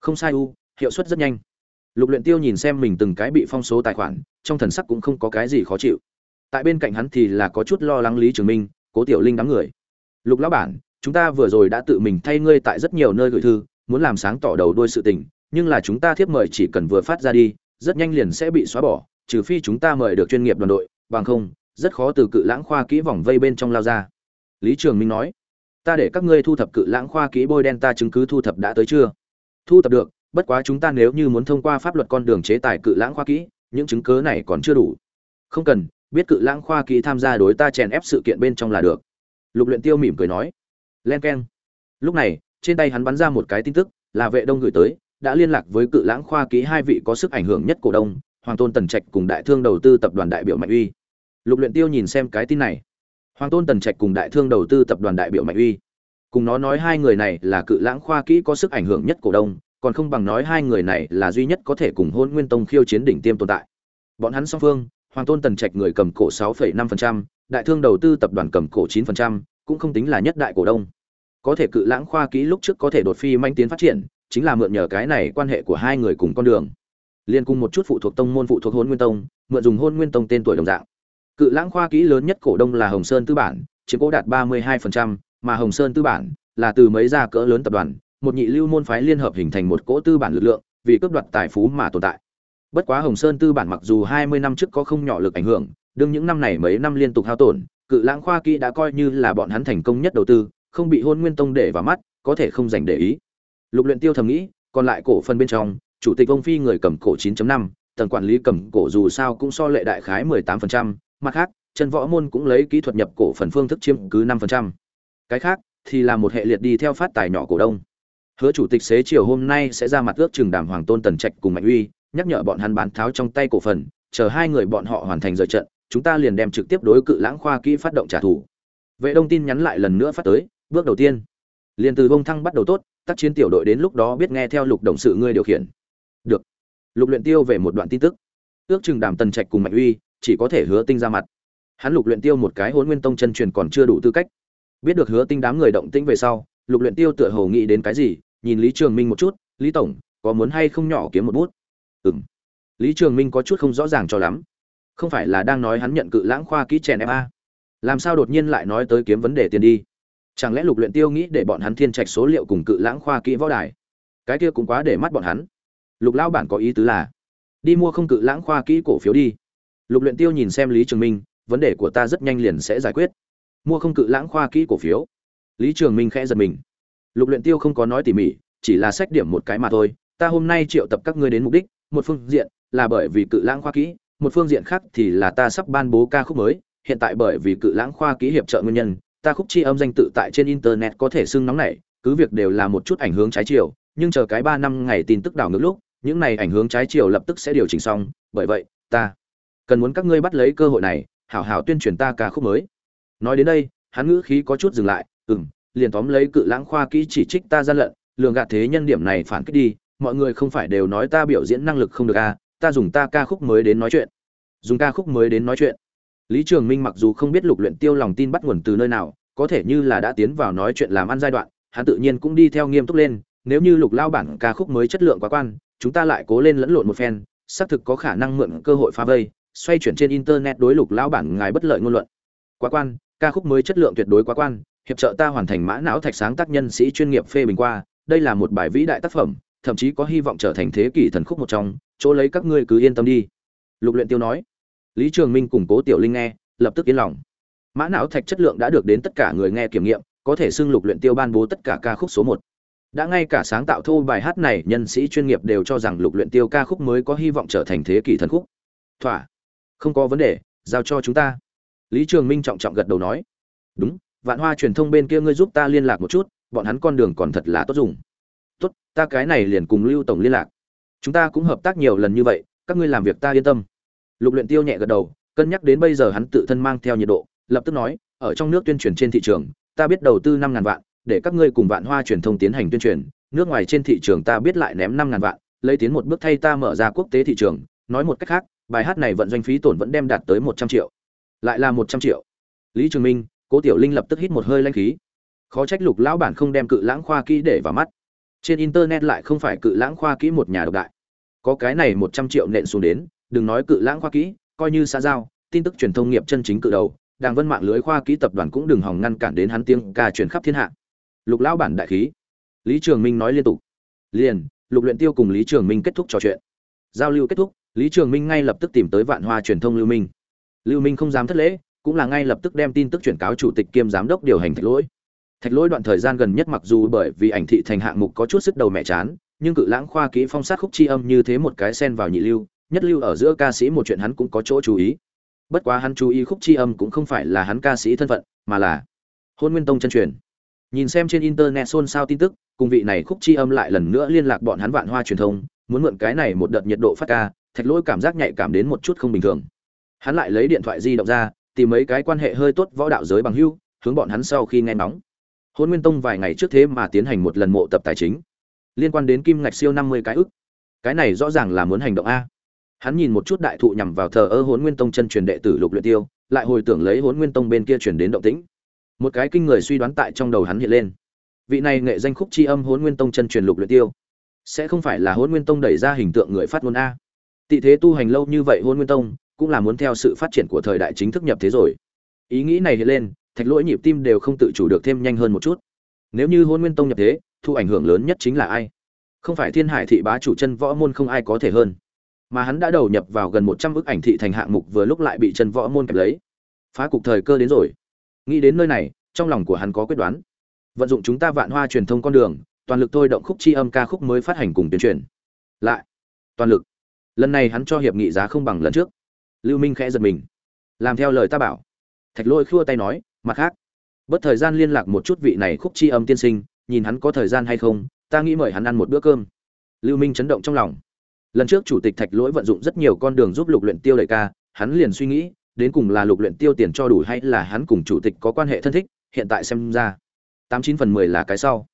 không sai u, hiệu suất rất nhanh. Lục luyện tiêu nhìn xem mình từng cái bị phong số tài khoản, trong thần sắc cũng không có cái gì khó chịu. Tại bên cạnh hắn thì là có chút lo lắng lý trường minh, cố tiểu linh đám người. Lục lão bản, chúng ta vừa rồi đã tự mình thay ngươi tại rất nhiều nơi gửi thư, muốn làm sáng tỏ đầu đuôi sự tình, nhưng là chúng ta thiếp mời chỉ cần vừa phát ra đi, rất nhanh liền sẽ bị xóa bỏ, trừ phi chúng ta mời được chuyên nghiệp đoàn đội, bằng không, rất khó từ cự lãng khoa kỹ vòng vây bên trong lao ra. Lý trường minh nói, ta để các ngươi thu thập cự lãng khoa kỹ bôi đen ta chứng cứ thu thập đã tới chưa? Thu thập được, bất quá chúng ta nếu như muốn thông qua pháp luật con đường chế tài cự lãng khoa kỹ, những chứng cứ này còn chưa đủ. Không cần, biết cự lãng khoa kỹ tham gia đối ta chèn ép sự kiện bên trong là được. Lục luyện tiêu mỉm cười nói. Len keng. Lúc này, trên tay hắn bắn ra một cái tin tức, là vệ đông gửi tới, đã liên lạc với cự lãng khoa kỹ hai vị có sức ảnh hưởng nhất cổ đông, hoàng tôn tần trạch cùng đại thương đầu tư tập đoàn đại biểu mạnh uy. Lục luyện tiêu nhìn xem cái tin này. Hoàng tôn tần trạch cùng đại thương đầu tư tập đoàn đại biểu mạnh uy. Cùng nó nói hai người này là cự lãng khoa kỹ có sức ảnh hưởng nhất cổ đông còn không bằng nói hai người này là duy nhất có thể cùng hôn nguyên tông khiêu chiến đỉnh tiêm tồn tại. Bọn hắn song phương hoàng tôn tần trạch người cầm cổ 6,5%, đại thương đầu tư tập đoàn cầm cổ 9%, cũng không tính là nhất đại cổ đông. Có thể cự lãng khoa kỹ lúc trước có thể đột phi manh tiến phát triển chính là mượn nhờ cái này quan hệ của hai người cùng con đường. Liên cùng một chút phụ thuộc tông môn phụ thuộc hôn nguyên tông mượn dùng hôn nguyên tông tên tuổi đồng dạng. Cự lãng khoa kỹ lớn nhất cổ đông là hồng sơn tư bản chiếm cố đạt 32%, mà hồng sơn tư bản là từ mấy gia cỡ lớn tập đoàn một nhị lưu môn phái liên hợp hình thành một cỗ tư bản lực lượng vì cướp đoạt tài phú mà tồn tại. Bất quá hồng sơn tư bản mặc dù 20 năm trước có không nhỏ lực ảnh hưởng đương những năm này mấy năm liên tục hao tổn cự lãng khoa kỹ đã coi như là bọn hắn thành công nhất đầu tư không bị hôn nguyên tông để vào mắt có thể không dành để ý. Lục luyện tiêu thầm nghĩ còn lại cổ phần bên trong chủ tịch ông phi người cầm cổ 9.5, tầng quản lý cầm cổ dù sao cũng so lệ đại khái 18%, mặt khác chân võ môn cũng lấy kỹ thuật nhập cổ phần phương thức chiếm cứ 5%. cái khác thì là một hệ liệt đi theo phát tài nhỏ cổ đông hứa chủ tịch xế chiều hôm nay sẽ ra mặt ước chừng đàm hoàng tôn tần trạch cùng mạnh uy, nhắc nhở bọn hắn bán tháo trong tay cổ phần, chờ hai người bọn họ hoàn thành rời trận, chúng ta liền đem trực tiếp đối cự lãng khoa kỹ phát động trả thù. Vệ đông tin nhắn lại lần nữa phát tới, bước đầu tiên. Liền từ bông thăng bắt đầu tốt, tác chiến tiểu đội đến lúc đó biết nghe theo lục động sự ngươi điều khiển. Được. Lục luyện tiêu về một đoạn tin tức. Ước chừng đàm tần trạch cùng mạnh uy, chỉ có thể hứa tinh ra mặt. Hắn lục luyện tiêu một cái hỗn nguyên tông chân truyền còn chưa đủ tư cách. Biết được hứa tinh đám người động tĩnh về sau, lục luyện tiêu tựa hồ nghĩ đến cái gì nhìn lý trường minh một chút, lý tổng, có muốn hay không nhỏ kiếm một bút? Ừm. Lý trường minh có chút không rõ ràng cho lắm. Không phải là đang nói hắn nhận cự lãng khoa kỹ chèn em a? Làm sao đột nhiên lại nói tới kiếm vấn đề tiền đi? Chẳng lẽ lục luyện tiêu nghĩ để bọn hắn thiên trạch số liệu cùng cự lãng khoa kỹ võ đài? Cái kia cũng quá để mắt bọn hắn. Lục lão bản có ý tứ là, đi mua không cự lãng khoa kỹ cổ phiếu đi. Lục luyện tiêu nhìn xem lý trường minh, vấn đề của ta rất nhanh liền sẽ giải quyết. Mua không cự lãng khoa kỹ cổ phiếu. Lý trường minh khẽ giật mình lục luyện tiêu không có nói tỉ mỉ, chỉ là xét điểm một cái mà thôi. Ta hôm nay triệu tập các ngươi đến mục đích, một phương diện là bởi vì cự lãng khoa kỹ, một phương diện khác thì là ta sắp ban bố ca khúc mới. Hiện tại bởi vì cự lãng khoa kỹ hiệp trợ nguyên nhân, ta khúc chi âm danh tự tại trên internet có thể sưng nóng nảy, cứ việc đều là một chút ảnh hưởng trái chiều, nhưng chờ cái ba năm ngày tin tức đảo ngược lúc, những này ảnh hưởng trái chiều lập tức sẽ điều chỉnh xong. Bởi vậy, ta cần muốn các ngươi bắt lấy cơ hội này, hảo hảo tuyên truyền ta ca khúc mới. Nói đến đây, hắn ngữ khí có chút dừng lại, ừm liền tóm lấy cự lãng khoa kỹ chỉ trích ta gian lận, lường gạt thế nhân điểm này phản kích đi, mọi người không phải đều nói ta biểu diễn năng lực không được à ta dùng ta ca khúc mới đến nói chuyện. Dùng ca khúc mới đến nói chuyện. Lý trường minh mặc dù không biết lục luyện tiêu lòng tin bắt nguồn từ nơi nào, có thể như là đã tiến vào nói chuyện làm ăn giai đoạn, hắn tự nhiên cũng đi theo nghiêm túc lên, nếu như lục lao bản ca khúc mới chất lượng quá quan, chúng ta lại cố lên lẫn lộn một phen, xác thực có khả năng mượn cơ hội phá vây, xoay chuyển trên internet đối lục lao bản ngài bất lợi ngôn luận. Quá quan, ca khúc mới chất lượng tuyệt đối quá quan hiệp trợ ta hoàn thành mã não thạch sáng tác nhân sĩ chuyên nghiệp phê bình qua, đây là một bài vĩ đại tác phẩm, thậm chí có hy vọng trở thành thế kỷ thần khúc một trong, chỗ lấy các ngươi cứ yên tâm đi. Lục luyện tiêu nói. Lý trường minh củng cố tiểu linh nghe, lập tức yên lòng. Mã não thạch chất lượng đã được đến tất cả người nghe kiểm nghiệm, có thể xưng lục luyện tiêu ban bố tất cả ca khúc số một. Đã ngay cả sáng tạo thô bài hát này, nhân sĩ chuyên nghiệp đều cho rằng lục luyện tiêu ca khúc mới có hy vọng trở thành thế kỷ thần khúc. Thỏa, không có vấn đề, giao cho chúng ta. Lý trường minh trọng trọng gật đầu nói. Đúng vạn hoa truyền thông bên kia ngươi giúp ta liên lạc một chút, bọn hắn con đường còn thật là tốt dùng. Tốt, ta cái này liền cùng lưu tổng liên lạc. Chúng ta cũng hợp tác nhiều lần như vậy, các ngươi làm việc ta yên tâm. Lục luyện tiêu nhẹ gật đầu, cân nhắc đến bây giờ hắn tự thân mang theo nhiệt độ, lập tức nói, ở trong nước tuyên truyền trên thị trường, ta biết đầu tư năm ngàn vạn, để các ngươi cùng vạn hoa truyền thông tiến hành tuyên truyền, nước ngoài trên thị trường ta biết lại ném năm ngàn vạn, lấy tiến một bước thay ta mở ra quốc tế thị trường, nói một cách khác, bài hát này vận doanh phí tổn vẫn đem đạt tới một trăm triệu. Lại là một trăm triệu. Lý trường minh cố tiểu linh lập tức hít một hơi lanh khí. Khó trách lục lão bản không đem cự lãng khoa kỹ để vào mắt. Trên internet lại không phải cự lãng khoa kỹ một nhà độc đại. Có cái này một trăm triệu nện xuống đến, đừng nói cự lãng khoa kỹ, coi như xã giao, tin tức truyền thông nghiệp chân chính cự đầu, đàng vân mạng lưới khoa kỹ tập đoàn cũng đừng hòng ngăn cản đến hắn tiếng ca truyền khắp thiên hạ. Lục lão bản đại khí. Lý trường minh nói liên tục. Liền, lục luyện tiêu cùng lý trường minh kết thúc trò chuyện. Giao lưu kết thúc, lý trường minh ngay lập tức tìm tới vạn hoa truyền thông lưu minh. Lưu minh không dám thất lễ cũng là ngay lập tức đem tin tức chuyển cáo chủ tịch kiêm giám đốc điều hành thạch lỗi. Thạch lỗi đoạn thời gian gần nhất mặc dù bởi vì ảnh thị thành hạng mục có chút sức đầu mẹ chán, nhưng cự lãng khoa kỹ phong sát khúc chi âm như thế một cái sen vào nhị lưu, nhất lưu ở giữa ca sĩ một chuyện hắn cũng có chỗ chú ý. Bất quá hắn chú ý khúc chi âm cũng không phải là hắn ca sĩ thân phận, mà là hôn nguyên tông chân truyền. Nhìn xem trên internet xôn xao tin tức, cùng vị này khúc chi âm lại lần nữa liên lạc bọn hắn vạn hoa truyền thông, muốn mượn cái này một đợt nhiệt độ phát ca, thạch lỗi cảm giác nhạy cảm đến một chút không bình thường. Hắn lại lấy điện thoại di động ra tìm mấy cái quan hệ hơi tốt võ đạo giới bằng hưu, hướng bọn hắn sau khi nghe nóng hôn nguyên tông vài ngày trước thế mà tiến hành một lần mộ tập tài chính. Liên quan đến kim ngạch siêu năm mươi cái ức. Cái này rõ ràng là muốn hành động a. Hắn nhìn một chút đại thụ nhằm vào thờ ơ hôn nguyên tông chân truyền đệ tử lục luyện tiêu, lại hồi tưởng lấy hôn nguyên tông bên kia truyền đến động tĩnh. Một cái kinh người suy đoán tại trong đầu hắn hiện lên. Vị này nghệ danh khúc chi âm hôn nguyên tông chân truyền lục luyện tiêu. Sẽ không phải là hôn nguyên tông đẩy ra hình tượng người phát ngôn a. Tị thế tu hành lâu như vậy hôn nguyên tông cũng là muốn theo sự phát triển của thời đại chính thức nhập thế rồi. Ý nghĩ này hiện lên, thạch lỗi nhịp tim đều không tự chủ được thêm nhanh hơn một chút. Nếu như hôn nguyên tông nhập thế, thu ảnh hưởng lớn nhất chính là ai? Không phải thiên hải thị bá chủ chân võ môn không ai có thể hơn. Mà hắn đã đầu nhập vào gần một trăm bức ảnh thị thành hạng mục vừa lúc lại bị chân võ môn kẹp lấy. Phá cục thời cơ đến rồi. Nghĩ đến nơi này, trong lòng của hắn có quyết đoán. Vận dụng chúng ta vạn hoa truyền thông con đường, toàn lực thôi động khúc chi âm ca khúc mới phát hành cùng tuyên truyền. Lại, toàn lực. Lần này hắn cho hiệp nghị giá không bằng lần trước lưu minh khẽ giật mình. Làm theo lời ta bảo. Thạch lôi khua tay nói, mặt khác, bất thời gian liên lạc một chút vị này khúc chi âm tiên sinh, nhìn hắn có thời gian hay không, ta nghĩ mời hắn ăn một bữa cơm. Lưu minh chấn động trong lòng. Lần trước chủ tịch thạch lỗi vận dụng rất nhiều con đường giúp lục luyện tiêu đẩy ca, hắn liền suy nghĩ, đến cùng là lục luyện tiêu tiền cho đủ hay là hắn cùng chủ tịch có quan hệ thân thích, hiện tại xem ra, tám chín phần mười là cái sau.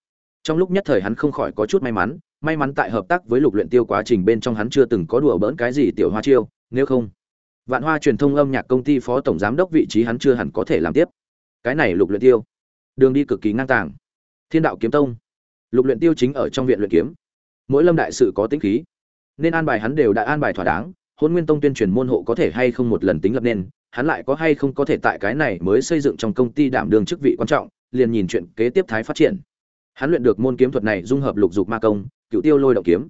Trong lúc nhất thời hắn không khỏi có chút may mắn may mắn tại hợp tác với lục luyện tiêu quá trình bên trong hắn chưa từng có đùa bỡn cái gì tiểu hoa chiêu, nếu không vạn hoa truyền thông âm nhạc công ty phó tổng giám đốc vị trí hắn chưa hẳn có thể làm tiếp. Cái này lục luyện tiêu. Đường đi cực kỳ ngang tàng. Thiên đạo kiếm tông. Lục luyện tiêu chính ở trong viện luyện kiếm. Mỗi lâm đại sự có tính khí. Nên an bài hắn đều đã an bài thỏa đáng. Hôn nguyên tông tuyên truyền môn hộ có thể hay không một lần tính lập nên, hắn lại có hay không có thể tại cái này mới xây dựng trong công ty đảm đương chức vị quan trọng, liền nhìn chuyện kế tiếp thái phát triển. Hắn luyện được môn kiếm thuật này dung hợp lục dục ma công, cựu tiêu lôi động kiếm.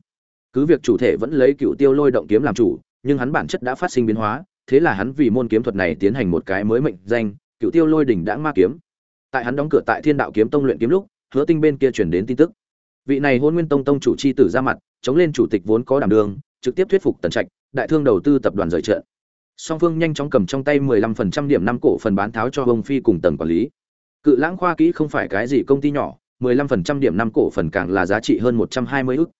Cứ việc chủ thể vẫn lấy cựu tiêu lôi động kiếm làm chủ nhưng hắn bản chất đã phát sinh biến hóa, thế là hắn vì môn kiếm thuật này tiến hành một cái mới mệnh danh cựu tiêu lôi đỉnh đãng ma kiếm. Tại hắn đóng cửa tại thiên đạo kiếm tông luyện kiếm lúc, hứa tinh bên kia truyền đến tin tức. Vị này hôn nguyên tông tông chủ chi tử ra mặt, chống lên chủ tịch vốn có đảm đường, trực tiếp thuyết phục tần trạch, đại thương đầu tư tập đoàn rời trợ song phương nhanh chóng cầm trong tay 15% điểm năm cổ phần bán tháo cho ông phi cùng tầng quản lý. Cự lãng khoa kỹ không phải cái gì công ty nhỏ 15% điểm năm cổ phần càng là giá trị hơn 120 ức.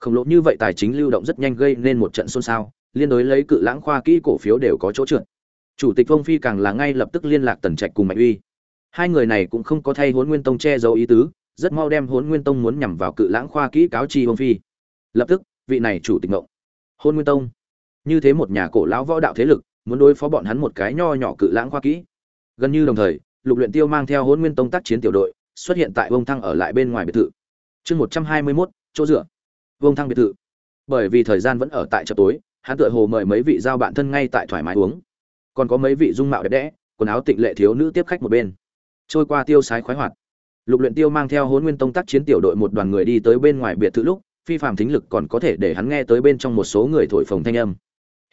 Khổng lồ như vậy tài chính lưu động rất nhanh gây nên một trận xôn xao liên đối lấy cự lãng khoa kỹ cổ phiếu đều có chỗ trượt. Chủ tịch vông phi càng là ngay lập tức liên lạc tần trạch cùng mạnh uy. Hai người này cũng không có thay huấn nguyên tông che giấu ý tứ rất mau đem huấn nguyên tông muốn nhằm vào cự lãng khoa kỹ cáo chi vông phi. Lập tức vị này chủ tịch ngộng hôn nguyên tông. Như thế một nhà cổ lão võ đạo thế lực muốn đối phó bọn hắn một cái nho nhỏ cự lãng khoa kỹ. Gần như đồng thời lục luyện tiêu mang theo hôn nguyên tông tác chiến tiểu đội xuất hiện tại vông thăng ở lại bên ngoài biệt thự. Chương một trăm hai mươi 121, chỗ dựa. Vông thăng biệt thự. Bởi vì thời gian vẫn ở tại chợ tối hắn tựa hồ mời mấy vị giao bạn thân ngay tại thoải mái uống. Còn có mấy vị dung mạo đẹp đẽ, quần áo tịnh lệ thiếu nữ tiếp khách một bên. Trôi qua tiêu sái khoái hoạt. Lục luyện tiêu mang theo hôn nguyên tông tác chiến tiểu đội một đoàn người đi tới bên ngoài biệt thự lúc, phi phàm thính lực còn có thể để hắn nghe tới bên trong một số người thổi phồng thanh âm.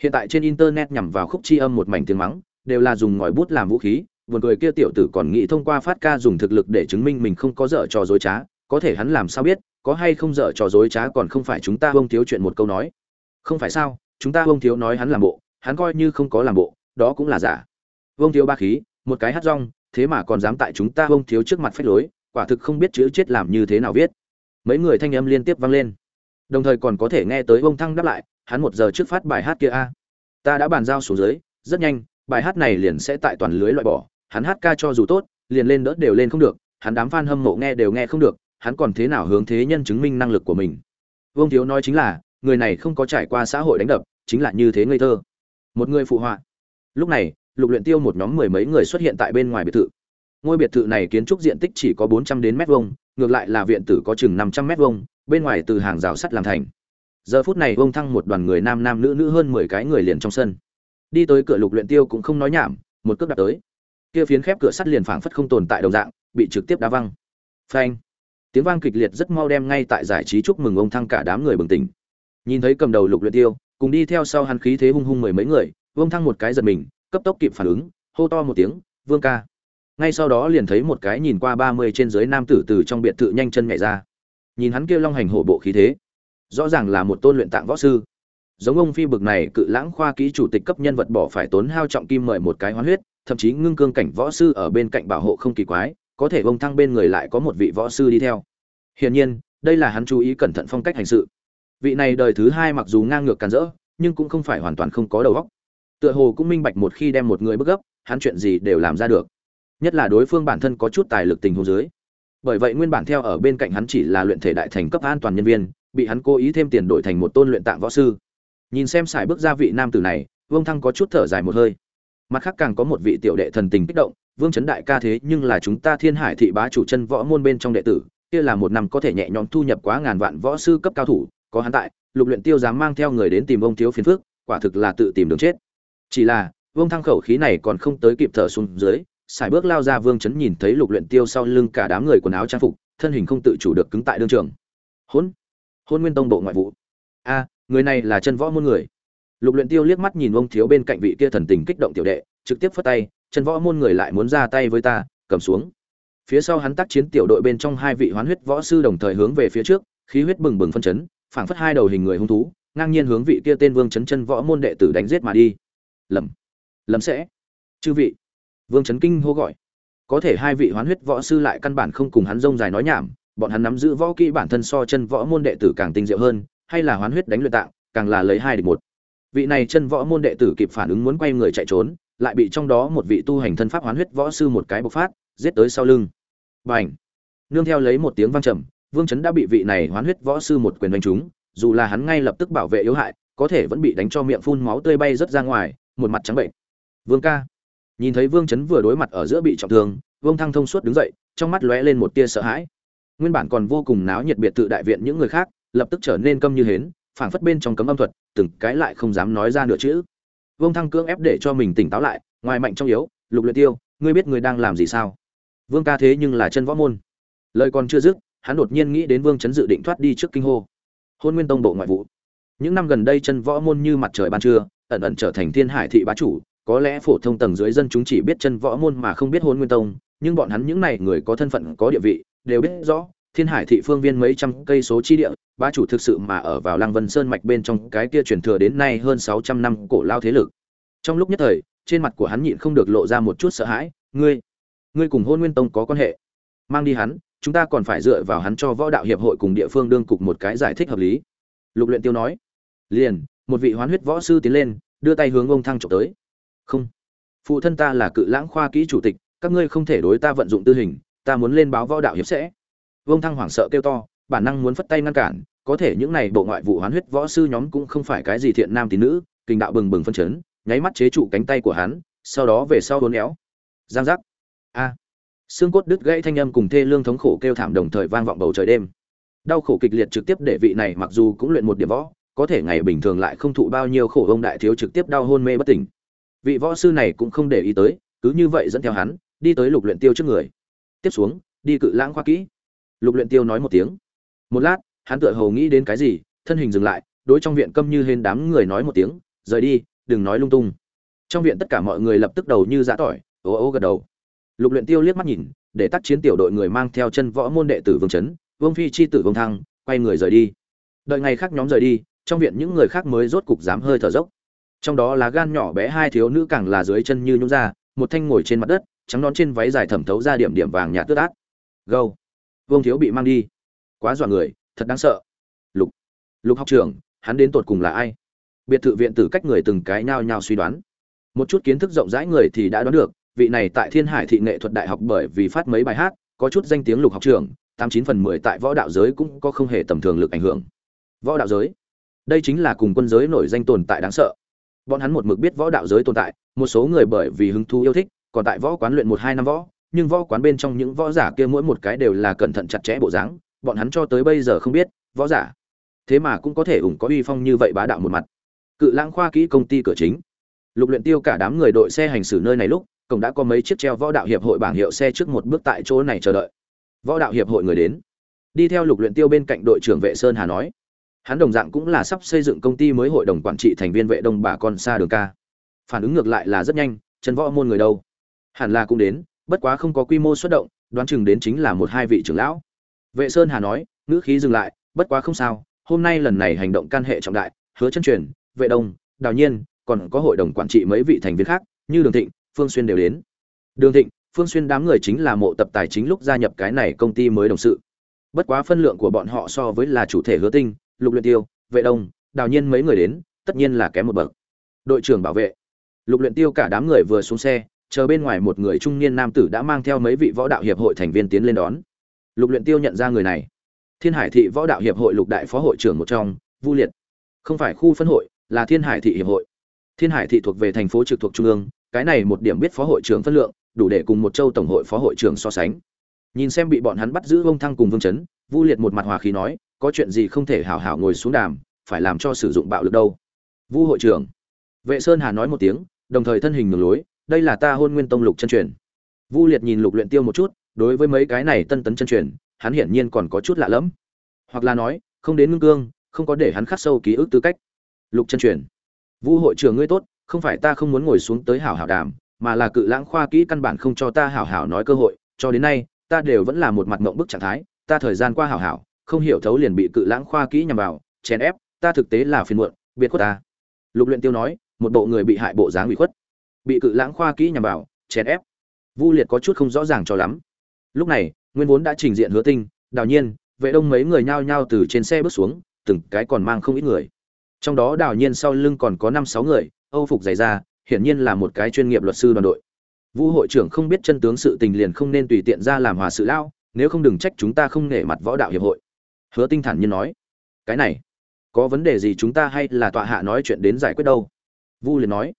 Hiện tại trên internet nhằm vào khúc chi âm một mảnh tiếng mắng, đều là dùng ngòi bút làm vũ khí, buồn cười kia tiểu tử còn nghĩ thông qua phát ca dùng thực lực để chứng minh mình không có dở trò dối trá, có thể hắn làm sao biết, có hay không dở trò dối trá còn không phải chúng ta bông thiếu chuyện một câu nói. Không phải sao chúng ta vương thiếu nói hắn làm bộ, hắn coi như không có làm bộ, đó cũng là giả. Vương thiếu ba khí, một cái hát rong, thế mà còn dám tại chúng ta vương thiếu trước mặt phách lối, quả thực không biết chữ chết làm như thế nào viết. Mấy người thanh âm liên tiếp vang lên. Đồng thời còn có thể nghe tới vương thăng đáp lại, hắn một giờ trước phát bài hát kia a. Ta đã bàn giao xuống dưới, rất nhanh, bài hát này liền sẽ tại toàn lưới loại bỏ, hắn hát ca cho dù tốt, liền lên đỡ đều lên không được, hắn đám fan hâm mộ nghe đều nghe không được, hắn còn thế nào hướng thế nhân chứng minh năng lực của mình. Vương thiếu nói chính là người này không có trải qua xã hội đánh đập, chính là như thế ngây thơ. Một người phụ họa. Lúc này, lục luyện tiêu một nhóm mười mấy người xuất hiện tại bên ngoài biệt thự. Ngôi biệt thự này kiến trúc diện tích chỉ có bốn trăm đến mét vuông, ngược lại là viện tử có chừng năm trăm mét vuông, bên ngoài từ hàng rào sắt làm thành. Giờ phút này vông thăng một đoàn người nam nam nữ nữ hơn mười cái người liền trong sân. Đi tới cửa lục luyện tiêu cũng không nói nhảm, một cước đạp tới. Kia phiến khép cửa sắt liền phảng phất không tồn tại đồng dạng, bị trực tiếp đá văng. Phanh. Tiếng vang kịch liệt rất mau đem ngay tại giải trí chúc mừng ông thăng cả đám người bừng tỉnh nhìn thấy cầm đầu lục luyện tiêu, cùng đi theo sau hắn khí thế hung hung mười mấy người, vương thăng một cái giật mình, cấp tốc kịp phản ứng, hô to một tiếng, vương ca. Ngay sau đó liền thấy một cái nhìn qua ba mươi trên dưới nam tử từ trong biệt thự nhanh chân nhảy ra. Nhìn hắn kia long hành hổ bộ khí thế, rõ ràng là một tôn luyện tạng võ sư. Giống ông phi bực này cự lãng khoa kỹ chủ tịch cấp nhân vật bỏ phải tốn hao trọng kim mời một cái hoán huyết, thậm chí ngưng cương cảnh võ sư ở bên cạnh bảo hộ không kỳ quái, có thể ông thăng bên người lại có một vị võ sư đi theo. Hiển nhiên, đây là hắn chú ý cẩn thận phong cách hành sự vị này đời thứ hai mặc dù ngang ngược càn rỡ, nhưng cũng không phải hoàn toàn không có đầu óc. Tựa hồ cũng minh bạch một khi đem một người bức gấp, hắn chuyện gì đều làm ra được. Nhất là đối phương bản thân có chút tài lực tình huống dưới. Bởi vậy nguyên bản theo ở bên cạnh hắn chỉ là luyện thể đại thành cấp an toàn nhân viên, bị hắn cố ý thêm tiền đổi thành một tôn luyện tạng võ sư. Nhìn xem xài bước ra vị nam tử này, vương thăng có chút thở dài một hơi. Mặt khác càng có một vị tiểu đệ thần tình kích động, vương trấn đại ca thế, nhưng là chúng ta thiên hải thị bá chủ chân võ môn bên trong đệ tử, kia là một năm có thể nhẹ nhõm thu nhập quá ngàn vạn võ sư cấp cao thủ có hắn tại, lục luyện tiêu dám mang theo người đến tìm ông thiếu phiền phước, quả thực là tự tìm đường chết. Chỉ là vương thăng khẩu khí này còn không tới kịp thở xuống dưới, sải bước lao ra vương chấn nhìn thấy lục luyện tiêu sau lưng cả đám người quần áo trang phục, thân hình không tự chủ được cứng tại đương trường. Hôn hôn nguyên tông bộ ngoại vụ. A, người này là chân võ môn người. Lục luyện tiêu liếc mắt nhìn ông thiếu bên cạnh vị kia thần tình kích động tiểu đệ, trực tiếp phất tay, chân võ môn người lại muốn ra tay với ta, cầm xuống. Phía sau hắn tác chiến tiểu đội bên trong hai vị hoán huyết võ sư đồng thời hướng về phía trước, khí huyết bừng bừng phân chấn phảng phất hai đầu hình người hung thú, ngang nhiên hướng vị kia tên vương chấn chân võ môn đệ tử đánh giết mà đi. Lầm. Lầm sẽ. Chư vị. Vương chấn kinh hô gọi. Có thể hai vị hoán huyết võ sư lại căn bản không cùng hắn rông dài nói nhảm, bọn hắn nắm giữ võ kỹ bản thân so chân võ môn đệ tử càng tinh diệu hơn, hay là hoán huyết đánh luyện tạng, càng là lấy hai địch một. Vị này chân võ môn đệ tử kịp phản ứng muốn quay người chạy trốn, lại bị trong đó một vị tu hành thân pháp hoán huyết võ sư một cái bộc phát, giết tới sau lưng. Bành. Nương theo lấy một tiếng vang trầm vương chấn đã bị vị này hoán huyết võ sư một quyền đánh trúng, dù là hắn ngay lập tức bảo vệ yếu hại, có thể vẫn bị đánh cho miệng phun máu tươi bay rất ra ngoài, một mặt trắng bệnh. Vương ca. Nhìn thấy vương chấn vừa đối mặt ở giữa bị trọng thương, vương thăng thông suốt đứng dậy, trong mắt lóe lên một tia sợ hãi. Nguyên bản còn vô cùng náo nhiệt biệt tự đại viện những người khác, lập tức trở nên câm như hến, phảng phất bên trong cấm âm thuật, từng cái lại không dám nói ra nửa chữ. Vương thăng cưỡng ép để cho mình tỉnh táo lại, ngoài mạnh trong yếu, lục luyện tiêu, ngươi biết ngươi đang làm gì sao? Vương ca thế nhưng là chân võ môn. Lời còn chưa dứt hắn đột nhiên nghĩ đến vương chấn dự định thoát đi trước kinh hô. Hôn nguyên tông bộ ngoại vụ. Những năm gần đây chân võ môn như mặt trời ban trưa, ẩn ẩn trở thành thiên hải thị bá chủ, có lẽ phổ thông tầng dưới dân chúng chỉ biết chân võ môn mà không biết hôn nguyên tông, nhưng bọn hắn những này người có thân phận, có địa vị, đều biết rõ, thiên hải thị phương viên mấy trăm cây số chi địa, bá chủ thực sự mà ở vào lăng vân sơn mạch bên trong cái kia truyền thừa đến nay hơn sáu trăm năm cổ lao thế lực. Trong lúc nhất thời, trên mặt của hắn nhịn không được lộ ra một chút sợ hãi, ngươi ngươi cùng hôn nguyên tông có quan hệ? Mang đi hắn chúng ta còn phải dựa vào hắn cho võ đạo hiệp hội cùng địa phương đương cục một cái giải thích hợp lý. Lục luyện tiêu nói. Liền, một vị hoán huyết võ sư tiến lên, đưa tay hướng ông thăng trộm tới. Không. Phụ thân ta là cự lãng khoa kỹ chủ tịch, các ngươi không thể đối ta vận dụng tư hình, ta muốn lên báo võ đạo hiệp sẽ. Vương thăng hoảng sợ kêu to, bản năng muốn phất tay ngăn cản, có thể những này bộ ngoại vụ hoán huyết võ sư nhóm cũng không phải cái gì thiện nam tín nữ, kinh đạo bừng bừng phân chấn, nháy mắt chế trụ cánh tay của hắn, sau đó về sau hốn éo. Giang giác xương cốt đứt gãy thanh âm cùng thê lương thống khổ kêu thảm đồng thời vang vọng bầu trời đêm. Đau khổ kịch liệt trực tiếp để vị này mặc dù cũng luyện một điểm võ, có thể ngày bình thường lại không thụ bao nhiêu khổ ông đại thiếu trực tiếp đau hôn mê bất tỉnh. Vị võ sư này cũng không để ý tới, cứ như vậy dẫn theo hắn, đi tới lục luyện tiêu trước người. Tiếp xuống, đi cự lãng khoa kỹ. Lục luyện tiêu nói một tiếng. Một lát, hắn tựa hồ nghĩ đến cái gì, thân hình dừng lại, đối trong viện câm như hên đám người nói một tiếng, rời đi, đừng nói lung tung. Trong viện tất cả mọi người lập tức đầu như giã tỏi, ố ố gật đầu lục luyện tiêu liếc mắt nhìn, để tác chiến tiểu đội người mang theo chân võ môn đệ tử vương chấn, vương phi chi tử vương thăng, quay người rời đi. Đợi ngày khác nhóm rời đi, trong viện những người khác mới rốt cục dám hơi thở dốc. Trong đó là gan nhỏ bé hai thiếu nữ càng là dưới chân như nhún ra, một thanh ngồi trên mặt đất, trắng nón trên váy dài thẩm thấu ra điểm điểm vàng nhạt tước át gâu. Vương thiếu bị mang đi. Quá dọa người, thật đáng sợ. Lục. Lục học trưởng, hắn đến tột cùng là ai? Biệt thự viện tử cách người từng cái nhao nhao suy đoán. Một chút kiến thức rộng rãi người thì đã đoán được vị này tại thiên hải thị nghệ thuật đại học bởi vì phát mấy bài hát, có chút danh tiếng lục học trưởng tám chín phần mười tại võ đạo giới cũng có không hề tầm thường lực ảnh hưởng. Võ đạo giới? Đây chính là cùng quân giới nổi danh tồn tại đáng sợ. Bọn hắn một mực biết võ đạo giới tồn tại, một số người bởi vì hứng thú yêu thích, còn tại võ quán luyện một hai năm võ, nhưng võ quán bên trong những võ giả kia mỗi một cái đều là cẩn thận chặt chẽ bộ dáng, bọn hắn cho tới bây giờ không biết, võ giả. Thế mà cũng có thể ủng có uy phong như vậy bá đạo một mặt. Cự lãng khoa kỹ công ty cửa chính. Lục luyện tiêu cả đám người đội xe hành xử nơi này lúc cổng đã có mấy chiếc treo võ đạo hiệp hội bảng hiệu xe trước một bước tại chỗ này chờ đợi. Võ đạo hiệp hội người đến. Đi theo lục luyện tiêu bên cạnh đội trưởng vệ sơn hà nói. Hắn đồng dạng cũng là sắp xây dựng công ty mới hội đồng quản trị thành viên vệ đông bà con xa đường ca. Phản ứng ngược lại là rất nhanh chân võ môn người đâu? Hẳn là cũng đến, bất quá không có quy mô xuất động, đoán chừng đến chính là một hai vị trưởng lão. Vệ sơn hà nói, ngữ khí dừng lại, bất quá không sao, hôm nay lần này hành động can hệ trọng đại, hứa chân truyền, vệ đông, đào nhiên, còn có hội đồng quản trị mấy vị thành viên khác, như đường thịnh phương xuyên đều đến. Đường thịnh, phương xuyên đám người chính là mộ tập tài chính lúc gia nhập cái này công ty mới đồng sự. Bất quá phân lượng của bọn họ so với là chủ thể hứa tinh, lục luyện tiêu, vệ đông, đào nhiên mấy người đến, tất nhiên là kém một bậc. Đội trưởng bảo vệ. Lục luyện tiêu cả đám người vừa xuống xe, chờ bên ngoài một người trung niên nam tử đã mang theo mấy vị võ đạo hiệp hội thành viên tiến lên đón. Lục luyện tiêu nhận ra người này. Thiên hải thị võ đạo hiệp hội lục đại phó hội trưởng một trong, vu liệt. Không phải khu phân hội, là thiên hải thị hiệp hội. Thiên hải thị thuộc về thành phố trực thuộc trung ương cái này một điểm biết phó hội trưởng phân lượng, đủ để cùng một châu tổng hội phó hội trưởng so sánh. Nhìn xem bị bọn hắn bắt giữ ông thăng cùng vương chấn, vu liệt một mặt hòa khí nói, có chuyện gì không thể hảo hảo ngồi xuống đàm, phải làm cho sử dụng bạo lực đâu. Vu hội trưởng. Vệ sơn hà nói một tiếng, đồng thời thân hình ngừng lối, đây là ta hôn nguyên tông lục chân truyền. Vu liệt nhìn lục luyện tiêu một chút, đối với mấy cái này tân tấn chân truyền, hắn hiển nhiên còn có chút lạ lẫm. Hoặc là nói, không đến ngưng cương, không có để hắn khắc sâu ký ức tư cách. Lục chân truyền. Vu hội trưởng ngươi tốt không phải ta không muốn ngồi xuống tới hảo hảo đàm, mà là cự lãng khoa kỹ căn bản không cho ta hảo hảo nói cơ hội, cho đến nay, ta đều vẫn là một mặt mộng bức trạng thái, ta thời gian qua hảo hảo, không hiểu thấu liền bị cự lãng khoa kỹ nhằm vào, chèn ép, ta thực tế là phiền muộn, biệt khuất ta. Lục luyện tiêu nói, một bộ người bị hại bộ dáng bị khuất. Bị cự lãng khoa kỹ nhằm vào, chèn ép. Vu liệt có chút không rõ ràng cho lắm. Lúc này, nguyên vốn đã trình diện hứa tinh đào nhiên, vệ đông mấy người nhao nhao từ trên xe bước xuống, từng cái còn mang không ít người. Trong đó đào nhiên sau lưng còn có năm sáu người âu phục dày ra hiển nhiên là một cái chuyên nghiệp luật sư đoàn đội. Vu hội trưởng không biết chân tướng sự tình liền không nên tùy tiện ra làm hòa sự lao nếu không đừng trách chúng ta không nể mặt võ đạo hiệp hội. Hứa tinh thản nhiên nói. Cái này, có vấn đề gì chúng ta hay là tọa hạ nói chuyện đến giải quyết đâu? Vu liền nói.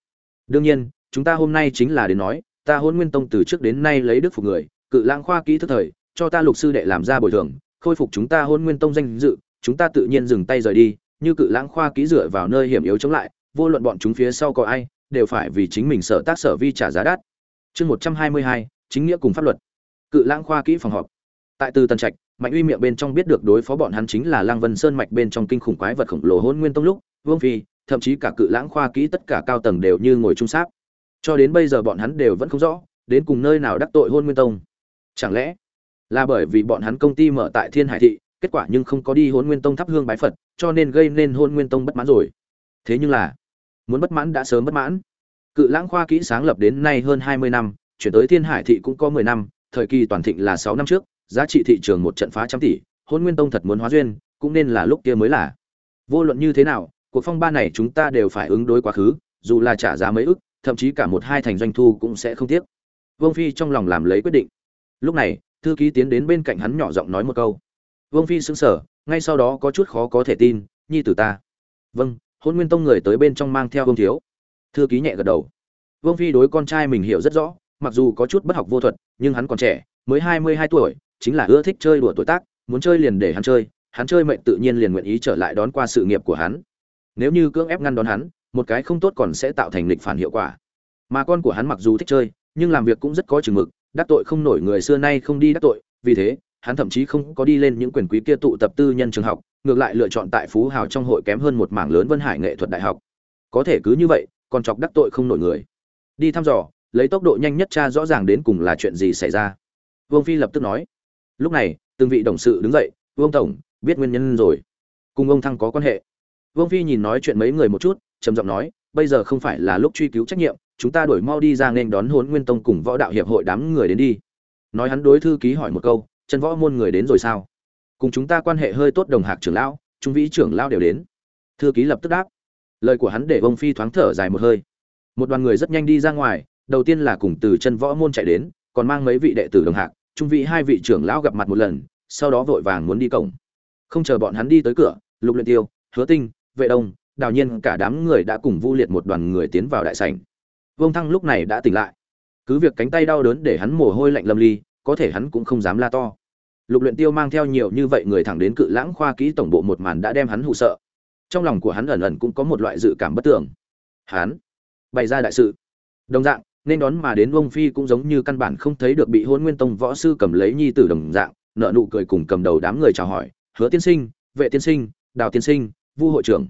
Đương nhiên, chúng ta hôm nay chính là đến nói, ta hôn nguyên tông từ trước đến nay lấy đức phục người, cự lãng khoa kỹ thức thời, cho ta lục sư đệ làm ra bồi thường, khôi phục chúng ta hôn nguyên tông danh dự, chúng ta tự nhiên dừng tay rời đi, như cự lãng khoa kỹ dựa vào nơi hiểm yếu chống lại vô luận bọn chúng phía sau có ai, đều phải vì chính mình sở tác sở vi trả giá đắt. Chương một trăm hai mươi hai, chính nghĩa cùng pháp luật. Cự lãng khoa kỹ phòng họp. Tại từ tần trạch, mạnh uy miệng bên trong biết được đối phó bọn hắn chính là lăng vân sơn mạch bên trong kinh khủng quái vật khổng lồ Hỗn nguyên tông lúc, vương phi, thậm chí cả cự lãng khoa kỹ tất cả cao tầng đều như ngồi trung sáp. Cho đến bây giờ bọn hắn đều vẫn không rõ, đến cùng nơi nào đắc tội Hỗn nguyên tông. Chẳng lẽ là bởi vì bọn hắn công ty mở tại thiên hải thị, kết quả nhưng không có đi Hỗn nguyên tông thắp hương bái phật, cho nên gây nên Hỗn nguyên tông bất mãn rồi? Thế nhưng là muốn bất mãn đã sớm bất mãn. Cự lãng khoa kỹ sáng lập đến nay hơn hai mươi năm, chuyển tới thiên hải thị cũng có mười năm, thời kỳ toàn thịnh là sáu năm trước, giá trị thị trường một trận phá trăm tỷ, hôn nguyên tông thật muốn hóa duyên, cũng nên là lúc kia mới là. Vô luận như thế nào, cuộc phong ba này chúng ta đều phải ứng đối quá khứ, dù là trả giá mấy ức, thậm chí cả một hai thành doanh thu cũng sẽ không tiếc. Vương phi trong lòng làm lấy quyết định. Lúc này, thư ký tiến đến bên cạnh hắn nhỏ giọng nói một câu. Vương phi sững sờ, ngay sau đó có chút khó có thể tin, nhi tử ta. Vâng hôn nguyên tông người tới bên trong mang theo vương thiếu. Thư ký nhẹ gật đầu. Vương phi đối con trai mình hiểu rất rõ, mặc dù có chút bất học vô thuật, nhưng hắn còn trẻ, mới hai mươi hai tuổi, chính là ưa thích chơi đùa tuổi tác, muốn chơi liền để hắn chơi hắn chơi mệnh tự nhiên liền nguyện ý trở lại đón qua sự nghiệp của hắn. Nếu như cưỡng ép ngăn đón hắn, một cái không tốt còn sẽ tạo thành lịch phản hiệu quả. Mà con của hắn mặc dù thích chơi, nhưng làm việc cũng rất có chừng mực, đắc tội không nổi người xưa nay không đi đắc tội, vì thế, hắn thậm chí không có đi lên những quyền quý kia tụ tập tư nhân trường học ngược lại lựa chọn tại phú hào trong hội kém hơn một mảng lớn vân hải nghệ thuật đại học. Có thể cứ như vậy còn chọc đắc tội không nổi người. Đi thăm dò, lấy tốc độ nhanh nhất cha rõ ràng đến cùng là chuyện gì xảy ra. Vương phi lập tức nói. Lúc này, từng vị đồng sự đứng dậy, vương tổng, biết nguyên nhân rồi. Cùng ông thăng có quan hệ. Vương phi nhìn nói chuyện mấy người một chút, trầm giọng nói, bây giờ không phải là lúc truy cứu trách nhiệm, chúng ta đổi mau đi ra nên đón hốn nguyên tông cùng võ đạo hiệp hội đám người đến đi. Nói hắn đối thư ký hỏi một câu, chân võ môn người đến rồi sao? Cùng chúng ta quan hệ hơi tốt đồng hạc trưởng lão, trung vĩ trưởng lão đều đến. Thư ký lập tức đáp. Lời của hắn để ông phi thoáng thở dài một hơi. Một đoàn người rất nhanh đi ra ngoài, đầu tiên là cùng từ chân võ môn chạy đến, còn mang mấy vị đệ tử đồng hạc, trung vị hai vị trưởng lão gặp mặt một lần, sau đó vội vàng muốn đi cổng. Không chờ bọn hắn đi tới cửa, lục luyện tiêu, hứa tinh, vệ đông, đào nhiên cả đám người đã cùng vu liệt một đoàn người tiến vào đại sảnh. Vương thăng lúc này đã tỉnh lại. Cứ việc cánh tay đau đớn để hắn mồ hôi lạnh lâm ly, có thể hắn cũng không dám la to lục luyện tiêu mang theo nhiều như vậy người thẳng đến cự lãng khoa kỹ tổng bộ một màn đã đem hắn hụ sợ. Trong lòng của hắn ẩn ẩn cũng có một loại dự cảm bất tưởng hắn bày ra đại sự. Đồng dạng, nên đón mà đến vương phi cũng giống như căn bản không thấy được bị hôn nguyên tông võ sư cầm lấy nhi tử đồng dạng nợ nụ cười cùng cầm đầu đám người chào hỏi, hứa tiên sinh, vệ tiên sinh, đào tiên sinh, vu hội trưởng.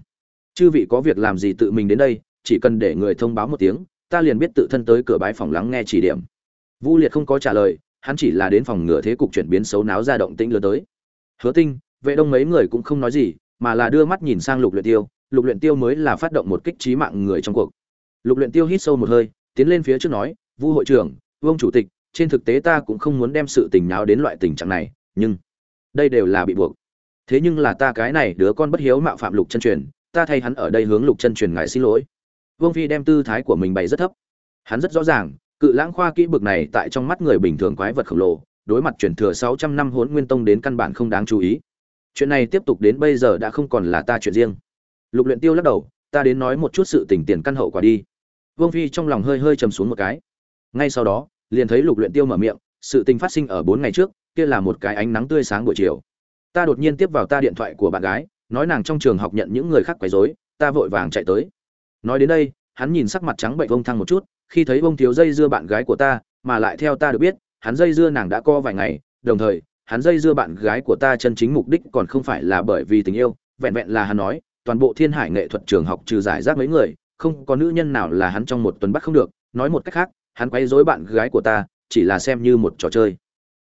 Chư vị có việc làm gì tự mình đến đây, chỉ cần để người thông báo một tiếng, ta liền biết tự thân tới cửa bái phòng lắng nghe chỉ điểm. Vu liệt không có trả lời hắn chỉ là đến phòng ngừa thế cục chuyển biến xấu náo ra động tĩnh lớn tới. Hứa tinh, vệ đông mấy người cũng không nói gì, mà là đưa mắt nhìn sang lục luyện tiêu. Lục luyện tiêu mới là phát động một kích trí mạng người trong cuộc. Lục luyện tiêu hít sâu một hơi, tiến lên phía trước nói, vu hội trưởng, vương chủ tịch, trên thực tế ta cũng không muốn đem sự tình náo đến loại tình trạng này, nhưng đây đều là bị buộc. Thế nhưng là ta cái này đứa con bất hiếu mạo phạm lục chân truyền, ta thay hắn ở đây hướng lục chân truyền ngài xin lỗi. Vương phi đem tư thái của mình bày rất thấp. Hắn rất rõ ràng cự lãng khoa kỹ bực này tại trong mắt người bình thường quái vật khổng lồ, đối mặt truyền thừa 600 năm hỗn nguyên tông đến căn bản không đáng chú ý. Chuyện này tiếp tục đến bây giờ đã không còn là ta chuyện riêng. Lục luyện tiêu lắc đầu, ta đến nói một chút sự tình tiền căn hậu quả đi. Vương phi trong lòng hơi hơi trầm xuống một cái. Ngay sau đó, liền thấy lục luyện tiêu mở miệng, sự tình phát sinh ở bốn ngày trước, kia là một cái ánh nắng tươi sáng buổi chiều. Ta đột nhiên tiếp vào ta điện thoại của bạn gái, nói nàng trong trường học nhận những người khác quấy rối, ta vội vàng chạy tới. Nói đến đây, hắn nhìn sắc mặt trắng bệnh vông thăng một chút khi thấy bông thiếu dây dưa bạn gái của ta, mà lại theo ta được biết, hắn dây dưa nàng đã co vài ngày, đồng thời, hắn dây dưa bạn gái của ta chân chính mục đích còn không phải là bởi vì tình yêu, vẹn vẹn là hắn nói, toàn bộ thiên hải nghệ thuật trường học trừ giải rác mấy người, không có nữ nhân nào là hắn trong một tuần bắt không được, nói một cách khác, hắn quấy rối bạn gái của ta, chỉ là xem như một trò chơi.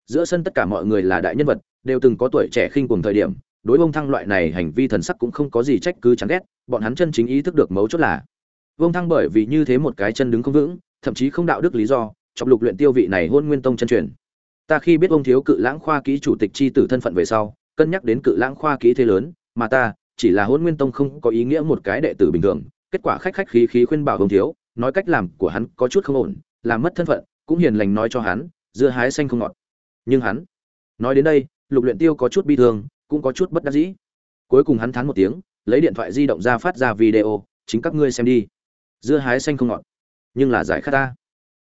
Giữa sân tất cả mọi người là đại nhân vật, đều từng có tuổi trẻ khinh cùng thời điểm, đối bông thăng loại này hành vi thần sắc cũng không có gì trách cứ chán ghét, bọn hắn chân chính ý thức được mấu chốt là vương thăng bởi vì như thế một cái chân đứng không vững, thậm chí không đạo đức lý do, chọc lục luyện tiêu vị này hôn nguyên tông chân truyền. Ta khi biết ông thiếu cự lãng khoa ký chủ tịch chi tử thân phận về sau, cân nhắc đến cự lãng khoa ký thế lớn, mà ta chỉ là hôn nguyên tông không có ý nghĩa một cái đệ tử bình thường, kết quả khách khách khí khí khuyên bảo ông thiếu, nói cách làm của hắn có chút không ổn làm mất thân phận, cũng hiền lành nói cho hắn, dưa hái xanh không ngọt. Nhưng hắn, nói đến đây, lục luyện tiêu có chút bi thương, cũng có chút bất đắc dĩ. Cuối cùng hắn thán một tiếng, lấy điện thoại di động ra phát ra video, chính các ngươi xem đi dưa hái xanh không ngọt. Nhưng là giải khát ta.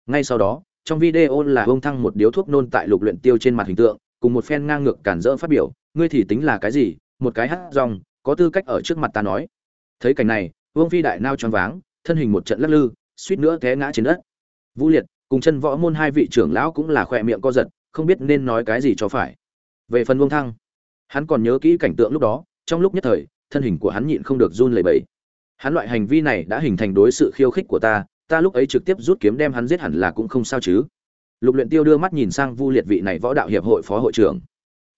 Ngay sau đó, trong video là ông thăng một điếu thuốc nôn tại lục luyện tiêu trên mặt hình tượng, cùng một phen ngang ngược cản rỡ phát biểu, ngươi thì tính là cái gì? Một cái hát rong, có tư cách ở trước mặt ta nói. Thấy cảnh này, vương phi đại nao choáng váng, thân hình một trận lắc lư, suýt nữa té ngã trên đất. Vũ liệt, cùng chân võ môn hai vị trưởng lão cũng là khoe miệng co giật, không biết nên nói cái gì cho phải. Về phần vương thăng, hắn còn nhớ kỹ cảnh tượng lúc đó, trong lúc nhất thời, thân hình của hắn nhịn không được run lẩy bẩy hắn loại hành vi này đã hình thành đối sự khiêu khích của ta ta lúc ấy trực tiếp rút kiếm đem hắn giết hẳn là cũng không sao chứ. Lục luyện tiêu đưa mắt nhìn sang vu liệt vị này võ đạo hiệp hội phó hội trưởng.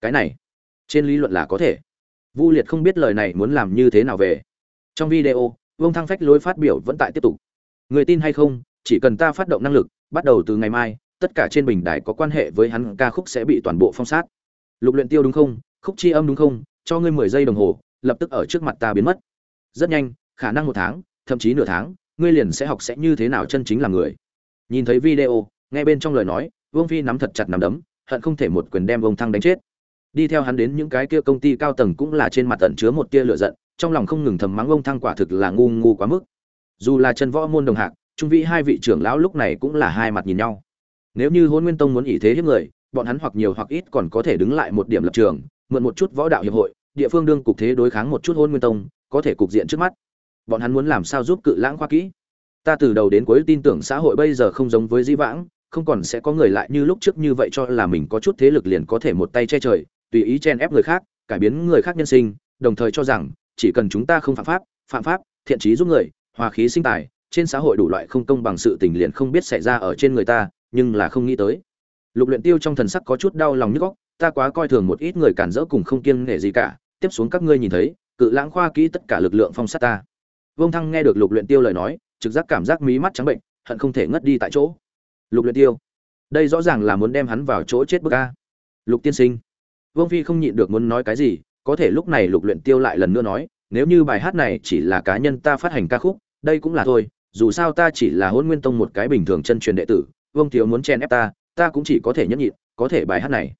Cái này, trên lý luận là có thể. Vu liệt không biết lời này muốn làm như thế nào về. Trong video, vương thăng phách lối phát biểu vẫn tại tiếp tục. Người tin hay không, chỉ cần ta phát động năng lực, bắt đầu từ ngày mai, tất cả trên bình đài có quan hệ với hắn, ca khúc sẽ bị toàn bộ phong sát. Lục luyện tiêu đúng không? Khúc chi âm đúng không? Cho ngươi mười giây đồng hồ, lập tức ở trước mặt ta biến mất. Rất nhanh khả năng một tháng, thậm chí nửa tháng, ngươi liền sẽ học sẽ như thế nào chân chính là người. Nhìn thấy video, nghe bên trong lời nói, vương phi nắm thật chặt nắm đấm, hận không thể một quyền đem vương thăng đánh chết. Đi theo hắn đến những cái kia công ty cao tầng cũng là trên mặt tận chứa một tia lửa giận, trong lòng không ngừng thầm mắng ông thăng quả thực là ngu ngu quá mức. Dù là chân võ môn đồng hạc, trung vị hai vị trưởng lão lúc này cũng là hai mặt nhìn nhau. Nếu như hôn nguyên tông muốn ỷ thế hiếp người, bọn hắn hoặc nhiều hoặc ít còn có thể đứng lại một điểm lập trường, mượn một chút võ đạo hiệp hội, địa phương đương cục thế đối kháng một chút hôn nguyên tông, có thể cục diện trước mắt bọn hắn muốn làm sao giúp cự lãng khoa kỹ? Ta từ đầu đến cuối tin tưởng xã hội bây giờ không giống với dĩ vãng, không còn sẽ có người lại như lúc trước như vậy cho là mình có chút thế lực liền có thể một tay che trời, tùy ý chen ép người khác, cải biến người khác nhân sinh, đồng thời cho rằng, chỉ cần chúng ta không phạm pháp phạm pháp, thiện trí giúp người, hòa khí sinh tài, trên xã hội đủ loại không công bằng sự tình liền không biết xảy ra ở trên người ta, nhưng là không nghĩ tới. Lục luyện tiêu trong thần sắc có chút đau lòng nhức óc, ta quá coi thường một ít người cản rỡ cùng không kiêng nể gì cả, tiếp xuống các ngươi nhìn thấy, cự lãng khoa kỹ tất cả lực lượng phong sát ta vương thăng nghe được lục luyện tiêu lời nói, trực giác cảm giác mí mắt trắng bệnh, hận không thể ngất đi tại chỗ. Lục luyện tiêu, đây rõ ràng là muốn đem hắn vào chỗ chết bức a. Lục tiên sinh, vương phi không nhịn được muốn nói cái gì, có thể lúc này lục luyện tiêu lại lần nữa nói, nếu như bài hát này chỉ là cá nhân ta phát hành ca khúc, đây cũng là thôi, dù sao ta chỉ là hôn nguyên tông một cái bình thường chân truyền đệ tử, vương thiếu muốn chen ép ta ta cũng chỉ có thể nhẫn nhịn, có thể bài hát này.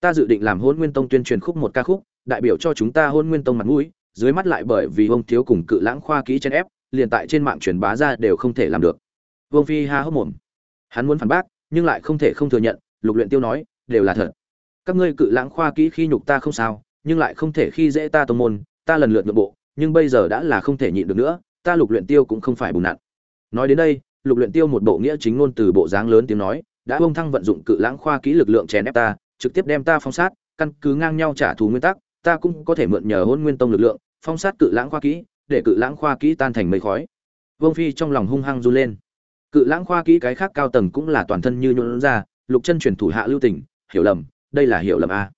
Ta dự định làm hôn nguyên tông tuyên truyền khúc một ca khúc, đại biểu cho chúng ta hôn nguyên tông mặt mũi dưới mắt lại bởi vì ông thiếu cùng cự lãng khoa kỹ chen ép, liền tại trên mạng truyền bá ra đều không thể làm được. Vương phi ha hốc mồm. Hắn muốn phản bác, nhưng lại không thể không thừa nhận, lục luyện tiêu nói, đều là thật. Các ngươi cự lãng khoa kỹ khi nhục ta không sao, nhưng lại không thể khi dễ ta tông môn, ta lần lượt nội bộ, nhưng bây giờ đã là không thể nhịn được nữa, ta lục luyện tiêu cũng không phải bùn nặn. Nói đến đây, lục luyện tiêu một bộ nghĩa chính ngôn từ bộ dáng lớn tiếng nói, đã ông thăng vận dụng cự lãng khoa kỹ lực lượng chèn ép ta, trực tiếp đem ta phong sát, căn cứ ngang nhau trả thù nguyên tắc, ta cũng có thể mượn nhờ hôn nguyên tông lực lượng phong sát cự lãng khoa kỹ, để cự lãng khoa kỹ tan thành mây khói. Vương phi trong lòng hung hăng run lên. Cự lãng khoa kỹ cái khác cao tầng cũng là toàn thân như nhuộn ra, lục chân truyền thủ hạ lưu tình, hiểu lầm, đây là hiểu lầm a.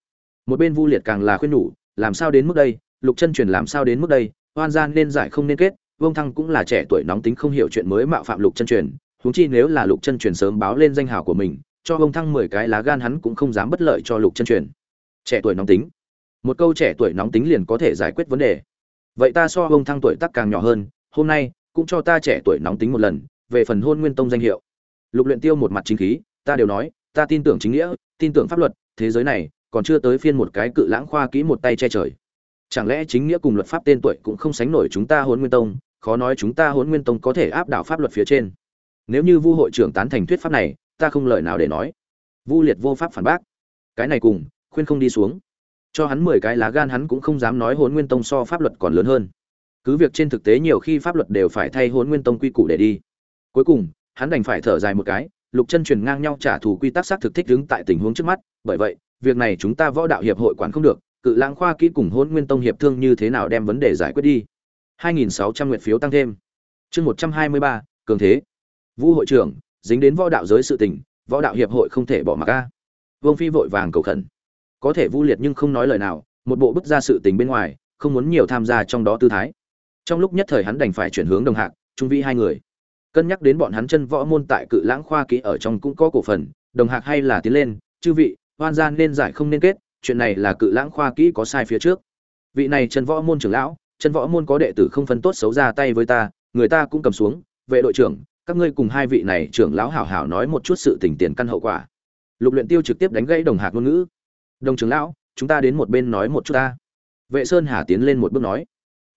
Một bên vu liệt càng là khuyên nhủ, làm sao đến mức đây, lục chân truyền làm sao đến mức đây, oan gian nên giải không nên kết, vương thăng cũng là trẻ tuổi nóng tính không hiểu chuyện mới mạo phạm lục chân truyền huống chi nếu là lục chân truyền sớm báo lên danh hào của mình, cho vương thăng mười cái lá gan hắn cũng không dám bất lợi cho lục chân truyền trẻ tuổi nóng tính. Một câu trẻ tuổi nóng tính liền có thể giải quyết vấn đề vậy ta so ông thăng tuổi tác càng nhỏ hơn, hôm nay cũng cho ta trẻ tuổi nóng tính một lần, về phần hôn nguyên tông danh hiệu. Lục luyện tiêu một mặt chính khí, ta đều nói, ta tin tưởng chính nghĩa, tin tưởng pháp luật, thế giới này còn chưa tới phiên một cái cự lãng khoa kỹ một tay che trời. Chẳng lẽ chính nghĩa cùng luật pháp tên tuổi cũng không sánh nổi chúng ta hôn nguyên tông, khó nói chúng ta hôn nguyên tông có thể áp đảo pháp luật phía trên. Nếu như vu hội trưởng tán thành thuyết pháp này, ta không lời nào để nói. Vu liệt vô pháp phản bác. Cái này cùng, khuyên không đi xuống cho hắn mười cái lá gan hắn cũng không dám nói hôn nguyên tông so pháp luật còn lớn hơn. Cứ việc trên thực tế nhiều khi pháp luật đều phải thay hôn nguyên tông quy củ để đi. Cuối cùng hắn đành phải thở dài một cái lục chân truyền ngang nhau trả thù quy tắc xác thực thích đứng tại tình huống trước mắt bởi vậy việc này chúng ta võ đạo hiệp hội quản không được cự lãng khoa kỹ cùng hôn nguyên tông hiệp thương như thế nào đem vấn đề giải quyết đi. 2.600 nguyện phiếu tăng thêm. Chương 123, cường thế. Vũ hội trưởng dính đến võ đạo giới sự tình võ đạo hiệp hội không thể bỏ mặc a. Vương phi vội vàng cầu khẩn có thể vu liệt nhưng không nói lời nào, một bộ bức ra sự tình bên ngoài, không muốn nhiều tham gia trong đó tư thái. Trong lúc nhất thời hắn đành phải chuyển hướng đồng hạc, trung vi hai người. Cân nhắc đến bọn hắn chân võ môn tại cự lãng khoa kỹ ở trong cũng có cổ phần, đồng hạc hay là tiến lên, chư vị, hoan gian nên giải không nên kết, chuyện này là cự lãng khoa kỹ có sai phía trước. Vị này chân võ môn trưởng lão, chân võ môn có đệ tử không phân tốt xấu ra tay với ta, người ta cũng cầm xuống, vệ đội trưởng, các ngươi cùng hai vị này trưởng lão hảo hảo nói một chút sự tình tiền căn hậu quả. Lục luyện tiêu trực tiếp đánh gãy đồng hạc ngôn ngữ đồng trưởng lão, chúng ta đến một bên nói một chút ta. Vệ sơn hà tiến lên một bước nói.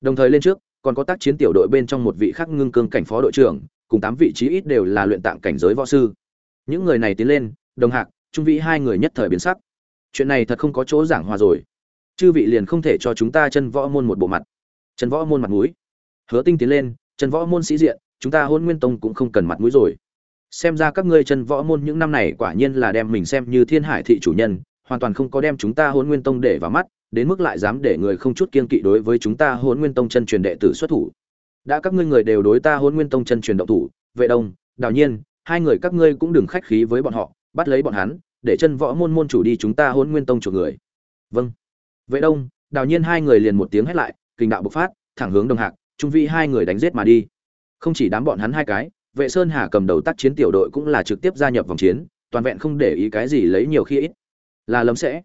Đồng thời lên trước, còn có tác chiến tiểu đội bên trong một vị khác ngưng cương cảnh phó đội trưởng, cùng tám vị trí ít đều là luyện tạng cảnh giới võ sư. Những người này tiến lên, đồng hạc, trung vị hai người nhất thời biến sắc. Chuyện này thật không có chỗ giảng hòa rồi. Chư vị liền không thể cho chúng ta chân võ môn một bộ mặt. Chân võ môn mặt mũi. Hứa tinh tiến lên, chân võ môn sĩ diện, chúng ta hôn nguyên tông cũng không cần mặt mũi rồi. Xem ra các ngươi chân võ môn những năm này quả nhiên là đem mình xem như thiên hải thị chủ nhân hoàn toàn không có đem chúng ta Hỗn nguyên tông để vào mắt, đến mức lại dám để người không chút kiên kỵ đối với chúng ta Hỗn nguyên tông chân truyền đệ tử xuất thủ. Đã các ngươi người đều đối ta Hỗn nguyên tông chân truyền động thủ, vệ đông đào nhiên, hai người các ngươi cũng đừng khách khí với bọn họ, bắt lấy bọn hắn, để chân võ môn môn chủ đi chúng ta Hỗn nguyên tông chủ người. Vâng. Vệ đông đào nhiên hai người liền một tiếng hét lại kình đạo bộc phát, thẳng hướng đông hạc, trung vị hai người đánh giết mà đi. Không chỉ đám bọn hắn hai cái, vệ sơn hà cầm đầu tác chiến tiểu đội cũng là trực tiếp gia nhập vòng chiến, toàn vẹn không để ý cái gì lấy nhiều khi ít là lấm sẽ.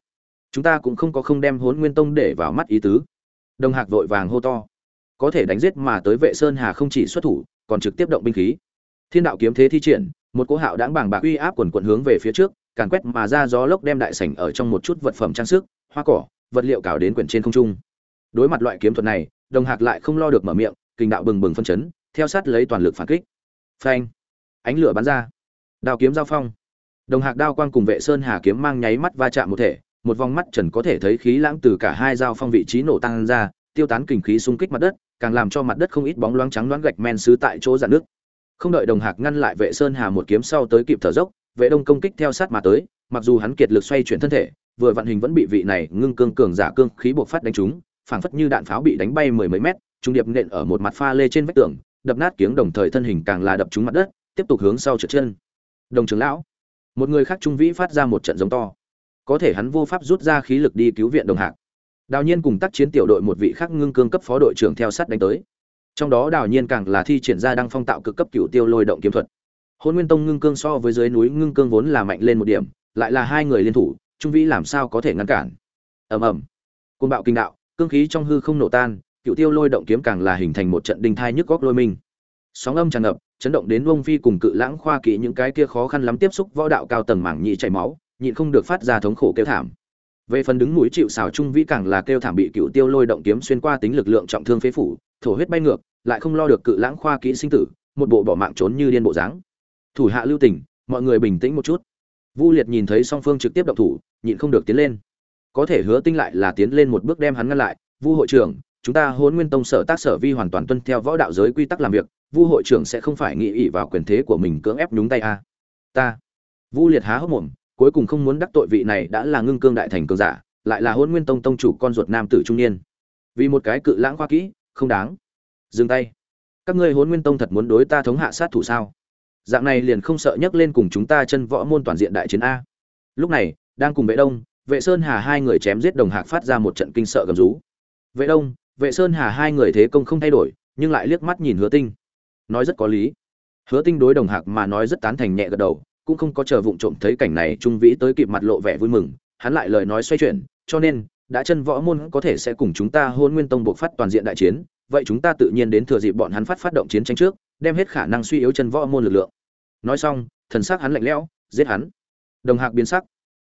Chúng ta cũng không có không đem hốn nguyên tông để vào mắt ý tứ. Đồng hạc vội vàng hô to. Có thể đánh giết mà tới vệ sơn hà không chỉ xuất thủ, còn trực tiếp động binh khí. Thiên đạo kiếm thế thi triển, một cỗ hạo đáng bàng bạc uy áp quần quận hướng về phía trước, càn quét mà ra gió lốc đem đại sảnh ở trong một chút vật phẩm trang sức, hoa cỏ, vật liệu cào đến quyển trên không trung. Đối mặt loại kiếm thuật này, đồng hạc lại không lo được mở miệng, kinh đạo bừng bừng phân chấn, theo sát lấy toàn lực phản kích. Phanh! Ánh lửa bắn ra. Đao kiếm giao phong đồng hạc đao quang cùng vệ sơn hà kiếm mang nháy mắt va chạm một thể, một vòng mắt trần có thể thấy khí lãng từ cả hai dao phong vị trí nổ tăng ra, tiêu tán kình khí xung kích mặt đất, càng làm cho mặt đất không ít bóng loáng trắng loáng gạch men xứ tại chỗ dạn nước không đợi đồng hạc ngăn lại vệ sơn hà một kiếm sau tới kịp thở dốc, vệ đông công kích theo sát mà tới, mặc dù hắn kiệt lực xoay chuyển thân thể, vừa vận hình vẫn bị vị này ngưng cương cường giả cương khí buộc phát đánh trúng, phảng phất như đạn pháo bị đánh bay mười mấy mét, trung điệp nện ở một mặt pha lê trên vách tường, đập nát kiếng đồng thời thân hình càng là đập trúng mặt đất, tiếp tục hướng sau trượt chân. Đồng trưởng lão một người khác trung vĩ phát ra một trận giống to. Có thể hắn vô pháp rút ra khí lực đi cứu viện đồng hạc. Đào nhiên cùng tác chiến tiểu đội một vị khác ngưng cương cấp phó đội trưởng theo sát đánh tới. Trong đó đào nhiên càng là thi triển ra đăng phong tạo cực cấp cựu tiêu lôi động kiếm thuật. Hôn nguyên tông ngưng cương so với dưới núi ngưng cương vốn là mạnh lên một điểm, lại là hai người liên thủ, trung vĩ làm sao có thể ngăn cản? Ầm ầm. Côn bạo kinh đạo, cương khí trong hư không nổ tan cựu tiêu lôi động kiếm càng là hình thành một trận đinh thai nhức góc lôi minh. Sóng âm tràn ngập chấn động đến Vương phi cùng cự lãng khoa kỵ những cái kia khó khăn lắm tiếp xúc võ đạo cao tầng mảng nhị chảy máu, nhịn không được phát ra thống khổ kêu thảm. Về phần đứng mũi chịu sào trung vĩ càng là kêu thảm bị cựu tiêu lôi động kiếm xuyên qua tính lực lượng trọng thương phế phủ, thổ huyết bay ngược, lại không lo được cự lãng khoa kỵ sinh tử, một bộ bỏ mạng trốn như điên bộ dáng. Thủ hạ lưu tình, mọi người bình tĩnh một chút. Vu liệt nhìn thấy song phương trực tiếp động thủ, nhịn không được tiến lên. Có thể hứa tinh lại là tiến lên một bước đem hắn ngăn lại. Vu hội trưởng chúng ta hôn nguyên tông sở tác sở vi hoàn toàn tuân theo võ đạo giới quy tắc làm việc, vu hội trưởng sẽ không phải nghĩ ỉ vào quyền thế của mình cưỡng ép nhúng tay a. À. ta. Vu liệt há hốc mồm, cuối cùng không muốn đắc tội vị này đã là ngưng cương đại thành cường giả, lại là hôn nguyên tông tông chủ con ruột nam tử trung niên. Vì một cái cự lãng khoa kỹ, không đáng. Dừng tay. Các ngươi hôn nguyên tông thật muốn đối ta thống hạ sát thủ sao? Dạng này liền không sợ nhấc lên cùng chúng ta chân võ môn toàn diện đại chiến a. Lúc này, đang cùng vệ đông, vệ sơn hà hai người chém giết đồng hạc phát ra một trận kinh sợ gầm rú. Vệ đông vệ sơn hà hai người thế công không thay đổi, nhưng lại liếc mắt nhìn hứa tinh. Nói rất có lý. Hứa tinh đối đồng hạc mà nói rất tán thành nhẹ gật đầu, cũng không có chờ vụng trộm thấy cảnh này trung vĩ tới kịp mặt lộ vẻ vui mừng, hắn lại lời nói xoay chuyển, cho nên, đã chân võ môn có thể sẽ cùng chúng ta hôn nguyên tông buộc phát toàn diện đại chiến, vậy chúng ta tự nhiên đến thừa dịp bọn hắn phát phát động chiến tranh trước, đem hết khả năng suy yếu chân võ môn lực lượng. Nói xong, thần sắc hắn lạnh lẽo, giết hắn. Đồng hạc biến sắc.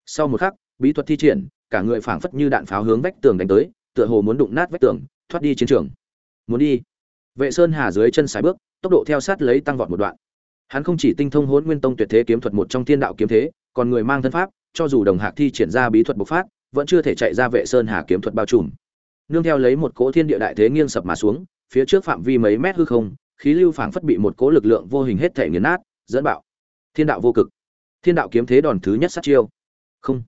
Sau một khắc, bí thuật thi triển, cả người phảng phất như đạn pháo hướng vách tường đánh tới tựa hồ muốn đụng nát vách tường, thoát đi chiến trường. Muốn đi. Vệ sơn hà dưới chân sải bước, tốc độ theo sát lấy tăng vọt một đoạn. Hắn không chỉ tinh thông hỗn nguyên tông tuyệt thế kiếm thuật một trong thiên đạo kiếm thế, còn người mang thân pháp, cho dù đồng hạc thi triển ra bí thuật bộc phát, vẫn chưa thể chạy ra vệ sơn hà kiếm thuật bao trùm. Nương theo lấy một cỗ thiên địa đại thế nghiêng sập mà xuống, phía trước phạm vi mấy mét hư không, khí lưu phảng phất bị một cỗ lực lượng vô hình hết thể nghiền nát, dẫn bạo. Thiên đạo vô cực. Thiên đạo kiếm thế đòn thứ nhất sát chiêu. Không.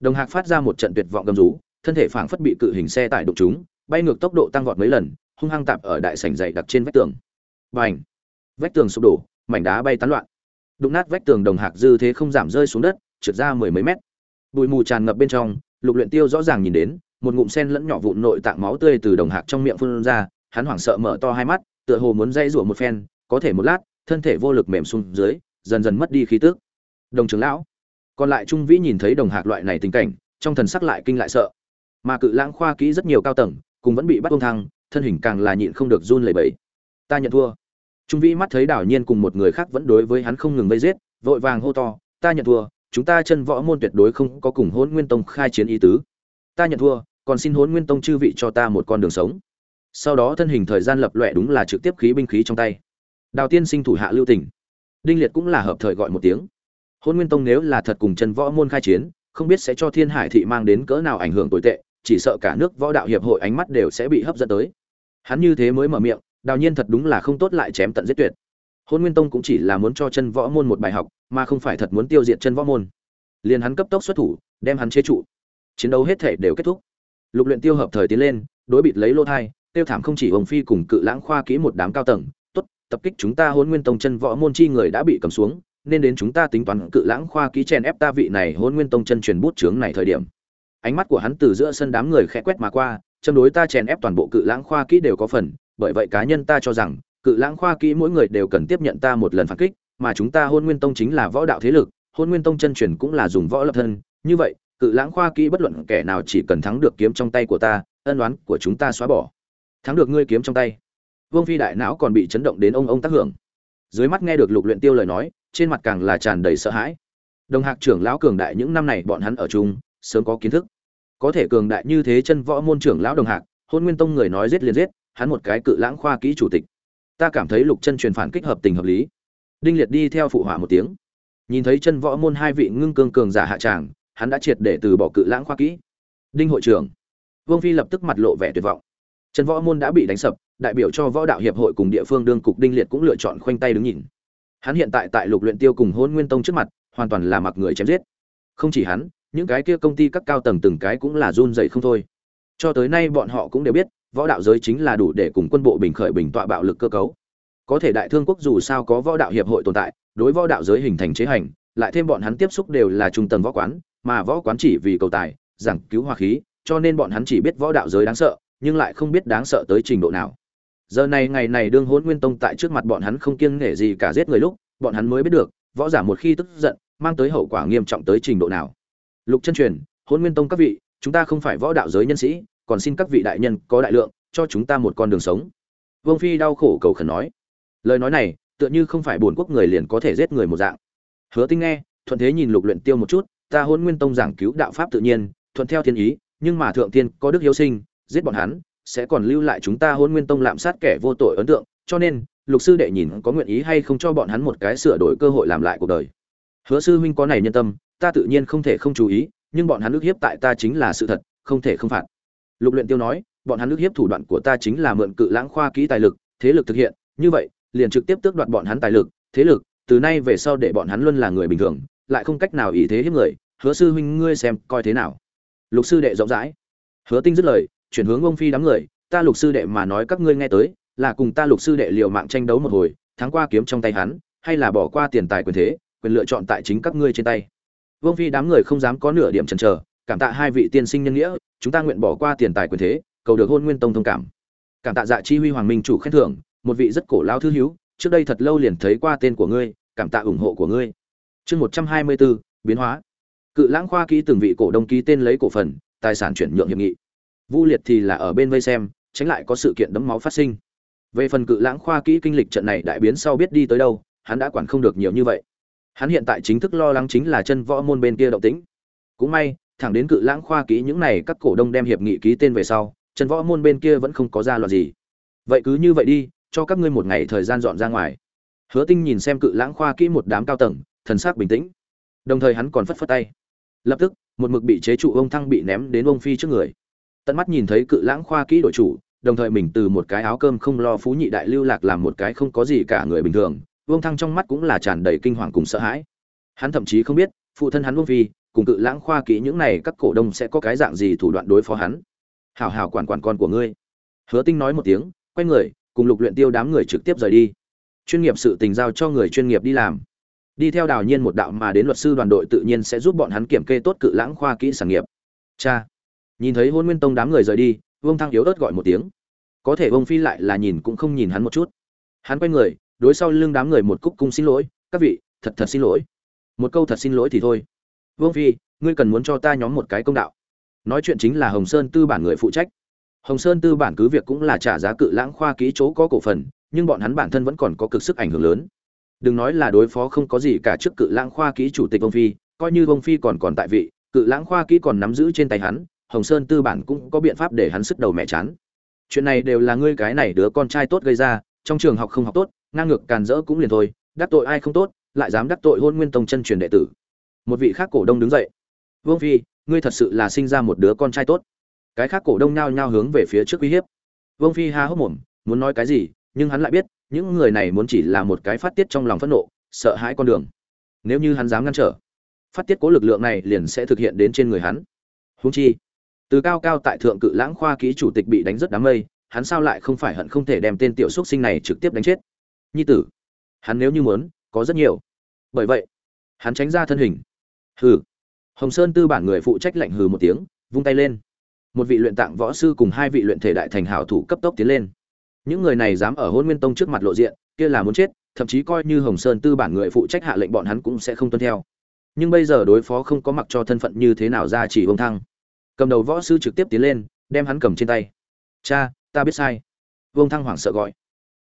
Đồng hạc phát ra một trận tuyệt vọng gầm rú thân thể phảng phất bị cự hình xe tải đụng chúng bay ngược tốc độ tăng vọt mấy lần, hung hăng tạp ở đại sảnh dày đặc trên vách tường. Bành! Vách tường sụp đổ, mảnh đá bay tán loạn. Đụng nát vách tường đồng hạc dư thế không giảm rơi xuống đất, trượt ra mười mấy mét. Bụi mù tràn ngập bên trong, lục luyện tiêu rõ ràng nhìn đến, một ngụm sen lẫn nhỏ vụn nội tạng máu tươi từ đồng hạc trong miệng phun ra, hắn hoảng sợ mở to hai mắt, tựa hồ muốn dãy rủa một phen, có thể một lát, thân thể vô lực mềm xuống dưới, dần dần mất đi khí tức. Đồng trưởng lão. Còn lại trung vĩ nhìn thấy đồng hạc loại này tình cảnh, trong thần sắc lại kinh lại sợ mà cự lãng khoa kỹ rất nhiều cao tầng, cùng vẫn bị bắt buông thăng, thân hình càng là nhịn không được run lẩy bẩy. Ta nhận thua. Trung vĩ mắt thấy đảo nhiên cùng một người khác vẫn đối với hắn không ngừng vây giết, vội vàng hô to, ta nhận thua, chúng ta chân võ môn tuyệt đối không có cùng hôn nguyên tông khai chiến ý tứ. Ta nhận thua, còn xin hôn nguyên tông chư vị cho ta một con đường sống. Sau đó thân hình thời gian lập lọe đúng là trực tiếp khí binh khí trong tay. Đào tiên sinh thủ hạ lưu tỉnh đinh liệt cũng là hợp thời gọi một tiếng. Hôn nguyên tông nếu là thật cùng chân võ môn khai chiến, không biết sẽ cho thiên hải thị mang đến cỡ nào ảnh hưởng tồi tệ chỉ sợ cả nước võ đạo hiệp hội ánh mắt đều sẽ bị hấp dẫn tới. Hắn như thế mới mở miệng, đào nhiên thật đúng là không tốt lại chém tận giết tuyệt. Hôn nguyên tông cũng chỉ là muốn cho chân võ môn một bài học, mà không phải thật muốn tiêu diệt chân võ môn. Liền hắn cấp tốc xuất thủ, đem hắn chế trụ. Chiến đấu hết thể đều kết thúc. Lục luyện tiêu hợp thời tiến lên, đối bịt lấy lô thai, tiêu thảm không chỉ hồng phi cùng cự lãng khoa kỹ một đám cao tầng, tốt, tập kích chúng ta hôn nguyên tông chân võ môn chi người đã bị cầm xuống, nên đến chúng ta tính toán cự lãng khoa kỹ chèn ép ta vị này hôn nguyên tông chân truyền bút chướng này thời điểm ánh mắt của hắn từ giữa sân đám người khẽ quét mà qua, châm đối ta chèn ép toàn bộ cự lãng khoa kỹ đều có phần, bởi vậy cá nhân ta cho rằng, cự lãng khoa kỹ mỗi người đều cần tiếp nhận ta một lần phản kích, mà chúng ta hôn nguyên tông chính là võ đạo thế lực, hôn nguyên tông chân truyền cũng là dùng võ lập thân, như vậy, cự lãng khoa kỹ bất luận kẻ nào chỉ cần thắng được kiếm trong tay của ta, ân oán của chúng ta xóa bỏ. Thắng được ngươi kiếm trong tay. Vương phi đại não còn bị chấn động đến ông ông tác hưởng. Dưới mắt nghe được lục luyện tiêu lời nói, trên mặt càng là tràn đầy sợ hãi. Đồng hạc trưởng lão cường đại những năm này bọn hắn ở chung sớm có kiến thức. Có thể cường đại như thế chân võ môn trưởng lão đồng hạc, hôn nguyên tông người nói giết liền giết, hắn một cái cự lãng khoa kỹ chủ tịch. Ta cảm thấy lục chân truyền phản kích hợp tình hợp lý. Đinh liệt đi theo phụ họa một tiếng. Nhìn thấy chân võ môn hai vị ngưng cương cường giả hạ tràng, hắn đã triệt để từ bỏ cự lãng khoa kỹ. Đinh hội trưởng. Vương phi lập tức mặt lộ vẻ tuyệt vọng. Chân võ môn đã bị đánh sập, đại biểu cho võ đạo hiệp hội cùng địa phương đương cục đinh liệt cũng lựa chọn khoanh tay đứng nhìn. Hắn hiện tại tại lục luyện tiêu cùng hôn nguyên tông trước mặt, hoàn toàn là mặc người chém giết. Không chỉ hắn những cái kia công ty các cao tầng từng cái cũng là run rẩy không thôi. Cho tới nay bọn họ cũng đều biết, võ đạo giới chính là đủ để cùng quân bộ bình khởi bình tọa bạo lực cơ cấu. Có thể đại thương quốc dù sao có võ đạo hiệp hội tồn tại, đối võ đạo giới hình thành chế hành, lại thêm bọn hắn tiếp xúc đều là trung tầng võ quán, mà võ quán chỉ vì cầu tài, giảng cứu hòa khí, cho nên bọn hắn chỉ biết võ đạo giới đáng sợ, nhưng lại không biết đáng sợ tới trình độ nào. Giờ này ngày này đương hôn nguyên tông tại trước mặt bọn hắn không kiêng nể gì cả giết người lúc, bọn hắn mới biết được, võ giả một khi tức giận, mang tới hậu quả nghiêm trọng tới trình độ nào lục chân truyền hôn nguyên tông các vị, chúng ta không phải võ đạo giới nhân sĩ, còn xin các vị đại nhân có đại lượng, cho chúng ta một con đường sống. Vương phi đau khổ cầu khẩn nói. Lời nói này, tựa như không phải bổn quốc người liền có thể giết người một dạng. Hứa tinh nghe, thuận thế nhìn lục luyện tiêu một chút, ta hôn nguyên tông giảng cứu đạo pháp tự nhiên, thuận theo thiên ý, nhưng mà thượng tiên có đức hiếu sinh, giết bọn hắn, sẽ còn lưu lại chúng ta hôn nguyên tông lạm sát kẻ vô tội ấn tượng, cho nên, lục sư đệ nhìn có nguyện ý hay không cho bọn hắn một cái sửa đổi cơ hội làm lại cuộc đời. Hứa sư huynh có này nhân tâm ta tự nhiên không thể không chú ý, nhưng bọn hắn ức hiếp tại ta chính là sự thật, không thể không phạt. Lục luyện tiêu nói, bọn hắn ức hiếp thủ đoạn của ta chính là mượn cự lãng khoa kỹ tài lực, thế lực thực hiện, như vậy, liền trực tiếp tước đoạt bọn hắn tài lực, thế lực, từ nay về sau để bọn hắn luôn là người bình thường, lại không cách nào ý thế hiếp người, hứa sư huynh ngươi xem coi thế nào. Lục sư đệ rộng rãi. Hứa tinh dứt lời, chuyển hướng ông phi đám người, ta lục sư đệ mà nói các ngươi nghe tới, là cùng ta lục sư đệ liều mạng tranh đấu một hồi, thắng qua kiếm trong tay hắn, hay là bỏ qua tiền tài quyền thế, quyền lựa chọn tại chính các ngươi trên tay vương phi đám người không dám có nửa điểm chần chờ, cảm tạ hai vị tiên sinh nhân nghĩa, chúng ta nguyện bỏ qua tiền tài quyền thế, cầu được hôn nguyên tông thông cảm. Cảm tạ dạ chi huy hoàng minh chủ khen thưởng, một vị rất cổ lao thư hiếu trước đây thật lâu liền thấy qua tên của ngươi, cảm tạ ủng hộ của ngươi. Chương một trăm hai mươi bốn, biến hóa. Cự lãng khoa ký từng vị cổ đông ký tên lấy cổ phần, tài sản chuyển nhượng hiệp nghị. Vu liệt thì là ở bên vây xem, tránh lại có sự kiện đấm máu phát sinh. Về phần cự lãng khoa kỹ kinh lịch trận này đại biến sau biết đi tới đâu, hắn đã quản không được nhiều như vậy hắn hiện tại chính thức lo lắng chính là chân võ môn bên kia động tĩnh. Cũng may, thẳng đến cự lãng khoa kỹ những này các cổ đông đem hiệp nghị ký tên về sau, chân võ môn bên kia vẫn không có ra loạt gì. Vậy cứ như vậy đi, cho các ngươi một ngày thời gian dọn ra ngoài. Hứa tinh nhìn xem cự lãng khoa kỹ một đám cao tầng, thần sắc bình tĩnh. Đồng thời hắn còn phất phất tay. Lập tức, một mực bị chế trụ ông thăng bị ném đến ông phi trước người. Tận mắt nhìn thấy cự lãng khoa kỹ đội chủ, đồng thời mình từ một cái áo cơm không lo phú nhị đại lưu lạc làm một cái không có gì cả người bình thường vương thăng trong mắt cũng là tràn đầy kinh hoàng cùng sợ hãi. Hắn thậm chí không biết, phụ thân hắn vương phi, cùng cự lãng khoa kỹ những này các cổ đông sẽ có cái dạng gì thủ đoạn đối phó hắn. Hảo hảo quản quản con của ngươi. Hứa tinh nói một tiếng, quay người, cùng lục luyện tiêu đám người trực tiếp rời đi. Chuyên nghiệp sự tình giao cho người chuyên nghiệp đi làm. Đi theo đào nhiên một đạo mà đến luật sư đoàn đội tự nhiên sẽ giúp bọn hắn kiểm kê tốt cự lãng khoa kỹ sản nghiệp. Cha. Nhìn thấy hôn nguyên tông đám người rời đi, vương thăng yếu ớt gọi một tiếng. Có thể vương phi lại là nhìn cũng không nhìn hắn một chút. Hắn quay người đối sau lưng đám người một cúc cung xin lỗi, các vị, thật thật xin lỗi. Một câu thật xin lỗi thì thôi. Vương phi, ngươi cần muốn cho ta nhóm một cái công đạo. Nói chuyện chính là hồng sơn tư bản người phụ trách. Hồng sơn tư bản cứ việc cũng là trả giá cự lãng khoa ký chỗ có cổ phần, nhưng bọn hắn bản thân vẫn còn có cực sức ảnh hưởng lớn. Đừng nói là đối phó không có gì cả trước cự lãng khoa ký chủ tịch vương phi, coi như vương phi còn còn tại vị, cự lãng khoa ký còn nắm giữ trên tay hắn, hồng sơn tư bản cũng có biện pháp để hắn sức đầu mẹ chán. Chuyện này đều là ngươi cái này đứa con trai tốt gây ra, trong trường học không học tốt ngang ngược càn rỡ cũng liền thôi, đắc tội ai không tốt, lại dám đắc tội hôn nguyên tông chân truyền đệ tử. Một vị khác cổ đông đứng dậy. Vương phi, ngươi thật sự là sinh ra một đứa con trai tốt. Cái khác cổ đông nhao nhao hướng về phía trước uy hiếp. Vương phi ha hốc mồm, muốn nói cái gì, nhưng hắn lại biết, những người này muốn chỉ là một cái phát tiết trong lòng phẫn nộ, sợ hãi con đường. Nếu như hắn dám ngăn trở, phát tiết cố lực lượng này liền sẽ thực hiện đến trên người hắn. Húng chi, từ cao cao tại thượng cự lãng khoa ký chủ tịch bị đánh rất đám mây, hắn sao lại không phải hận không thể đem tên tiểu xuất sinh này trực tiếp đánh chết? Nhi tử. Hắn nếu như muốn, có rất nhiều. Bởi vậy, hắn tránh ra thân hình. Hừ. Hồng sơn tư bản người phụ trách lệnh hừ một tiếng, vung tay lên. Một vị luyện tạng võ sư cùng hai vị luyện thể đại thành hảo thủ cấp tốc tiến lên. Những người này dám ở hôn nguyên tông trước mặt lộ diện, kia là muốn chết, thậm chí coi như hồng sơn tư bản người phụ trách hạ lệnh bọn hắn cũng sẽ không tuân theo. Nhưng bây giờ đối phó không có mặc cho thân phận như thế nào ra chỉ hông thăng. Cầm đầu võ sư trực tiếp tiến lên, đem hắn cầm trên tay. Cha, ta biết sai. Vương thăng hoảng sợ gọi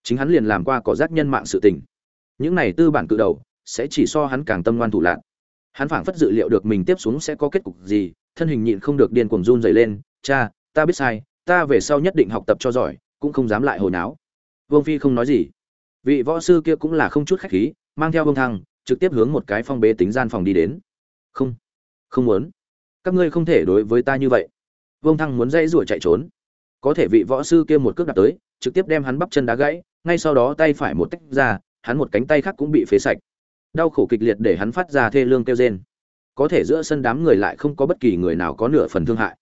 chính hắn liền làm qua có giác nhân mạng sự tình. Những này tư bản cự đầu, sẽ chỉ so hắn càng tâm ngoan thủ lạc hắn phảng phất dự liệu được mình tiếp xuống sẽ có kết cục gì, thân hình nhịn không được điên cuồng run dày lên, cha, ta biết sai, ta về sau nhất định học tập cho giỏi, cũng không dám lại hồi náo. Vương phi không nói gì. Vị võ sư kia cũng là không chút khách khí, mang theo vương thăng, trực tiếp hướng một cái phong bế tính gian phòng đi đến. Không không muốn. Các ngươi không thể đối với ta như vậy. Vương thăng muốn dây rủa chạy trốn. Có thể vị võ sư kia một cước đặt tới trực tiếp đem hắn bắp chân đá gãy, ngay sau đó tay phải một tách ra, hắn một cánh tay khác cũng bị phế sạch. Đau khổ kịch liệt để hắn phát ra thê lương kêu rên. Có thể giữa sân đám người lại không có bất kỳ người nào có nửa phần thương hại.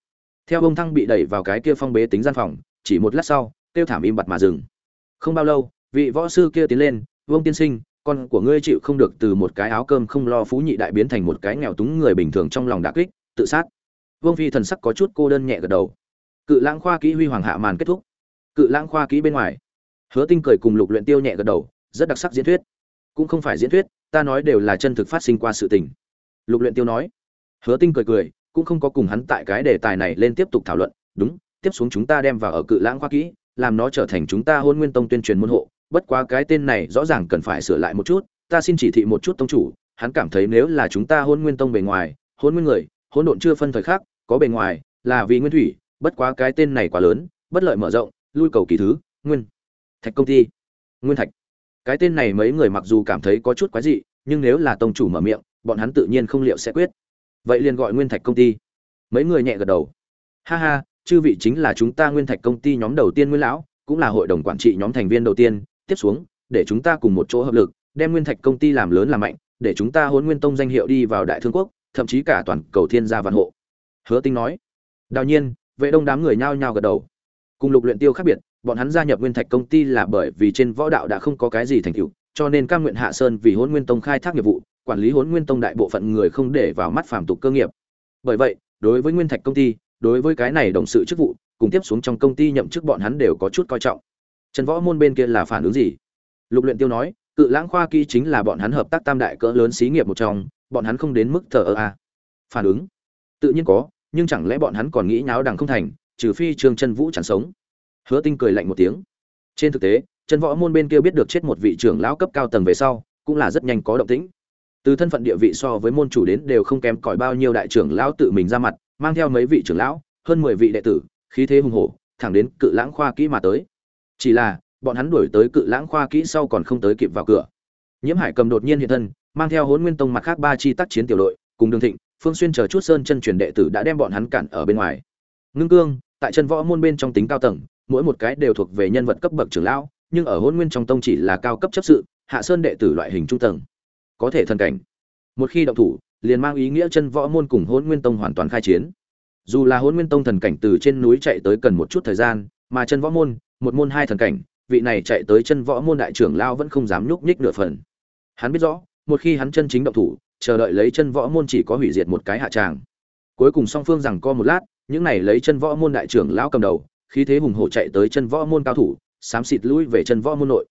Theo ông thăng bị đẩy vào cái kia phong bế tính gian phòng, chỉ một lát sau tiêu thảm im bặt mà dừng. Không bao lâu, vị võ sư kia tiến lên, vương tiên sinh, con của ngươi chịu không được từ một cái áo cơm không lo phú nhị đại biến thành một cái nghèo túng người bình thường trong lòng đả kích, tự sát. Vương phi thần sắc có chút cô đơn nhẹ gật đầu. Cự lãng khoa kỹ huy hoàng hạ màn kết thúc cự lãng khoa kỹ bên ngoài. Hứa tinh cười cùng lục luyện tiêu nhẹ gật đầu, rất đặc sắc diễn thuyết. Cũng không phải diễn thuyết, ta nói đều là chân thực phát sinh qua sự tình. Lục luyện tiêu nói. Hứa tinh cười cười, cũng không có cùng hắn tại cái đề tài này lên tiếp tục thảo luận. Đúng, tiếp xuống chúng ta đem vào ở cự lãng khoa kỹ, làm nó trở thành chúng ta hôn nguyên tông tuyên truyền môn hộ. Bất quá cái tên này rõ ràng cần phải sửa lại một chút, ta xin chỉ thị một chút tông chủ, hắn cảm thấy nếu là chúng ta hôn nguyên tông bề ngoài, hôn nguyên người hôn độn chưa phân thời khác có bề ngoài, là vì nguyên thủy, bất quá cái tên này quá lớn, bất lợi mở rộng lui cầu kỳ thứ, nguyên. Thạch công ty. Nguyên thạch. Cái tên này mấy người mặc dù cảm thấy có chút quái dị, nhưng nếu là tông chủ mở miệng, bọn hắn tự nhiên không liệu sẽ quyết. Vậy liền gọi nguyên thạch công ty. Mấy người nhẹ gật đầu. Ha ha, chư vị chính là chúng ta nguyên thạch công ty nhóm đầu tiên nguyên lão, cũng là hội đồng quản trị nhóm thành viên đầu tiên. Tiếp xuống, để chúng ta cùng một chỗ hợp lực, đem nguyên thạch công ty làm lớn làm mạnh, để chúng ta hôn nguyên tông danh hiệu đi vào đại thương quốc, thậm chí cả toàn cầu thiên gia vạn hộ. Hứa tinh nói. Đào nhiên, vệ đông đám người nhao nhao gật đầu cùng lục luyện tiêu khác biệt, bọn hắn gia nhập nguyên thạch công ty là bởi vì trên võ đạo đã không có cái gì thành tựu, cho nên cam nguyện hạ sơn vì hôn nguyên tông khai thác nghiệp vụ, quản lý hôn nguyên tông đại bộ phận người không để vào mắt phàm tục cơ nghiệp. Bởi vậy, đối với nguyên thạch công ty, đối với cái này đồng sự chức vụ, cùng tiếp xuống trong công ty nhậm chức bọn hắn đều có chút coi trọng. Trần võ môn bên kia là phản ứng gì? Lục luyện tiêu nói, cự lãng khoa kỹ chính là bọn hắn hợp tác tam đại cỡ lớn xí nghiệp một trong, bọn hắn không đến mức thờ ơ à. phản ứng? Tự nhiên có, nhưng chẳng lẽ bọn hắn còn nghĩ nháo đằng không thành? Trừ phi trương chân vũ chẳng sống. Hứa tinh cười lạnh một tiếng. Trên thực tế, chân võ môn bên kia biết được chết một vị trưởng lão cấp cao tầng về sau, cũng là rất nhanh có động tĩnh. Từ thân phận địa vị so với môn chủ đến đều không kém cỏi bao nhiêu đại trưởng lão tự mình ra mặt, mang theo mấy vị trưởng lão, hơn mười vị đệ tử, khí thế hùng hổ, thẳng đến cự lãng khoa kỹ mà tới. Chỉ là, bọn hắn đuổi tới cự lãng khoa kỹ sau còn không tới kịp vào cửa. Nhiễm hải cầm đột nhiên hiện thân, mang theo hốn nguyên tông mặt khác ba chi tác chiến tiểu đội, cùng đường thịnh, phương xuyên chờ chút sơn chân truyền đệ tử đã đem bọn hắn cản ở bên ngoài. Ngưng cương tại chân võ môn bên trong tính cao tầng, mỗi một cái đều thuộc về nhân vật cấp bậc trưởng lão, nhưng ở hôn nguyên trong tông chỉ là cao cấp chấp sự, hạ sơn đệ tử loại hình trung tầng. Có thể thần cảnh. Một khi động thủ, liền mang ý nghĩa chân võ môn cùng hôn nguyên tông hoàn toàn khai chiến. Dù là hôn nguyên tông thần cảnh từ trên núi chạy tới cần một chút thời gian, mà chân võ môn, một môn hai thần cảnh, vị này chạy tới chân võ môn đại trưởng lao vẫn không dám nhúc nhích nửa phần. Hắn biết rõ, một khi hắn chân chính động thủ, chờ đợi lấy chân võ môn chỉ có hủy diệt một cái hạ tràng. Cuối cùng song phương rằng co một lát những này lấy chân võ môn đại trưởng lão cầm đầu, khí thế hùng hổ chạy tới chân võ môn cao thủ, xám xịt lui về chân võ môn nội.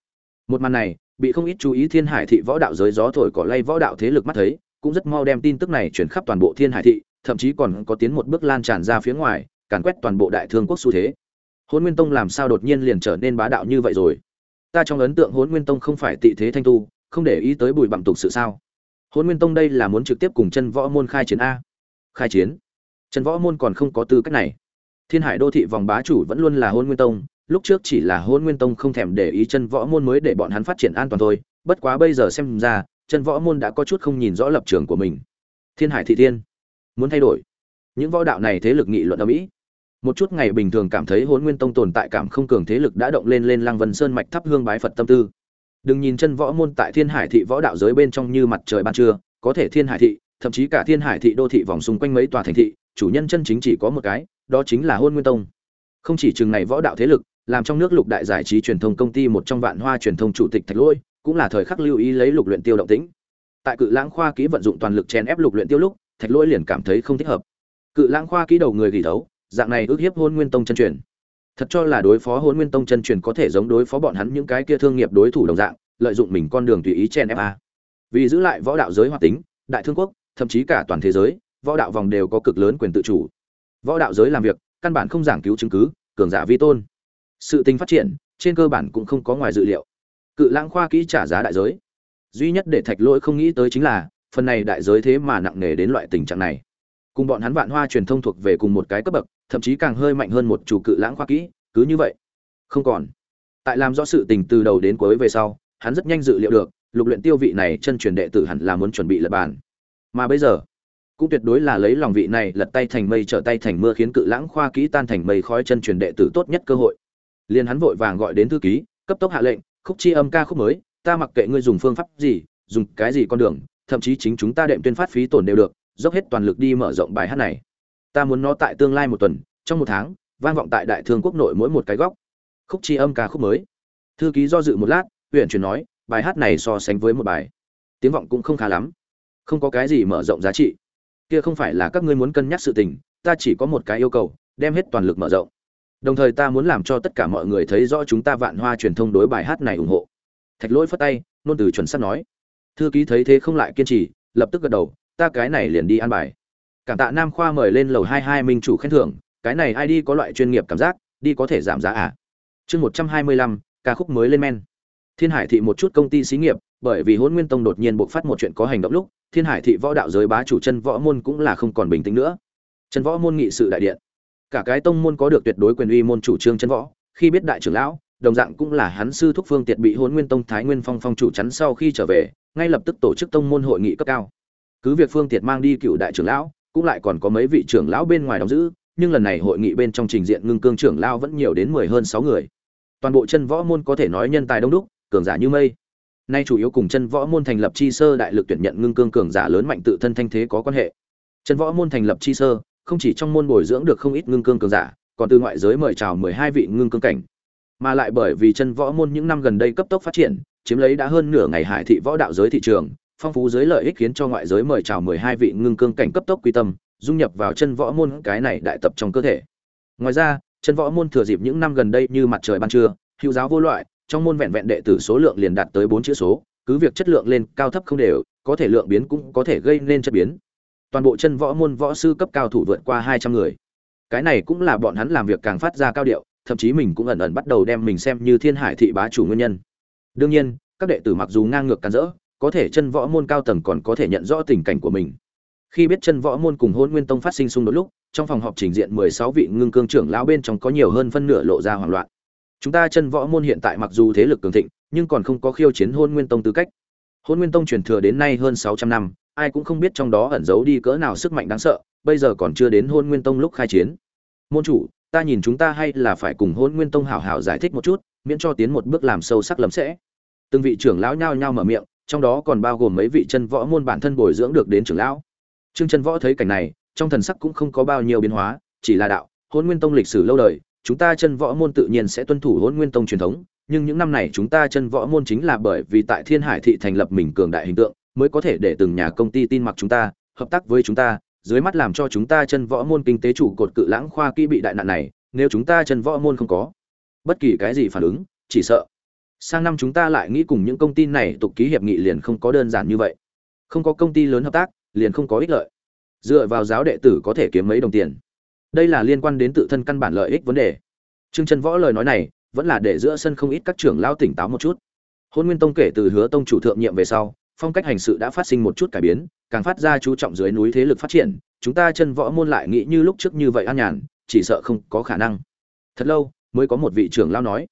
Một màn này, bị không ít chú ý thiên hải thị võ đạo giới gió thổi cỏ lay võ đạo thế lực mắt thấy, cũng rất mau đem tin tức này chuyển khắp toàn bộ thiên hải thị, thậm chí còn có tiến một bước lan tràn ra phía ngoài, càn quét toàn bộ đại thương quốc xu thế. Hôn nguyên tông làm sao đột nhiên liền trở nên bá đạo như vậy rồi? Ta trong ấn tượng hôn nguyên tông không phải tị thế thanh tu, không để ý tới bùi bặm tục sự sao? Hôn nguyên tông đây là muốn trực tiếp cùng chân võ môn khai chiến a? Khai chiến? Chân võ môn còn không có tư cách này. Thiên hải đô thị vòng bá chủ vẫn luôn là hôn nguyên tông, lúc trước chỉ là hôn nguyên tông không thèm để ý chân võ môn mới để bọn hắn phát triển an toàn thôi, bất quá bây giờ xem ra chân võ môn đã có chút không nhìn rõ lập trường của mình. Thiên hải thị thiên, muốn thay đổi. Những võ đạo này thế lực nghị luận ở mỹ. Một chút ngày bình thường cảm thấy hôn nguyên tông tồn tại cảm không cường thế lực đã động lên lên lăng vân sơn mạch thắp hương bái phật tâm tư. Đừng nhìn chân võ môn tại thiên hải thị võ đạo giới bên trong như mặt trời ban trưa, có thể thiên hải thị, thậm chí cả thiên hải thị đô thị vòng xung quanh mấy tòa thành thị chủ nhân chân chính chỉ có một cái, đó chính là hôn nguyên tông. Không chỉ chừng này võ đạo thế lực, làm trong nước lục đại giải trí truyền thông công ty một trong vạn hoa truyền thông chủ tịch thạch lôi cũng là thời khắc lưu ý lấy lục luyện tiêu động tĩnh. Tại cự lãng khoa ký vận dụng toàn lực chèn ép lục luyện tiêu lúc, thạch lôi liền cảm thấy không thích hợp. Cự lãng khoa ký đầu người gỉ thấu, dạng này ước hiếp hôn nguyên tông chân truyền. Thật cho là đối phó hôn nguyên tông chân truyền có thể giống đối phó bọn hắn những cái kia thương nghiệp đối thủ đồng dạng, lợi dụng mình con đường tùy ý chen ép a. Vì giữ lại võ đạo giới hoạt tính, đại thương quốc, thậm chí cả toàn thế giới võ đạo vòng đều có cực lớn quyền tự chủ. Võ đạo giới làm việc, căn bản không giảng cứu chứng cứ, cường giả vi tôn. Sự tình phát triển, trên cơ bản cũng không có ngoài dự liệu. Cự lãng khoa kỹ trả giá đại giới. Duy nhất để thạch lỗi không nghĩ tới chính là, phần này đại giới thế mà nặng nề đến loại tình trạng này. Cùng bọn hắn vạn hoa truyền thông thuộc về cùng một cái cấp bậc, thậm chí càng hơi mạnh hơn một chủ cự lãng khoa kỹ, cứ như vậy. Không còn. Tại làm rõ sự tình từ đầu đến cuối về sau, hắn rất nhanh dự liệu được, lục luyện tiêu vị này chân truyền đệ tử hẳn là muốn chuẩn bị lật bàn. Mà bây giờ cũng tuyệt đối là lấy lòng vị này lật tay thành mây trở tay thành mưa khiến cự lãng khoa kỹ tan thành mây khói chân truyền đệ tử tốt nhất cơ hội. Liền hắn vội vàng gọi đến thư ký, cấp tốc hạ lệnh, khúc chi âm ca khúc mới, ta mặc kệ ngươi dùng phương pháp gì, dùng cái gì con đường, thậm chí chính chúng ta đệm tuyên phát phí tổn đều được, dốc hết toàn lực đi mở rộng bài hát này. Ta muốn nó tại tương lai một tuần, trong một tháng, vang vọng tại đại thương quốc nội mỗi một cái góc. Khúc chi âm ca khúc mới. Thư ký do dự một lát huyện chuyển nói, bài hát này so sánh với một bài, tiếng vọng cũng không khá lắm, không có cái gì mở rộng giá trị kia không phải là các ngươi muốn cân nhắc sự tình, ta chỉ có một cái yêu cầu, đem hết toàn lực mở rộng. Đồng thời ta muốn làm cho tất cả mọi người thấy rõ chúng ta vạn hoa truyền thông đối bài hát này ủng hộ. Thạch lỗi phất tay, nôn từ chuẩn sắp nói. Thư ký thấy thế không lại kiên trì, lập tức gật đầu, ta cái này liền đi an bài. Cảm tạ nam khoa mời lên lầu hai hai minh chủ khen thưởng, cái này ai đi có loại chuyên nghiệp cảm giác, đi có thể giảm giá à? Chương một trăm hai mươi lăm, ca khúc mới lên men thiên hải thị một chút công ty xí nghiệp, bởi vì Hỗn nguyên tông đột nhiên bộc phát một chuyện có hành động lúc, thiên hải thị võ đạo giới bá chủ chân võ môn cũng là không còn bình tĩnh nữa. Chân võ môn nghị sự đại điện. Cả cái tông môn có được tuyệt đối quyền uy môn chủ trương chân võ, khi biết đại trưởng lão, đồng dạng cũng là hắn sư thúc phương tiệt bị Hỗn nguyên tông thái nguyên phong phong chủ chắn sau khi trở về, ngay lập tức tổ chức tông môn hội nghị cấp cao. Cứ việc phương tiệt mang đi cựu đại trưởng lão, cũng lại còn có mấy vị trưởng lão bên ngoài đóng giữ, nhưng lần này hội nghị bên trong trình diện ngưng cương trưởng lão vẫn nhiều đến mười hơn sáu người. Toàn bộ chân võ môn có thể nói nhân tài đông đúc cường giả như mây. Nay chủ yếu cùng chân võ môn thành lập chi sơ đại lực tuyển nhận ngưng cương cường giả lớn mạnh tự thân thanh thế có quan hệ. Chân võ môn thành lập chi sơ, không chỉ trong môn bồi dưỡng được không ít ngưng cương cường giả, còn từ ngoại giới mời chào mười hai vị ngưng cương cảnh. Mà lại bởi vì chân võ môn những năm gần đây cấp tốc phát triển, chiếm lấy đã hơn nửa ngày hải thị võ đạo giới thị trường, phong phú giới lợi ích khiến cho ngoại giới mời chào mười hai vị ngưng cương cảnh cấp tốc quy tâm, dung nhập vào chân võ môn cái này đại tập trong cơ thể. Ngoài ra, chân võ môn thừa dịp những năm gần đây như mặt trời ban trưa, hữu giáo vô loại trong môn vẹn vẹn đệ tử số lượng liền đạt tới bốn chữ số, cứ việc chất lượng lên cao thấp không đều, có thể lượng biến cũng có thể gây nên chất biến. Toàn bộ chân võ môn võ sư cấp cao thủ vượt qua hai trăm người. Cái này cũng là bọn hắn làm việc càng phát ra cao điệu, thậm chí mình cũng ẩn ẩn bắt đầu đem mình xem như thiên hải thị bá chủ nguyên nhân. Đương nhiên, các đệ tử mặc dù ngang ngược càn rỡ, có thể chân võ môn cao tầng còn có thể nhận rõ tình cảnh của mình. Khi biết chân võ môn cùng hôn nguyên tông phát sinh xung đột lúc, trong phòng họp trình diện mười sáu vị ngưng cương trưởng lão bên trong có nhiều hơn phân nửa lộ ra hoảng loạn chúng ta chân võ môn hiện tại mặc dù thế lực cường thịnh, nhưng còn không có khiêu chiến hôn nguyên tông tư cách. Hôn nguyên tông truyền thừa đến nay hơn sáu trăm năm, ai cũng không biết trong đó ẩn giấu đi cỡ nào sức mạnh đáng sợ, bây giờ còn chưa đến hôn nguyên tông lúc khai chiến. Môn chủ, ta nhìn chúng ta hay là phải cùng hôn nguyên tông hảo hảo giải thích một chút, miễn cho tiến một bước làm sâu sắc lấm sẽ. Từng vị trưởng lão nhao nhao mở miệng, trong đó còn bao gồm mấy vị chân võ môn bản thân bồi dưỡng được đến trưởng lão. Trương chân võ thấy cảnh này, trong thần sắc cũng không có bao nhiêu biến hóa, chỉ là đạo, hôn nguyên tông lịch sử lâu đời chúng ta chân võ môn tự nhiên sẽ tuân thủ hôn nguyên tông truyền thống, nhưng những năm này chúng ta chân võ môn chính là bởi vì tại thiên hải thị thành lập mình cường đại hình tượng, mới có thể để từng nhà công ty tin mặc chúng ta, hợp tác với chúng ta, dưới mắt làm cho chúng ta chân võ môn kinh tế chủ cột cự lãng khoa kỹ bị đại nạn này, nếu chúng ta chân võ môn không có bất kỳ cái gì phản ứng, chỉ sợ sang năm chúng ta lại nghĩ cùng những công ty này tục ký hiệp nghị liền không có đơn giản như vậy. Không có công ty lớn hợp tác, liền không có ích lợi. Dựa vào giáo đệ tử có thể kiếm mấy đồng tiền đây là liên quan đến tự thân căn bản lợi ích vấn đề. Trương Trần võ lời nói này vẫn là để giữa sân không ít các trưởng lao tỉnh táo một chút. Hôn nguyên tông kể từ hứa tông chủ thượng nhiệm về sau, phong cách hành sự đã phát sinh một chút cải biến, càng phát ra chú trọng dưới núi thế lực phát triển, chúng ta chân võ môn lại nghĩ như lúc trước như vậy an nhàn, chỉ sợ không có khả năng. Thật lâu mới có một vị trưởng lao nói.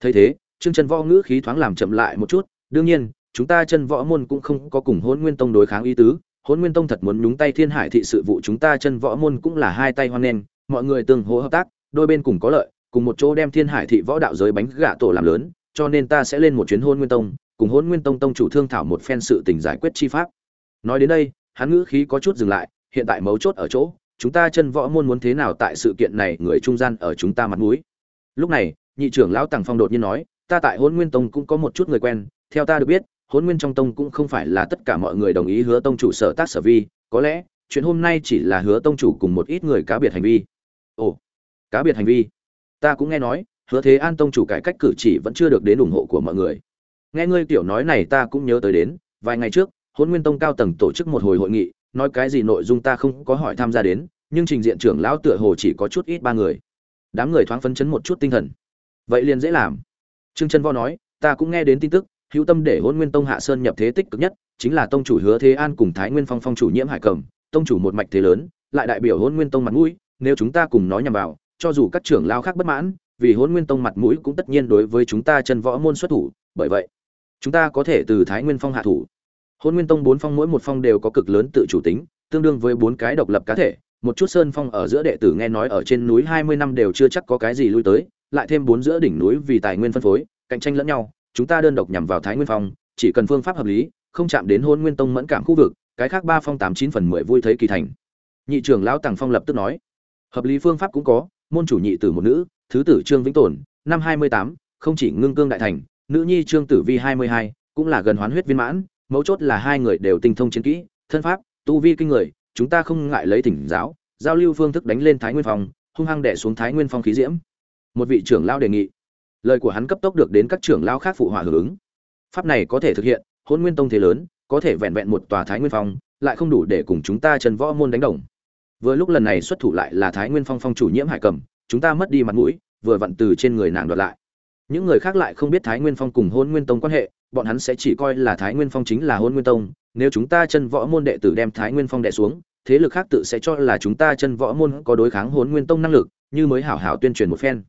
Thấy thế, trương Trần võ ngữ khí thoáng làm chậm lại một chút, đương nhiên, chúng ta chân võ môn cũng không có cùng hôn nguyên tông đối kháng ý tứ hôn nguyên tông thật muốn nhúng tay thiên hải thị sự vụ chúng ta chân võ môn cũng là hai tay hoan nghênh, mọi người tương hỗ hợp tác, đôi bên cùng có lợi, cùng một chỗ đem thiên hải thị võ đạo giới bánh gạ tổ làm lớn, cho nên ta sẽ lên một chuyến hôn nguyên tông, cùng hôn nguyên tông tông chủ thương thảo một phen sự tình giải quyết chi pháp. Nói đến đây, hắn ngữ khí có chút dừng lại, hiện tại mấu chốt ở chỗ, chúng ta chân võ môn muốn thế nào tại sự kiện này người trung gian ở chúng ta mặt mũi. Lúc này, nhị trưởng lão tàng phong đột nhiên nói, ta tại hôn nguyên tông cũng có một chút người quen, theo ta được biết hôn nguyên trong tông cũng không phải là tất cả mọi người đồng ý hứa tông chủ sở tác sở vi, có lẽ, chuyện hôm nay chỉ là hứa tông chủ cùng một ít người cá biệt hành vi. Ồ, cá biệt hành vi. Ta cũng nghe nói, hứa thế an tông chủ cải cách cử chỉ vẫn chưa được đến ủng hộ của mọi người. Nghe ngươi tiểu nói này ta cũng nhớ tới đến, vài ngày trước hôn nguyên tông cao tầng tổ chức một hồi hội nghị, nói cái gì nội dung ta không có hỏi tham gia đến, nhưng trình diện trưởng lão tựa hồ chỉ có chút ít ba người. Đám người thoáng phấn chấn một chút tinh thần. Vậy liền dễ làm. Trương trân vo nói, ta cũng nghe đến tin tức hữu tâm để hôn nguyên tông hạ sơn nhập thế tích cực nhất, chính là tông chủ hứa thế an cùng thái nguyên phong phong chủ nhiễm hải cầm, tông chủ một mạch thế lớn, lại đại biểu hôn nguyên tông mặt mũi, nếu chúng ta cùng nói nhằm vào, cho dù các trưởng lao khác bất mãn, vì hôn nguyên tông mặt mũi cũng tất nhiên đối với chúng ta chân võ môn xuất thủ, bởi vậy, chúng ta có thể từ thái nguyên phong hạ thủ. Hôn nguyên tông bốn phong mỗi một phong đều có cực lớn tự chủ tính, tương đương với bốn cái độc lập cá thể, một chút sơn phong ở giữa đệ tử nghe nói ở trên núi hai mươi năm đều chưa chắc có cái gì lui tới, lại thêm bốn giữa đỉnh núi vì tài nguyên phân phối, cạnh tranh lẫn nhau chúng ta đơn độc nhằm vào thái nguyên phong, chỉ cần phương pháp hợp lý, không chạm đến hôn nguyên tông mẫn cảm khu vực, cái khác ba phong tám chín phần mười vui thấy kỳ thành. Nhị trưởng lão tàng phong lập tức nói. Hợp lý phương pháp cũng có, môn chủ nhị tử một nữ, thứ tử trương vĩnh tồn, năm hai mươi tám, không chỉ ngưng cương đại thành, nữ nhi trương tử vi hai mươi hai, cũng là gần hoán huyết viên mãn, mấu chốt là hai người đều tinh thông chiến kỹ, thân pháp, tu vi kinh người, chúng ta không ngại lấy thỉnh giáo, giao lưu phương thức đánh lên thái nguyên phong, hung hăng đẻ xuống thái nguyên phong khí diễm. Một vị trưởng lão đề nghị lời của hắn cấp tốc được đến các trưởng lao khác phụ họa hưởng ứng. Pháp này có thể thực hiện hôn nguyên tông thế lớn, có thể vẹn vẹn một tòa thái nguyên phong, lại không đủ để cùng chúng ta trần võ môn đánh đồng. Vừa lúc lần này xuất thủ lại là thái nguyên phong phong chủ nhiễm hải cầm, chúng ta mất đi mặt mũi, vừa vặn từ trên người nàng đoạt lại. Những người khác lại không biết thái nguyên phong cùng hôn nguyên tông quan hệ, bọn hắn sẽ chỉ coi là thái nguyên phong chính là hôn nguyên tông, nếu chúng ta chân võ môn đệ tử đem thái nguyên phong đệ xuống, thế lực khác tự sẽ cho là chúng ta chân võ môn có đối kháng hôn nguyên tông năng lực, như mới hảo hảo tuyên truyền một phen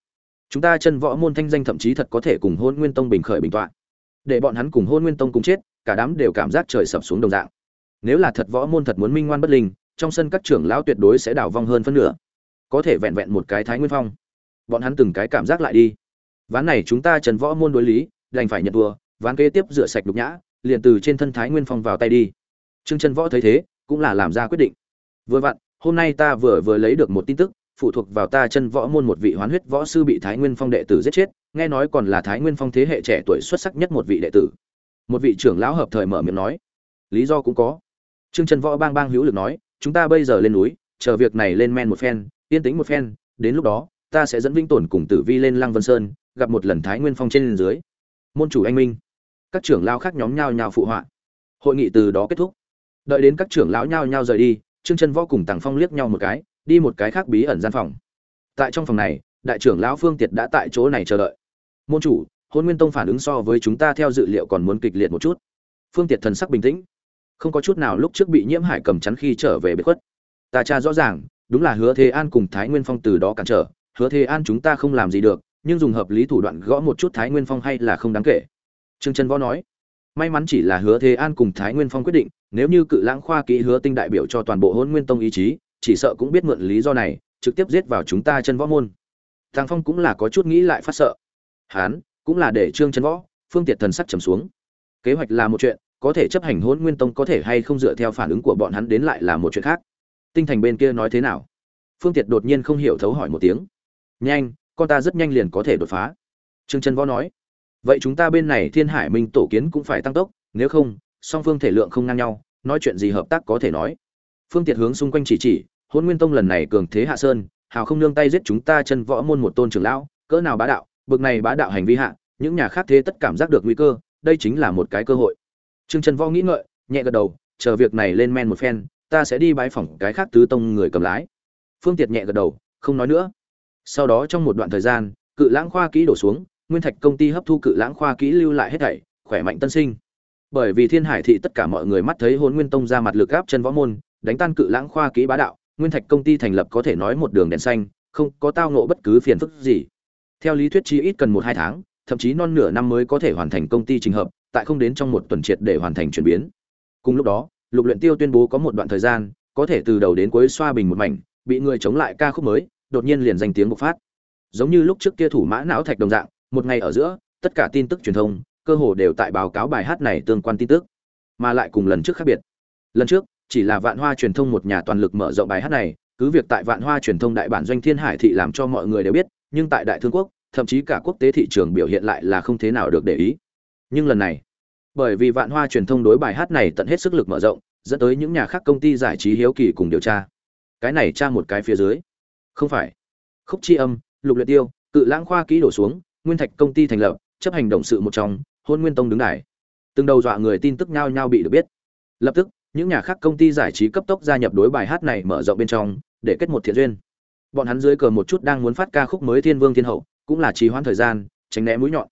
chúng ta chân võ môn thanh danh thậm chí thật có thể cùng hôn nguyên tông bình khởi bình tọa. Để bọn hắn cùng hôn nguyên tông cùng chết, cả đám đều cảm giác trời sập xuống đồng dạng. Nếu là thật võ môn thật muốn minh ngoan bất linh, trong sân các trưởng lão tuyệt đối sẽ đảo vong hơn phân nửa. Có thể vẹn vẹn một cái thái nguyên phong. Bọn hắn từng cái cảm giác lại đi. Ván này chúng ta trần võ môn đối lý, đành phải nhận thua, ván kế tiếp rửa sạch đục nhã, liền từ trên thân thái nguyên phong vào tay đi. Trương trần võ thấy thế, cũng là làm ra quyết định. Vừa vặn, hôm nay ta vừa vừa lấy được một tin tức phụ thuộc vào ta chân võ môn một vị hoán huyết võ sư bị thái nguyên phong đệ tử giết chết, nghe nói còn là thái nguyên phong thế hệ trẻ tuổi xuất sắc nhất một vị đệ tử. Một vị trưởng lão hợp thời mở miệng nói. Lý do cũng có. Trương trần võ bang bang hữu lực nói, chúng ta bây giờ lên núi, chờ việc này lên men một phen, yên tĩnh một phen, đến lúc đó, ta sẽ dẫn vinh tổn cùng tử vi lên lăng vân sơn, gặp một lần thái nguyên phong trên dưới. Môn chủ anh minh. Các trưởng lão khác nhóm nhau nhào phụ họa. Hội nghị từ đó kết thúc. Đợi đến các trưởng lão nhao nhao rời đi, trương chân võ cùng tàng phong liếc nhau một cái đi một cái khác bí ẩn gian phòng. Tại trong phòng này, đại trưởng lão phương tiệt đã tại chỗ này chờ đợi. Môn chủ, hôn nguyên tông phản ứng so với chúng ta theo dự liệu còn muốn kịch liệt một chút. Phương tiệt thần sắc bình tĩnh. Không có chút nào lúc trước bị nhiễm hải cầm chắn khi trở về bế khuất. Ta tra rõ ràng, đúng là hứa thế an cùng thái nguyên phong từ đó cản trở. Hứa thế an chúng ta không làm gì được, nhưng dùng hợp lý thủ đoạn gõ một chút thái nguyên phong hay là không đáng kể. Trương trân võ nói. May mắn chỉ là hứa thế an cùng thái nguyên phong quyết định, nếu như cự lãng khoa kỹ hứa tinh đại biểu cho toàn bộ hôn nguyên tông ý chí chỉ sợ cũng biết mượn lý do này, trực tiếp giết vào chúng ta chân võ môn. Thằng phong cũng là có chút nghĩ lại phát sợ. Hán, cũng là để trương chân võ, phương tiệt thần sắc trầm xuống. Kế hoạch là một chuyện, có thể chấp hành hôn nguyên tông có thể hay không dựa theo phản ứng của bọn hắn đến lại là một chuyện khác. Tinh thành bên kia nói thế nào? Phương tiệt đột nhiên không hiểu thấu hỏi một tiếng. Nhanh, con ta rất nhanh liền có thể đột phá. Trương chân võ nói. Vậy chúng ta bên này thiên hải minh tổ kiến cũng phải tăng tốc, nếu không, song phương thể lượng không ngang nhau, nói chuyện gì hợp tác có thể nói. Phương tiệt hướng xung quanh chỉ chỉ hôn nguyên tông lần này cường thế hạ sơn, hào không nương tay giết chúng ta chân võ môn một tôn trưởng lão, cỡ nào bá đạo, bực này bá đạo hành vi hạ, những nhà khác thế tất cảm giác được nguy cơ, đây chính là một cái cơ hội. Trương trần võ nghĩ ngợi, nhẹ gật đầu, chờ việc này lên men một phen, ta sẽ đi bái phỏng cái khác tứ tông người cầm lái. Phương tiệt nhẹ gật đầu, không nói nữa. Sau đó trong một đoạn thời gian, cự lãng khoa kỹ đổ xuống, nguyên thạch công ty hấp thu cự lãng khoa kỹ lưu lại hết thảy, khỏe mạnh tân sinh. Bởi vì thiên hải thị tất cả mọi người mắt thấy hôn nguyên tông ra mặt lực gáp chân võ môn, đánh tan cự lãng khoa kỹ bá đạo nguyên thạch công ty thành lập có thể nói một đường đèn xanh, không có tao nộ bất cứ phiền phức gì. Theo lý thuyết chi ít cần một hai tháng, thậm chí non nửa năm mới có thể hoàn thành công ty trình hợp, tại không đến trong một tuần triệt để hoàn thành chuyển biến. Cùng lúc đó, lục luyện tiêu tuyên bố có một đoạn thời gian, có thể từ đầu đến cuối xoa bình một mảnh, bị người chống lại ca khúc mới, đột nhiên liền danh tiếng bộc phát. Giống như lúc trước kia thủ mã não thạch đồng dạng, một ngày ở giữa, tất cả tin tức truyền thông, cơ hồ đều tại báo cáo bài hát này tương quan tin tức, mà lại cùng lần trước khác biệt. Lần trước chỉ là vạn hoa truyền thông một nhà toàn lực mở rộng bài hát này, cứ việc tại vạn hoa truyền thông đại bản doanh thiên hải thị làm cho mọi người đều biết, nhưng tại đại thương quốc, thậm chí cả quốc tế thị trường biểu hiện lại là không thế nào được để ý. Nhưng lần này, bởi vì vạn hoa truyền thông đối bài hát này tận hết sức lực mở rộng, dẫn tới những nhà khác công ty giải trí hiếu kỳ cùng điều tra. Cái này tra một cái phía dưới. Không phải. Khúc chi âm, lục luyện tiêu, cự lãng khoa kỹ đổ xuống, nguyên thạch công ty thành lập, chấp hành động sự một trong, hôn nguyên tông đứng đài. Từng đầu dọa người tin tức nhao nhao bị được biết. Lập tức những nhà khác công ty giải trí cấp tốc gia nhập đối bài hát này mở rộng bên trong, để kết một thiện duyên. Bọn hắn dưới cờ một chút đang muốn phát ca khúc mới thiên vương thiên hậu, cũng là trì hoãn thời gian, tránh né mũi nhọn.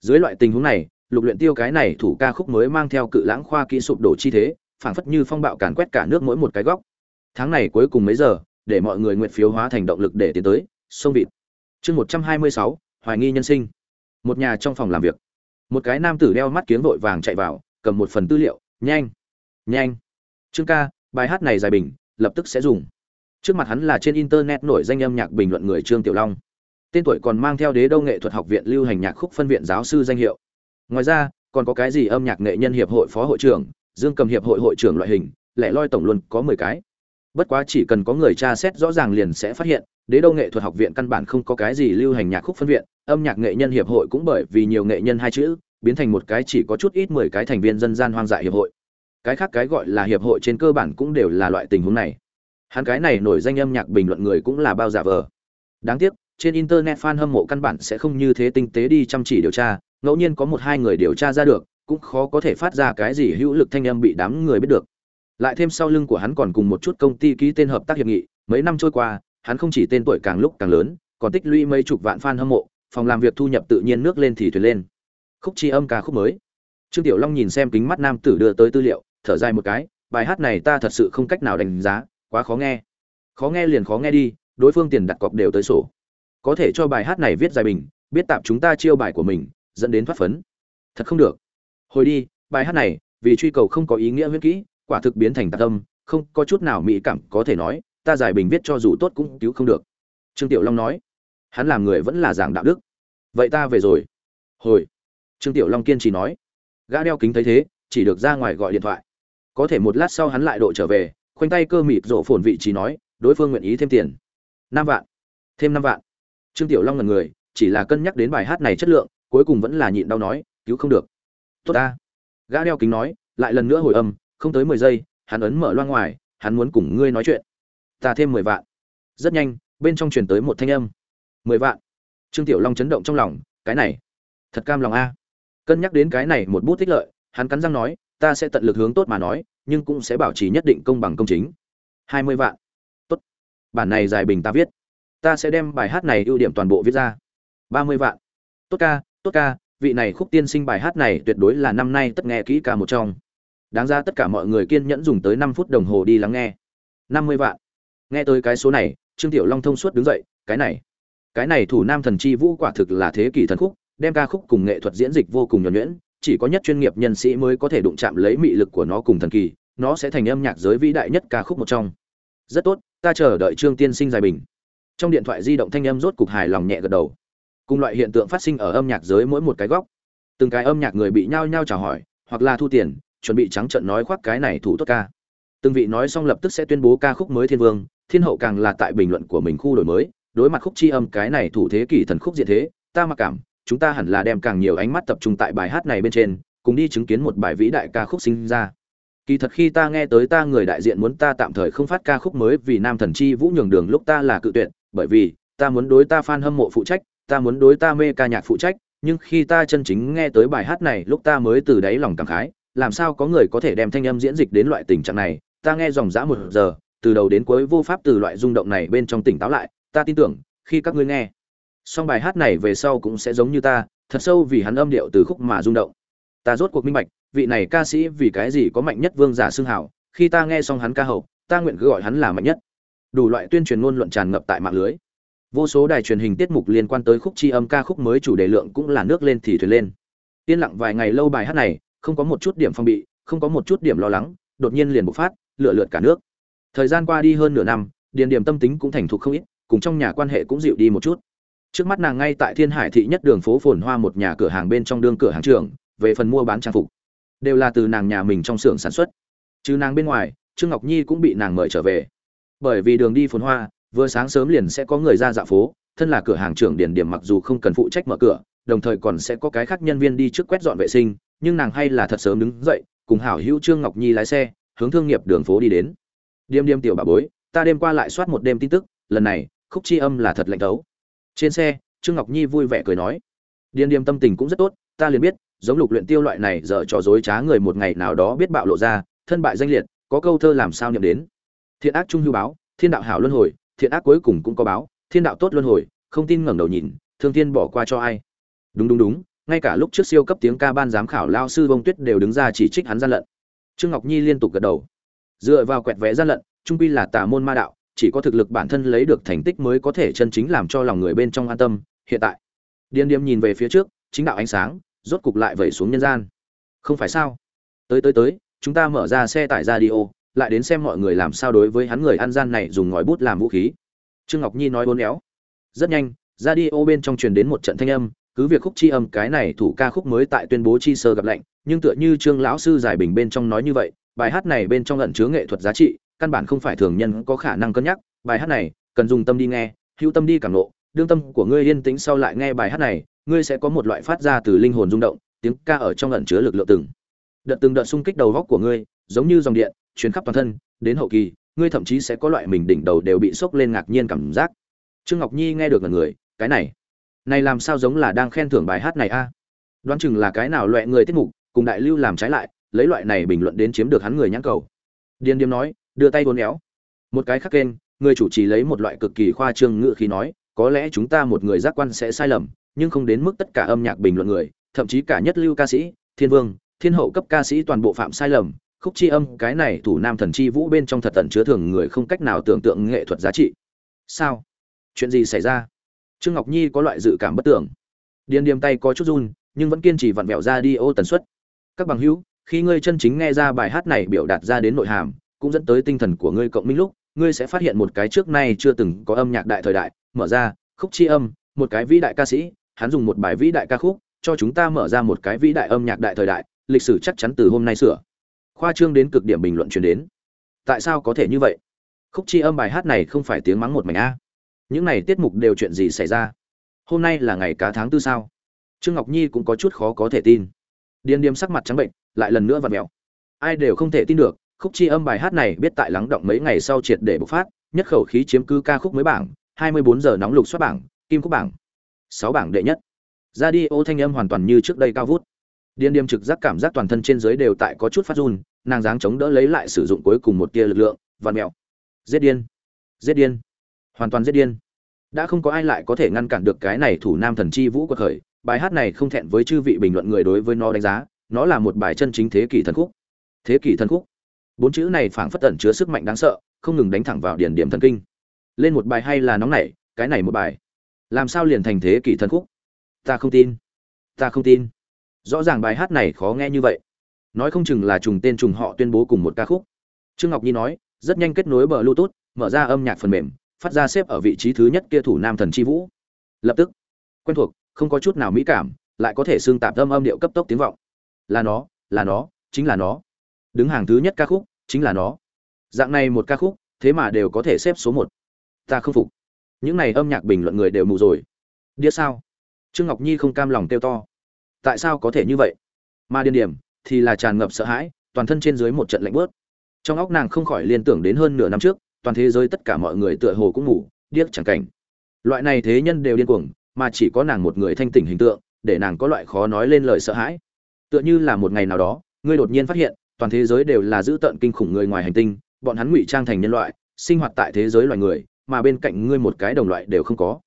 Dưới loại tình huống này, lục luyện tiêu cái này thủ ca khúc mới mang theo cự lãng khoa kỹ sụp đổ chi thế, phảng phất như phong bạo càn quét cả nước mỗi một cái góc. Tháng này cuối cùng mấy giờ, để mọi người nguyện phiếu hóa thành động lực để tiến tới, sông vịt. Chương một trăm hai mươi sáu, hoài nghi nhân sinh. Một nhà trong phòng làm việc. Một cái nam tử đeo mắt kiếng vội vàng chạy vào, cầm một phần tư liệu, nhanh nhanh. Trương ca, bài hát này dài bình, lập tức sẽ dùng. Trước mặt hắn là trên internet nổi danh âm nhạc bình luận người trương tiểu long. Tên tuổi còn mang theo đế đô nghệ thuật học viện lưu hành nhạc khúc phân viện giáo sư danh hiệu. Ngoài ra, còn có cái gì âm nhạc nghệ nhân hiệp hội phó hội trưởng, dương cầm hiệp hội hội trưởng loại hình, lẻ loi tổng luôn có mười cái. Bất quá chỉ cần có người tra xét rõ ràng liền sẽ phát hiện, đế đô nghệ thuật học viện căn bản không có cái gì lưu hành nhạc khúc phân viện, âm nhạc nghệ nhân hiệp hội cũng bởi vì nhiều nghệ nhân hai chữ, biến thành một cái chỉ có chút ít mười cái thành viên dân gian hoang dại hiệp hội cái khác cái gọi là hiệp hội trên cơ bản cũng đều là loại tình huống này. Hắn cái này nổi danh âm nhạc bình luận người cũng là bao giả vờ. Đáng tiếc, trên internet fan hâm mộ căn bản sẽ không như thế tinh tế đi chăm chỉ điều tra, ngẫu nhiên có một hai người điều tra ra được, cũng khó có thể phát ra cái gì hữu lực thanh âm bị đám người biết được. Lại thêm sau lưng của hắn còn cùng một chút công ty ký tên hợp tác hiệp nghị, mấy năm trôi qua, hắn không chỉ tên tuổi càng lúc càng lớn, còn tích lũy mấy chục vạn fan hâm mộ, phòng làm việc thu nhập tự nhiên nước lên thì thuyền lên. Khúc chi âm ca khúc mới. Trương tiểu long nhìn xem kính mắt nam tử đưa tới tư liệu thở dài một cái, bài hát này ta thật sự không cách nào đánh giá, quá khó nghe. Khó nghe liền khó nghe đi, đối phương tiền đặt cọc đều tới sổ. Có thể cho bài hát này viết dài bình, biết tạm chúng ta chiêu bài của mình, dẫn đến thoát phấn. Thật không được. Hồi đi, bài hát này, vì truy cầu không có ý nghĩa nguyên kỹ, quả thực biến thành tạc tâm không có chút nào mỹ cảm có thể nói, ta giải bình viết cho dù tốt cũng cứu không được. Trương tiểu long nói, hắn làm người vẫn là giảng đạo đức. Vậy ta về rồi. Hồi, trương tiểu long kiên trì nói, gã đeo kính thấy thế, chỉ được ra ngoài gọi điện thoại có thể một lát sau hắn lại độ trở về, khoanh tay cơ mịt rổ phồn vị trí nói, đối phương nguyện ý thêm tiền. Năm vạn. Thêm năm vạn. Trương tiểu long ngần người, chỉ là cân nhắc đến bài hát này chất lượng, cuối cùng vẫn là nhịn đau nói, cứu không được. Tốt ta. Gã đeo kính nói, lại lần nữa hồi âm, không tới mười giây, hắn ấn mở loa ngoài, hắn muốn cùng ngươi nói chuyện. Ta thêm mười vạn. Rất nhanh, bên trong truyền tới một thanh âm. Mười vạn. Trương tiểu long chấn động trong lòng, cái này, thật cam lòng a. Cân nhắc đến cái này một bút tích lợi, hắn cắn răng nói ta sẽ tận lực hướng tốt mà nói, nhưng cũng sẽ bảo trì nhất định công bằng công chính. Hai mươi vạn. Tốt. Bản này dài bình ta viết. Ta sẽ đem bài hát này ưu điểm toàn bộ viết ra. Ba mươi vạn. Tốt ca tốt ca, vị này khúc tiên sinh bài hát này tuyệt đối là năm nay tất nghe kỹ ca một trong. Đáng ra tất cả mọi người kiên nhẫn dùng tới năm phút đồng hồ đi lắng nghe. Năm mươi vạn. Nghe tới cái số này, trương tiểu long thông suốt đứng dậy, cái này. Cái này thủ nam thần chi vũ quả thực là thế kỷ thần khúc, đem ca khúc cùng nghệ thuật diễn dịch vô cùng nhuyễn nhuyễn chỉ có nhất chuyên nghiệp nhân sĩ mới có thể đụng chạm lấy mị lực của nó cùng thần kỳ, nó sẽ thành âm nhạc giới vĩ đại nhất ca khúc một trong. Rất tốt, ta chờ đợi trương tiên sinh dài bình. Trong điện thoại di động thanh âm rốt cục hài lòng nhẹ gật đầu. Cùng loại hiện tượng phát sinh ở âm nhạc giới mỗi một cái góc. Từng cái âm nhạc người bị nhao nhao chào hỏi, hoặc là thu tiền, chuẩn bị trắng trận nói khoác cái này thủ tốt ca. Từng vị nói xong lập tức sẽ tuyên bố ca khúc mới thiên vương, thiên hậu càng là tại bình luận của mình khu đổi mới, đối mặt khúc chi âm cái này thủ thế kỷ thần khúc diện thế, ta mặc cảm chúng ta hẳn là đem càng nhiều ánh mắt tập trung tại bài hát này bên trên, cùng đi chứng kiến một bài vĩ đại ca khúc sinh ra. Kỳ thật khi ta nghe tới ta người đại diện muốn ta tạm thời không phát ca khúc mới vì nam thần chi vũ nhường đường lúc ta là cự tuyệt, bởi vì ta muốn đối ta fan hâm mộ phụ trách, ta muốn đối ta mê ca nhạc phụ trách, nhưng khi ta chân chính nghe tới bài hát này lúc ta mới từ đáy lòng cảm khái, làm sao có người có thể đem thanh âm diễn dịch đến loại tình trạng này, ta nghe dòng dã một giờ, từ đầu đến cuối vô pháp từ loại rung động này bên trong tỉnh táo lại, ta tin tưởng, khi các ngươi nghe song bài hát này về sau cũng sẽ giống như ta, thật sâu vì hắn âm điệu từ khúc mà rung động. Ta rốt cuộc minh bạch, vị này ca sĩ vì cái gì có mạnh nhất vương giả xương hảo, khi ta nghe xong hắn ca hậu, ta nguyện cứ gọi hắn là mạnh nhất. Đủ loại tuyên truyền ngôn luận tràn ngập tại mạng lưới. Vô số đài truyền hình tiết mục liên quan tới khúc chi âm ca khúc mới chủ đề lượng cũng là nước lên thì thuyền lên. Yên lặng vài ngày lâu bài hát này, không có một chút điểm phong bị, không có một chút điểm lo lắng, đột nhiên liền bộc phát lựa lượt cả nước. Thời gian qua đi hơn nửa năm, điền điểm tâm tính cũng thành thục không ít, cùng trong nhà quan hệ cũng dịu đi một chút trước mắt nàng ngay tại thiên hải thị nhất đường phố phồn hoa một nhà cửa hàng bên trong đương cửa hàng trường về phần mua bán trang phục, đều là từ nàng nhà mình trong xưởng sản xuất. Chứ nàng bên ngoài, trương ngọc nhi cũng bị nàng mời trở về. Bởi vì đường đi phồn hoa, vừa sáng sớm liền sẽ có người ra dạo phố, thân là cửa hàng trưởng điển điểm mặc dù không cần phụ trách mở cửa, đồng thời còn sẽ có cái khác nhân viên đi trước quét dọn vệ sinh, nhưng nàng hay là thật sớm đứng dậy, cùng hảo hữu trương ngọc nhi lái xe, hướng thương nghiệp đường phố đi đến. Điềm điềm tiểu bà bối, ta đêm qua lại soát một đêm tin tức, lần này, khúc chi âm là thật lạnh tấu trên xe, trương ngọc nhi vui vẻ cười nói điên điềm tâm tình cũng rất tốt, ta liền biết, giống lục luyện tiêu loại này giờ trò dối trá người một ngày nào đó biết bạo lộ ra, thân bại danh liệt, có câu thơ làm sao nhậm đến. Thiện ác trung hưu báo, thiên đạo hảo luân hồi, thiện ác cuối cùng cũng có báo, thiên đạo tốt luân hồi, không tin ngẩng đầu nhìn, thương thiên bỏ qua cho ai. Đúng đúng đúng, ngay cả lúc trước siêu cấp tiếng ca ban giám khảo lao sư bông tuyết đều đứng ra chỉ trích hắn gian lận. Trương ngọc nhi liên tục gật đầu. Dựa vào quẹt vẽ gian lận, trung quy là tà môn ma đạo chỉ có thực lực bản thân lấy được thành tích mới có thể chân chính làm cho lòng người bên trong an tâm, hiện tại. Điên điếm nhìn về phía trước, chính đạo ánh sáng, rốt cục lại vẩy xuống nhân gian. Không phải sao? Tới tới tới, chúng ta mở ra xe tải ra đi ô lại đến xem mọi người làm sao đối với hắn người ăn gian này dùng ngòi bút làm vũ khí. Trương ngọc nhi nói bốn éo. Rất nhanh ra đi ô bên trong truyền đến một trận thanh âm, cứ việc khúc chi âm, cái này thủ ca khúc mới tại tuyên bố chi sơ gặp lệnh nhưng tựa như trương lão sư giải bình bên trong nói như vậy, bài hát này bên trong ẩn chứa nghệ thuật giá trị căn bản không phải thường nhân có khả năng cân nhắc, bài hát này, cần dùng tâm đi nghe, hữu tâm đi cảm nộ đương tâm của ngươi yên tĩnh sau lại nghe bài hát này, ngươi sẽ có một loại phát ra từ linh hồn rung động, tiếng ca ở trong ẩn chứa lực lượng từng đợt từng đợt xung kích đầu góc của ngươi, giống như dòng điện chuyến khắp toàn thân, đến hậu kỳ, ngươi thậm chí sẽ có loại mình đỉnh đầu đều bị sốc lên ngạc nhiên cảm giác. Trương ngọc nhi nghe được là người, cái này này làm sao giống là đang khen thưởng bài hát này a? Đoán chừng là cái nào loại người tiết mục, cùng đại lưu làm trái lại, lấy loại này bình luận đến chiếm được hắn người nhãn cầu. Điên điếm nói đưa tay vốn éo. Một cái khác kênh, người chủ trì lấy một loại cực kỳ khoa trương ngữ khí nói, có lẽ chúng ta một người giác quan sẽ sai lầm, nhưng không đến mức tất cả âm nhạc bình luận người, thậm chí cả nhất lưu ca sĩ, thiên vương, thiên hậu cấp ca sĩ toàn bộ phạm sai lầm. Khúc chi âm, cái này thủ nam thần chi vũ bên trong thật tận chứa thường người không cách nào tưởng tượng nghệ thuật giá trị. Sao? Chuyện gì xảy ra? Trương ngọc nhi có loại dự cảm bất tưởng. Điền điềm tay có chút run, nhưng vẫn kiên trì vặn vẹo ra đi ô tần suất. Các bằng hữu, khi ngươi chân chính nghe ra bài hát này biểu đạt ra đến nội hàm cũng dẫn tới tinh thần của ngươi cộng minh lúc, ngươi sẽ phát hiện một cái trước nay chưa từng có âm nhạc đại thời đại, mở ra, khúc chi âm, một cái vĩ đại ca sĩ, hắn dùng một bài vĩ đại ca khúc, cho chúng ta mở ra một cái vĩ đại âm nhạc đại thời đại, lịch sử chắc chắn từ hôm nay sửa. Khoa trương đến cực điểm bình luận truyền đến. Tại sao có thể như vậy? Khúc chi âm bài hát này không phải tiếng mắng một mảnh a. Những này tiết mục đều chuyện gì xảy ra? Hôm nay là ngày cá tháng tư sao? Trương ngọc nhi cũng có chút khó có thể tin. Điên điềm sắc mặt trắng bệnh, lại lần nữa vặt mẹo ai đều không thể tin được khúc chi âm bài hát này biết tại lắng động mấy ngày sau triệt để bộc phát, nhất khẩu khí chiếm cứ ca khúc mới bảng 24 giờ nóng lục soát bảng, kim khúc bảng, sáu bảng đệ nhất. Ra đi ô thanh âm hoàn toàn như trước đây cao vút. Điên điềm trực giác cảm giác toàn thân trên dưới đều tại có chút phát run, nàng dáng chống đỡ lấy lại sử dụng cuối cùng một tia lực lượng, Vặn mèo. Giết điên. Giết điên. Hoàn toàn giết điên. Đã không có ai lại có thể ngăn cản được cái này thủ nam thần chi vũ quật khởi. Bài hát này không thẹn với chư vị bình luận người đối với nó đánh giá, nó là một bài chân chính thế kỷ thần khúc. Thế kỷ thần khúc bốn chữ này phảng phất tẩn chứa sức mạnh đáng sợ, không ngừng đánh thẳng vào điển điểm thần kinh. Lên một bài hay là nóng nảy, cái này một bài. Làm sao liền thành thế kỷ thần khúc? Ta không tin. Ta không tin. Rõ ràng bài hát này khó nghe như vậy. Nói không chừng là trùng tên trùng họ tuyên bố cùng một ca khúc. Trương ngọc nhi nói, rất nhanh kết nối bờ bluetooth, mở ra âm nhạc phần mềm, phát ra xếp ở vị trí thứ nhất kia thủ nam thần chi vũ. Lập tức, quen thuộc, không có chút nào mỹ cảm, lại có thể xương tạp âm âm điệu cấp tốc tiếng vọng. Là nó là nó, chính là nó. Đứng hàng thứ nhất ca khúc chính là nó. Dạng này một ca khúc, thế mà đều có thể xếp số một. Ta không phục. Những này âm nhạc bình luận người đều mù rồi. Đĩa sao? Trương ngọc nhi không cam lòng kêu to. Tại sao có thể như vậy? Mà điên điểm, thì là tràn ngập sợ hãi, toàn thân trên dưới một trận lạnh bớt trong óc nàng không khỏi liên tưởng đến hơn nửa năm trước, toàn thế giới tất cả mọi người tựa hồ cũng ngủ điếc chẳng cảnh. Loại này thế nhân đều điên cuồng, mà chỉ có nàng một người thanh tỉnh hình tượng, để nàng có loại khó nói lên lời sợ hãi. Tựa như là một ngày nào đó, ngươi đột nhiên phát hiện toàn thế giới đều là giữ tận kinh khủng người ngoài hành tinh, bọn hắn ngụy trang thành nhân loại, sinh hoạt tại thế giới loài người, mà bên cạnh ngươi một cái đồng loại đều không có.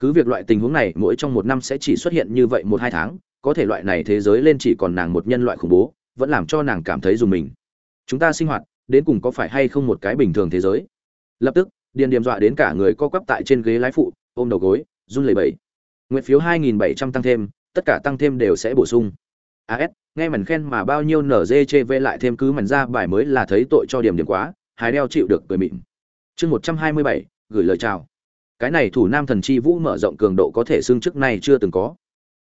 Cứ việc loại tình huống này mỗi trong một năm sẽ chỉ xuất hiện như vậy một hai tháng, có thể loại này thế giới lên chỉ còn nàng một nhân loại khủng bố, vẫn làm cho nàng cảm thấy dùng mình. Chúng ta sinh hoạt, đến cùng có phải hay không một cái bình thường thế giới? Lập tức, điền điềm dọa đến cả người co quắp tại trên ghế lái phụ, ôm đầu gối, run lẩy bẩy. Nguyện phiếu hai nghìn bảy trăm tăng thêm, tất cả tăng thêm đều sẽ bổ sung. As nghe mảnh khen mà bao nhiêu nở dê chê vê lại thêm cứ mảnh ra bài mới là thấy tội cho điểm điểm quá hái đeo chịu được cười mịn. Chương một trăm hai mươi bảy, gửi lời chào. Cái này thủ nam thần chi vũ mở rộng cường độ có thể xương trước nay chưa từng có.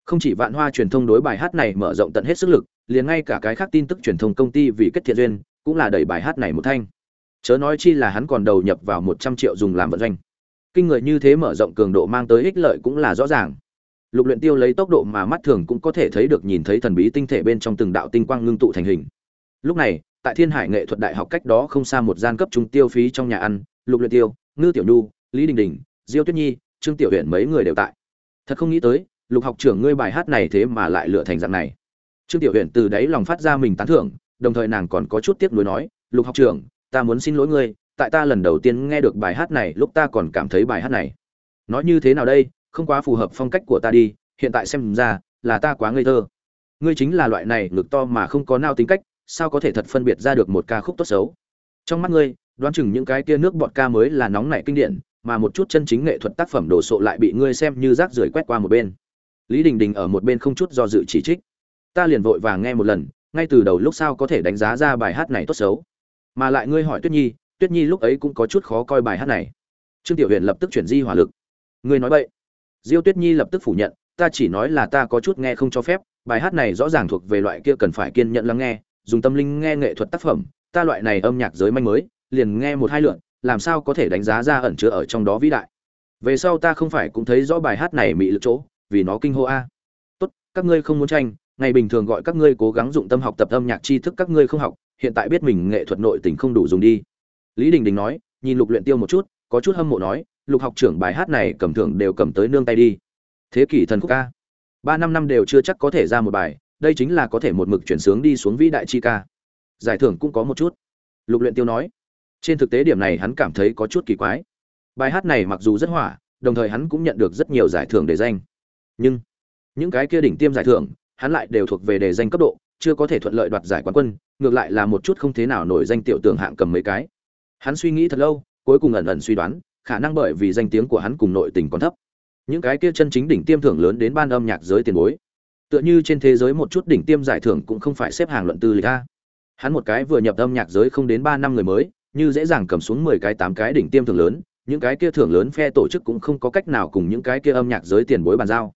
Không chỉ vạn hoa truyền thông đối bài hát này mở rộng tận hết sức lực, liền ngay cả cái khác tin tức truyền thông công ty vì kết thiện duyên, cũng là đẩy bài hát này một thanh. Chớ nói chi là hắn còn đầu nhập vào một trăm triệu dùng làm vận doanh. Kinh người như thế mở rộng cường độ mang tới ích lợi cũng là rõ ràng lục luyện tiêu lấy tốc độ mà mắt thường cũng có thể thấy được nhìn thấy thần bí tinh thể bên trong từng đạo tinh quang ngưng tụ thành hình. Lúc này, tại thiên hải nghệ thuật đại học cách đó không xa một gian cấp trung tiêu phí trong nhà ăn, lục luyện tiêu, ngư tiểu nhu, lý đình đình, diêu tuyết nhi, trương tiểu huyện mấy người đều tại. Thật không nghĩ tới, lục học trưởng ngươi bài hát này thế mà lại lựa thành dạng này. Trương tiểu huyện từ đấy lòng phát ra mình tán thưởng, đồng thời nàng còn có chút tiếc nuối nói, lục học trưởng, ta muốn xin lỗi ngươi, tại ta lần đầu tiên nghe được bài hát này, lúc ta còn cảm thấy bài hát này. Nói như thế nào đây không quá phù hợp phong cách của ta đi, hiện tại xem ra là ta quá ngây thơ. Ngươi chính là loại này ngực to mà không có nao tính cách, sao có thể thật phân biệt ra được một ca khúc tốt xấu? Trong mắt ngươi, đoán chừng những cái kia nước bọt ca mới là nóng nảy kinh điển, mà một chút chân chính nghệ thuật tác phẩm đồ sộ lại bị ngươi xem như rác rưởi quét qua một bên. Lý đình đình ở một bên không chút do dự chỉ trích. Ta liền vội vàng nghe một lần, ngay từ đầu lúc sao có thể đánh giá ra bài hát này tốt xấu. Mà lại ngươi hỏi tuyết nhi tuyết nhi lúc ấy cũng có chút khó coi bài hát này. Trương tiểu huyền lập tức chuyển di hỏa lực. Ngươi nói vậy diêu tuyết nhi lập tức phủ nhận, ta chỉ nói là ta có chút nghe không cho phép, bài hát này rõ ràng thuộc về loại kia cần phải kiên nhẫn lắng nghe, dùng tâm linh nghe nghệ thuật tác phẩm, ta loại này âm nhạc giới manh mới, liền nghe một hai lượn, làm sao có thể đánh giá ra ẩn chứa ở trong đó vĩ đại. Về sau ta không phải cũng thấy rõ bài hát này mị lực chỗ, vì nó kinh hô a. Tốt, các ngươi không muốn tranh, ngày bình thường gọi các ngươi cố gắng dụng tâm học tập âm nhạc tri thức các ngươi không học, hiện tại biết mình nghệ thuật nội tình không đủ dùng đi. Lý đình đình nói, nhìn lục luyện tiêu một chút, có chút hâm mộ nói lục học trưởng bài hát này cầm thưởng đều cầm tới nương tay đi. Thế kỷ thần khúc ca. Ba năm năm đều chưa chắc có thể ra một bài, đây chính là có thể một mực chuyển sướng đi xuống vĩ đại chi ca. Giải thưởng cũng có một chút. Lục luyện tiêu nói. Trên thực tế điểm này hắn cảm thấy có chút kỳ quái. Bài hát này mặc dù rất hỏa, đồng thời hắn cũng nhận được rất nhiều giải thưởng để danh. Nhưng, những cái kia đỉnh tiêm giải thưởng, hắn lại đều thuộc về đề danh cấp độ, chưa có thể thuận lợi đoạt giải quán quân, ngược lại là một chút không thế nào nổi danh tiểu tưởng hạng cầm mấy cái. Hắn suy nghĩ thật lâu, cuối cùng ẩn ẩn suy đoán khả năng bởi vì danh tiếng của hắn cùng nội tình còn thấp. Những cái kia chân chính đỉnh tiêm thưởng lớn đến ban âm nhạc giới tiền bối. Tựa như trên thế giới một chút đỉnh tiêm giải thưởng cũng không phải xếp hàng luận tư lịch a. Hắn một cái vừa nhập âm nhạc giới không đến ba năm người mới, như dễ dàng cầm xuống mười cái tám cái đỉnh tiêm thưởng lớn, những cái kia thưởng lớn phe tổ chức cũng không có cách nào cùng những cái kia âm nhạc giới tiền bối bàn giao.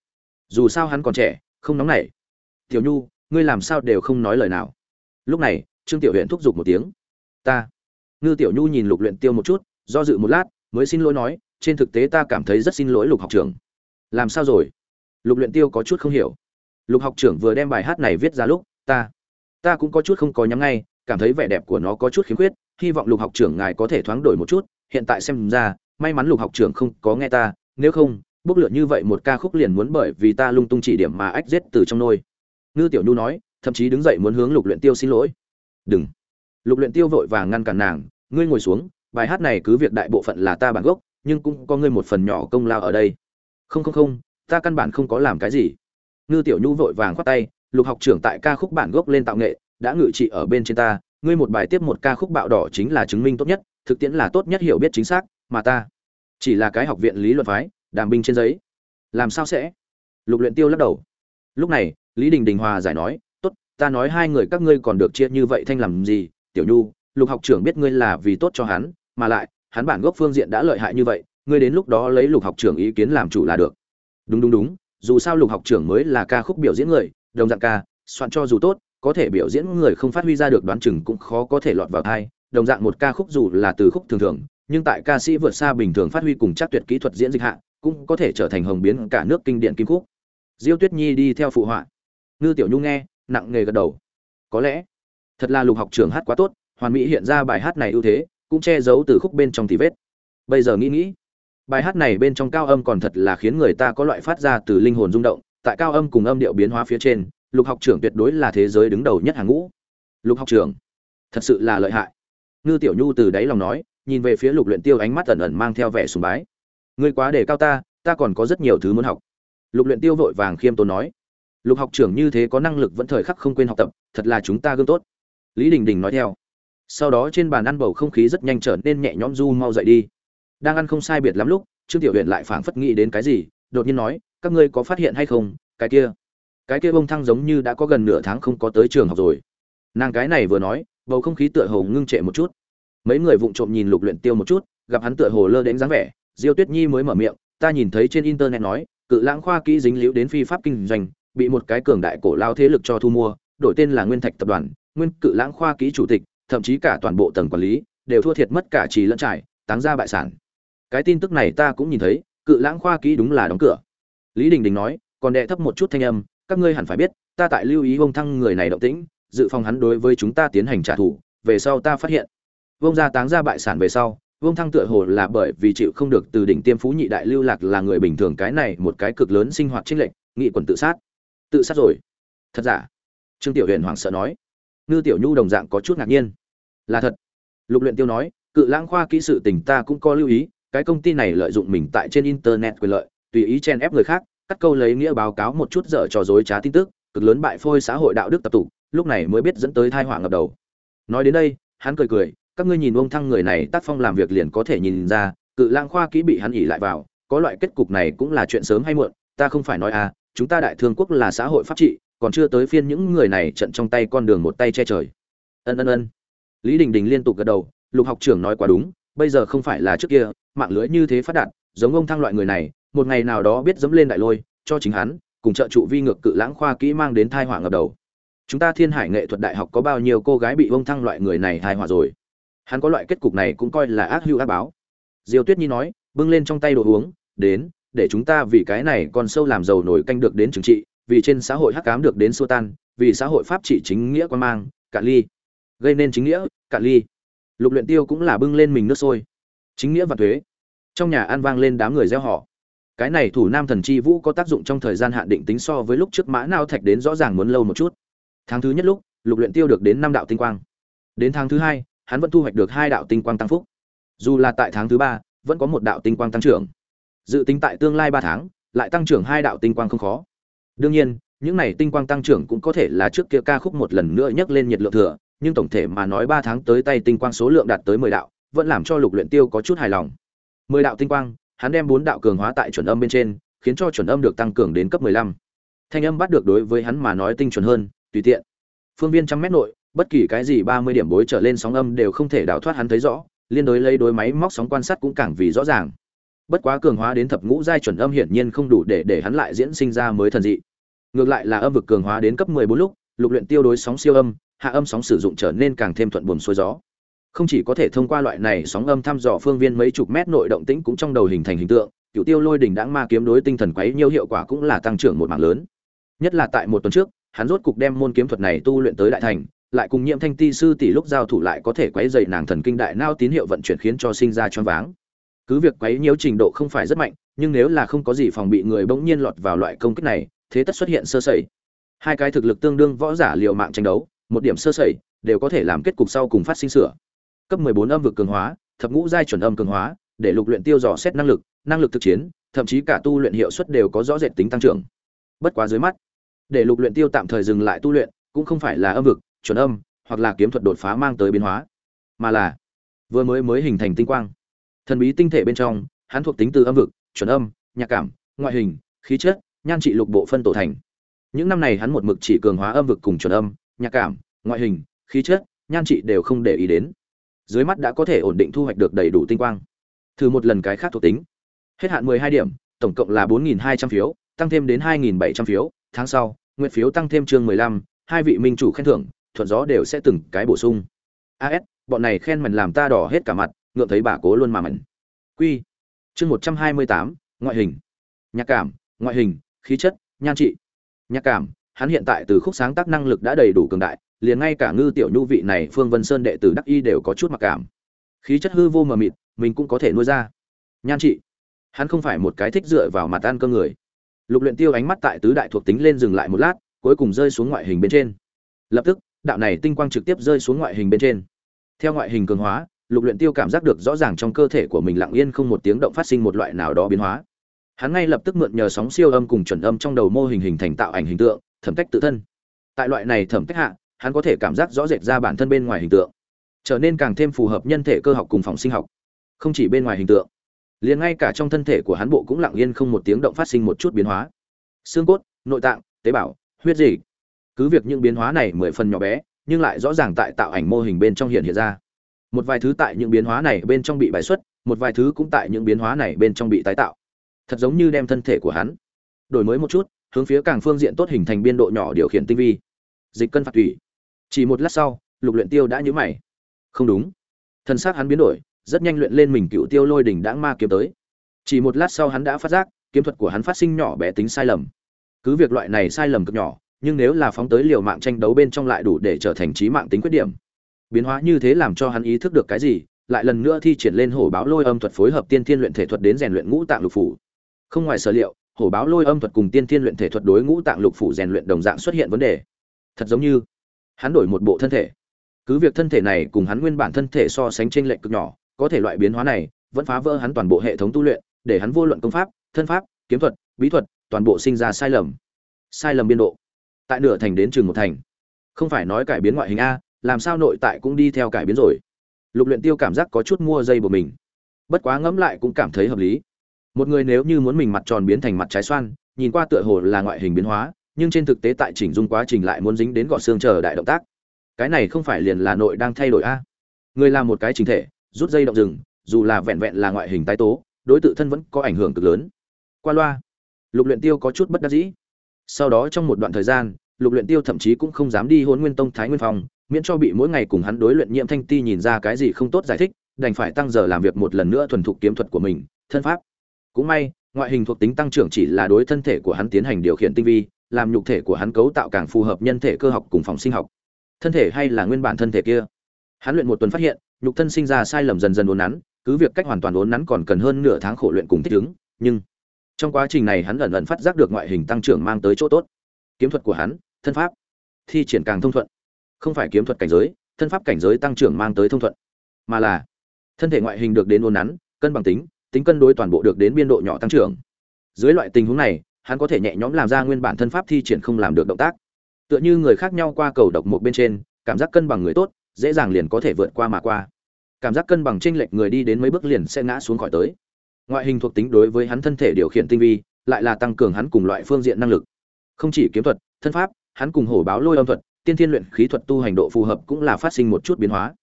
Dù sao hắn còn trẻ, không nóng nảy. Tiểu nhu, ngươi làm sao đều không nói lời nào. Lúc này, trương tiểu huyện thúc giục một tiếng. Ta. Ngư tiểu nhu nhìn lục luyện tiêu một chút, do dự một lát mới xin lỗi nói, trên thực tế ta cảm thấy rất xin lỗi lục học trưởng. Làm sao rồi? Lục luyện tiêu có chút không hiểu. Lục học trưởng vừa đem bài hát này viết ra lúc, ta ta cũng có chút không có nhắm ngay, cảm thấy vẻ đẹp của nó có chút khiếm khuyết, hy vọng lục học trưởng ngài có thể thoáng đổi một chút, hiện tại xem ra, may mắn lục học trưởng không có nghe ta, nếu không, bốc lượn như vậy một ca khúc liền muốn bởi vì ta lung tung chỉ điểm mà ách giết từ trong nôi. Ngư tiểu nhu nói, thậm chí đứng dậy muốn hướng lục luyện tiêu xin lỗi. Đừng. Lục luyện tiêu vội vàng ngăn cản nàng, ngươi ngồi xuống bài hát này cứ việc đại bộ phận là ta bản gốc, nhưng cũng có ngươi một phần nhỏ công lao ở đây. Không không không, ta căn bản không có làm cái gì. Ngư tiểu nhu vội vàng khoát tay, lục học trưởng tại ca khúc bản gốc lên tạo nghệ, đã ngự trị ở bên trên ta, ngươi một bài tiếp một ca khúc bạo đỏ chính là chứng minh tốt nhất, thực tiễn là tốt nhất hiểu biết chính xác, mà ta chỉ là cái học viện lý luận phái, đàm binh trên giấy. Làm sao sẽ? Lục luyện tiêu lắc đầu. Lúc này, lý đình đình hòa giải nói, tốt, ta nói hai người các ngươi còn được chia như vậy thanh làm gì, tiểu nhu, lục học trưởng biết ngươi là vì tốt cho hắn mà lại, hắn bản gốc phương diện đã lợi hại như vậy, ngươi đến lúc đó lấy lục học trưởng ý kiến làm chủ là được. Đúng đúng đúng, dù sao lục học trưởng mới là ca khúc biểu diễn người, đồng dạng ca, soạn cho dù tốt, có thể biểu diễn người không phát huy ra được đoán chừng cũng khó có thể lọt vào thai, đồng dạng một ca khúc dù là từ khúc thường thường, nhưng tại ca sĩ vượt xa bình thường phát huy cùng chắc tuyệt kỹ thuật diễn dịch hạ, cũng có thể trở thành hồng biến cả nước kinh điển kim khúc. Diêu tuyết nhi đi theo phụ họa. Ngư tiểu nhung nghe, nặng nghề gật đầu. Có lẽ, thật là lục học trưởng hát quá tốt, hoàn mỹ hiện ra bài hát này ưu thế cũng che giấu từ khúc bên trong thì vết. Bây giờ nghĩ nghĩ, bài hát này bên trong cao âm còn thật là khiến người ta có loại phát ra từ linh hồn rung động, tại cao âm cùng âm điệu biến hóa phía trên, lục học trưởng tuyệt đối là thế giới đứng đầu nhất hàng ngũ. Lục học trưởng, thật sự là lợi hại. Ngư tiểu nhu từ đáy lòng nói, nhìn về phía lục luyện tiêu ánh mắt ẩn ẩn mang theo vẻ sùng bái. Ngươi quá đề cao ta ta còn có rất nhiều thứ muốn học. Lục luyện tiêu vội vàng khiêm tốn nói. Lục học trưởng như thế có năng lực vẫn thời khắc không quên học tập, thật là chúng ta gương tốt. Lý đình đình nói theo sau đó trên bàn ăn bầu không khí rất nhanh trở nên nhẹ nhõm du mau dậy đi. Đang ăn không sai biệt lắm lúc, trương tiểu huyện lại phảng phất nghĩ đến cái gì, đột nhiên nói, các ngươi có phát hiện hay không, cái kia cái kia bông thăng giống như đã có gần nửa tháng không có tới trường học rồi. Nàng cái này vừa nói, bầu không khí tựa hồ ngưng trệ một chút. Mấy người vụng trộm nhìn lục luyện tiêu một chút, gặp hắn tựa hồ lơ đến dáng vẻ, diêu tuyết nhi mới mở miệng, ta nhìn thấy trên internet nói, cự lãng khoa kỹ dính liễu đến phi pháp kinh doanh, bị một cái cường đại cổ lao thế lực cho thu mua, đổi tên là nguyên thạch tập đoàn, nguyên cự lãng khoa kỹ chủ tịch thậm chí cả toàn bộ tầng quản lý đều thua thiệt mất cả trì lẫn trải, táng ra bại sản. Cái tin tức này ta cũng nhìn thấy, cự lãng khoa kỹ đúng là đóng cửa. Lý đình đình nói, còn đệ thấp một chút thanh âm, các ngươi hẳn phải biết, ta tại lưu ý vông thăng người này động tĩnh, dự phòng hắn đối với chúng ta tiến hành trả thù, về sau ta phát hiện. Vông gia táng ra bại sản về sau, vông thăng tựa hồ là bởi vì chịu không được từ đỉnh tiêm phú nhị đại lưu lạc là người bình thường cái này một cái cực lớn sinh hoạt trinh lệnh nghị quần tự sát. Tự sát rồi. Thật giả? Trương tiểu huyền hoảng sợ nói ngư tiểu nhu đồng dạng có chút ngạc nhiên. Là thật. Lục luyện tiêu nói, cự lãng khoa kỹ sự tình ta cũng có lưu ý, cái công ty này lợi dụng mình tại trên internet quyền lợi, tùy ý chen ép người khác, cắt câu lấy nghĩa báo cáo một chút dở trò dối trá tin tức, cực lớn bại phôi xã hội đạo đức tập tụ lúc này mới biết dẫn tới tai họa ngập đầu. Nói đến đây, hắn cười cười, các ngươi nhìn ông thăng người này tác phong làm việc liền có thể nhìn ra, cự lãng khoa kỹ bị hắn ỉ lại vào, có loại kết cục này cũng là chuyện sớm hay muộn, ta không phải nói à chúng ta đại thương quốc là xã hội pháp trị còn chưa tới phiên những người này trận trong tay con đường một tay che trời. Ân ân ân. Lý đình đình liên tục gật đầu, lục học trưởng nói quá đúng, bây giờ không phải là trước kia, mạng lưới như thế phát đạt, giống ông thăng loại người này, một ngày nào đó biết dẫm lên đại lôi, cho chính hắn, cùng trợ trụ vi ngược cự lãng khoa kỹ mang đến thai họa ngập đầu. Chúng ta thiên hải nghệ thuật đại học có bao nhiêu cô gái bị ông thăng loại người này thai họa rồi? Hắn có loại kết cục này cũng coi là ác hữu ác báo. Diêu tuyết nhi nói, bưng lên trong tay đồ uống, đến, để chúng ta vì cái này còn sâu làm giàu nổi canh được đến trừng trị vì trên xã hội hắc cám được đến xua tan, vì xã hội pháp trị chính nghĩa quan mang, cạn ly. Gây nên chính nghĩa, cạn ly. Lục luyện tiêu cũng là bưng lên mình nước sôi. Chính nghĩa và thuế. Trong nhà ăn vang lên đám người gieo họ. Cái này thủ nam thần chi vũ có tác dụng trong thời gian hạn định tính so với lúc trước mã nao thạch đến rõ ràng muốn lâu một chút. Tháng thứ nhất lúc, lục luyện tiêu được đến năm đạo tinh quang. Đến tháng thứ hai, hắn vẫn thu hoạch được hai đạo tinh quang tăng phúc. Dù là tại tháng thứ ba, vẫn có một đạo tinh quang tăng trưởng. Dự tính tại tương lai ba tháng, lại tăng trưởng hai đạo tinh quang không khó đương nhiên, những này tinh quang tăng trưởng cũng có thể là trước kia ca khúc một lần nữa nhấc lên nhiệt lượng thừa, nhưng tổng thể mà nói ba tháng tới tay tinh quang số lượng đạt tới mười đạo, vẫn làm cho lục luyện tiêu có chút hài lòng. Mười đạo tinh quang, hắn đem bốn đạo cường hóa tại chuẩn âm bên trên, khiến cho chuẩn âm được tăng cường đến cấp mười lăm. Thanh âm bắt được đối với hắn mà nói tinh chuẩn hơn, tùy tiện. Phương viên trăm mét nội, bất kỳ cái gì ba mươi điểm bối trở lên sóng âm đều không thể đào thoát hắn thấy rõ, liên đối lấy đối máy móc sóng quan sát cũng càng vì rõ ràng bất quá cường hóa đến thập ngũ giai chuẩn âm hiển nhiên không đủ để để hắn lại diễn sinh ra mới thần dị. Ngược lại là âm vực cường hóa đến cấp mười bốn lúc, lục luyện tiêu đối sóng siêu âm, hạ âm sóng sử dụng trở nên càng thêm thuận buồm xuôi gió. Không chỉ có thể thông qua loại này sóng âm thăm dò phương viên mấy chục mét nội động tĩnh cũng trong đầu hình thành hình tượng, cựu tiêu lôi đỉnh đãng ma kiếm đối tinh thần quấy nhiều hiệu quả cũng là tăng trưởng một mảng lớn. Nhất là tại một tuần trước, hắn rốt cục đem môn kiếm thuật này tu luyện tới đại thành, lại cùng nhiễm thanh ti sư tỷ lúc giao thủ lại có thể quấy dày nàng thần kinh đại nao tín hiệu vận chuyển khiến cho sinh ra choáng váng cứ việc quấy nhiễu trình độ không phải rất mạnh, nhưng nếu là không có gì phòng bị người bỗng nhiên lọt vào loại công kích này, thế tất xuất hiện sơ sẩy. Hai cái thực lực tương đương võ giả liều mạng tranh đấu, một điểm sơ sẩy đều có thể làm kết cục sau cùng phát sinh sửa. Cấp 14 âm vực cường hóa, thập ngũ giai chuẩn âm cường hóa, để lục luyện tiêu dò xét năng lực năng lực thực chiến, thậm chí cả tu luyện hiệu suất đều có rõ rệt tính tăng trưởng. Bất quá dưới mắt, để lục luyện tiêu tạm thời dừng lại tu luyện, cũng không phải là âm vực, chuẩn âm, hoặc là kiếm thuật đột phá mang tới biến hóa, mà là vừa mới mới hình thành tinh quang thần bí tinh thể bên trong hắn thuộc tính từ âm vực chuẩn âm nhạc cảm ngoại hình khí chất nhan trị lục bộ phân tổ thành. Những năm này hắn một mực chỉ cường hóa âm vực cùng chuẩn âm nhạc cảm ngoại hình khí chất nhan trị đều không để ý đến. Dưới mắt đã có thể ổn định thu hoạch được đầy đủ tinh quang. Thử một lần cái khác thuộc tính. Hết hạn 12 điểm tổng cộng là 4.200 phiếu tăng thêm đến 2.700 phiếu. Tháng sau nguyện phiếu tăng thêm chương 15, hai vị minh chủ khen thưởng thuận gió đều sẽ từng cái bổ sung. As bọn này khen mình làm ta đỏ hết cả mặt ngượng thấy bà cố luôn mà mẩn quy chương 128, ngoại hình. Nhạc cảm ngoại hình khí chất nhan trị. Nhạc cảm hắn hiện tại từ khúc sáng tác năng lực đã đầy đủ cường đại liền ngay cả ngư tiểu nhu vị này phương vân sơn đệ tử đắc y đều có chút mặc cảm. Khí chất hư vô mờ mịt mình cũng có thể nuôi ra. Nhan trị hắn không phải một cái thích dựa vào mặt ăn cơm người. Lục luyện tiêu ánh mắt tại tứ đại thuộc tính lên dừng lại một lát cuối cùng rơi xuống ngoại hình bên trên. Lập tức đạo này tinh quang trực tiếp rơi xuống ngoại hình bên trên. Theo ngoại hình cường hóa lục luyện tiêu cảm giác được rõ ràng trong cơ thể của mình lặng yên không một tiếng động phát sinh một loại nào đó biến hóa. Hắn ngay lập tức mượn nhờ sóng siêu âm cùng chuẩn âm trong đầu mô hình hình thành tạo ảnh hình tượng, thẩm tách tự thân. Tại loại này thẩm tách hạ, hắn có thể cảm giác rõ rệt ra bản thân bên ngoài hình tượng, trở nên càng thêm phù hợp nhân thể cơ học cùng phòng sinh học. Không chỉ bên ngoài hình tượng, liền ngay cả trong thân thể của hắn bộ cũng lặng yên không một tiếng động phát sinh một chút biến hóa. Xương cốt, nội tạng, tế bào, huyết dịch. Cứ việc những biến hóa này mười phần nhỏ bé, nhưng lại rõ ràng tại tạo ảnh mô hình bên trong hiện hiện ra một vài thứ tại những biến hóa này bên trong bị bài xuất, một vài thứ cũng tại những biến hóa này bên trong bị tái tạo. Thật giống như đem thân thể của hắn đổi mới một chút, hướng phía càng phương diện tốt hình thành biên độ nhỏ điều khiển tinh vi. Dịch cân phạt thủy chỉ một lát sau, lục luyện tiêu đã nhíu mày. Không đúng. Thân xác hắn biến đổi, rất nhanh luyện lên mình cựu tiêu lôi đỉnh đãng ma kiếm tới. Chỉ một lát sau hắn đã phát giác, kiếm thuật của hắn phát sinh nhỏ bé tính sai lầm. Cứ việc loại này sai lầm cực nhỏ, nhưng nếu là phóng tới liều mạng tranh đấu bên trong lại đủ để trở thành trí mạng tính quyết điểm biến hóa như thế làm cho hắn ý thức được cái gì, lại lần nữa thi triển lên hổ báo lôi âm thuật phối hợp tiên thiên luyện thể thuật đến rèn luyện ngũ tạng lục phủ. Không ngoài sở liệu, hổ báo lôi âm thuật cùng tiên thiên luyện thể thuật đối ngũ tạng lục phủ rèn luyện đồng dạng xuất hiện vấn đề. Thật giống như, hắn đổi một bộ thân thể. Cứ việc thân thể này cùng hắn nguyên bản thân thể so sánh trên lệnh cực nhỏ, có thể loại biến hóa này vẫn phá vỡ hắn toàn bộ hệ thống tu luyện, để hắn vô luận công pháp, thân pháp, kiếm thuật, bí thuật, toàn bộ sinh ra sai lầm. Sai lầm biên độ. Tại nửa thành đến trường một thành. Không phải nói cải biến ngoại hình a làm sao nội tại cũng đi theo cải biến rồi. Lục luyện tiêu cảm giác có chút mua dây của mình. Bất quá ngẫm lại cũng cảm thấy hợp lý. Một người nếu như muốn mình mặt tròn biến thành mặt trái xoan, nhìn qua tựa hồ là ngoại hình biến hóa, nhưng trên thực tế tại chỉnh dung quá trình lại muốn dính đến gọt xương chờ đại động tác. Cái này không phải liền là nội đang thay đổi a? Người làm một cái chính thể, rút dây động rừng, dù là vẹn vẹn là ngoại hình tái tố, đối tự thân vẫn có ảnh hưởng cực lớn. Qua loa, lục luyện tiêu có chút bất đắc dĩ. Sau đó trong một đoạn thời gian, lục luyện tiêu thậm chí cũng không dám đi hôn nguyên tông thái nguyên phòng miễn cho bị mỗi ngày cùng hắn đối luyện nhiễm thanh ti nhìn ra cái gì không tốt giải thích, đành phải tăng giờ làm việc một lần nữa thuần thục kiếm thuật của mình, thân pháp. Cũng may, ngoại hình thuộc tính tăng trưởng chỉ là đối thân thể của hắn tiến hành điều khiển tinh vi, làm nhục thể của hắn cấu tạo càng phù hợp nhân thể cơ học cùng phòng sinh học. Thân thể hay là nguyên bản thân thể kia? Hắn luyện một tuần phát hiện, nhục thân sinh ra sai lầm dần dần uốn nắn, cứ việc cách hoàn toàn uốn nắn còn cần hơn nửa tháng khổ luyện cùng thích ứng, nhưng trong quá trình này hắn ẩn ẩn phát giác được ngoại hình tăng trưởng mang tới chỗ tốt. Kiếm thuật của hắn, thân pháp, thi triển càng thông thuận không phải kiếm thuật cảnh giới, thân pháp cảnh giới tăng trưởng mang tới thông thuận, mà là thân thể ngoại hình được đến uốn nắn, cân bằng tính tính cân đối toàn bộ được đến biên độ nhỏ tăng trưởng. Dưới loại tình huống này, hắn có thể nhẹ nhõm làm ra nguyên bản thân pháp thi triển không làm được động tác. Tựa như người khác nhau qua cầu độc một bên trên, cảm giác cân bằng người tốt, dễ dàng liền có thể vượt qua mà qua. Cảm giác cân bằng chênh lệch người đi đến mấy bước liền sẽ ngã xuống khỏi tới. Ngoại hình thuộc tính đối với hắn thân thể điều khiển tinh vi, lại là tăng cường hắn cùng loại phương diện năng lực. Không chỉ kiếm thuật, thân pháp, hắn cùng hổ báo lôi âm thuật tiên thiên luyện khí thuật tu hành độ phù hợp cũng là phát sinh một chút biến hóa.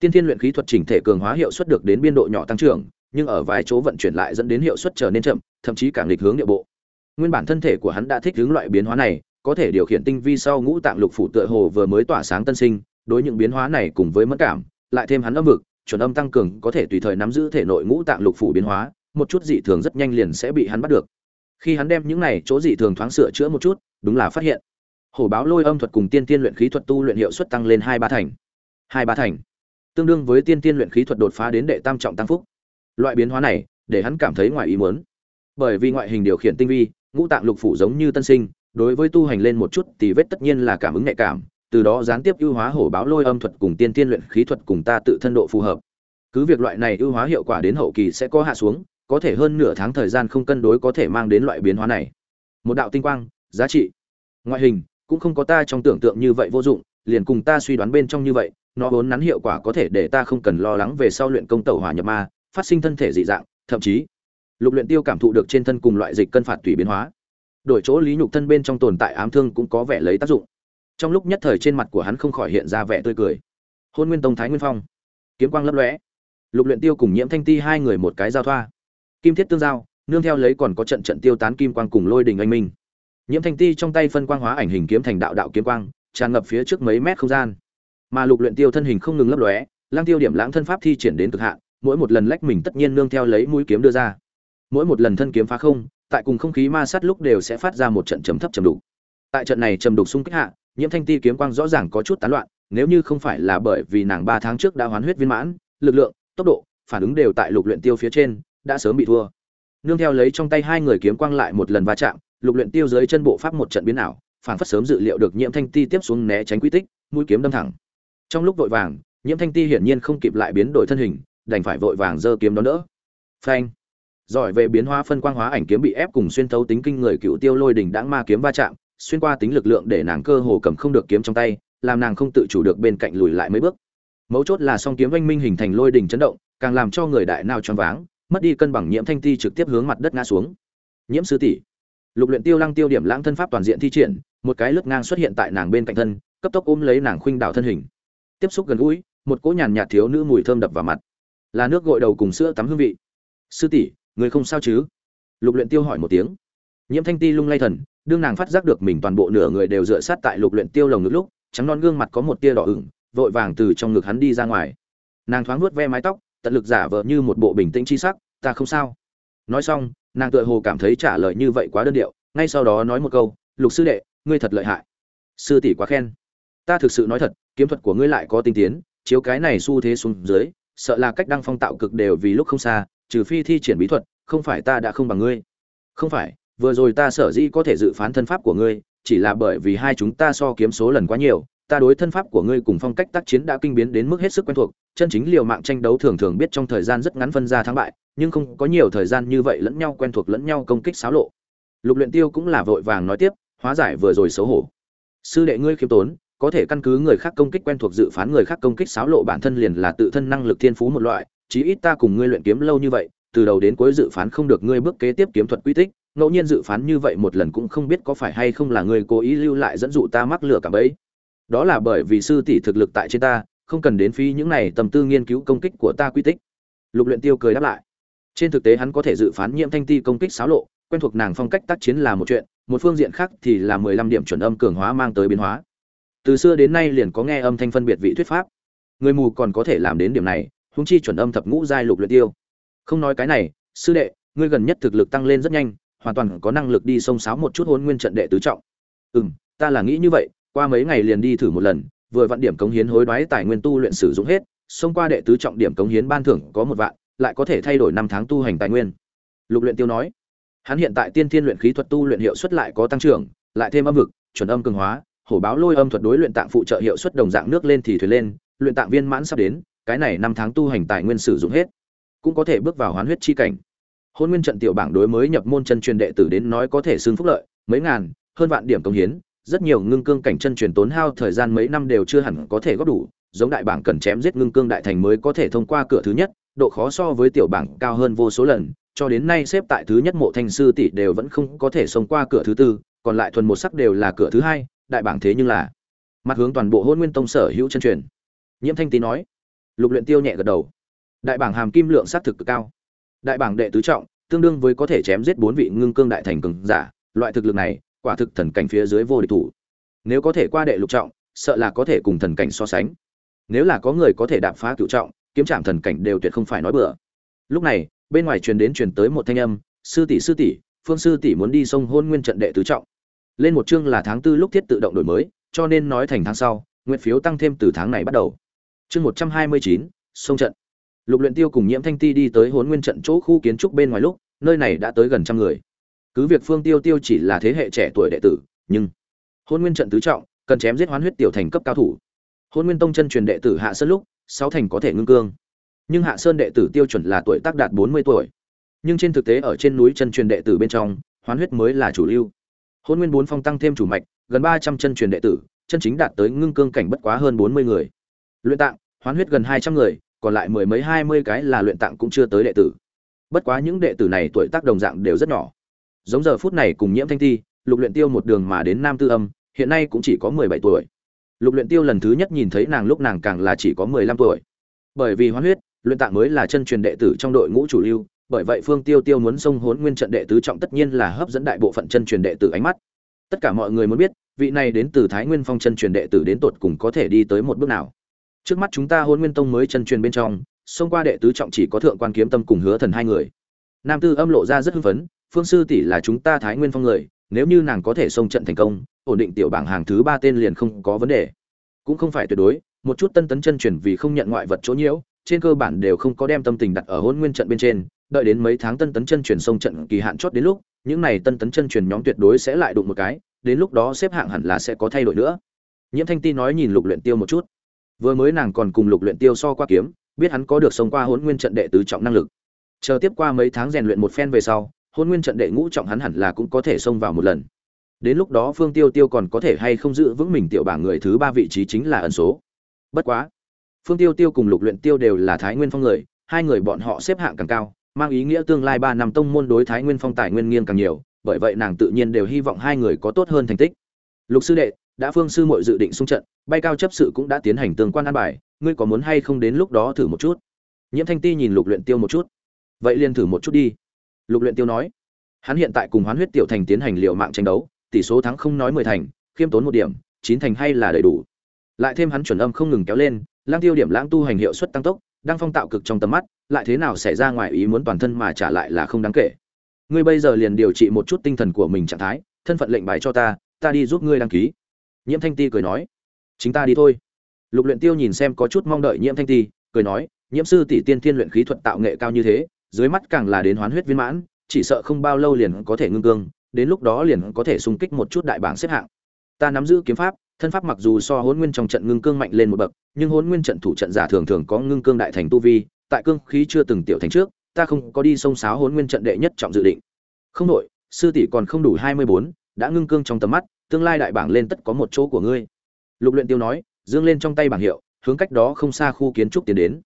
Tiên thiên luyện khí thuật chỉnh thể cường hóa hiệu suất được đến biên độ nhỏ tăng trưởng, nhưng ở vài chỗ vận chuyển lại dẫn đến hiệu suất trở nên chậm, thậm chí càng nghịch hướng địa bộ. Nguyên bản thân thể của hắn đã thích ứng loại biến hóa này, có thể điều khiển tinh vi sau ngũ tạng lục phủ tựa hồ vừa mới tỏa sáng tân sinh, đối những biến hóa này cùng với mất cảm, lại thêm hắn âm vực, chuẩn âm tăng cường có thể tùy thời nắm giữ thể nội ngũ tạng lục phủ biến hóa, một chút dị thường rất nhanh liền sẽ bị hắn bắt được. Khi hắn đem những này chỗ dị thường thoáng sửa chữa một chút, đúng là phát hiện hổ báo lôi âm thuật cùng tiên tiên luyện khí thuật tu luyện hiệu suất tăng lên hai ba thành. Hai ba thành. Tương đương với tiên tiên luyện khí thuật đột phá đến đệ tam trọng tăng phúc. Loại biến hóa này, để hắn cảm thấy ngoài ý muốn. Bởi vì ngoại hình điều khiển tinh vi, ngũ tạng lục phủ giống như tân sinh, đối với tu hành lên một chút thì vết tất nhiên là cảm ứng nhạy cảm, từ đó gián tiếp ưu hóa hổ báo lôi âm thuật cùng tiên tiên luyện khí thuật cùng ta tự thân độ phù hợp. Cứ việc loại này ưu hóa hiệu quả đến hậu kỳ sẽ có hạ xuống, có thể hơn nửa tháng thời gian không cân đối có thể mang đến loại biến hóa này. Một đạo tinh quang, giá trị, ngoại hình cũng không có ta trong tưởng tượng như vậy vô dụng, liền cùng ta suy đoán bên trong như vậy, nó vốn nắn hiệu quả có thể để ta không cần lo lắng về sau luyện công tẩu hỏa nhập ma, phát sinh thân thể dị dạng, thậm chí, lục luyện tiêu cảm thụ được trên thân cùng loại dịch cân phạt tùy biến hóa. Đổi chỗ lý nhục thân bên trong tồn tại ám thương cũng có vẻ lấy tác dụng. Trong lúc nhất thời trên mặt của hắn không khỏi hiện ra vẻ tươi cười. Hôn nguyên tông thái nguyên phong, kiếm quang lấp lóe. Lục luyện tiêu cùng nhiễm thanh ti hai người một cái giao thoa. Kim thiết tương giao, nương theo lấy còn có trận trận tiêu tán kim quang cùng lôi đình anh minh nhiễm thanh ti trong tay phân quang hóa ảnh hình kiếm thành đạo đạo kiếm quang, tràn ngập phía trước mấy mét không gian. Mà lục luyện tiêu thân hình không ngừng lấp lóe lang tiêu điểm lãng thân pháp thi triển đến cực hạn, mỗi một lần lách mình tất nhiên nương theo lấy mũi kiếm đưa ra. Mỗi một lần thân kiếm phá không, tại cùng không khí ma sát lúc đều sẽ phát ra một trận trầm thấp trầm đục. Tại trận này trầm đục xung kích hạ, nhiễm thanh ti kiếm quang rõ ràng có chút tán loạn, nếu như không phải là bởi vì nàng ba tháng trước đã hoán huyết viên mãn, lực lượng, tốc độ, phản ứng đều tại lục luyện tiêu phía trên, đã sớm bị thua. Nương theo lấy trong tay hai người kiếm quang lại một lần va chạm lục luyện tiêu dưới chân bộ pháp một trận biến ảo phản phất sớm dự liệu được nhiễm thanh ti tiếp xuống né tránh quy tích, mũi kiếm đâm thẳng. Trong lúc vội vàng, nhiễm thanh ti hiển nhiên không kịp lại biến đổi thân hình, đành phải vội vàng giơ kiếm đón đỡ. Phanh! Giỏi về biến hóa phân quang hóa ảnh kiếm bị ép cùng xuyên thấu tính kinh người cựu tiêu lôi đỉnh đãng ma kiếm va chạm, xuyên qua tính lực lượng để nàng cơ hồ cầm không được kiếm trong tay, làm nàng không tự chủ được bên cạnh lùi lại mấy bước. Mấu chốt là song kiếm vinh minh hình thành lôi đỉnh chấn động, càng làm cho người đại nào choáng váng, mất đi cân bằng nhiễm thanh ti trực tiếp hướng mặt đất ngã xuống. Nhiễm sư tỷ lục luyện tiêu lăng tiêu điểm lãng thân pháp toàn diện thi triển, một cái lướt ngang xuất hiện tại nàng bên cạnh thân, cấp tốc ôm lấy nàng khuynh đảo thân hình. Tiếp xúc gần gũi, một cỗ nhàn nhạt thiếu nữ mùi thơm đập vào mặt. Là nước gội đầu cùng sữa tắm hương vị. Sư tỷ, người không sao chứ? Lục luyện tiêu hỏi một tiếng. Nhiễm thanh ti lung lay thần, đương nàng phát giác được mình toàn bộ nửa người đều dựa sát tại lục luyện tiêu lồng ngực lúc, trắng non gương mặt có một tia đỏ ửng, vội vàng từ trong ngực hắn đi ra ngoài. Nàng thoáng vuốt ve mái tóc, tận lực giả vờ như một bộ bình tĩnh chi sắc, ta không sao. Nói xong nàng tựa hồ cảm thấy trả lời như vậy quá đơn điệu, ngay sau đó nói một câu, lục sư đệ, ngươi thật lợi hại. Sư tỷ quá khen. Ta thực sự nói thật, kiếm thuật của ngươi lại có tinh tiến, chiếu cái này xu thế xuống dưới, sợ là cách đăng phong tạo cực đều vì lúc không xa, trừ phi thi triển bí thuật, không phải ta đã không bằng ngươi. Không phải, vừa rồi ta sở dĩ có thể dự phán thân pháp của ngươi, chỉ là bởi vì hai chúng ta so kiếm số lần quá nhiều ta đối thân pháp của ngươi cùng phong cách tác chiến đã kinh biến đến mức hết sức quen thuộc, chân chính liều mạng tranh đấu thường thường biết trong thời gian rất ngắn phân ra thắng bại, nhưng không có nhiều thời gian như vậy lẫn nhau quen thuộc lẫn nhau công kích xáo lộ. Lục luyện tiêu cũng là vội vàng nói tiếp, hóa giải vừa rồi xấu hổ. Sư đệ ngươi khiêm tốn, có thể căn cứ người khác công kích quen thuộc dự phán người khác công kích xáo lộ bản thân liền là tự thân năng lực thiên phú một loại, chí ít ta cùng ngươi luyện kiếm lâu như vậy, từ đầu đến cuối dự phán không được ngươi bước kế tiếp kiếm thuật quy tích, ngẫu nhiên dự phán như vậy một lần cũng không biết có phải hay không là ngươi cố ý lưu lại dẫn dụ ta mắc lửa cả bấy đó là bởi vì sư tỷ thực lực tại trên ta, không cần đến phí những này tầm tư nghiên cứu công kích của ta quy tích. Lục luyện tiêu cười đáp lại. Trên thực tế hắn có thể dự phán nhiễm thanh ti công kích xáo lộ, quen thuộc nàng phong cách tác chiến là một chuyện, một phương diện khác thì là mười lăm điểm chuẩn âm cường hóa mang tới biến hóa. Từ xưa đến nay liền có nghe âm thanh phân biệt vị thuyết pháp. Người mù còn có thể làm đến điểm này, huống chi chuẩn âm thập ngũ giai lục luyện tiêu. Không nói cái này, sư đệ, ngươi gần nhất thực lực tăng lên rất nhanh, hoàn toàn có năng lực đi sông sáo một chút hôn nguyên trận đệ tứ trọng. Ừm, ta là nghĩ như vậy qua mấy ngày liền đi thử một lần, vừa vạn điểm cống hiến hối đoái tài nguyên tu luyện sử dụng hết, xông qua đệ tứ trọng điểm cống hiến ban thưởng có một vạn, lại có thể thay đổi năm tháng tu hành tài nguyên. Lục luyện tiêu nói, hắn hiện tại tiên thiên luyện khí thuật tu luyện hiệu suất lại có tăng trưởng, lại thêm âm vực, chuẩn âm cường hóa, hổ báo lôi âm thuật đối luyện tạng phụ trợ hiệu suất đồng dạng nước lên thì thuyền lên, luyện tạng viên mãn sắp đến, cái này năm tháng tu hành tài nguyên sử dụng hết, cũng có thể bước vào hoán huyết chi cảnh. Hôn nguyên trận tiểu bảng đối mới nhập môn chân truyền đệ tử đến nói có thể xưng phúc lợi, mấy ngàn, hơn vạn điểm công hiến rất nhiều ngưng cương cảnh chân truyền tốn hao thời gian mấy năm đều chưa hẳn có thể góp đủ, giống đại bảng cần chém giết ngưng cương đại thành mới có thể thông qua cửa thứ nhất, độ khó so với tiểu bảng cao hơn vô số lần, cho đến nay xếp tại thứ nhất mộ thanh sư tỷ đều vẫn không có thể xông qua cửa thứ tư, còn lại thuần một sắc đều là cửa thứ hai, đại bảng thế nhưng là mặt hướng toàn bộ hôn nguyên tông sở hữu chân truyền. Nhiễm thanh tý nói, lục luyện tiêu nhẹ gật đầu. Đại bảng hàm kim lượng sát thực cực cao. Đại bảng đệ tứ trọng, tương đương với có thể chém giết bốn vị ngưng cương đại thành cường giả, loại thực lực này quả thực thần cảnh phía dưới vô địch thủ. Nếu có thể qua đệ lục trọng, sợ là có thể cùng thần cảnh so sánh. Nếu là có người có thể đạp phá cựu trọng, kiếm trạm thần cảnh đều tuyệt không phải nói bừa. Lúc này, bên ngoài truyền đến truyền tới một thanh âm, sư tỷ sư tỷ, phương sư tỷ muốn đi sông hôn nguyên trận đệ tứ trọng. Lên một chương là tháng tư lúc thiết tự động đổi mới, cho nên nói thành tháng sau, nguyện phiếu tăng thêm từ tháng này bắt đầu. Chương một trăm hai mươi chín, sông trận. Lục luyện tiêu cùng nhiễm thanh ti đi tới hôn nguyên trận chỗ khu kiến trúc bên ngoài lúc, nơi này đã tới gần trăm người cứ việc phương tiêu tiêu chỉ là thế hệ trẻ tuổi đệ tử, nhưng hôn nguyên trận tứ trọng, cần chém giết hoán huyết tiểu thành cấp cao thủ. Hôn nguyên tông chân truyền đệ tử hạ sơn lúc, sáu thành có thể ngưng cương. Nhưng hạ sơn đệ tử tiêu chuẩn là tuổi tác đạt bốn mươi tuổi. Nhưng trên thực tế ở trên núi chân truyền đệ tử bên trong, hoán huyết mới là chủ lưu. Hôn nguyên bốn phong tăng thêm chủ mạch, gần ba trăm chân truyền đệ tử, chân chính đạt tới ngưng cương cảnh bất quá hơn bốn mươi người. Luyện tạng, hoán huyết gần hai trăm người, còn lại mười mấy hai mươi cái là luyện tạng cũng chưa tới đệ tử. Bất quá những đệ tử này tuổi tác đồng dạng đều rất nhỏ giống giờ phút này cùng nhiễm thanh ti, lục luyện tiêu một đường mà đến nam tư âm, hiện nay cũng chỉ có mười bảy tuổi. Lục luyện tiêu lần thứ nhất nhìn thấy nàng lúc nàng càng là chỉ có mười lăm tuổi. Bởi vì hoán huyết, luyện tạng mới là chân truyền đệ tử trong đội ngũ chủ lưu, bởi vậy phương tiêu tiêu muốn xông hốn nguyên trận đệ tứ trọng tất nhiên là hấp dẫn đại bộ phận chân truyền đệ tử ánh mắt. Tất cả mọi người muốn biết, vị này đến từ thái nguyên phong chân truyền đệ tử đến tột cùng có thể đi tới một bước nào. Trước mắt chúng ta hôn nguyên tông mới chân truyền bên trong, xông qua đệ tứ trọng chỉ có thượng quan kiếm tâm cùng hứa thần hai người. Nam tư âm lộ ra rất hưng phấn phương sư tỷ là chúng ta thái nguyên phong người, nếu như nàng có thể xông trận thành công, ổn định tiểu bảng hàng thứ ba tên liền không có vấn đề. Cũng không phải tuyệt đối, một chút tân tấn chân truyền vì không nhận ngoại vật chỗ nhiễu, trên cơ bản đều không có đem tâm tình đặt ở hôn nguyên trận bên trên, đợi đến mấy tháng tân tấn chân truyền xông trận kỳ hạn chót đến lúc, những này tân tấn chân truyền nhóm tuyệt đối sẽ lại đụng một cái, đến lúc đó xếp hạng hẳn là sẽ có thay đổi nữa. Nhiễm thanh ti nói nhìn lục luyện tiêu một chút. Vừa mới nàng còn cùng lục luyện tiêu so qua kiếm, biết hắn có được xông qua hôn nguyên trận đệ tứ trọng năng lực. Chờ tiếp qua mấy tháng rèn luyện một phen về sau hôn nguyên trận đệ ngũ trọng hắn hẳn là cũng có thể xông vào một lần. Đến lúc đó phương tiêu tiêu còn có thể hay không giữ vững mình tiểu bảng người thứ ba vị trí chính là ẩn số. Bất quá, phương tiêu tiêu cùng lục luyện tiêu đều là thái nguyên phong người, hai người bọn họ xếp hạng càng cao, mang ý nghĩa tương lai ba năm tông môn đối thái nguyên phong tài nguyên nghiêng càng nhiều, bởi vậy nàng tự nhiên đều hy vọng hai người có tốt hơn thành tích. Lục sư đệ, đã phương sư muội dự định xung trận, bay cao chấp sự cũng đã tiến hành tương quan an bài, ngươi có muốn hay không đến lúc đó thử một chút? Nhiễm thanh ti nhìn lục luyện tiêu một chút. Vậy liền thử một chút đi lục luyện tiêu nói, hắn hiện tại cùng hoán huyết tiểu thành tiến hành liều mạng tranh đấu, tỷ số thắng không nói mười thành, khiêm tốn một điểm, chín thành hay là đầy đủ. Lại thêm hắn chuẩn âm không ngừng kéo lên, lang tiêu điểm lãng tu hành hiệu suất tăng tốc, đang phong tạo cực trong tầm mắt, lại thế nào xảy ra ngoài ý muốn toàn thân mà trả lại là không đáng kể. Ngươi bây giờ liền điều trị một chút tinh thần của mình trạng thái, thân phận lệnh bài cho ta ta đi giúp ngươi đăng ký. Nhiễm thanh ti cười nói, chính ta đi thôi. Lục luyện tiêu nhìn xem có chút mong đợi nhiễm thanh ti, cười nói, nhiễm sư tỷ tiên thiên luyện khí thuật tạo nghệ cao như thế dưới mắt càng là đến hoán huyết viên mãn chỉ sợ không bao lâu liền có thể ngưng cương đến lúc đó liền có thể xung kích một chút đại bảng xếp hạng. Ta nắm giữ kiếm pháp thân pháp mặc dù so hỗn nguyên trong trận ngưng cương mạnh lên một bậc nhưng hỗn nguyên trận thủ trận giả thường thường có ngưng cương đại thành tu vi tại cương khí chưa từng tiểu thành trước ta không có đi sông sáo hỗn nguyên trận đệ nhất trọng dự định. Không đổi, sư tỷ còn không đủ hai mươi bốn đã ngưng cương trong tầm mắt tương lai đại bảng lên tất có một chỗ của ngươi. Lục luyện tiêu nói dương lên trong tay bảng hiệu hướng cách đó không xa khu kiến trúc tiến đến.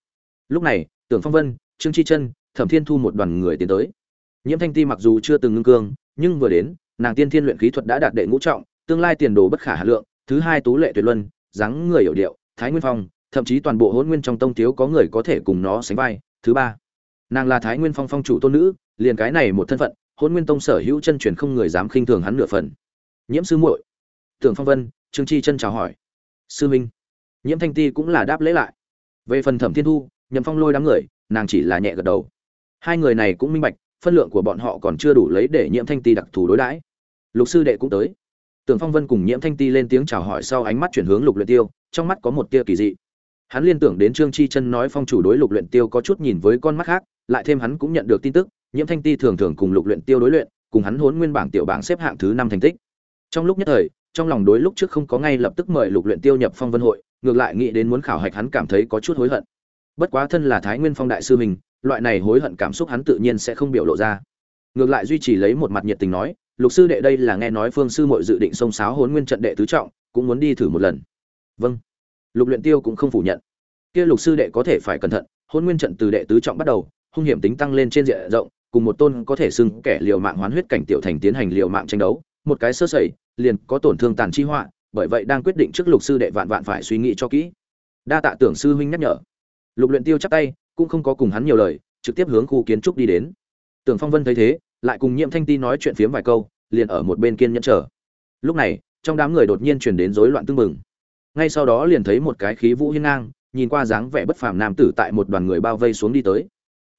Lúc này tưởng phong vân trương chi chân thẩm thiên thu một đoàn người tiến tới. Nhiễm thanh ti mặc dù chưa từng ngưng cương, nhưng vừa đến, nàng tiên thiên luyện khí thuật đã đạt đệ ngũ trọng, tương lai tiền đồ bất khả hà lượng, thứ hai tú lệ tuyệt luân, dáng người hiểu điệu, thái nguyên phong, thậm chí toàn bộ hôn nguyên trong tông thiếu có người có thể cùng nó sánh vai. Thứ ba, nàng là thái nguyên phong phong chủ tôn nữ, liền cái này một thân phận hôn nguyên tông sở hữu chân truyền không người dám khinh thường hắn nửa phần. Nhiễm sư muội, tưởng phong vân, trương chi chân chào hỏi. Sư minh, nhiễm thanh ti cũng là đáp lễ lại. Về phần thẩm thiên thu, nhậm phong lôi đám người, nàng chỉ là nhẹ gật đầu hai người này cũng minh bạch, phân lượng của bọn họ còn chưa đủ lấy để nhiễm thanh ti đặc thù đối đãi. Lục sư đệ cũng tới. Tưởng phong vân cùng nhiễm thanh ti lên tiếng chào hỏi sau ánh mắt chuyển hướng lục luyện tiêu, trong mắt có một tia kỳ dị. Hắn liên tưởng đến trương chi chân nói phong chủ đối lục luyện tiêu có chút nhìn với con mắt khác, lại thêm hắn cũng nhận được tin tức, nhiễm thanh ti thường thường cùng lục luyện tiêu đối luyện, cùng hắn huấn nguyên bảng tiểu bảng xếp hạng thứ năm thành tích. Trong lúc nhất thời, trong lòng đối lúc trước không có ngay lập tức mời lục luyện tiêu nhập phong vân hội, ngược lại nghĩ đến muốn khảo hạch hắn cảm thấy có chút hối hận. Bất quá thân là thái nguyên phong đại sư mình loại này hối hận cảm xúc hắn tự nhiên sẽ không biểu lộ ra. Ngược lại duy trì lấy một mặt nhiệt tình nói, lục sư đệ đây là nghe nói phương sư mội dự định xông sáo hồn nguyên trận đệ tứ trọng, cũng muốn đi thử một lần. Vâng. Lục luyện tiêu cũng không phủ nhận. Kia lục sư đệ có thể phải cẩn thận hôn nguyên trận từ đệ tứ trọng bắt đầu, hung hiểm tính tăng lên trên diện rộng, cùng một tôn có thể xưng kẻ liều mạng hoán huyết cảnh tiểu thành tiến hành liều mạng tranh đấu, một cái sơ sẩy, liền có tổn thương tàn chi họa, bởi vậy đang quyết định trước lục sư đệ vạn vạn phải suy nghĩ cho kỹ. Đa tạ tưởng sư huynh nhắc nhở. Lục luyện tiêu chắp tay cũng không có cùng hắn nhiều lời, trực tiếp hướng khu kiến trúc đi đến. Tưởng phong vân thấy thế, lại cùng nhiệm thanh ti nói chuyện phiếm vài câu, liền ở một bên kiên nhẫn chờ. Lúc này, trong đám người đột nhiên truyền đến rối loạn tương mừng ngay sau đó liền thấy một cái khí vũ hiên ngang, nhìn qua dáng vẻ bất phàm nam tử tại một đoàn người bao vây xuống đi tới.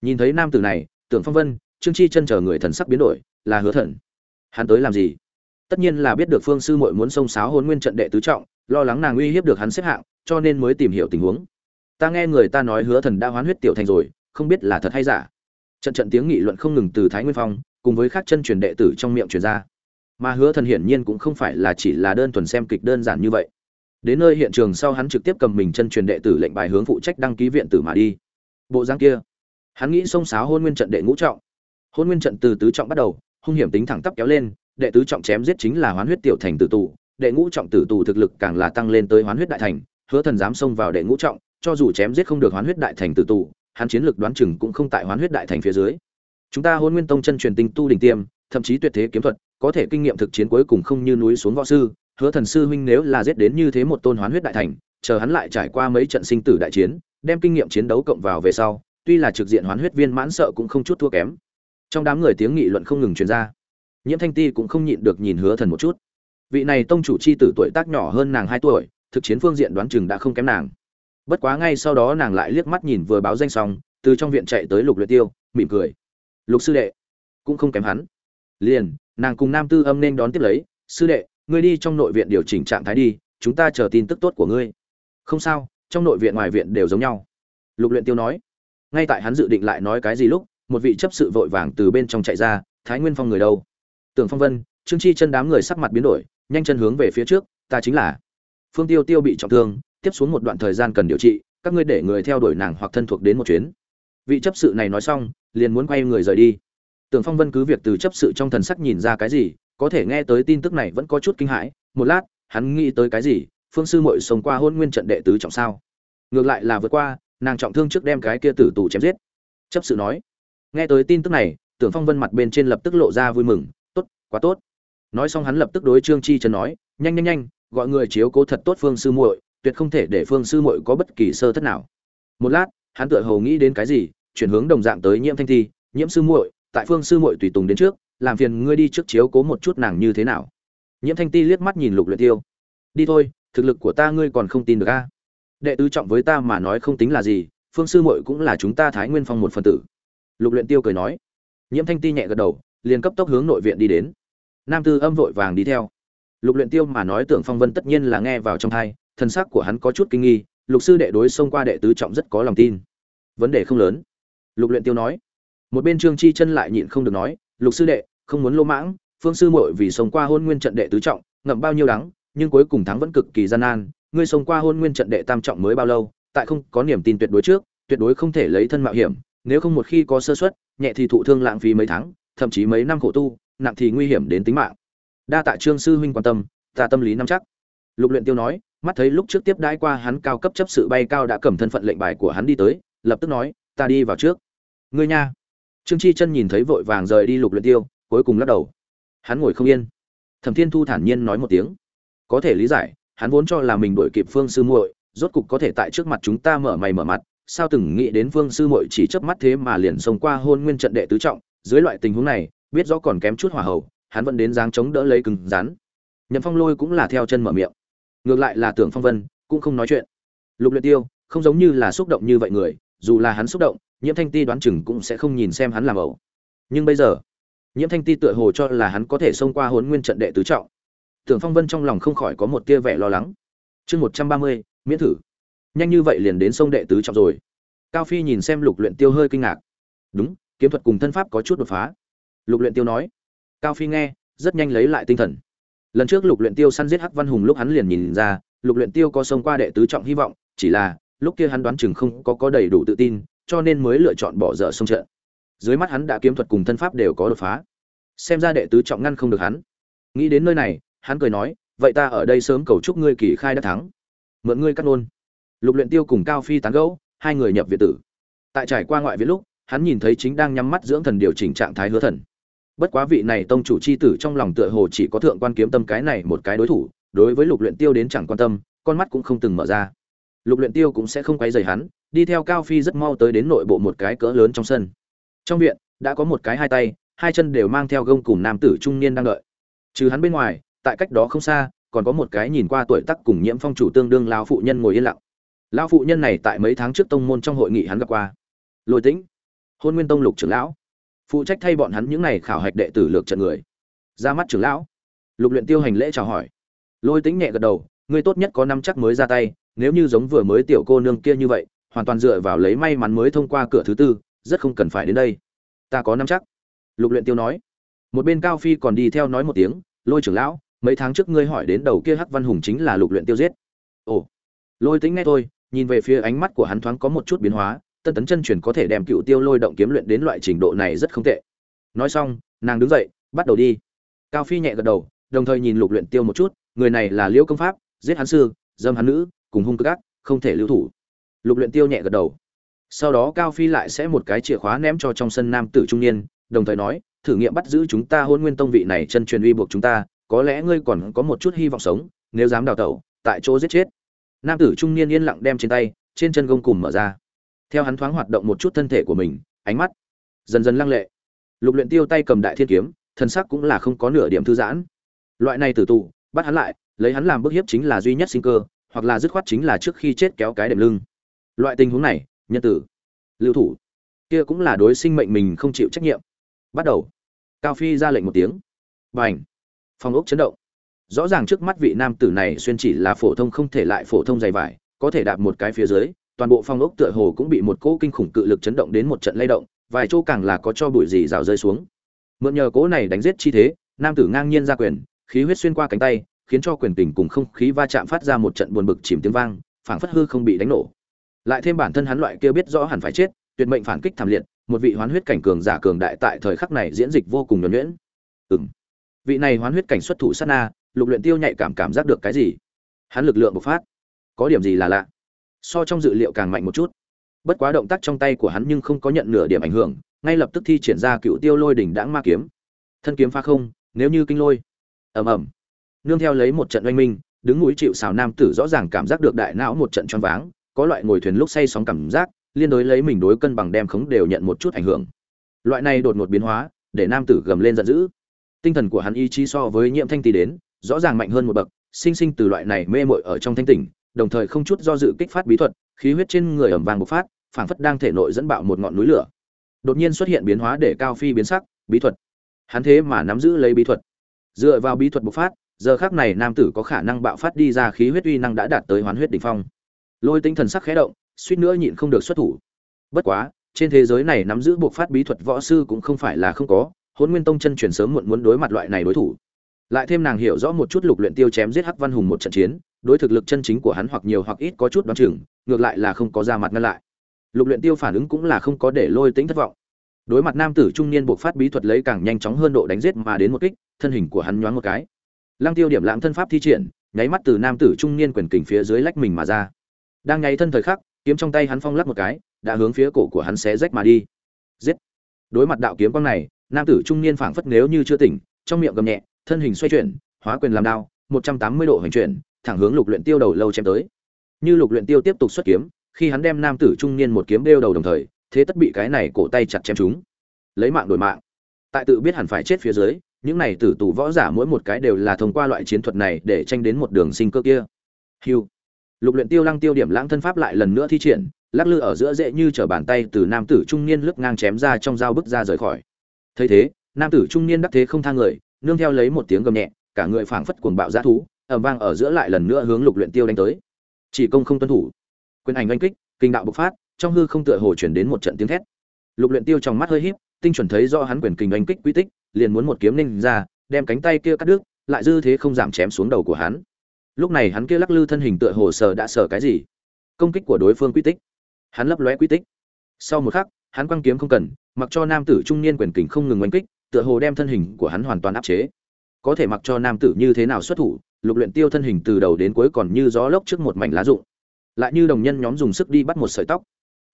Nhìn thấy nam tử này, tưởng phong vân, trương chi chân chờ người thần sắc biến đổi, là hứa thần. Hắn tới làm gì? Tất nhiên là biết được phương sư muội muốn xông xáo hôn nguyên trận đệ tứ trọng, lo lắng nàng uy hiếp được hắn xếp hạng, cho nên mới tìm hiểu tình huống ta nghe người ta nói hứa thần đã hoán huyết tiểu thành rồi, không biết là thật hay giả. Trận trận tiếng nghị luận không ngừng từ thái nguyên phong, cùng với các chân truyền đệ tử trong miệng truyền ra. Mà hứa thần hiển nhiên cũng không phải là chỉ là đơn thuần xem kịch đơn giản như vậy. Đến nơi hiện trường sau hắn trực tiếp cầm mình chân truyền đệ tử lệnh bài hướng phụ trách đăng ký viện tử mà đi. Bộ giang kia, hắn nghĩ xông xáo hôn nguyên trận đệ ngũ trọng. Hôn nguyên trận từ tứ trọng bắt đầu, hung hiểm tính thẳng tắp kéo lên, đệ tứ trọng chém giết chính là hoán huyết tiểu thành tử tù. Đệ ngũ trọng tử tù thực lực càng là tăng lên tới hoán huyết đại thành, hứa thần dám xông vào đệ ngũ trọng cho dù chém giết không được hoán huyết đại thành tử tù, hắn chiến lược đoán chừng cũng không tại hoán huyết đại thành phía dưới. Chúng ta hôn nguyên tông chân truyền tinh tu đỉnh tiêm, thậm chí tuyệt thế kiếm thuật, có thể kinh nghiệm thực chiến cuối cùng không như núi xuống võ sư, hứa thần sư huynh nếu là giết đến như thế một tôn hoán huyết đại thành, chờ hắn lại trải qua mấy trận sinh tử đại chiến, đem kinh nghiệm chiến đấu cộng vào về sau, tuy là trực diện hoán huyết viên mãn sợ cũng không chút thua kém. Trong đám người tiếng nghị luận không ngừng truyền ra. Nhiễm thanh ti cũng không nhịn được nhìn hứa thần một chút. Vị này tông chủ c h i tử tuổi tác nhỏ hơn nàng hai tuổi, thực chiến phương diện đoán chừng đã không kém nàng bất quá ngay sau đó nàng lại liếc mắt nhìn vừa báo danh xong, từ trong viện chạy tới lục luyện tiêu, mỉm cười. Lục sư đệ. Cũng không kém hắn. Liền, nàng cùng nam tư âm nên đón tiếp lấy. Sư đệ, ngươi đi trong nội viện điều chỉnh trạng thái đi, chúng ta chờ tin tức tốt của ngươi. Không sao, trong nội viện ngoài viện đều giống nhau. Lục luyện tiêu nói. Ngay tại hắn dự định lại nói cái gì lúc, một vị chấp sự vội vàng từ bên trong chạy ra, thái nguyên phong người đâu? Tưởng phong vân. Trương chi chân đám người sắc mặt biến đổi, nhanh chân hướng về phía trước, ta chính là. Phương tiêu tiêu bị trọng thương tiếp xuống một đoạn thời gian cần điều trị, các ngươi để người theo đuổi nàng hoặc thân thuộc đến một chuyến. Vị chấp sự này nói xong, liền muốn quay người rời đi. Tưởng phong vân cứ việc từ chấp sự trong thần sắc nhìn ra cái gì, có thể nghe tới tin tức này vẫn có chút kinh hãi. Một lát, hắn nghĩ tới cái gì? Phương sư muội sống qua hôn nguyên trận đệ tứ trọng sao? Ngược lại là vượt qua, nàng trọng thương trước đem cái kia tử tù chém giết. Chấp sự nói. Nghe tới tin tức này, tưởng phong vân mặt bên trên lập tức lộ ra vui mừng. Tốt, quá tốt. Nói xong hắn lập tức đối trương chi trần nói, nhanh nhanh nhanh, gọi người chiếu cố thật tốt phương sư muội tuyệt không thể để phương sư muội có bất kỳ sơ thất nào. Một lát, hắn tựa hồ nghĩ đến cái gì, chuyển hướng đồng dạng tới nhiễm thanh thi, nhiễm sư muội, tại phương sư muội tùy tùng đến trước, làm phiền ngươi đi trước chiếu cố một chút nàng như thế nào. Nhiễm thanh ti liếc mắt nhìn lục luyện tiêu. Đi thôi, thực lực của ta ngươi còn không tin được a? Đệ tứ trọng với ta mà nói không tính là gì, phương sư muội cũng là chúng ta thái nguyên phong một phần tử. Lục luyện tiêu cười nói. Nhiễm thanh ti nhẹ gật đầu, liền cấp tốc hướng nội viện đi đến. Nam tư âm vội vàng đi theo. Lục luyện tiêu mà nói tưởng phong vân tất nhiên là nghe vào trong tai thần sắc của hắn có chút kinh nghi, lục sư đệ đối xông qua đệ tứ trọng rất có lòng tin. Vấn đề không lớn. Lục luyện tiêu nói. Một bên trương chi chân lại nhịn không được nói, lục sư đệ, không muốn lô mãng, phương sư muội vì xông qua hôn nguyên trận đệ tứ trọng, ngậm bao nhiêu đắng, nhưng cuối cùng thắng vẫn cực kỳ gian nan. Ngươi xông qua hôn nguyên trận đệ tam trọng mới bao lâu, tại không có niềm tin tuyệt đối trước, tuyệt đối không thể lấy thân mạo hiểm. Nếu không một khi có sơ suất, nhẹ thì thụ thương lãng phí mấy tháng, thậm chí mấy năm khổ tu, nặng thì nguy hiểm đến tính mạng. Đa tạ trương sư huynh quan tâm, ta tâm lý nắm chắc lục luyện tiêu nói, mắt thấy lúc trước tiếp đãi qua hắn cao cấp chấp sự bay cao đã cầm thân phận lệnh bài của hắn đi tới, lập tức nói, ta đi vào trước. Ngươi nha. Trương chi chân nhìn thấy vội vàng rời đi lục luyện tiêu, cuối cùng lắc đầu. Hắn ngồi không yên. Thẩm thiên thu thản nhiên nói một tiếng. Có thể lý giải, hắn vốn cho là mình đuổi kịp phương sư muội, rốt cục có thể tại trước mặt chúng ta mở mày mở mặt, sao từng nghĩ đến phương sư muội chỉ chớp mắt thế mà liền xông qua hôn nguyên trận đệ tứ trọng, dưới loại tình huống này, biết rõ còn kém chút hỏa hậu hắn vẫn đến dáng chống đỡ lấy cứng rắn. Nhậm phong lôi cũng là theo chân mở miệng ngược lại là tưởng phong vân, cũng không nói chuyện. Lục luyện tiêu, không giống như là xúc động như vậy người, dù là hắn xúc động, nhiễm thanh ti đoán chừng cũng sẽ không nhìn xem hắn làm ẩu. Nhưng bây giờ, nhiễm thanh ti tựa hồ cho là hắn có thể xông qua hồn nguyên trận đệ tứ trọng. Tưởng phong vân trong lòng không khỏi có một tia vẻ lo lắng. Chương một trăm ba mươi, miễn thử. Nhanh như vậy liền đến sông đệ tứ trọng rồi. Cao phi nhìn xem lục luyện tiêu hơi kinh ngạc. Đúng, kiếm thuật cùng thân pháp có chút đột phá. Lục luyện tiêu nói. Cao phi nghe, rất nhanh lấy lại tinh thần lần trước lục luyện tiêu săn giết hắc văn hùng lúc hắn liền nhìn ra, lục luyện tiêu có sông qua đệ tứ trọng hy vọng, chỉ là, lúc kia hắn đoán chừng không có có đầy đủ tự tin, cho nên mới lựa chọn bỏ dở sông trận. Dưới mắt hắn đã kiếm thuật cùng thân pháp đều có đột phá. Xem ra đệ tứ trọng ngăn không được hắn. Nghĩ đến nơi này, hắn cười nói, vậy ta ở đây sớm cầu chúc ngươi kỳ khai đã thắng. Mượn ngươi cắt nôn. Lục luyện tiêu cùng cao phi tán gẫu, hai người nhập viện tử. Tại trải qua ngoại viện lúc, hắn nhìn thấy chính đang nhắm mắt dưỡng thần điều chỉnh trạng thái hứa thần bất quá vị này tông chủ chi tử trong lòng tựa hồ chỉ có thượng quan kiếm tâm cái này một cái đối thủ, đối với lục luyện tiêu đến chẳng quan tâm, con mắt cũng không từng mở ra. Lục luyện tiêu cũng sẽ không quấy rầy hắn, đi theo cao phi rất mau tới đến nội bộ một cái cỡ lớn trong sân. Trong viện, đã có một cái hai tay, hai chân đều mang theo gông cùng nam tử trung niên đang đợi. Trừ hắn bên ngoài, tại cách đó không xa, còn có một cái nhìn qua tuổi tác cùng nhiễm phong chủ tương đương lão phụ nhân ngồi yên lặng. Lão phụ nhân này tại mấy tháng trước tông môn trong hội nghị hắn gặp qua. Lôi tĩnh, hôn nguyên tông lục trưởng lão phụ trách thay bọn hắn những này khảo hạch đệ tử lược trận người. Ra mắt trưởng lão. Lục luyện tiêu hành lễ chào hỏi. Lôi tĩnh nhẹ gật đầu ngươi tốt nhất có năm chắc mới ra tay, nếu như giống vừa mới tiểu cô nương kia như vậy, hoàn toàn dựa vào lấy may mắn mới thông qua cửa thứ tư, rất không cần phải đến đây. Ta có năm chắc. Lục luyện tiêu nói. Một bên cao phi còn đi theo nói một tiếng, lôi trưởng lão, mấy tháng trước ngươi hỏi đến đầu kia hắc văn hùng chính là lục luyện tiêu giết. Ồ. Lôi tính nghe thôi, nhìn về phía ánh mắt của hắn thoáng có một chút biến hóa tân tấn chân truyền có thể đem cựu tiêu lôi động kiếm luyện đến loại trình độ này rất không tệ. Nói xong, nàng đứng dậy, bắt đầu đi. Cao phi nhẹ gật đầu, đồng thời nhìn lục luyện tiêu một chút, người này là liễu công pháp, giết hắn sư, dâm hắn nữ, cùng hung cực ác, không thể lưu thủ. Lục luyện tiêu nhẹ gật đầu. Sau đó cao phi lại sẽ một cái chìa khóa ném cho trong sân nam tử trung niên, đồng thời nói, thử nghiệm bắt giữ chúng ta hôn nguyên tông vị này chân truyền uy buộc chúng ta, có lẽ ngươi còn có một chút hy vọng sống, nếu dám đào tẩu, tại chỗ giết chết. Nam tử trung niên yên lặng đem trên tay, trên chân gông cùm mở ra theo hắn thoáng hoạt động một chút thân thể của mình, ánh mắt dần dần lăng lệ. Lục luyện tiêu tay cầm đại thiên kiếm, thân sắc cũng là không có nửa điểm thư giãn. Loại này tử tù, bắt hắn lại, lấy hắn làm bức hiếp chính là duy nhất sinh cơ, hoặc là dứt khoát chính là trước khi chết kéo cái đệm lưng. Loại tình huống này, nhân tử, lưu thủ, kia cũng là đối sinh mệnh mình không chịu trách nhiệm. Bắt đầu. Cao phi ra lệnh một tiếng. Bành. Phòng ốc chấn động. Rõ ràng trước mắt vị nam tử này xuyên chỉ là phổ thông không thể lại phổ thông dày vải, có thể đạp một cái phía dưới toàn bộ phòng ốc tựa hồ cũng bị một cỗ kinh khủng cự lực chấn động đến một trận lay động, vài chỗ càng là có cho bụi gì rào rơi xuống. Mượn nhờ cỗ này đánh giết chi thế, nam tử ngang nhiên ra quyền, khí huyết xuyên qua cánh tay, khiến cho quyền tình cùng không khí va chạm phát ra một trận buồn bực chìm tiếng vang, phảng phất hư không bị đánh nổ. Lại thêm bản thân hắn loại kia biết rõ hẳn phải chết, tuyệt mệnh phản kích thảm liệt, một vị hoán huyết cảnh cường giả cường đại tại thời khắc này diễn dịch vô cùng nhuẩn nhuyễn. Ừng vị này hoán huyết cảnh xuất thủ sát na, lục luyện tiêu nhạy cảm cảm giác được cái gì? Hắn lực lượng bộc phát. Có điểm gì là lạ? So trong dự liệu càng mạnh một chút. Bất quá động tác trong tay của hắn nhưng không có nhận nửa điểm ảnh hưởng, ngay lập tức thi triển ra cựu tiêu lôi đỉnh đãng ma kiếm. Thân kiếm pha không, nếu như kinh lôi. Ầm ầm. Nương theo lấy một trận oanh minh, đứng núi chịu xào nam tử rõ ràng cảm giác được đại não một trận choáng váng, có loại ngồi thuyền lúc say sóng cảm giác, liên đối lấy mình đối cân bằng đem khống đều nhận một chút ảnh hưởng. Loại này đột ngột biến hóa, để nam tử gầm lên giận dữ. Tinh thần của hắn ý chí so với nhiễm thanh tì đến, rõ ràng mạnh hơn một bậc, sinh sinh từ loại này mê mội ở trong thanh tỉnh đồng thời không chút do dự kích phát bí thuật, khí huyết trên người ẩm vàng bộc phát, phảng phất đang thể nội dẫn bạo một ngọn núi lửa. Đột nhiên xuất hiện biến hóa để cao phi biến sắc, bí thuật. Hắn thế mà nắm giữ lấy bí thuật. Dựa vào bí thuật bộc phát, giờ khắc này nam tử có khả năng bạo phát đi ra khí huyết uy năng đã đạt tới hoán huyết đỉnh phong. Lôi tinh thần sắc khẽ động, suýt nữa nhịn không được xuất thủ. Bất quá, trên thế giới này nắm giữ bộc phát bí thuật võ sư cũng không phải là không có, Hỗn nguyên tông chân truyền sớm muộn muốn đối mặt loại này đối thủ. Lại thêm nàng hiểu rõ một chút lục luyện tiêu chém giết hắc văn hùng một trận chiến đối thực lực chân chính của hắn hoặc nhiều hoặc ít có chút đoán chừng, ngược lại là không có ra mặt ngăn lại. Lục luyện tiêu phản ứng cũng là không có để lôi tính thất vọng. Đối mặt nam tử trung niên buộc phát bí thuật lấy càng nhanh chóng hơn độ đánh giết mà đến một kích, thân hình của hắn nhoáng một cái. Lăng tiêu điểm lãng thân pháp thi triển, nháy mắt từ nam tử trung niên quyền kình phía dưới lách mình mà ra. Đang nháy thân thời khắc, kiếm trong tay hắn phong lắc một cái, đã hướng phía cổ của hắn xé rách mà đi. Giết! Đối mặt đạo kiếm quang này, nam tử trung niên phảng phất nếu như chưa tỉnh, trong miệng gầm nhẹ, thân hình xoay chuyển, hóa quyền làm đao, một trăm tám mươi độ hành chuyển thẳng hướng lục luyện tiêu đầu lâu chém tới. Như lục luyện tiêu tiếp tục xuất kiếm, khi hắn đem nam tử trung niên một kiếm đeo đầu đồng thời, thế tất bị cái này cổ tay chặt chém chúng lấy mạng đổi mạng. Tại tự biết hẳn phải chết phía dưới, những này tử tù võ giả mỗi một cái đều là thông qua loại chiến thuật này để tranh đến một đường sinh cơ kia. Hưu. lục luyện tiêu lăng tiêu điểm lãng thân pháp lại lần nữa thi triển, lắc lư ở giữa dễ như trở bàn tay từ nam tử trung niên lướt ngang chém ra trong dao bức ra rời khỏi. Thấy thế, nam tử trung niên đắc thế không thang người, nương theo lấy một tiếng gầm nhẹ, cả người phảng phất cuồng bạo dã thú ầm vang ở giữa lại lần nữa hướng lục luyện tiêu đánh tới. Chỉ công không tuân thủ. Quyền ảnh oanh kích, kinh đạo bộc phát, trong hư không tựa hồ chuyển đến một trận tiếng thét. Lục luyện tiêu trong mắt hơi híp, tinh chuẩn thấy rõ hắn quyền kinh oanh kích quy tích, liền muốn một kiếm ninh ra, đem cánh tay kia cắt đứt, lại dư thế không giảm chém xuống đầu của hắn. Lúc này hắn kia lắc lư thân hình tựa hồ sờ đã sờ cái gì. Công kích của đối phương quy tích. Hắn lấp lóe quy tích. Sau một khắc, hắn quăng kiếm không cần, mặc cho nam tử trung niên quyền kình không ngừng oanh kích, tựa hồ đem thân hình của hắn hoàn toàn áp chế. Có thể mặc cho nam tử như thế nào xuất thủ lục luyện tiêu thân hình từ đầu đến cuối còn như gió lốc trước một mảnh lá rụng. Lại như đồng nhân nhóm dùng sức đi bắt một sợi tóc.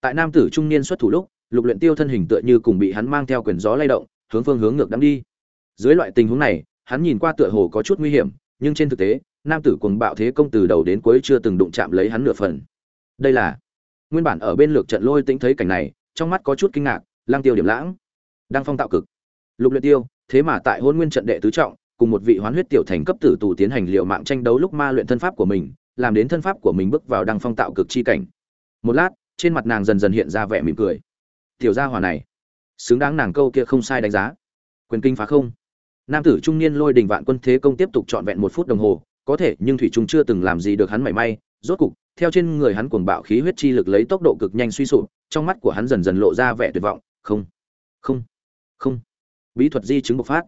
Tại nam tử trung niên xuất thủ lúc, lục luyện tiêu thân hình tựa như cùng bị hắn mang theo quyền gió lay động, hướng phương hướng ngược đang đi. Dưới loại tình huống này, hắn nhìn qua tựa hồ có chút nguy hiểm, nhưng trên thực tế, nam tử cuồng bạo thế công từ đầu đến cuối chưa từng đụng chạm lấy hắn nửa phần. Đây là, nguyên bản ở bên lược trận lôi tĩnh thấy cảnh này, trong mắt có chút kinh ngạc lang tiêu điểm lãng. Đang phong tạo cực. Lục luyện tiêu, thế mà tại hôn nguyên trận đệ tứ trọng cùng một vị hoán huyết tiểu thành cấp tử tù tiến hành liệu mạng tranh đấu lúc ma luyện thân pháp của mình, làm đến thân pháp của mình bước vào đăng phong tạo cực chi cảnh. Một lát, trên mặt nàng dần dần hiện ra vẻ mỉm cười. Tiểu gia hỏa này, xứng đáng nàng câu kia không sai đánh giá. Quyền kinh phá không. Nam tử trung niên lôi đình vạn quân thế công tiếp tục trọn vẹn một phút đồng hồ, có thể nhưng thủy trung chưa từng làm gì được hắn mảy may. Rốt cục, theo trên người hắn cuồng bạo khí huyết chi lực lấy tốc độ cực nhanh suy sụp, trong mắt của hắn dần dần lộ ra vẻ tuyệt vọng. Không không không. Bí thuật di chứng bộc phát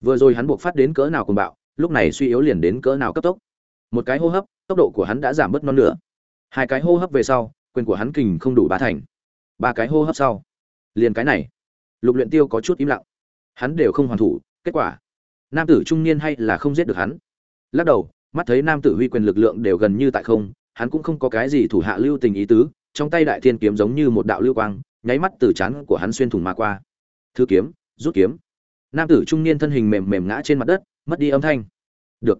vừa rồi hắn buộc phát đến cỡ nào cùng bạo, lúc này suy yếu liền đến cỡ nào cấp tốc. Một cái hô hấp, tốc độ của hắn đã giảm bớt non nữa hai cái hô hấp về sau, quyền của hắn kình không đủ bá thành. Ba cái hô hấp sau, liền cái này. Lục luyện tiêu có chút im lặng. Hắn đều không hoàn thủ, kết quả, nam tử trung niên hay là không giết được hắn. Lắc đầu, mắt thấy nam tử huy quyền lực lượng đều gần như tại không, hắn cũng không có cái gì thủ hạ lưu tình ý tứ, trong tay đại thiên kiếm giống như một đạo lưu quang, nháy mắt từ chán của hắn xuyên thủng mà qua. Thư kiếm, rút kiếm nam tử trung niên thân hình mềm mềm ngã trên mặt đất, mất đi âm thanh. Được.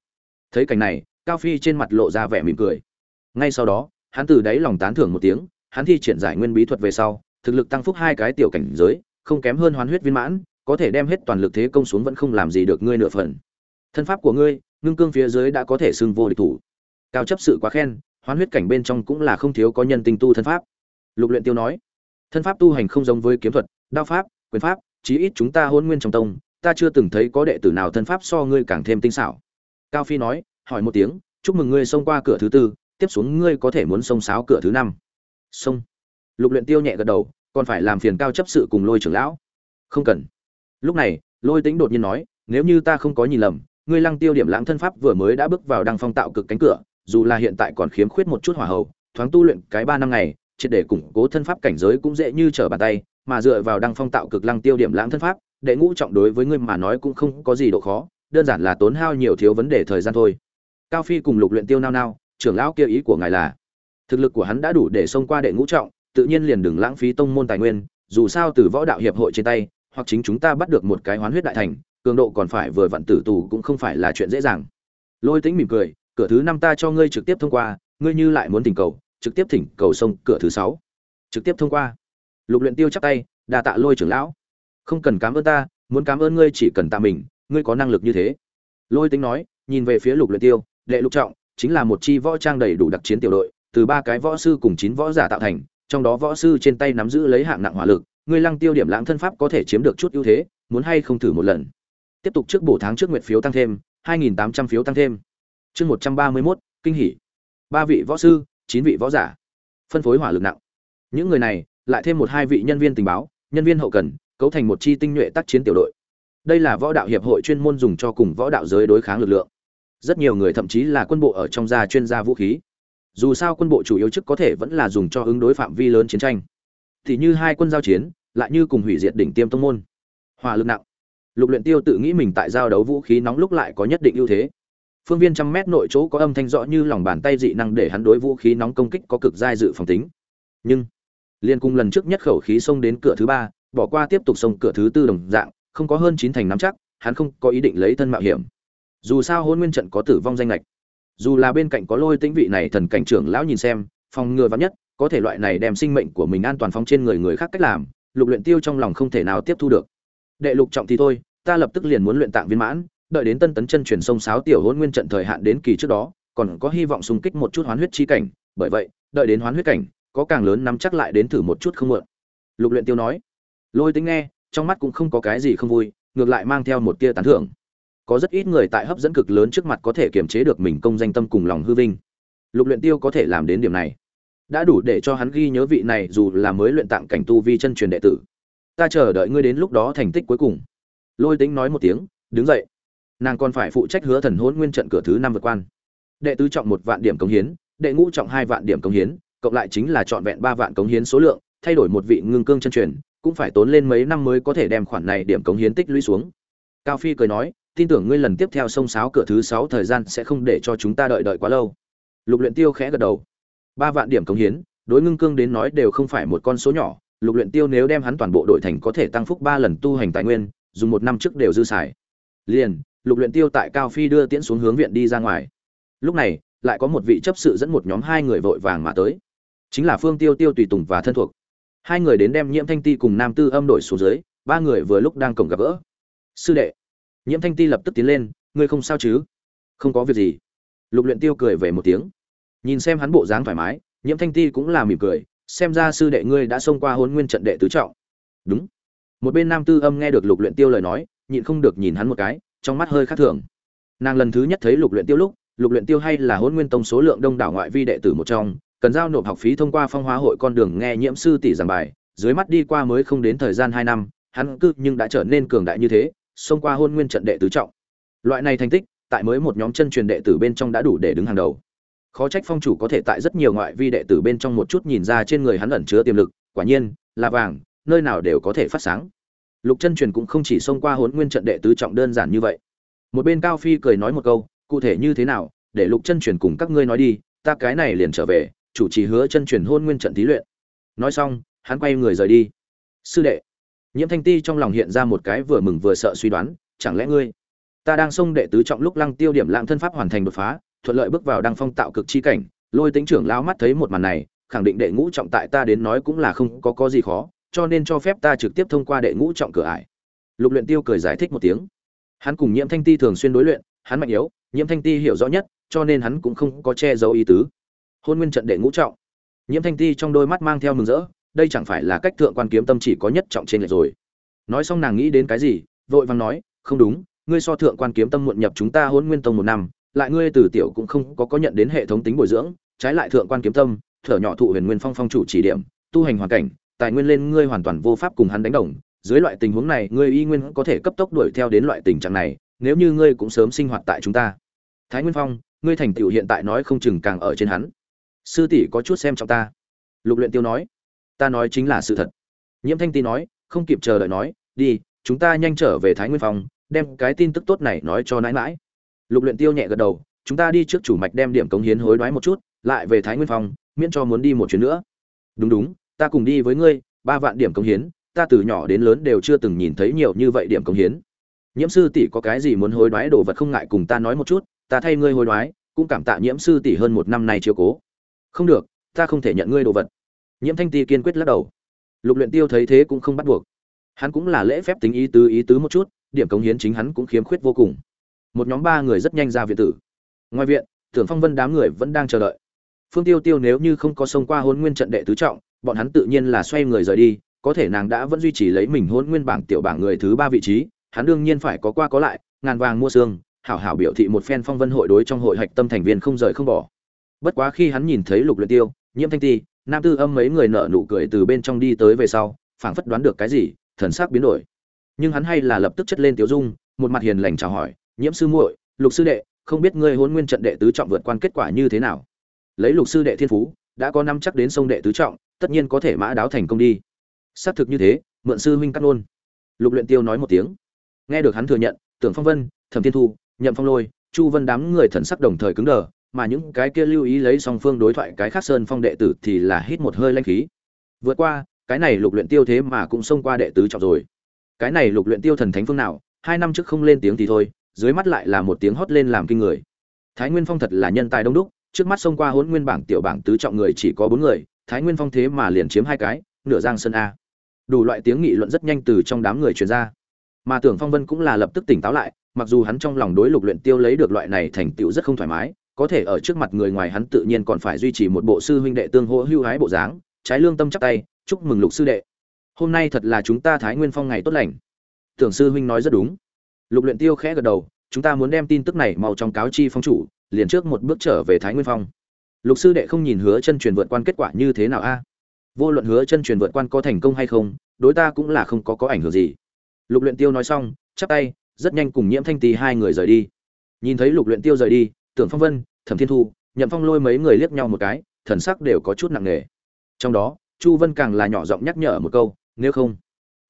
Thấy cảnh này, cao phi trên mặt lộ ra vẻ mỉm cười. Ngay sau đó, hắn từ đáy lòng tán thưởng một tiếng, hắn thi triển giải nguyên bí thuật về sau, thực lực tăng phúc hai cái tiểu cảnh giới, không kém hơn hoán huyết viên mãn, có thể đem hết toàn lực thế công xuống vẫn không làm gì được ngươi nửa phần. Thân pháp của ngươi, ngưng cương phía dưới đã có thể xưng vô địch thủ. Cao chấp sự quá khen, hoán huyết cảnh bên trong cũng là không thiếu có nhân tinh tu thân pháp. Lục luyện tiêu nói, thân pháp tu hành không giống với kiếm thuật, đao pháp, quyền pháp chí ít chúng ta hôn nguyên trong tông, ta chưa từng thấy có đệ tử nào thân pháp so ngươi càng thêm tinh xảo. Cao phi nói, hỏi một tiếng, chúc mừng ngươi xông qua cửa thứ tư, tiếp xuống ngươi có thể muốn xông sáo cửa thứ năm. Xông. Lục luyện tiêu nhẹ gật đầu, còn phải làm phiền cao chấp sự cùng lôi trưởng lão. Không cần. Lúc này, lôi tĩnh đột nhiên nói, nếu như ta không có nhìn lầm, ngươi lăng tiêu điểm lãng thân pháp vừa mới đã bước vào đăng phong tạo cực cánh cửa, dù là hiện tại còn khiếm khuyết một chút hỏa hậu thoáng tu luyện cái ba năm ngày triệt để củng cố thân pháp cảnh giới cũng dễ như trở bàn tay, mà dựa vào đăng phong tạo cực lăng tiêu điểm lãng thân pháp, đệ ngũ trọng đối với ngươi mà nói cũng không có gì độ khó, đơn giản là tốn hao nhiều thiếu vấn đề thời gian thôi. Cao phi cùng lục luyện tiêu nao nao, trưởng lão kia ý của ngài là, thực lực của hắn đã đủ để xông qua đệ ngũ trọng, tự nhiên liền đừng lãng phí tông môn tài nguyên, dù sao từ võ đạo hiệp hội trên tay, hoặc chính chúng ta bắt được một cái hoán huyết đại thành, cường độ còn phải vừa vặn tử tù cũng không phải là chuyện dễ dàng. Lôi tĩnh mỉm cười, cửa thứ năm ta cho ngươi trực tiếp thông qua, ngươi như lại muốn tình cầu trực tiếp thỉnh cầu sông cửa thứ sáu. Trực tiếp thông qua. Lục luyện tiêu chắp tay đa tạ lôi trưởng lão. Không cần cảm ơn ta muốn cảm ơn ngươi chỉ cần tạ mình ngươi có năng lực như thế. Lôi tính nói nhìn về phía lục luyện tiêu đệ lục trọng chính là một chi võ trang đầy đủ đặc chiến tiểu đội từ ba cái võ sư cùng chín võ giả tạo thành trong đó võ sư trên tay nắm giữ lấy hạng nặng hỏa lực ngươi lăng tiêu điểm lãng thân pháp có thể chiếm được chút ưu thế muốn hay không thử một lần. Tiếp tục trước bổ tháng trước nguyện phiếu tăng thêm 2.800 phiếu tăng thêm. Chương 131, kinh hỉ. Ba vị võ sư chín vị võ giả, phân phối hỏa lực nặng. Những người này, lại thêm một hai vị nhân viên tình báo, nhân viên hậu cần, cấu thành một chi tinh nhuệ tác chiến tiểu đội. Đây là võ đạo hiệp hội chuyên môn dùng cho cùng võ đạo giới đối kháng lực lượng. Rất nhiều người thậm chí là quân bộ ở trong gia chuyên gia vũ khí. Dù sao quân bộ chủ yếu chức có thể vẫn là dùng cho ứng đối phạm vi lớn chiến tranh. Thì như hai quân giao chiến, lại như cùng hủy diệt đỉnh tiêm tông môn. Hỏa lực nặng. Lục luyện tiêu tự nghĩ mình tại giao đấu vũ khí nóng lúc lại có nhất định ưu thế phương viên trăm mét nội chỗ có âm thanh rõ như lòng bàn tay dị năng để hắn đối vũ khí nóng công kích có cực giai dự phòng tính. Nhưng, liên cung lần trước nhất khẩu khí xông đến cửa thứ ba, bỏ qua tiếp tục xông cửa thứ tư đồng dạng, không có hơn chín thành nắm chắc, hắn không có ý định lấy thân mạo hiểm. Dù sao hôn nguyên trận có tử vong danh lệch dù là bên cạnh có lôi tĩnh vị này thần cảnh trưởng lão nhìn xem, phòng ngừa vắn nhất, có thể loại này đem sinh mệnh của mình an toàn phóng trên người người khác cách làm, lục luyện tiêu trong lòng không thể nào tiếp thu được. Đệ lục trọng thì thôi, ta lập tức liền muốn luyện tạng viên mãn đợi đến tân tấn chân truyền sông sáo tiểu hôn nguyên trận thời hạn đến kỳ trước đó, còn có hy vọng xung kích một chút hoán huyết chi cảnh. Bởi vậy, đợi đến hoán huyết cảnh, có càng lớn nắm chắc lại đến thử một chút không muộn lục luyện tiêu nói. Lôi tính nghe, trong mắt cũng không có cái gì không vui, ngược lại mang theo một tia tán thưởng. Có rất ít người tại hấp dẫn cực lớn trước mặt có thể kiềm chế được mình công danh tâm cùng lòng hư vinh. Lục luyện tiêu có thể làm đến điểm này. Đã đủ để cho hắn ghi nhớ vị này dù là mới luyện tạng cảnh tu vi chân truyền đệ tử. Ta chờ đợi ngươi đến lúc đó thành tích cuối cùng. Lôi tính nói một tiếng, đứng dậy nàng còn phải phụ trách hứa thần hôn nguyên trận cửa thứ năm vượt quan. Đệ tứ trọng một vạn điểm cống hiến, đệ ngũ trọng hai vạn điểm cống hiến, cộng lại chính là trọn vẹn ba vạn cống hiến số lượng, thay đổi một vị ngưng cương chân truyền, cũng phải tốn lên mấy năm mới có thể đem khoản này điểm cống hiến tích lũy xuống. Cao phi cười nói, tin tưởng ngươi lần tiếp theo sông sáo cửa thứ sáu thời gian sẽ không để cho chúng ta đợi đợi quá lâu. Lục luyện tiêu khẽ gật đầu. Ba vạn điểm cống hiến, đối ngưng cương đến nói đều không phải một con số nhỏ, lục luyện tiêu nếu đem hắn toàn bộ đội thành có thể tăng phúc ba lần tu hành tài nguyên, dùng một năm trước đều dư xài. Liền lục luyện tiêu tại cao phi đưa tiễn xuống hướng viện đi ra ngoài. Lúc này, lại có một vị chấp sự dẫn một nhóm hai người vội vàng mà tới. Chính là phương tiêu tiêu tùy tùng và thân thuộc. Hai người đến đem nhiễm thanh ti cùng nam tư âm đổi xuống dưới, ba người vừa lúc đang cổng gặp gỡ. Sư đệ. Nhiễm thanh ti lập tức tiến lên, ngươi không sao chứ? Không có việc gì. Lục luyện tiêu cười về một tiếng. Nhìn xem hắn bộ dáng thoải mái, nhiễm thanh ti cũng là mỉm cười, xem ra sư đệ ngươi đã xông qua hôn nguyên trận đệ tứ trọng. Đúng. Một bên nam tư âm nghe được lục luyện tiêu lời nói, nhịn không được nhìn hắn một cái trong mắt hơi khác thường. Nàng lần thứ nhất thấy lục luyện tiêu lúc, lục luyện tiêu hay là hôn nguyên tông số lượng đông đảo ngoại vi đệ tử một trong, cần giao nộp học phí thông qua phong hóa hội con đường nghe nhiễm sư tỷ giảng bài, dưới mắt đi qua mới không đến thời gian hai năm, hắn cư nhưng đã trở nên cường đại như thế, xông qua hôn nguyên trận đệ tứ trọng. Loại này thành tích, tại mới một nhóm chân truyền đệ tử bên trong đã đủ để đứng hàng đầu. Khó trách phong chủ có thể tại rất nhiều ngoại vi đệ tử bên trong một chút nhìn ra trên người hắn ẩn chứa tiềm lực, quả nhiên, là vàng, nơi nào đều có thể phát sáng lục chân truyền cũng không chỉ xông qua hốn nguyên trận đệ tứ trọng đơn giản như vậy. Một bên cao phi cười nói một câu, cụ thể như thế nào, để lục chân truyền cùng các ngươi nói đi, ta cái này liền trở về, chủ trì hứa chân truyền hôn nguyên trận thí luyện. Nói xong, hắn quay người rời đi. Sư đệ, nhiễm thanh ti trong lòng hiện ra một cái vừa mừng vừa sợ suy đoán, chẳng lẽ ngươi, ta đang xông đệ tứ trọng lúc lăng tiêu điểm lãng thân pháp hoàn thành đột phá, thuận lợi bước vào đăng phong tạo cực chi cảnh, lôi tính trưởng lao mắt thấy một màn này, khẳng định đệ ngũ trọng tại ta đến nói cũng là không có có gì khó cho nên cho phép ta trực tiếp thông qua đệ ngũ trọng cửa ải. Lục luyện tiêu cười giải thích một tiếng. Hắn cùng nhiễm thanh ti thường xuyên đối luyện, hắn mạnh yếu, nhiễm thanh ti hiểu rõ nhất, cho nên hắn cũng không có che giấu ý tứ. Hôn nguyên trận đệ ngũ trọng. Nhiễm thanh ti trong đôi mắt mang theo mừng rỡ, đây chẳng phải là cách thượng quan kiếm tâm chỉ có nhất trọng trên lệch rồi. Nói xong nàng nghĩ đến cái gì, vội vàng nói, không đúng, ngươi so thượng quan kiếm tâm muộn nhập chúng ta hôn nguyên tông một năm, lại ngươi từ tiểu cũng không có có nhận đến hệ thống tính bồi dưỡng, trái lại thượng quan kiếm tâm, thở nhỏ thụ huyền nguyên phong phong chủ chỉ điểm, tu hành hoàn cảnh tài nguyên lên ngươi hoàn toàn vô pháp cùng hắn đánh đồng. Dưới loại tình huống này, ngươi y nguyên có thể cấp tốc đuổi theo đến loại tình trạng này, nếu như ngươi cũng sớm sinh hoạt tại chúng ta. Thái nguyên phong, ngươi thành tựu hiện tại nói không chừng càng ở trên hắn. Sư tỷ có chút xem trọng ta. Lục luyện tiêu nói, ta nói chính là sự thật. Nhiễm thanh ti nói, không kịp chờ đợi nói, đi, chúng ta nhanh trở về thái nguyên phong, đem cái tin tức tốt này nói cho nãi nãi lục luyện tiêu nhẹ gật đầu, chúng ta đi trước chủ mạch đem điểm cống hiến hối đoái một chút, lại về thái nguyên phong, miễn cho muốn đi một chuyến nữa. Đúng đúng ta cùng đi với ngươi, ba vạn điểm công hiến, ta từ nhỏ đến lớn đều chưa từng nhìn thấy nhiều như vậy điểm công hiến. Nhiễm sư tỷ có cái gì muốn hối đoái đồ vật không ngại cùng ta nói một chút, ta thay ngươi hối đoái, cũng cảm tạ nhiễm sư tỷ hơn một năm nay chiếu cố. Không được, ta không thể nhận ngươi đồ vật. Nhiễm thanh ti kiên quyết lắc đầu. Lục luyện tiêu thấy thế cũng không bắt buộc. Hắn cũng là lễ phép tính ý tứ ý tứ một chút, điểm cống hiến chính hắn cũng khiếm khuyết vô cùng. Một nhóm ba người rất nhanh ra viện tử. Ngoài viện tưởng phong vân đám người vẫn đang chờ đợi. Phương tiêu tiêu nếu như không có xông qua hôn nguyên trận đệ tứ trọng bọn hắn tự nhiên là xoay người rời đi, có thể nàng đã vẫn duy trì lấy mình hôn nguyên bảng tiểu bảng người thứ ba vị trí, hắn đương nhiên phải có qua có lại, ngàn vàng mua xương, hảo hảo biểu thị một phen phong vân hội đối trong hội hạch tâm thành viên không rời không bỏ. Bất quá khi hắn nhìn thấy lục luyện tiêu, nhiễm thanh ti, nam tư âm mấy người nở nụ cười từ bên trong đi tới về sau, phảng phất đoán được cái gì, thần sắc biến đổi. Nhưng hắn hay là lập tức chất lên tiểu dung, một mặt hiền lành chào hỏi, nhiễm sư muội, lục sư đệ, không biết ngươi hôn nguyên trận đệ tứ trọng vượt quan kết quả như thế nào? Lấy lục sư đệ thiên phú, đã có năm chắc đến sông đệ tứ trọng tất nhiên có thể mã đáo thành công đi. Xác thực như thế, mượn sư huynh cắt nôn lục luyện tiêu nói một tiếng. Nghe được hắn thừa nhận, tưởng phong vân, thẩm thiên thu, nhậm phong lôi, chu vân đám người thần sắc đồng thời cứng đờ, mà những cái kia lưu ý lấy song phương đối thoại cái khác sơn phong đệ tử thì là hít một hơi lanh khí. Vượt qua, cái này lục luyện tiêu thế mà cũng xông qua đệ tứ trọng rồi. Cái này lục luyện tiêu thần thánh phương nào, hai năm trước không lên tiếng thì thôi, dưới mắt lại là một tiếng hót lên làm kinh người. Thái nguyên phong thật là nhân tài đông đúc, trước mắt xông qua hỗn nguyên bảng tiểu bảng tứ trọng người chỉ có bốn người thái nguyên phong thế mà liền chiếm hai cái, nửa giang sơn a. Đủ loại tiếng nghị luận rất nhanh từ trong đám người truyền ra. Mà tưởng phong vân cũng là lập tức tỉnh táo lại, mặc dù hắn trong lòng đối lục luyện tiêu lấy được loại này thành tựu rất không thoải mái, có thể ở trước mặt người ngoài hắn tự nhiên còn phải duy trì một bộ sư huynh đệ tương hỗ hưu hái bộ dáng, trái lương tâm chắc tay, chúc mừng lục sư đệ. Hôm nay thật là chúng ta thái nguyên phong ngày tốt lành. Tưởng sư huynh nói rất đúng. Lục luyện tiêu khẽ gật đầu, chúng ta muốn đem tin tức này mau trong cáo chi phong chủ, liền trước một bước trở về thái nguyên phong lục sư đệ không nhìn hứa chân truyền vượt quan kết quả như thế nào a? Vô luận hứa chân truyền vượt quan có thành công hay không, đối ta cũng là không có có ảnh hưởng gì. Lục luyện tiêu nói xong, chắp tay, rất nhanh cùng nhiễm thanh tì hai người rời đi. Nhìn thấy lục luyện tiêu rời đi, tưởng phong vân, thẩm thiên thu, nhậm phong lôi mấy người liếc nhau một cái, thần sắc đều có chút nặng nề. Trong đó, chu vân càng là nhỏ giọng nhắc nhở một câu, nếu không,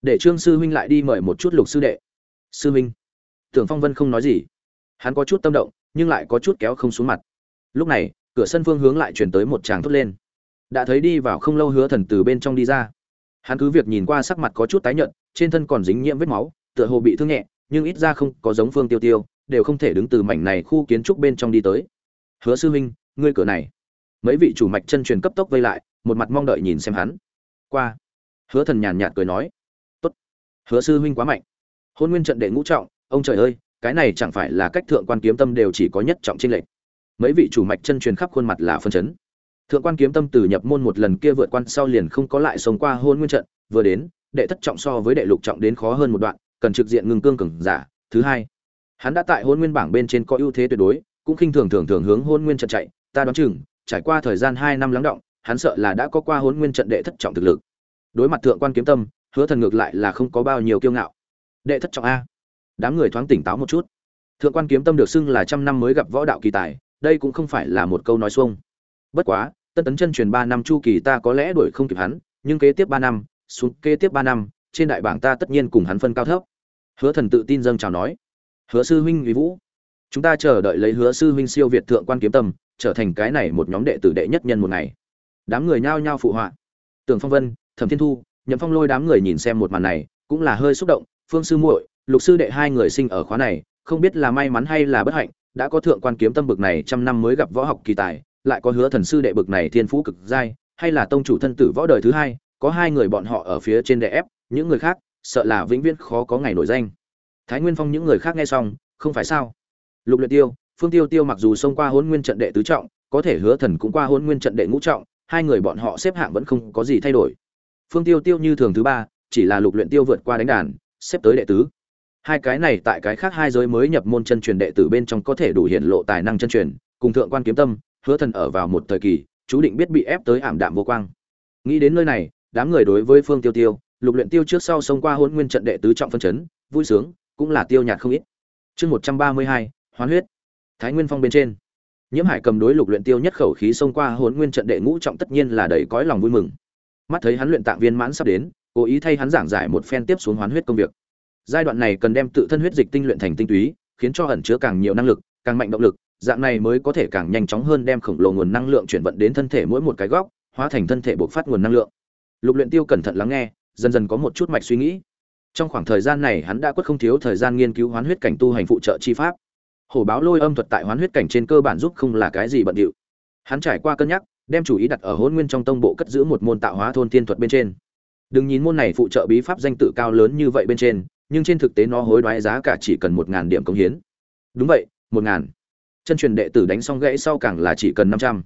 để trương sư huynh lại đi mời một chút lục sư đệ. Sư huynh? Tưởng phong vân không nói gì. Hắn có chút tâm động, nhưng lại có chút kéo không xuống mặt. Lúc này cửa sân phương hướng lại chuyển tới một tràng thốt lên. Đã thấy đi vào không lâu hứa thần từ bên trong đi ra. Hắn cứ việc nhìn qua sắc mặt có chút tái nhợt, trên thân còn dính nhiễm vết máu, tựa hồ bị thương nhẹ, nhưng ít ra không có giống phương tiêu tiêu, đều không thể đứng từ mảnh này khu kiến trúc bên trong đi tới. Hứa sư huynh, ngươi cửa này. Mấy vị chủ mạch chân truyền cấp tốc vây lại, một mặt mong đợi nhìn xem hắn. Qua. Hứa thần nhàn nhạt cười nói, tốt. Hứa sư huynh quá mạnh. Hôn nguyên trận đệ ngũ trọng, ông trời ơi, cái này chẳng phải là cách thượng quan kiếm tâm đều chỉ có nhất trọng trinh lệch mấy vị chủ mạch chân truyền khắp khuôn mặt là phân chấn. Thượng quan kiếm tâm từ nhập môn một lần kia vượt quan sau liền không có lại sống qua hôn nguyên trận, vừa đến, đệ thất trọng so với đệ lục trọng đến khó hơn một đoạn, cần trực diện ngưng cương cường giả. Thứ hai, hắn đã tại hôn nguyên bảng bên trên có ưu thế tuyệt đối, cũng khinh thường thường thường hướng hôn nguyên trận chạy. Ta đoán chừng, trải qua thời gian hai năm lắng động, hắn sợ là đã có qua hôn nguyên trận đệ thất trọng thực lực. Đối mặt thượng quan kiếm tâm, hứa thần ngược lại là không có bao nhiêu kiêu ngạo. Đệ thất trọng a. Đám người thoáng tỉnh táo một chút. Thượng quan kiếm tâm được xưng là trăm năm mới gặp võ đạo kỳ tài đây cũng không phải là một câu nói xuông. Bất quá, tân tấn chân truyền ba năm chu kỳ ta có lẽ đuổi không kịp hắn, nhưng kế tiếp ba năm, xuống kế tiếp ba năm, trên đại bảng ta tất nhiên cùng hắn phân cao thấp. Hứa thần tự tin dâng chào nói, hứa sư huynh vì vũ, chúng ta chờ đợi lấy hứa sư huynh siêu việt thượng quan kiếm tâm, trở thành cái này một nhóm đệ tử đệ nhất nhân một ngày. Đám người nhao nhao phụ họa. Tường phong vân, thẩm thiên thu, nhậm phong lôi đám người nhìn xem một màn này, cũng là hơi xúc động, phương sư muội, lục sư đệ hai người sinh ở khóa này, không biết là may mắn hay là bất hạnh đã có thượng quan kiếm tâm bực này trăm năm mới gặp võ học kỳ tài, lại có hứa thần sư đệ bực này thiên phú cực giai, hay là tông chủ thân tử võ đời thứ hai, có hai người bọn họ ở phía trên đè ép, những người khác, sợ là vĩnh viễn khó có ngày nổi danh. Thái nguyên phong những người khác nghe xong, không phải sao? Lục luyện tiêu, phương tiêu tiêu mặc dù xông qua Hỗn nguyên trận đệ tứ trọng, có thể hứa thần cũng qua Hỗn nguyên trận đệ ngũ trọng, hai người bọn họ xếp hạng vẫn không có gì thay đổi. Phương tiêu tiêu như thường thứ ba, chỉ là lục luyện tiêu vượt qua đánh đàn, xếp tới đệ tứ hai cái này tại cái khác hai giới mới nhập môn chân truyền đệ tử bên trong có thể đủ hiện lộ tài năng chân truyền, cùng thượng quan kiếm tâm, hứa thần ở vào một thời kỳ, chú định biết bị ép tới ảm đạm vô quang. Nghĩ đến nơi này, đám người đối với phương tiêu tiêu, lục luyện tiêu trước sau xông qua hôn nguyên trận đệ tứ trọng phân chấn, vui sướng, cũng là tiêu nhạt không ít. Chương một trăm ba mươi hai, hoán huyết. Thái nguyên phong bên trên. Nhiễm hải cầm đối lục luyện tiêu nhất khẩu khí xông qua hôn nguyên trận đệ ngũ trọng tất nhiên là đầy cõi lòng vui mừng. Mắt thấy hắn luyện tạng viên mãn sắp đến, cố ý thay hắn giảng giải một phen tiếp xuống hoán huyết công việc giai đoạn này cần đem tự thân huyết dịch tinh luyện thành tinh túy, khiến cho ẩn chứa càng nhiều năng lực, càng mạnh động lực, dạng này mới có thể càng nhanh chóng hơn đem khổng lồ nguồn năng lượng chuyển vận đến thân thể mỗi một cái góc, hóa thành thân thể bộc phát nguồn năng lượng. Lục luyện tiêu cẩn thận lắng nghe, dần dần có một chút mạch suy nghĩ. Trong khoảng thời gian này hắn đã quất không thiếu thời gian nghiên cứu hoán huyết cảnh tu hành phụ trợ chi pháp. Hổ báo lôi âm thuật tại hoán huyết cảnh trên cơ bản giúp không là cái gì bận điệu. Hắn trải qua cân nhắc, đem chủ ý đặt ở hôn nguyên trong tông bộ cất giữ một môn tạo hóa thôn tiên thuật bên trên. Đừng nhìn môn này phụ trợ bí pháp danh tự cao lớn như vậy bên trên nhưng trên thực tế nó hối đoái giá cả chỉ cần một ngàn điểm công hiến. Đúng vậy, một ngàn. Chân truyền đệ tử đánh xong gãy sau càng là chỉ cần năm trăm.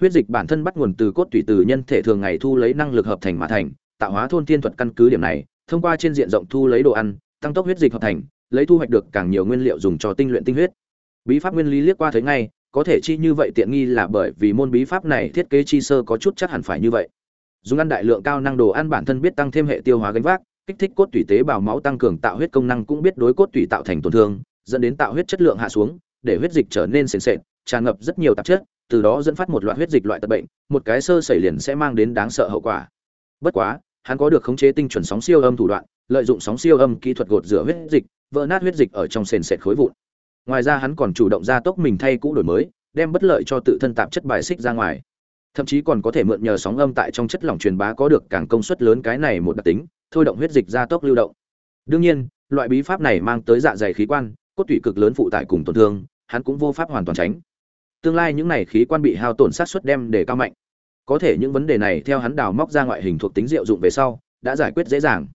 Huyết dịch bản thân bắt nguồn từ cốt tủy từ nhân thể thường ngày thu lấy năng lực hợp thành mà thành, tạo hóa thôn thiên thuật căn cứ điểm này, thông qua trên diện rộng thu lấy đồ ăn, tăng tốc huyết dịch hợp thành, lấy thu hoạch được càng nhiều nguyên liệu dùng cho tinh luyện tinh huyết. Bí pháp nguyên lý liếc qua thấy ngay, có thể chi như vậy tiện nghi là bởi vì môn bí pháp này thiết kế chi sơ có chút chắc hẳn phải như vậy. Dùng ăn đại lượng cao năng đồ ăn bản thân biết tăng thêm hệ tiêu hóa gánh vác kích thích cốt tủy tế bào máu tăng cường tạo huyết công năng cũng biết đối cốt tủy tạo thành tổn thương, dẫn đến tạo huyết chất lượng hạ xuống, để huyết dịch trở nên sền sệt, tràn ngập rất nhiều tạp chất, từ đó dẫn phát một loại huyết dịch loại tật bệnh, một cái sơ sẩy liền sẽ mang đến đáng sợ hậu quả. Bất quá, hắn có được khống chế tinh chuẩn sóng siêu âm thủ đoạn, lợi dụng sóng siêu âm kỹ thuật gột rửa huyết dịch, vỡ nát huyết dịch ở trong sền sệt khối vụn. Ngoài ra hắn còn chủ động ra tốc mình thay cũ đổi mới, đem bất lợi cho tự thân tạp chất bài xích ra ngoài. Thậm chí còn có thể mượn nhờ sóng âm tại trong chất lỏng truyền bá có được càng công suất lớn cái này một đặc tính thôi động huyết dịch ra tốc lưu động. Đương nhiên, loại bí pháp này mang tới dạ dày khí quan, cốt tủy cực lớn phụ tải cùng tổn thương, hắn cũng vô pháp hoàn toàn tránh. Tương lai những này khí quan bị hao tổn sát suất đem để cao mạnh. Có thể những vấn đề này theo hắn đào móc ra ngoại hình thuộc tính diệu dụng về sau, đã giải quyết dễ dàng.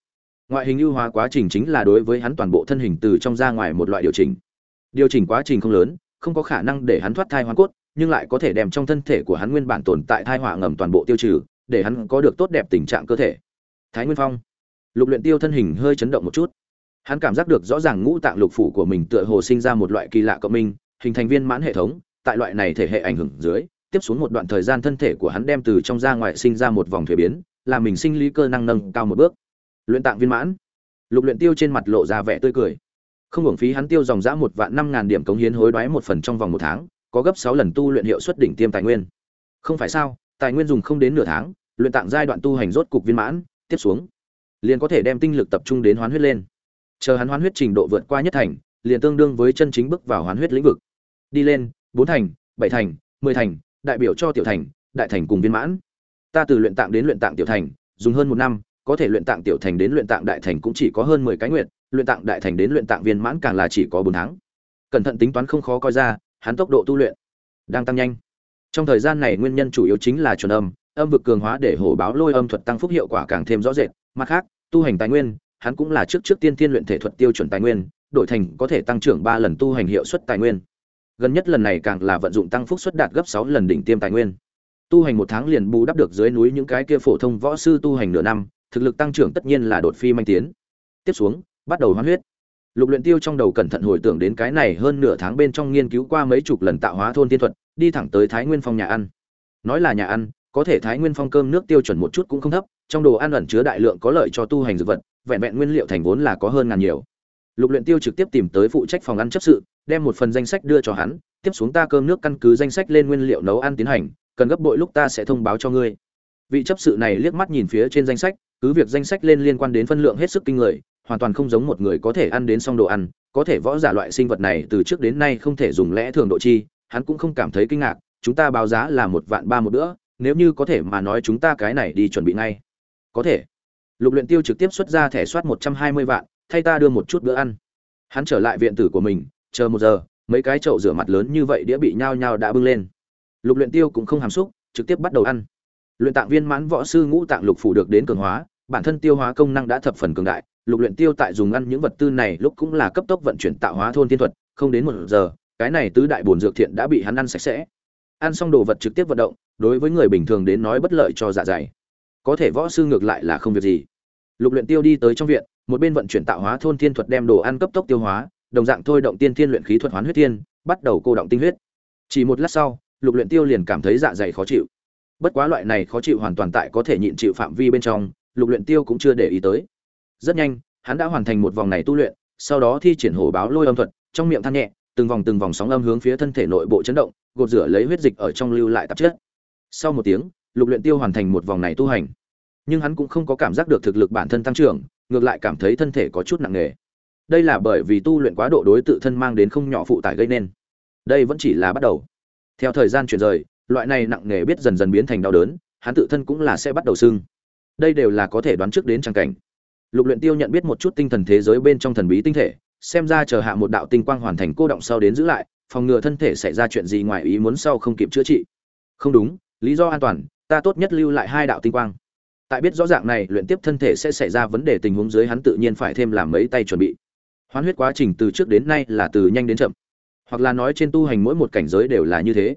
Ngoại hình ưu hóa quá trình chính là đối với hắn toàn bộ thân hình từ trong ra ngoài một loại điều chỉnh. Điều chỉnh quá trình không lớn, không có khả năng để hắn thoát thai hoàn cốt, nhưng lại có thể đem trong thân thể của hắn nguyên bản tồn tại thai họa ngầm toàn bộ tiêu trừ, để hắn có được tốt đẹp tình trạng cơ thể. Thái nguyên phong lục luyện tiêu thân hình hơi chấn động một chút. Hắn cảm giác được rõ ràng ngũ tạng lục phủ của mình tựa hồ sinh ra một loại kỳ lạ cộng minh, hình thành viên mãn hệ thống, tại loại này thể hệ ảnh hưởng dưới, tiếp xuống một đoạn thời gian thân thể của hắn đem từ trong ra ngoài sinh ra một vòng thuế biến làm mình sinh lý cơ năng nâng cao một bước. Luyện tạng viên mãn. Lục luyện tiêu trên mặt lộ ra vẻ tươi cười. Không hưởng phí hắn tiêu dòng dã một vạn năm ngàn điểm cống hiến hối đoái một phần trong vòng một tháng, có gấp sáu lần tu luyện hiệu suất đỉnh tiêm tài nguyên. Không phải sao, tài nguyên dùng không đến nửa tháng, luyện tạng giai đoạn tu hành rốt cục viên mãn, tiếp xuống liền có thể đem tinh lực tập trung đến hoán huyết lên. Chờ hắn hoán huyết trình độ vượt qua nhất thành, liền tương đương với chân chính bước vào hoán huyết lĩnh vực. Đi lên, bốn thành, bảy thành, mười thành, đại biểu cho tiểu thành, đại thành cùng viên mãn. Ta từ luyện tạng đến luyện tạng tiểu thành, dùng hơn một năm, có thể luyện tạng tiểu thành đến luyện tạng đại thành cũng chỉ có hơn mười cái nguyện luyện tạng đại thành đến luyện tạng viên mãn càng là chỉ có bốn tháng. Cẩn thận tính toán không khó coi ra, hắn tốc độ tu luyện đang tăng nhanh. Trong thời gian này nguyên nhân chủ yếu chính là chuẩn âm âm vực cường hóa để hổ báo lôi âm thuật tăng phúc hiệu quả càng thêm rõ rệt mặt khác, tu hành tài nguyên, hắn cũng là trước trước tiên tiên luyện thể thuật tiêu chuẩn tài nguyên, đổi thành có thể tăng trưởng ba lần tu hành hiệu suất tài nguyên. Gần nhất lần này càng là vận dụng tăng phúc suất đạt gấp sáu lần đỉnh tiêm tài nguyên. Tu hành một tháng liền bù đắp được dưới núi những cái kia phổ thông võ sư tu hành nửa năm, thực lực tăng trưởng tất nhiên là đột phi manh tiến. Tiếp xuống, bắt đầu hoán huyết. Lục luyện tiêu trong đầu cẩn thận hồi tưởng đến cái này hơn nửa tháng bên trong nghiên cứu qua mấy chục lần tạo hóa thôn tiên thuật, đi thẳng tới thái nguyên phong nhà ăn. Nói là nhà ăn có thể thái nguyên phong cơm nước tiêu chuẩn một chút cũng không thấp, trong đồ ăn ẩn chứa đại lượng có lợi cho tu hành dược vật, vẹn vẹn nguyên liệu thành vốn là có hơn ngàn nhiều. Lục luyện tiêu trực tiếp tìm tới phụ trách phòng ăn chấp sự, đem một phần danh sách đưa cho hắn, tiếp xuống ta cơm nước căn cứ danh sách lên nguyên liệu nấu ăn tiến hành, cần gấp bội lúc ta sẽ thông báo cho ngươi. Vị chấp sự này liếc mắt nhìn phía trên danh sách, cứ việc danh sách lên liên quan đến phân lượng hết sức kinh người, hoàn toàn không giống một người có thể ăn đến xong đồ ăn, có thể võ giả loại sinh vật này từ trước đến nay không thể dùng lẽ thường độ chi, hắn cũng không cảm thấy kinh ngạc, chúng ta báo giá là một vạn ba một bữa nếu như có thể mà nói chúng ta cái này đi chuẩn bị ngay. Có thể. Lục luyện tiêu trực tiếp xuất ra thẻ soát một trăm hai mươi vạn, thay ta đưa một chút bữa ăn. Hắn trở lại viện tử của mình, chờ một giờ, mấy cái chậu rửa mặt lớn như vậy đĩa bị nhao nhao đã bưng lên. Lục luyện tiêu cũng không hàm xúc, trực tiếp bắt đầu ăn. Luyện tạng viên mãn võ sư ngũ tạng lục phủ được đến cường hóa, bản thân tiêu hóa công năng đã thập phần cường đại. Lục luyện tiêu tại dùng ăn những vật tư này lúc cũng là cấp tốc vận chuyển tạo hóa thôn thiên thuật, không đến một giờ, cái này tứ đại bổn dược thiện đã bị hắn ăn sạch sẽ. Ăn xong đồ vật trực tiếp vận động đối với người bình thường đến nói bất lợi cho dạ dày. Có thể võ sư ngược lại là không việc gì. Lục luyện tiêu đi tới trong viện, một bên vận chuyển tạo hóa thôn thiên thuật đem đồ ăn cấp tốc tiêu hóa, đồng dạng thôi động tiên thiên luyện khí thuật hoán huyết thiên, bắt đầu cô động tinh huyết. Chỉ một lát sau, lục luyện tiêu liền cảm thấy dạ dày khó chịu. Bất quá loại này khó chịu hoàn toàn tại có thể nhịn chịu phạm vi bên trong, lục luyện tiêu cũng chưa để ý tới. Rất nhanh, hắn đã hoàn thành một vòng này tu luyện, sau đó thi triển hổ báo lôi âm thuật, trong miệng than nhẹ, từng vòng từng vòng sóng âm hướng phía thân thể nội bộ chấn động, gột rửa lấy huyết dịch ở trong lưu lại tạp chất sau một tiếng, lục luyện tiêu hoàn thành một vòng này tu hành. Nhưng hắn cũng không có cảm giác được thực lực bản thân tăng trưởng, ngược lại cảm thấy thân thể có chút nặng nề. Đây là bởi vì tu luyện quá độ đối tự thân mang đến không nhỏ phụ tải gây nên. Đây vẫn chỉ là bắt đầu. Theo thời gian chuyển rời, loại này nặng nề biết dần dần biến thành đau đớn, hắn tự thân cũng là sẽ bắt đầu sưng. Đây đều là có thể đoán trước đến trang cảnh. Lục luyện tiêu nhận biết một chút tinh thần thế giới bên trong thần bí tinh thể, xem ra chờ hạ một đạo tinh quang hoàn thành cô động sau đến giữ lại, phòng ngừa thân thể xảy ra chuyện gì ngoài ý muốn sau không kịp chữa trị. Không đúng lý do an toàn, ta tốt nhất lưu lại hai đạo tinh quang. Tại biết rõ ràng này, luyện tiếp thân thể sẽ xảy ra vấn đề tình huống dưới hắn tự nhiên phải thêm làm mấy tay chuẩn bị. Hoán huyết quá trình từ trước đến nay là từ nhanh đến chậm. Hoặc là nói trên tu hành mỗi một cảnh giới đều là như thế.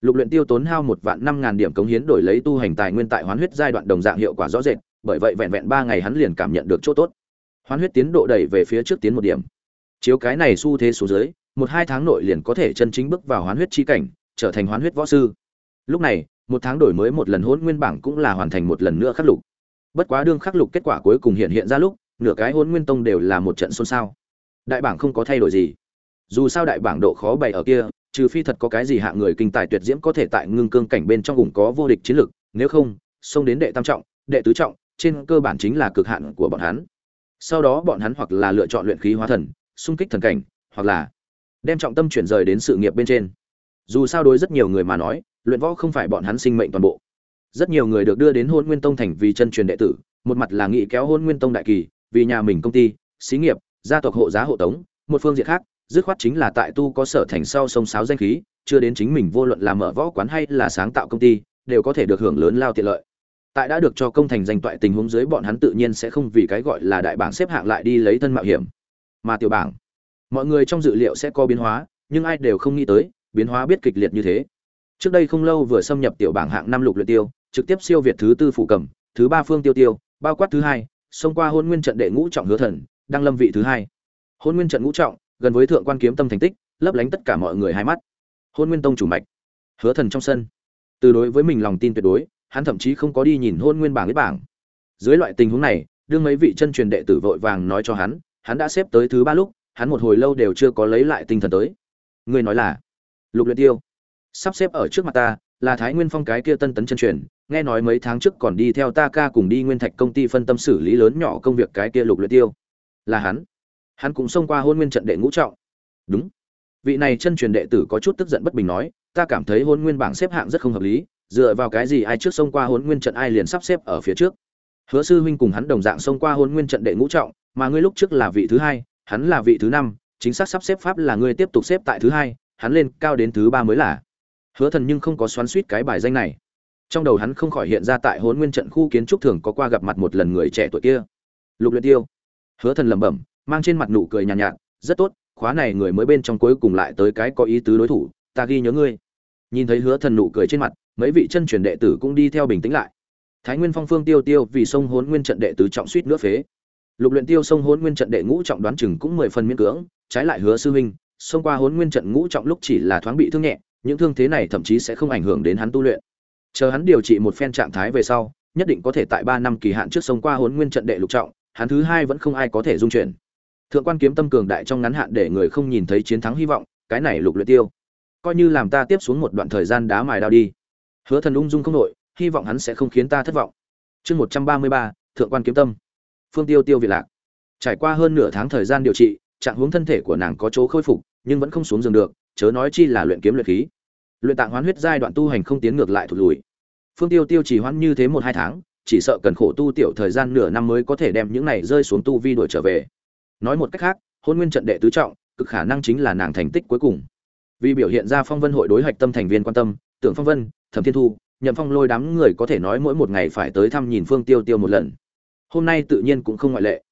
Lục luyện tiêu tốn hao một vạn năm ngàn điểm cống hiến đổi lấy tu hành tài nguyên tại hoán huyết giai đoạn đồng dạng hiệu quả rõ rệt, bởi vậy vẹn vẹn ba ngày hắn liền cảm nhận được chỗ tốt. Hoán huyết tiến độ đẩy về phía trước tiến một điểm. Chiếu cái này xu thế số dưới, một hai tháng nội liền có thể chân chính bước vào hoán huyết chi cảnh, trở thành hoán huyết võ sư. Lúc này một tháng đổi mới một lần hôn nguyên bảng cũng là hoàn thành một lần nữa khắc lục. Bất quá đương khắc lục kết quả cuối cùng hiện hiện ra lúc, nửa cái hôn nguyên tông đều là một trận xôn xao. Đại bảng không có thay đổi gì. Dù sao đại bảng độ khó bày ở kia, trừ phi thật có cái gì hạ người kinh tài tuyệt diễm có thể tại ngưng cương cảnh bên trong vùng có vô địch chiến lực nếu không, xông đến đệ tam trọng, đệ tứ trọng, trên cơ bản chính là cực hạn của bọn hắn. Sau đó bọn hắn hoặc là lựa chọn luyện khí hóa thần, xung kích thần cảnh, hoặc là đem trọng tâm chuyển rời đến sự nghiệp bên trên dù sao đối rất nhiều người mà nói, luyện võ không phải bọn hắn sinh mệnh toàn bộ. Rất nhiều người được đưa đến hôn nguyên tông thành vì chân truyền đệ tử, một mặt là nghị kéo hôn nguyên tông đại kỳ, vì nhà mình công ty, xí nghiệp, gia tộc hộ giá hộ tống, một phương diện khác, dứt khoát chính là tại tu có sở thành sau sông sáo danh khí, chưa đến chính mình vô luận là mở võ quán hay là sáng tạo công ty, đều có thể được hưởng lớn lao tiện lợi. Tại đã được cho công thành danh toại tình huống dưới bọn hắn tự nhiên sẽ không vì cái gọi là đại bảng xếp hạng lại đi lấy thân mạo hiểm. Mà tiểu bảng, mọi người trong dự liệu sẽ có biến hóa, nhưng ai đều không nghĩ tới biến hóa biết kịch liệt như thế. Trước đây không lâu vừa xâm nhập tiểu bảng hạng năm lục luyện tiêu, trực tiếp siêu việt thứ tư phủ cầm, thứ ba phương tiêu tiêu, bao quát thứ hai, xông qua hôn nguyên trận đệ ngũ trọng hứa thần, đang lâm vị thứ hai. Hôn nguyên trận ngũ trọng, gần với thượng quan kiếm tâm thành tích, lấp lánh tất cả mọi người hai mắt. Hôn nguyên tông chủ mạch, hứa thần trong sân. Từ đối với mình lòng tin tuyệt đối, hắn thậm chí không có đi nhìn hôn nguyên bảng biết bảng. Dưới loại tình huống này, đương mấy vị chân truyền đệ tử vội vàng nói cho hắn hắn đã xếp tới thứ ba lúc, hắn một hồi lâu đều chưa có lấy lại tinh thần tới. Người nói là lục luyện tiêu, sắp xếp ở trước mặt ta, là thái nguyên phong cái kia tân tấn chân truyền, nghe nói mấy tháng trước còn đi theo ta ca cùng đi nguyên thạch công ty phân tâm xử lý lớn nhỏ công việc cái kia lục luyện tiêu. Là hắn. Hắn cũng xông qua hôn nguyên trận đệ ngũ trọng. Đúng. Vị này chân truyền đệ tử có chút tức giận bất bình nói, ta cảm thấy hôn nguyên bảng xếp hạng rất không hợp lý, dựa vào cái gì ai trước xông qua hôn nguyên trận ai liền sắp xếp ở phía trước. Hứa sư huynh cùng hắn đồng dạng xông qua hôn nguyên trận đệ ngũ trọng, mà ngươi lúc trước là vị thứ hai, hắn là vị thứ năm, chính xác sắp xếp pháp là ngươi tiếp tục xếp tại thứ hai hắn lên cao đến thứ ba mới là. Hứa thần nhưng không có xoắn suýt cái bài danh này. Trong đầu hắn không khỏi hiện ra tại hôn nguyên trận khu kiến trúc thường có qua gặp mặt một lần người trẻ tuổi kia. Lục luyện tiêu. Hứa thần lẩm bẩm mang trên mặt nụ cười nhàn nhạt, nhạt rất tốt khóa này người mới bên trong cuối cùng lại tới cái có ý tứ đối thủ ta ghi nhớ ngươi. Nhìn thấy hứa thần nụ cười trên mặt mấy vị chân truyền đệ tử cũng đi theo bình tĩnh lại. Thái nguyên phong phương tiêu tiêu vì sông hôn nguyên trận đệ tứ trọng suýt nữa phế. Lục luyện tiêu sông hôn nguyên trận đệ ngũ trọng đoán chừng cũng mười phần miễn cưỡng trái lại hứa sư huynh xông qua hốn nguyên trận ngũ trọng lúc chỉ là thoáng bị thương nhẹ, những thương thế này thậm chí sẽ không ảnh hưởng đến hắn tu luyện. Chờ hắn điều trị một phen trạng thái về sau, nhất định có thể tại ba năm kỳ hạn trước sông qua hốn nguyên trận đệ lục trọng, hắn thứ hai vẫn không ai có thể dung chuyển. Thượng quan kiếm tâm cường đại trong ngắn hạn để người không nhìn thấy chiến thắng hy vọng, cái này lục luyện tiêu. Coi như làm ta tiếp xuống một đoạn thời gian đá mài đao đi. Hứa thần ung dung không nội hy vọng hắn sẽ không khiến ta thất vọng. Chương một trăm ba mươi ba, thượng quan kiếm tâm. Phương tiêu tiêu việt lạc. Trải qua hơn nửa tháng thời gian điều trị trạng huống thân thể của nàng có chỗ khôi phục, nhưng vẫn không xuống giường được, chớ nói chi là luyện kiếm luyện khí. Luyện tạng hoán huyết giai đoạn tu hành không tiến ngược lại thụt lùi. Phương tiêu tiêu chỉ hoãn như thế một hai tháng, chỉ sợ cần khổ tu tiểu thời gian nửa năm mới có thể đem những này rơi xuống tu vi đổi trở về. Nói một cách khác, hôn nguyên trận đệ tứ trọng, cực khả năng chính là nàng thành tích cuối cùng. Vì biểu hiện ra phong vân hội đối hạch tâm thành viên quan tâm, tưởng phong vân, thẩm thiên thu, nhậm phong lôi đám người có thể nói mỗi một ngày phải tới thăm nhìn phương tiêu tiêu một lần. Hôm nay tự nhiên cũng không ngoại lệ.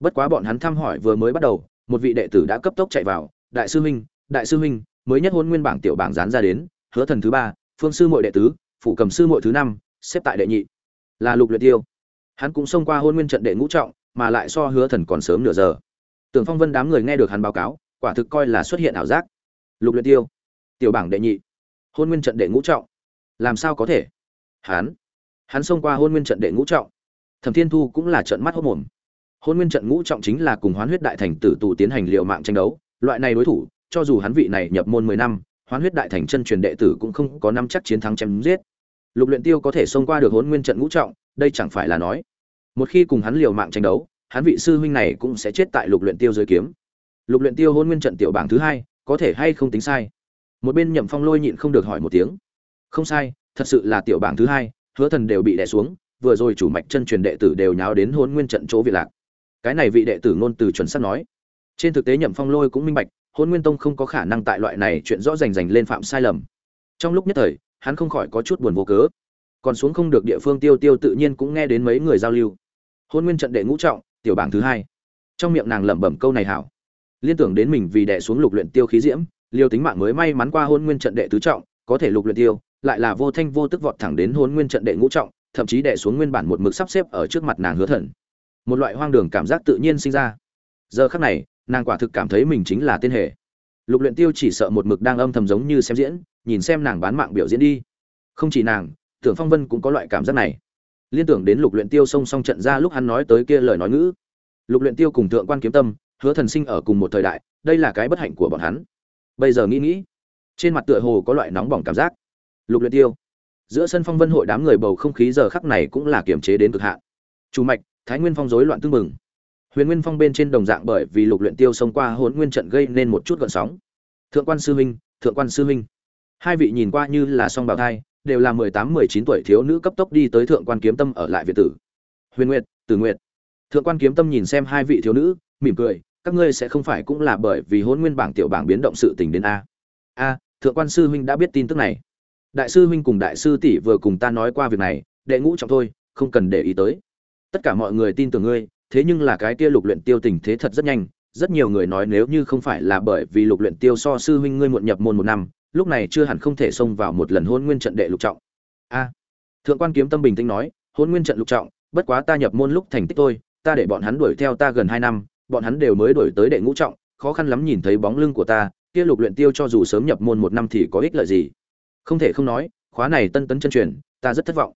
Bất quá bọn hắn thăm hỏi vừa mới bắt đầu một vị đệ tử đã cấp tốc chạy vào, đại sư huynh, đại sư huynh, mới nhất hôn nguyên bảng tiểu bảng dán ra đến, hứa thần thứ ba, phương sư mội đệ tứ phụ cầm sư mội thứ năm, xếp tại đệ nhị. Là lục luyện tiêu. Hắn cũng xông qua hôn nguyên trận đệ ngũ trọng, mà lại so hứa thần còn sớm nửa giờ. Tưởng phong vân đám người nghe được hắn báo cáo, quả thực coi là xuất hiện ảo giác. Lục luyện tiêu. Tiểu bảng đệ nhị. Hôn nguyên trận đệ ngũ trọng. Làm sao có thể? Hắn. Hắn xông qua hôn nguyên trận đệ ngũ trọng. Thẩm thiên thu cũng là trận mắt hốt mồm hôn nguyên trận ngũ trọng chính là cùng hoán huyết đại thành tử tù tiến hành liệu mạng tranh đấu, loại này đối thủ, cho dù hắn vị này nhập môn mười năm, hoán huyết đại thành chân truyền đệ tử cũng không có năm chắc chiến thắng chém giết. Lục luyện tiêu có thể xông qua được hôn nguyên trận ngũ trọng, đây chẳng phải là nói. Một khi cùng hắn liều mạng tranh đấu, hắn vị sư huynh này cũng sẽ chết tại lục luyện tiêu dưới kiếm. Lục luyện tiêu hôn nguyên trận tiểu bảng thứ hai, có thể hay không tính sai? Một bên nhậm phong lôi nhịn không được hỏi một tiếng. Không sai, thật sự là tiểu bảng thứ hai, hứa thần đều bị đè xuống, vừa rồi chủ mạch chân truyền đệ tử đều nháo đến hôn nguyên trận chỗ vị lạc cái này vị đệ tử ngôn từ chuẩn xác nói. Trên thực tế nhậm phong lôi cũng minh bạch hôn nguyên tông không có khả năng tại loại này chuyện rõ rành rành lên phạm sai lầm. Trong lúc nhất thời, hắn không khỏi có chút buồn vô cớ. Còn xuống không được địa phương tiêu tiêu tự nhiên cũng nghe đến mấy người giao lưu. Hôn nguyên trận đệ ngũ trọng, tiểu bảng thứ hai. Trong miệng nàng lẩm bẩm câu này hảo. Liên tưởng đến mình vì đệ xuống lục luyện tiêu khí diễm liều tính mạng mới may mắn qua hôn nguyên trận đệ tứ trọng, có thể lục luyện tiêu, lại là vô thanh vô tức vọt thẳng đến hôn nguyên trận đệ ngũ trọng, thậm chí đệ xuống nguyên bản một mực sắp xếp ở trước mặt nàng hứa thần một loại hoang đường cảm giác tự nhiên sinh ra. Giờ khắc này, nàng quả thực cảm thấy mình chính là tên hệ lục luyện tiêu chỉ sợ một mực đang âm thầm giống như xem diễn, nhìn xem nàng bán mạng biểu diễn đi. Không chỉ nàng, tưởng phong vân cũng có loại cảm giác này. Liên tưởng đến lục luyện tiêu song song trận ra lúc hắn nói tới kia lời nói ngữ. Lục luyện tiêu cùng thượng quan kiếm tâm, hứa thần sinh ở cùng một thời đại, đây là cái bất hạnh của bọn hắn. Bây giờ nghĩ nghĩ, trên mặt tựa hồ có loại nóng bỏng cảm giác. Lục luyện tiêu, giữa sân phong vân hội đám người bầu không khí giờ khắc này cũng là kiềm chế đến cực hạn. Chủ mạch thái nguyên phong rối loạn tương mừng huyền nguyên phong bên trên đồng dạng bởi vì lục luyện tiêu xông qua hỗn nguyên trận gây nên một chút gợn sóng. Thượng quan sư huynh, thượng quan sư huynh. Hai vị nhìn qua như là song bảo thai, đều là mười tám, mười chín tuổi thiếu nữ cấp tốc đi tới thượng quan kiếm tâm ở lại việt tử. Huyền nguyệt, tử nguyệt. Thượng quan kiếm tâm nhìn xem hai vị thiếu nữ, mỉm cười, các ngươi sẽ không phải cũng là bởi vì hôn nguyên bảng tiểu bảng biến động sự tình đến a. A, thượng quan sư huynh đã biết tin tức này. Đại sư huynh cùng đại sư tỷ vừa cùng ta nói qua việc này, đệ ngũ trọng thôi, không cần để ý tới tất cả mọi người tin tưởng ngươi, thế nhưng là cái kia lục luyện tiêu tình thế thật rất nhanh. Rất nhiều người nói nếu như không phải là bởi vì lục luyện tiêu so sư huynh ngươi muộn nhập môn một năm, lúc này chưa hẳn không thể xông vào một lần hôn nguyên trận đệ lục trọng. A. Thượng quan kiếm tâm bình tĩnh nói, hôn nguyên trận lục trọng, bất quá ta nhập môn lúc thành tích tôi ta để bọn hắn đuổi theo ta gần hai năm, bọn hắn đều mới đuổi tới đệ ngũ trọng, khó khăn lắm nhìn thấy bóng lưng của ta, kia lục luyện tiêu cho dù sớm nhập môn một năm thì có ích lợi gì? Không thể không nói, khóa này tân tấn chân truyền, ta rất thất vọng.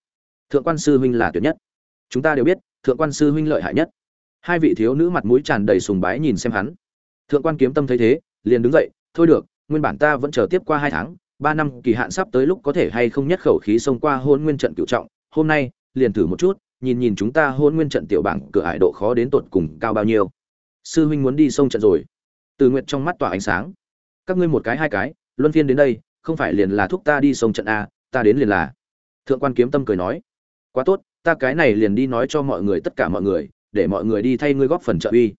Thượng quan sư huynh là tuyệt nhất chúng ta đều biết, thượng quan sư huynh lợi hại nhất. Hai vị thiếu nữ mặt mũi tràn đầy sùng bái nhìn xem hắn. Thượng quan kiếm tâm thấy thế, liền đứng dậy, thôi được, nguyên bản ta vẫn chờ tiếp qua hai tháng, ba năm kỳ hạn sắp tới lúc có thể hay không nhất khẩu khí xông qua hôn nguyên trận cựu trọng, hôm nay, liền thử một chút, nhìn nhìn chúng ta hôn nguyên trận tiểu bảng, cửa ải độ khó đến tột cùng cao bao nhiêu. Sư huynh muốn đi sông trận rồi. Từ nguyện trong mắt tỏa ánh sáng. Các ngươi một cái hai cái, luân phiên đến đây, không phải liền là thúc ta đi sông trận a, ta đến liền là. Thượng quan kiếm tâm cười nói. Quá tốt ta cái này liền đi nói cho mọi người tất cả mọi người, để mọi người đi thay ngươi góp phần trợ uy.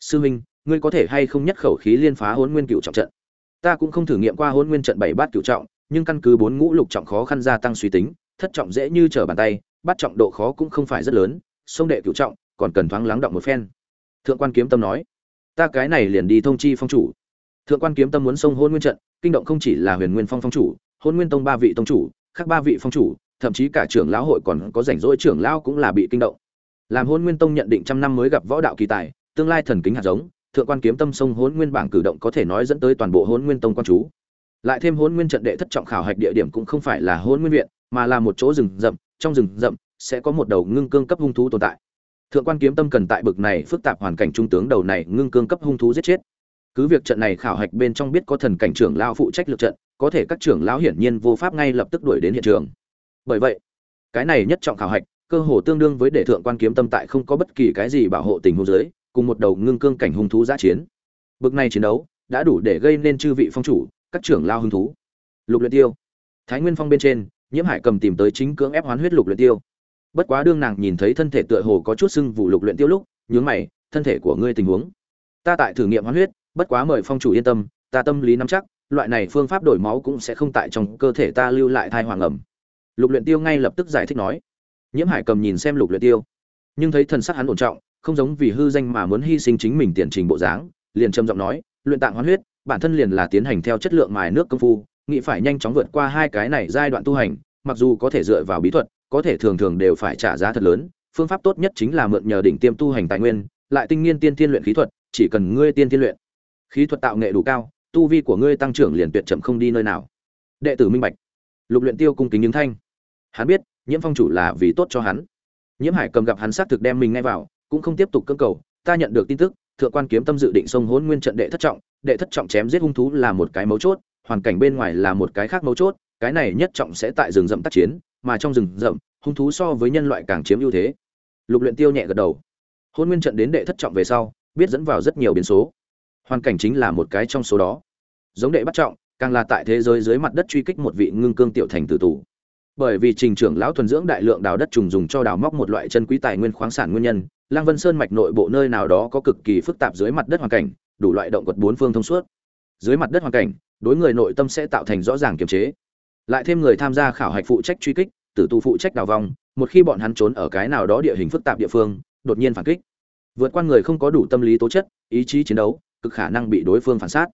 Sư huynh ngươi có thể hay không nhất khẩu khí liên phá hôn nguyên cựu trọng trận? Ta cũng không thử nghiệm qua hôn nguyên trận bảy bát cựu trọng, nhưng căn cứ bốn ngũ lục trọng khó khăn gia tăng suy tính, thất trọng dễ như trở bàn tay bắt trọng độ khó cũng không phải rất lớn, sông đệ cửu trọng còn cần thoáng lắng động một phen. Thượng quan kiếm tâm nói, ta cái này liền đi thông chi phong chủ. Thượng quan kiếm tâm muốn sông hôn nguyên trận, kinh động không chỉ là huyền nguyên phong phong chủ hôn nguyên tông ba vị tông chủ, khác ba vị phong chủ thậm chí cả trưởng lão hội còn có rảnh rỗi, trưởng lão cũng là bị kinh động. Làm hôn nguyên tông nhận định trăm năm mới gặp võ đạo kỳ tài, tương lai thần kính hạt giống, thượng quan kiếm tâm sông hôn nguyên bảng cử động có thể nói dẫn tới toàn bộ hôn nguyên tông quan chú. Lại thêm hôn nguyên trận đệ thất trọng khảo hạch địa điểm cũng không phải là hôn nguyên viện, mà là một chỗ rừng rậm, trong rừng rậm sẽ có một đầu ngưng cương cấp hung thú tồn tại. Thượng quan kiếm tâm cần tại bực này phức tạp hoàn cảnh trung tướng đầu này ngưng cương cấp hung thú giết chết. Cứ việc trận này khảo hạch bên trong biết có thần cảnh trưởng lao phụ trách lực trận, có thể các trưởng lão hiển nhiên vô pháp ngay lập tức đuổi đến hiện trường bởi vậy, cái này nhất trọng khảo hạch, cơ hồ tương đương với để thượng quan kiếm tâm tại không có bất kỳ cái gì bảo hộ tình huống dưới, cùng một đầu ngưng cương cảnh hung thú giã chiến. Bực này chiến đấu, đã đủ để gây nên chư vị phong chủ, các trưởng lao hung thú. Lục luyện tiêu. Thái nguyên phong bên trên, nhiễm hải cầm tìm tới chính cưỡng ép hoán huyết lục luyện tiêu. Bất quá đương nàng nhìn thấy thân thể tựa hồ có chút sưng vụ lục luyện tiêu lúc, nhướng mày, thân thể của ngươi tình huống? Ta tại thử nghiệm hoán huyết, bất quá mời phong chủ yên tâm, ta tâm lý nắm chắc, loại này phương pháp đổi máu cũng sẽ không tại trong cơ thể ta lưu lại thai hoàng ẩm lục luyện tiêu ngay lập tức giải thích nói. Nhiễm hải cầm nhìn xem lục luyện tiêu, nhưng thấy thần sắc hắn ổn trọng, không giống vì hư danh mà muốn hy sinh chính mình tiền trình bộ dáng, liền trầm giọng nói, luyện tạng hoán huyết, bản thân liền là tiến hành theo chất lượng mài nước công phu, nghĩ phải nhanh chóng vượt qua hai cái này giai đoạn tu hành, mặc dù có thể dựa vào bí thuật, có thể thường thường đều phải trả giá thật lớn, phương pháp tốt nhất chính là mượn nhờ đỉnh tiêm tu hành tài nguyên, lại tinh nghiên tiên tiên luyện khí thuật, chỉ cần ngươi tiên tiên luyện, khí thuật tạo nghệ đủ cao, tu vi của ngươi tăng trưởng liền tuyệt chậm không đi nơi nào. Đệ tử minh bạch. Lục luyện tiêu cung kính những thanh hắn biết, nhiễm phong chủ là vì tốt cho hắn. Nhiễm hải cầm gặp hắn xác thực đem mình ngay vào, cũng không tiếp tục cưỡng cầu, ta nhận được tin tức, thượng quan kiếm tâm dự định sông hỗn nguyên trận đệ thất trọng, đệ thất trọng chém giết hung thú là một cái mấu chốt, hoàn cảnh bên ngoài là một cái khác mấu chốt, cái này nhất trọng sẽ tại rừng rậm tác chiến, mà trong rừng rậm, hung thú so với nhân loại càng chiếm ưu thế. Lục luyện tiêu nhẹ gật đầu. Hôn nguyên trận đến đệ thất trọng về sau, biết dẫn vào rất nhiều biến số. Hoàn cảnh chính là một cái trong số đó. Giống đệ bắt trọng, càng là tại thế giới dưới mặt đất truy kích một vị ngưng cương tiểu thành tử tù bởi vì trình trưởng lão thuần dưỡng đại lượng đào đất trùng dùng cho đào móc một loại chân quý tài nguyên khoáng sản nguyên nhân lang vân sơn mạch nội bộ nơi nào đó có cực kỳ phức tạp dưới mặt đất hoàn cảnh, đủ loại động vật bốn phương thông suốt. Dưới mặt đất hoàn cảnh, đối người nội tâm sẽ tạo thành rõ ràng kiềm chế. Lại thêm người tham gia khảo hạch phụ trách truy kích, tử tù phụ trách đào vong, một khi bọn hắn trốn ở cái nào đó địa hình phức tạp địa phương, đột nhiên phản kích. Vượt qua người không có đủ tâm lý tố chất, ý chí chiến đấu, cực khả năng bị đối phương phản sát.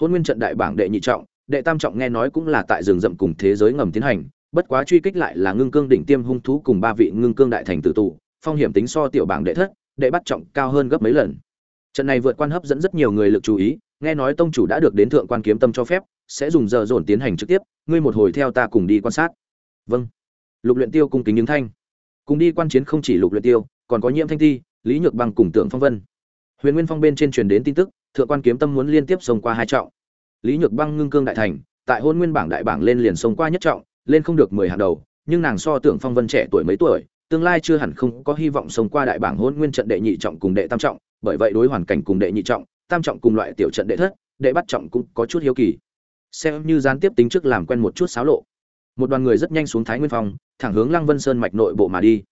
Hôn nguyên trận đại bảng đệ nhị trọng, đệ tam trọng nghe nói cũng là tại rừng rậm cùng thế giới ngầm tiến hành bất quá truy kích lại là ngưng cương đỉnh tiêm hung thú cùng ba vị ngưng cương đại thành tử tù, phong hiểm tính so tiểu bảng đệ thất, đệ bắt trọng cao hơn gấp mấy lần. Trận này vượt quan hấp dẫn rất nhiều người lực chú ý, nghe nói tông chủ đã được đến thượng quan kiếm tâm cho phép, sẽ dùng giờ dồn tiến hành trực tiếp, ngươi một hồi theo ta cùng đi quan sát. Vâng. Lục luyện tiêu cung kính những thanh. Cùng đi quan chiến không chỉ lục luyện tiêu, còn có nhiễm thanh thi lý nhược bằng cùng tượng phong vân. Huyền nguyên phong bên trên truyền đến tin tức, thượng quan kiếm tâm muốn liên tiếp xông qua hai trọng. Lý nhược băng ngưng cương đại thành, tại hôn nguyên bảng đại bảng lên liền xông qua nhất trọng lên không được mười hàng đầu, nhưng nàng so tưởng phong vân trẻ tuổi mấy tuổi, tương lai chưa hẳn không có hy vọng sống qua đại bảng hôn nguyên trận đệ nhị trọng cùng đệ tam trọng, bởi vậy đối hoàn cảnh cùng đệ nhị trọng, tam trọng cùng loại tiểu trận đệ thất, đệ bắt trọng cũng có chút hiếu kỳ. Xem như gián tiếp tính trước làm quen một chút xáo lộ. Một đoàn người rất nhanh xuống thái nguyên phong, thẳng hướng lăng vân sơn mạch nội bộ mà đi.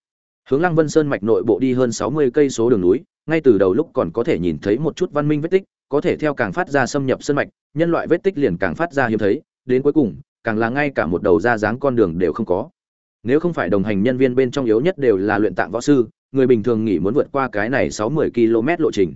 Hướng lăng vân sơn mạch nội bộ đi hơn sáu mươi cây số đường núi, ngay từ đầu lúc còn có thể nhìn thấy một chút văn minh vết tích, có thể theo càng phát ra xâm nhập sơn mạch, nhân loại vết tích liền càng phát ra hiếm thấy, đến cuối cùng càng là ngay cả một đầu ra dáng con đường đều không có. Nếu không phải đồng hành nhân viên bên trong yếu nhất đều là luyện tạng võ sư, người bình thường nghĩ muốn vượt qua cái này sáu mươi km lộ trình.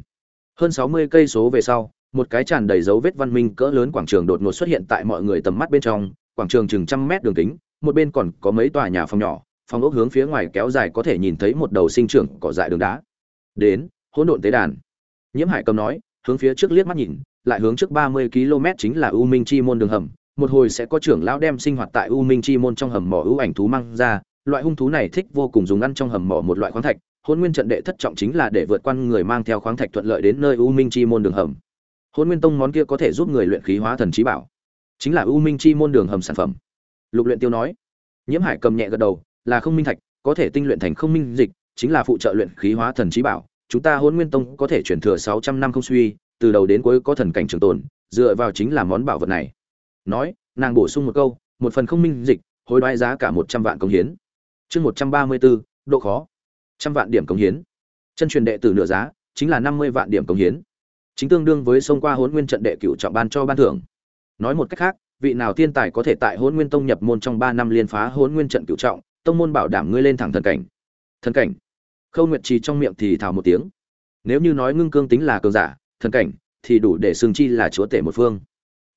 Hơn sáu mươi cây số về sau, một cái tràn đầy dấu vết văn minh cỡ lớn quảng trường đột ngột xuất hiện tại mọi người tầm mắt bên trong, quảng trường chừng trăm mét đường kính, một bên còn có mấy tòa nhà phòng nhỏ, phòng ốc hướng phía ngoài kéo dài có thể nhìn thấy một đầu sinh trưởng cỏ dại đường đá. Đến, hỗn độn tế đàn. Nhiễm hải cầm nói, hướng phía trước liếc mắt nhìn, lại hướng trước ba mươi km chính là u minh chi môn đường hầm một hồi sẽ có trưởng lão đem sinh hoạt tại u minh chi môn trong hầm mỏ ưu ảnh thú mang ra, loại hung thú này thích vô cùng dùng ăn trong hầm mỏ một loại khoáng thạch hôn nguyên trận đệ thất trọng chính là để vượt qua người mang theo khoáng thạch thuận lợi đến nơi u minh chi môn đường hầm. Hôn nguyên tông món kia có thể giúp người luyện khí hóa thần trí bảo, chính là u minh chi môn đường hầm sản phẩm. Lục luyện tiêu nói. Nhiễm hải cầm nhẹ gật đầu, là không minh thạch, có thể tinh luyện thành không minh dịch, chính là phụ trợ luyện khí hóa thần trí bảo. Chúng ta hôn nguyên tông có thể chuyển thừa sáu trăm năm không suy, từ đầu đến cuối có thần cảnh trường tồn, dựa vào chính là món bảo vật này nói, nàng bổ sung một câu, một phần không minh dịch, hối đoái giá cả một trăm vạn công hiến. Chương một trăm ba mươi bốn, độ khó. Trăm vạn điểm công hiến. Chân truyền đệ tử nửa giá, chính là năm mươi vạn điểm công hiến. Chính tương đương với xông qua hôn nguyên trận đệ cựu trọng ban cho ban thưởng. Nói một cách khác, vị nào thiên tài có thể tại hôn nguyên tông nhập môn trong ba năm liên phá hôn nguyên trận cựu trọng, tông môn bảo đảm ngươi lên thẳng thần cảnh. Thần cảnh. Khâu nguyệt trì trong miệng thì thào một tiếng. Nếu như nói ngưng cương tính là cường giả, thần cảnh, thì đủ để xương chi là chúa tể một phương.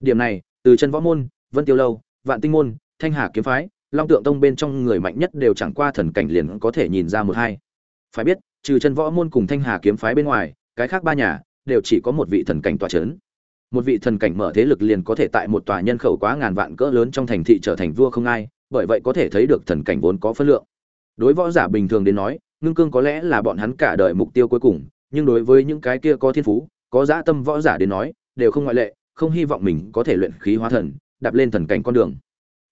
Điểm này từ chân võ môn, vân tiêu lâu, vạn tinh môn, thanh hà kiếm phái, long tượng tông bên trong người mạnh nhất đều chẳng qua thần cảnh liền có thể nhìn ra một hai. Phải biết, trừ chân võ môn cùng thanh hà kiếm phái bên ngoài, cái khác ba nhà đều chỉ có một vị thần cảnh tòa chấn. Một vị thần cảnh mở thế lực liền có thể tại một tòa nhân khẩu quá ngàn vạn cỡ lớn trong thành thị trở thành vua không ai, bởi vậy có thể thấy được thần cảnh vốn có phân lượng. Đối võ giả bình thường đến nói, ngưng cương có lẽ là bọn hắn cả đời mục tiêu cuối cùng, nhưng đối với những cái kia có thiên phú, có dã tâm võ giả đến nói, đều không ngoại lệ không hy vọng mình có thể luyện khí hóa thần, đạp lên thần cảnh con đường.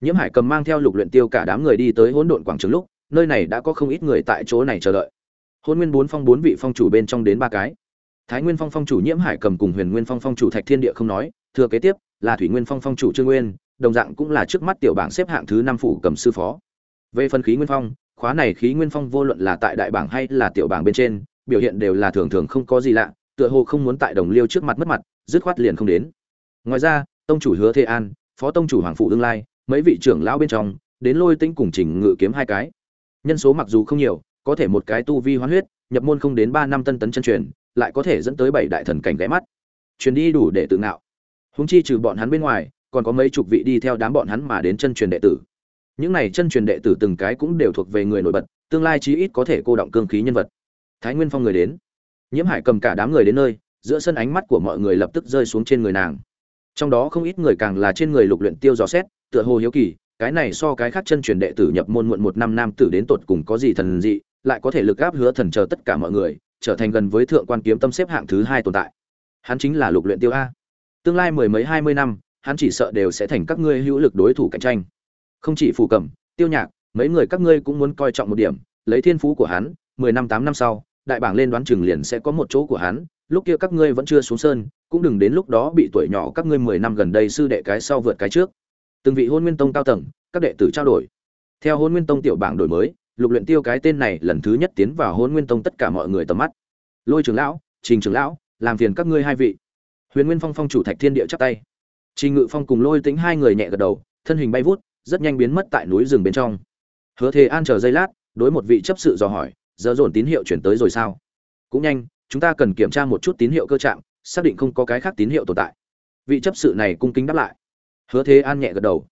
Nhiễm hải cầm mang theo lục luyện tiêu cả đám người đi tới hỗn độn quảng trường lúc, nơi này đã có không ít người tại chỗ này chờ đợi. Hỗn nguyên bốn phong bốn vị phong chủ bên trong đến ba cái. Thái nguyên phong phong chủ nhiễm hải cầm cùng huyền nguyên phong phong chủ thạch thiên địa không nói, thừa kế tiếp, là thủy nguyên phong phong chủ trương nguyên, đồng dạng cũng là trước mắt tiểu bảng xếp hạng thứ năm phủ cầm sư phó. Về phân khí nguyên phong, khóa này khí nguyên phong vô luận là tại đại bảng hay là tiểu bảng bên trên, biểu hiện đều là thường thường không có gì lạ, tựa hồ không muốn tại đồng liêu trước mặt mất mặt, dứt khoát liền không đến ngoài ra, tông chủ hứa thế an, phó tông chủ hoàng phụ tương lai, mấy vị trưởng lão bên trong, đến lôi tinh cùng trình ngự kiếm hai cái. Nhân số mặc dù không nhiều, có thể một cái tu vi hoán huyết, nhập môn không đến ba năm tân tấn chân truyền, lại có thể dẫn tới bảy đại thần cảnh ghé mắt. Truyền đi đủ để tự ngạo. Húng chi trừ bọn hắn bên ngoài, còn có mấy chục vị đi theo đám bọn hắn mà đến chân truyền đệ tử. Những này chân truyền đệ tử từng cái cũng đều thuộc về người nổi bật, tương lai chí ít có thể cô động cương khí nhân vật. Thái nguyên phong người đến. Nhiễm hải cầm cả đám người đến nơi, giữa sân ánh mắt của mọi người lập tức rơi xuống trên người nàng trong đó không ít người càng là trên người lục luyện tiêu dò xét, tựa hồ hiếu kỳ, cái này so cái khác chân truyền đệ tử nhập môn muộn một năm nam tử đến tột cùng có gì thần dị, lại có thể lực áp hứa thần chờ tất cả mọi người, trở thành gần với thượng quan kiếm tâm xếp hạng thứ hai tồn tại. Hắn chính là lục luyện tiêu a. Tương lai mười mấy hai mươi năm, hắn chỉ sợ đều sẽ thành các ngươi hữu lực đối thủ cạnh tranh. Không chỉ phù cẩm, tiêu nhạc, mấy người các ngươi cũng muốn coi trọng một điểm, lấy thiên phú của hắn, mười năm tám năm sau, đại bảng lên đoán chừng liền sẽ có một chỗ của hắn, lúc kia các ngươi vẫn chưa xuống sơn cũng đừng đến lúc đó bị tuổi nhỏ các ngươi mười năm gần đây sư đệ cái sau vượt cái trước. Từng vị hôn nguyên tông cao tầng, các đệ tử trao đổi. Theo hôn nguyên tông tiểu bảng đổi mới, lục luyện tiêu cái tên này lần thứ nhất tiến vào hôn nguyên tông tất cả mọi người tầm mắt. Lôi trưởng lão, trình trưởng lão, làm phiền các ngươi hai vị. Huyền nguyên phong phong chủ thạch thiên địa chắp tay. Trình ngự phong cùng lôi tính hai người nhẹ gật đầu, thân hình bay vút, rất nhanh biến mất tại núi rừng bên trong. Hứa thế an chờ giây lát, đối một vị chấp sự dò hỏi, giờ dồn tín hiệu chuyển tới rồi sao? Cũng nhanh, chúng ta cần kiểm tra một chút tín hiệu cơ trạng xác định không có cái khác tín hiệu tồn tại. Vị chấp sự này cung kính đáp lại. Hứa thế an nhẹ gật đầu.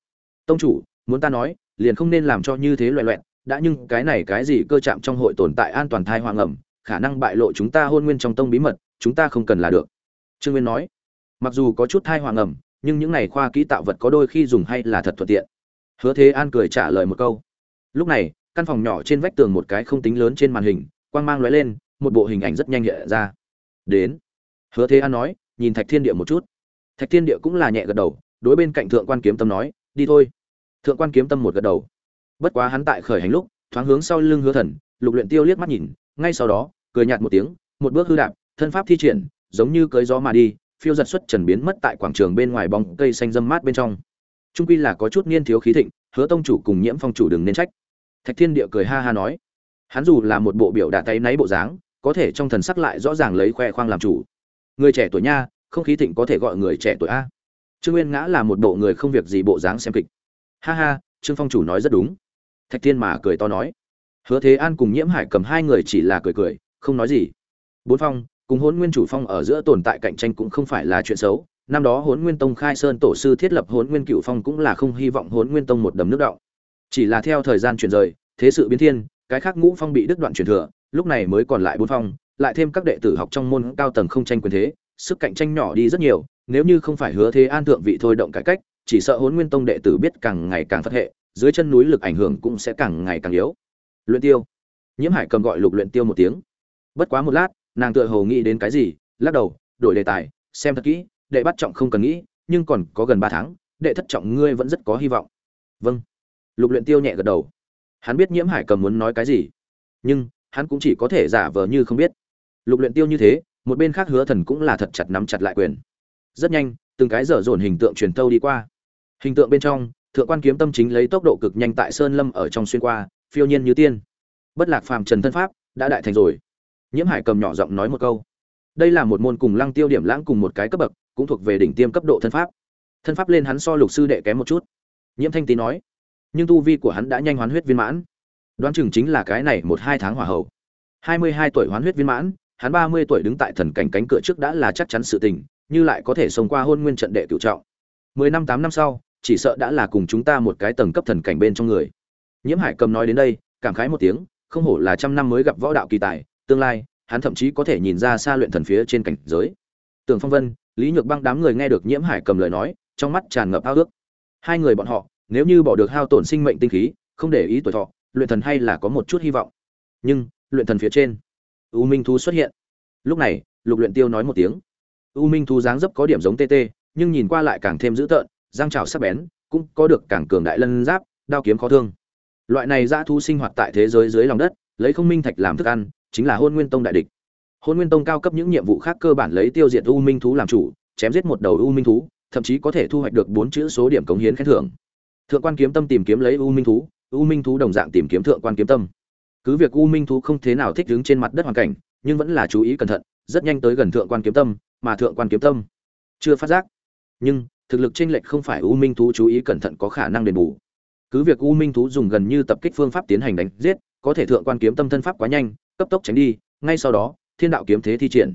Tông chủ, muốn ta nói, liền không nên làm cho như thế loẹ loẹn đã nhưng cái này cái gì cơ chạm trong hội tồn tại an toàn thai hoang ẩm, khả năng bại lộ chúng ta hôn nguyên trong tông bí mật, chúng ta không cần là được. Trương nguyên nói, mặc dù có chút thai hoang ẩm, nhưng những này khoa kỹ tạo vật có đôi khi dùng hay là thật thuận tiện. Hứa thế an cười trả lời một câu. Lúc này, căn phòng nhỏ trên vách tường một cái không tính lớn trên màn hình, quang mang lóe lên, một bộ hình ảnh rất nhanh hiện ra. Đến hứa thế an nói, nhìn thạch thiên địa một chút. Thạch thiên địa cũng là nhẹ gật đầu, đối bên cạnh thượng quan kiếm tâm nói, đi thôi. Thượng quan kiếm tâm một gật đầu. Bất quá hắn tại khởi hành lúc, thoáng hướng sau lưng hứa thần, lục luyện tiêu liếc mắt nhìn, ngay sau đó, cười nhạt một tiếng, một bước hư đạp, thân pháp thi triển, giống như cưỡi gió mà đi, phiêu giật xuất trần biến mất tại quảng trường bên ngoài bóng cây xanh râm mát bên trong. Trung quy là có chút niên thiếu khí thịnh, hứa tông chủ cùng nhiễm phong chủ đừng nên trách. Thạch thiên địa cười ha ha nói, hắn dù là một bộ biểu đạ tay náy bộ dáng, có thể trong thần sắc lại rõ ràng lấy khoe khoang làm chủ người trẻ tuổi nha, không khí thịnh có thể gọi người trẻ tuổi a. Trương nguyên ngã là một bộ người không việc gì bộ dáng xem kịch. Ha ha, trương phong chủ nói rất đúng. Thạch thiên mà cười to nói. Hứa thế an cùng nhiễm hải cầm hai người chỉ là cười cười, không nói gì. Bốn phong, cùng hôn nguyên chủ phong ở giữa tồn tại cạnh tranh cũng không phải là chuyện xấu. Năm đó hôn nguyên tông khai sơn tổ sư thiết lập hôn nguyên cựu phong cũng là không hy vọng hôn nguyên tông một đầm nước động. Chỉ là theo thời gian chuyển rời, thế sự biến thiên, cái khác ngũ phong bị đứt đoạn truyền thừa, lúc này mới còn lại bốn phong lại thêm các đệ tử học trong môn cao tầng không tranh quyền thế, sức cạnh tranh nhỏ đi rất nhiều, nếu như không phải hứa thế an thượng vị thôi động cải cách, chỉ sợ hốn nguyên tông đệ tử biết càng ngày càng phát hệ, dưới chân núi lực ảnh hưởng cũng sẽ càng ngày càng yếu. Luyện tiêu. Nhiễm hải cầm gọi lục luyện tiêu một tiếng. Bất quá một lát, nàng tựa hồ nghĩ đến cái gì, lắc đầu, đổi đề tài, xem thật kỹ, đệ bắt trọng không cần nghĩ, nhưng còn có gần ba tháng, đệ thất trọng ngươi vẫn rất có hy vọng. Vâng. Lục luyện tiêu nhẹ gật đầu. Hắn biết nhiễm hải cầm muốn nói cái gì, nhưng hắn cũng chỉ có thể giả vờ như không biết lục luyện tiêu như thế, một bên khác hứa thần cũng là thật chặt nắm chặt lại quyền. Rất nhanh, từng cái dở dồn hình tượng truyền tâu đi qua. Hình tượng bên trong, thượng quan kiếm tâm chính lấy tốc độ cực nhanh tại sơn lâm ở trong xuyên qua, phiêu nhiên như tiên. Bất lạc phàm trần thân pháp, đã đại thành rồi. Nhiễm hải cầm nhỏ giọng nói một câu. Đây là một môn cùng lăng tiêu điểm lãng cùng một cái cấp bậc, cũng thuộc về đỉnh tiêm cấp độ thân pháp. Thân pháp lên hắn so lục sư đệ kém một chút. Nhiễm thanh tý nói, nhưng tu vi của hắn đã nhanh hoán huyết viên mãn. Đoán chừng chính là cái này một hai tháng hỏa hậu. Hai mươi hai tuổi hoán huyết viên mãn hắn ba mươi tuổi đứng tại thần cảnh cánh cửa trước đã là chắc chắn sự tình, như lại có thể sống qua hôn nguyên trận đệ tiểu trọng. Mười năm, tám năm sau, chỉ sợ đã là cùng chúng ta một cái tầng cấp thần cảnh bên trong người. Nhiễm hải cầm nói đến đây, cảm khái một tiếng, không hổ là trăm năm mới gặp võ đạo kỳ tài, tương lai, hắn thậm chí có thể nhìn ra xa luyện thần phía trên cảnh giới. Tưởng phong vân, lý nhược băng đám người nghe được nhiễm hải cầm lời nói, trong mắt tràn ngập ao ước. Hai người bọn họ, nếu như bỏ được hao tổn sinh mệnh tinh khí, không để ý tuổi thọ, luyện thần hay là có một chút hy vọng. Nhưng, luyện thần phía trên u minh thú xuất hiện. Lúc này, lục luyện tiêu nói một tiếng. U minh thú dáng dấp có điểm giống tt nhưng nhìn qua lại càng thêm dữ tợn, răng trào sắc bén, cũng có được càng cường đại lân giáp, đao kiếm khó thương. Loại này dã thú sinh hoạt tại thế giới dưới lòng đất, lấy không minh thạch làm thức ăn, chính là hôn nguyên tông đại địch. Hôn nguyên tông cao cấp những nhiệm vụ khác cơ bản lấy tiêu diệt u minh thú làm chủ, chém giết một đầu u minh thú thậm chí có thể thu hoạch được bốn chữ số điểm cống hiến khen thưởng. Thượng quan kiếm tâm tìm kiếm lấy u minh thú u minh thú đồng dạng tìm kiếm thượng quan kiếm tâm cứ việc u minh thú không thế nào thích đứng trên mặt đất hoàn cảnh, nhưng vẫn là chú ý cẩn thận, rất nhanh tới gần thượng quan kiếm tâm, mà thượng quan kiếm tâm chưa phát giác. Nhưng, thực lực chênh lệch không phải u minh thú chú ý cẩn thận có khả năng đền bù. Cứ việc u minh thú dùng gần như tập kích phương pháp tiến hành đánh giết, có thể thượng quan kiếm tâm thân pháp quá nhanh, cấp tốc tránh đi, ngay sau đó, thiên đạo kiếm thế thi triển.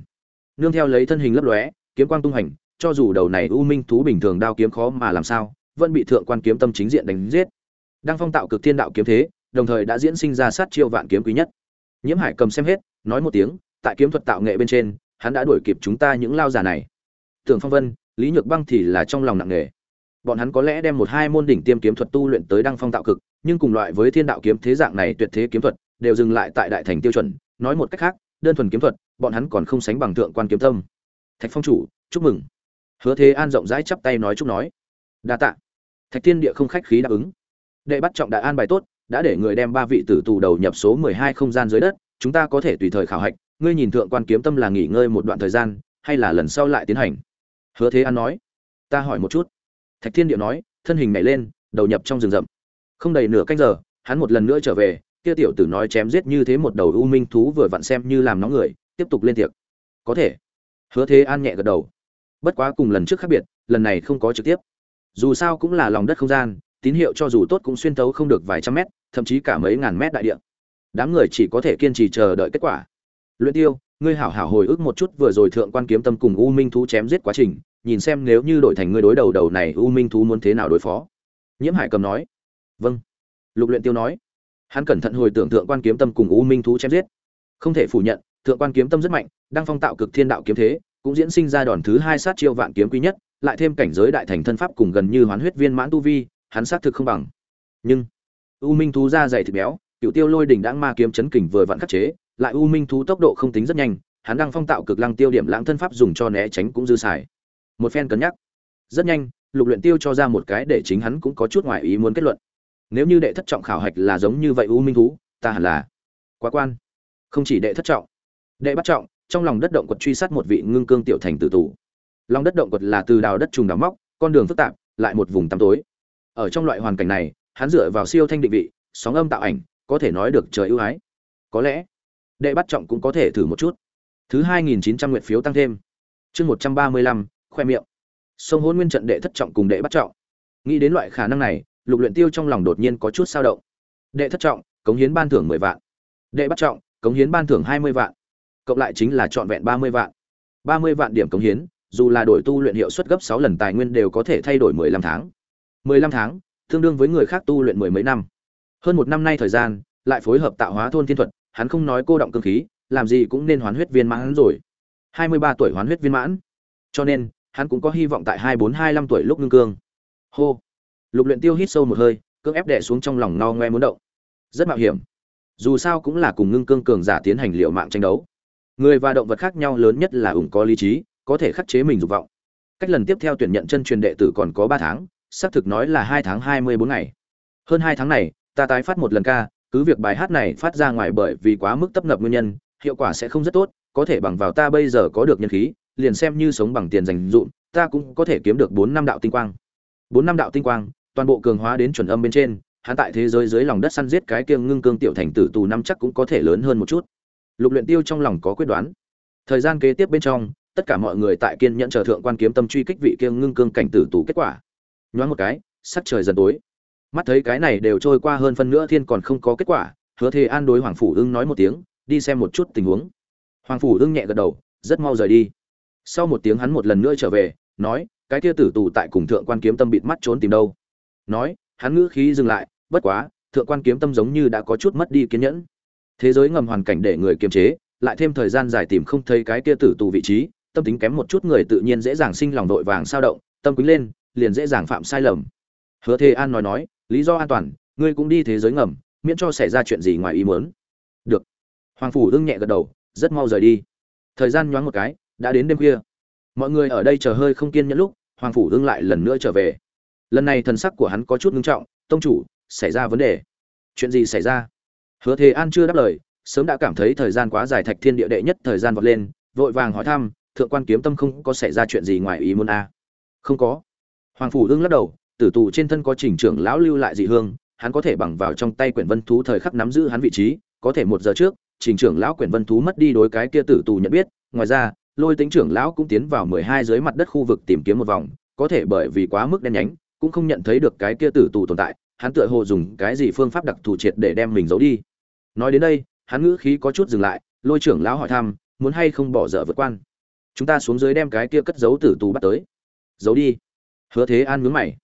Nương theo lấy thân hình lấp lóe, kiếm quang tung hành, cho dù đầu này u minh thú bình thường đao kiếm khó mà làm sao, vẫn bị thượng quan kiếm tâm chính diện đánh giết. Đang phong tạo cực thiên đạo kiếm thế đồng thời đã diễn sinh ra sát chiêu vạn kiếm quý nhất. Nhiễm hải cầm xem hết, nói một tiếng, tại kiếm thuật tạo nghệ bên trên, hắn đã đuổi kịp chúng ta những lao giả này. Tưởng phong vân, lý nhược băng thì là trong lòng nặng nề. Bọn hắn có lẽ đem một hai môn đỉnh tiêm kiếm thuật tu luyện tới đăng phong tạo cực, nhưng cùng loại với thiên đạo kiếm thế dạng này tuyệt thế kiếm thuật, đều dừng lại tại đại thành tiêu chuẩn. Nói một cách khác, đơn thuần kiếm thuật, bọn hắn còn không sánh bằng thượng quan kiếm tâm. Thạch phong chủ, chúc mừng. Hứa thế an rộng rãi chắp tay nói chúc nói. Đa tạ. Thạch thiên địa không khách khí đáp ứng. Đệ bắt trọng đại an bài tốt đã để người đem ba vị tử tù đầu nhập số mười hai không gian dưới đất, chúng ta có thể tùy thời khảo hạch, ngươi nhìn thượng quan kiếm tâm là nghỉ ngơi một đoạn thời gian, hay là lần sau lại tiến hành? Hứa thế an nói. Ta hỏi một chút. Thạch thiên Điệu nói, thân hình nhảy lên, đầu nhập trong rừng rậm. Không đầy nửa canh giờ, hắn một lần nữa trở về, kia tiểu tử nói chém giết như thế một đầu u minh thú vừa vặn xem như làm nóng người, tiếp tục lên tiệc. Có thể. Hứa thế an nhẹ gật đầu. Bất quá cùng lần trước khác biệt, lần này không có trực tiếp. Dù sao cũng là lòng đất không gian tín hiệu cho dù tốt cũng xuyên tấu không được vài trăm mét, thậm chí cả mấy ngàn mét đại địa. Đám người chỉ có thể kiên trì chờ đợi kết quả. Luyện tiêu, ngươi hảo hảo hồi ức một chút vừa rồi thượng quan kiếm tâm cùng u minh thú chém giết quá trình, nhìn xem nếu như đổi thành ngươi đối đầu đầu này u minh thú muốn thế nào đối phó. Nhiễm hải cầm nói. Vâng. Lục luyện tiêu nói. Hắn cẩn thận hồi tưởng thượng quan kiếm tâm cùng u minh thú chém giết. Không thể phủ nhận, thượng quan kiếm tâm rất mạnh, đang phong tạo cực thiên đạo kiếm thế, cũng diễn sinh ra đòn thứ hai sát chiêu vạn kiếm quý nhất, lại thêm cảnh giới đại thành thân pháp cùng gần như hoán huyết viên mãn tu vi hắn xác thực không bằng. Nhưng, u minh thú da dày thịt béo cựu tiêu lôi đỉnh đãng ma kiếm chấn kình vừa vặn khắc chế, lại u minh thú tốc độ không tính rất nhanh, hắn đang phong tạo cực lăng tiêu điểm lãng thân pháp dùng cho né tránh cũng dư xài. Một phen cân nhắc. Rất nhanh, lục luyện tiêu cho ra một cái để chính hắn cũng có chút ngoài ý muốn kết luận. Nếu như đệ thất trọng khảo hạch là giống như vậy u minh thú, ta hẳn là quá quan. Không chỉ đệ thất trọng, đệ bắt trọng, trong lòng đất động quật truy sát một vị ngưng cương tiểu thành tử tù. Lòng đất động quật là từ đào đất trùng đào móc, con đường phức tạp, lại một vùng tăm tối ở trong loại hoàn cảnh này, hắn dựa vào siêu thanh định vị, sóng âm tạo ảnh, có thể nói được trời ưu ái. Có lẽ, đệ bắt trọng cũng có thể thử một chút. Thứ hai nghìn chín trăm nguyện phiếu tăng thêm. Chương một trăm ba mươi lăm, khoe miệng. Sông hôn nguyên trận đệ thất trọng cùng đệ bắt trọng. Nghĩ đến loại khả năng này, lục luyện tiêu trong lòng đột nhiên có chút sao động. Đệ thất trọng, cống hiến ban thưởng mười vạn. Đệ bắt trọng, cống hiến ban thưởng hai mươi vạn. Cộng lại chính là trọn vẹn ba mươi vạn. ba mươi vạn điểm cống hiến, dù là đổi tu luyện hiệu suất gấp sáu lần tài nguyên đều có thể thay đổi mười lăm tháng mười lăm tháng, tương đương với người khác tu luyện mười mấy năm. Hơn một năm nay thời gian, lại phối hợp tạo hóa thôn thiên thuật, hắn không nói cô động cơ khí, làm gì cũng nên hoán huyết viên mãn rồi. Hai mươi ba tuổi hoán huyết viên mãn. Cho nên, hắn cũng có hy vọng tại hai bốn hai năm tuổi lúc ngưng cương. Hô. Lục luyện tiêu hít sâu một hơi, cưỡng ép đè xuống trong lòng no ngoe muốn động. Rất mạo hiểm. Dù sao cũng là cùng ngưng cương cường giả tiến hành liệu mạng tranh đấu. Người và động vật khác nhau lớn nhất là ủng có lý trí, có thể khắc chế mình dục vọng. Cách lần tiếp theo tuyển nhận chân truyền đệ tử còn có ba tháng xác thực nói là hai tháng hai mươi bốn ngày. Hơn hai tháng này, ta tái phát một lần ca, cứ việc bài hát này phát ra ngoài bởi vì quá mức tấp nập nguyên nhân, hiệu quả sẽ không rất tốt, có thể bằng vào ta bây giờ có được nhân khí, liền xem như sống bằng tiền dành dụm ta cũng có thể kiếm được bốn năm đạo tinh quang. Bốn năm đạo tinh quang, toàn bộ cường hóa đến chuẩn âm bên trên, hắn tại thế giới dưới lòng đất săn giết cái kiêng ngưng cương tiểu thành tử tù năm chắc cũng có thể lớn hơn một chút. Lục luyện tiêu trong lòng có quyết đoán. Thời gian kế tiếp bên trong, tất cả mọi người tại kiên nhẫn chờ thượng quan kiếm tâm truy kích vị kiêng ngưng cương cảnh tử tù kết quả nhoáng một cái, sắc trời dần tối. Mắt thấy cái này đều trôi qua hơn phân nữa thiên còn không có kết quả, hứa thế an đối hoàng phủ ưng nói một tiếng, đi xem một chút tình huống. Hoàng phủ ưng nhẹ gật đầu, rất mau rời đi. Sau một tiếng hắn một lần nữa trở về, nói, cái kia tử tù tại cùng thượng quan kiếm tâm bịt mắt trốn tìm đâu? Nói, hắn ngữ khí dừng lại, bất quá, thượng quan kiếm tâm giống như đã có chút mất đi kiên nhẫn. Thế giới ngầm hoàn cảnh để người kiềm chế, lại thêm thời gian dài tìm không thấy cái kia tử tù vị trí, tâm tính kém một chút người tự nhiên dễ dàng sinh lòng vội vàng sao động, tâm quý lên liền dễ dàng phạm sai lầm. Hứa thế an nói nói, lý do an toàn, ngươi cũng đi thế giới ngầm, miễn cho xảy ra chuyện gì ngoài ý muốn. Được. Hoàng phủ ưng nhẹ gật đầu, rất mau rời đi. Thời gian nhoáng một cái, đã đến đêm khuya. Mọi người ở đây chờ hơi không kiên nhẫn lúc, hoàng phủ ưng lại lần nữa trở về. Lần này thần sắc của hắn có chút ngưng trọng, tông chủ, xảy ra vấn đề. Chuyện gì xảy ra? Hứa thế an chưa đáp lời, sớm đã cảm thấy thời gian quá dài thạch thiên địa đệ nhất thời gian vọt lên, vội vàng hỏi thăm, thượng quan kiếm tâm không có xảy ra chuyện gì ngoài ý muốn a à? không có hoàng phủ ương lắc đầu, tử tù trên thân có trình trưởng lão lưu lại dị hương, hắn có thể bằng vào trong tay quyển vân thú thời khắc nắm giữ hắn vị trí, có thể một giờ trước trình trưởng lão quyển vân thú mất đi đối cái kia tử tù nhận biết, ngoài ra, lôi tính trưởng lão cũng tiến vào mười hai dưới mặt đất khu vực tìm kiếm một vòng, có thể bởi vì quá mức đen nhánh, cũng không nhận thấy được cái kia tử tù tồn tại, hắn tựa hồ dùng cái gì phương pháp đặc thù triệt để đem mình giấu đi. Nói đến đây, hắn ngữ khí có chút dừng lại, lôi trưởng lão hỏi thăm, muốn hay không bỏ dở vượt quan? Chúng ta xuống dưới đem cái kia cất giấu tử tù bắt tới. Giấu đi hứa thế an nhướng mày.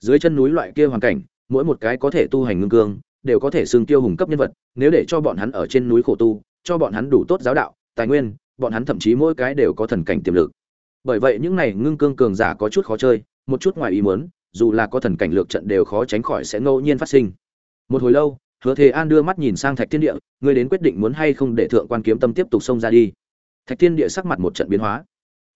Dưới chân núi loại kia hoàn cảnh, mỗi một cái có thể tu hành ngưng cương, đều có thể xưng tiêu hùng cấp nhân vật, nếu để cho bọn hắn ở trên núi khổ tu, cho bọn hắn đủ tốt giáo đạo, tài nguyên, bọn hắn thậm chí mỗi cái đều có thần cảnh tiềm lực. Bởi vậy những này ngưng cương cường giả có chút khó chơi, một chút ngoài ý muốn, dù là có thần cảnh lược trận đều khó tránh khỏi sẽ ngẫu nhiên phát sinh. Một hồi lâu, hứa thế an đưa mắt nhìn sang thạch thiên địa, ngươi đến quyết định muốn hay không để thượng quan kiếm tâm tiếp tục xông ra đi. Thạch thiên địa sắc mặt một trận biến hóa.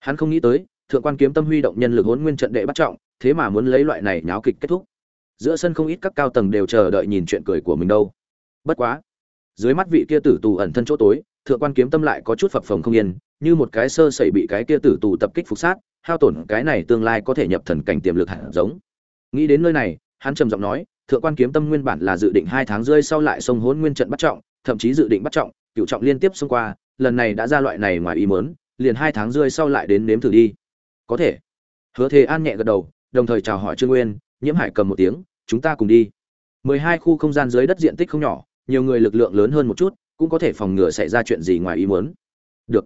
Hắn không nghĩ tới thượng quan kiếm tâm huy động nhân lực hỗn nguyên trận đệ bắt trọng thế mà muốn lấy loại này nháo kịch kết thúc. Giữa sân không ít các cao tầng đều chờ đợi nhìn chuyện cười của mình đâu. Bất quá dưới mắt vị kia tử tù ẩn thân chỗ tối thượng quan kiếm tâm lại có chút phập phồng không yên như một cái sơ sẩy bị cái kia tử tù tập kích phục sát hao tổn cái này tương lai có thể nhập thần cảnh tiềm lực hạt giống. Nghĩ đến nơi này hắn trầm giọng nói thượng quan kiếm tâm nguyên bản là dự định hai tháng rơi sau lại sông hỗn nguyên trận bắt trọng thậm chí dự định bắt trọng cửu trọng liên tiếp xông qua lần này đã ra loại này ngoài ý muốn, liền hai tháng rơi sau lại đến nếm thử đi có thể. Hứa thế an nhẹ gật đầu, đồng thời chào hỏi trương nguyên, nhiễm hải cầm một tiếng, chúng ta cùng đi. Mười hai khu không gian dưới đất diện tích không nhỏ, nhiều người lực lượng lớn hơn một chút, cũng có thể phòng ngừa xảy ra chuyện gì ngoài ý muốn. Được.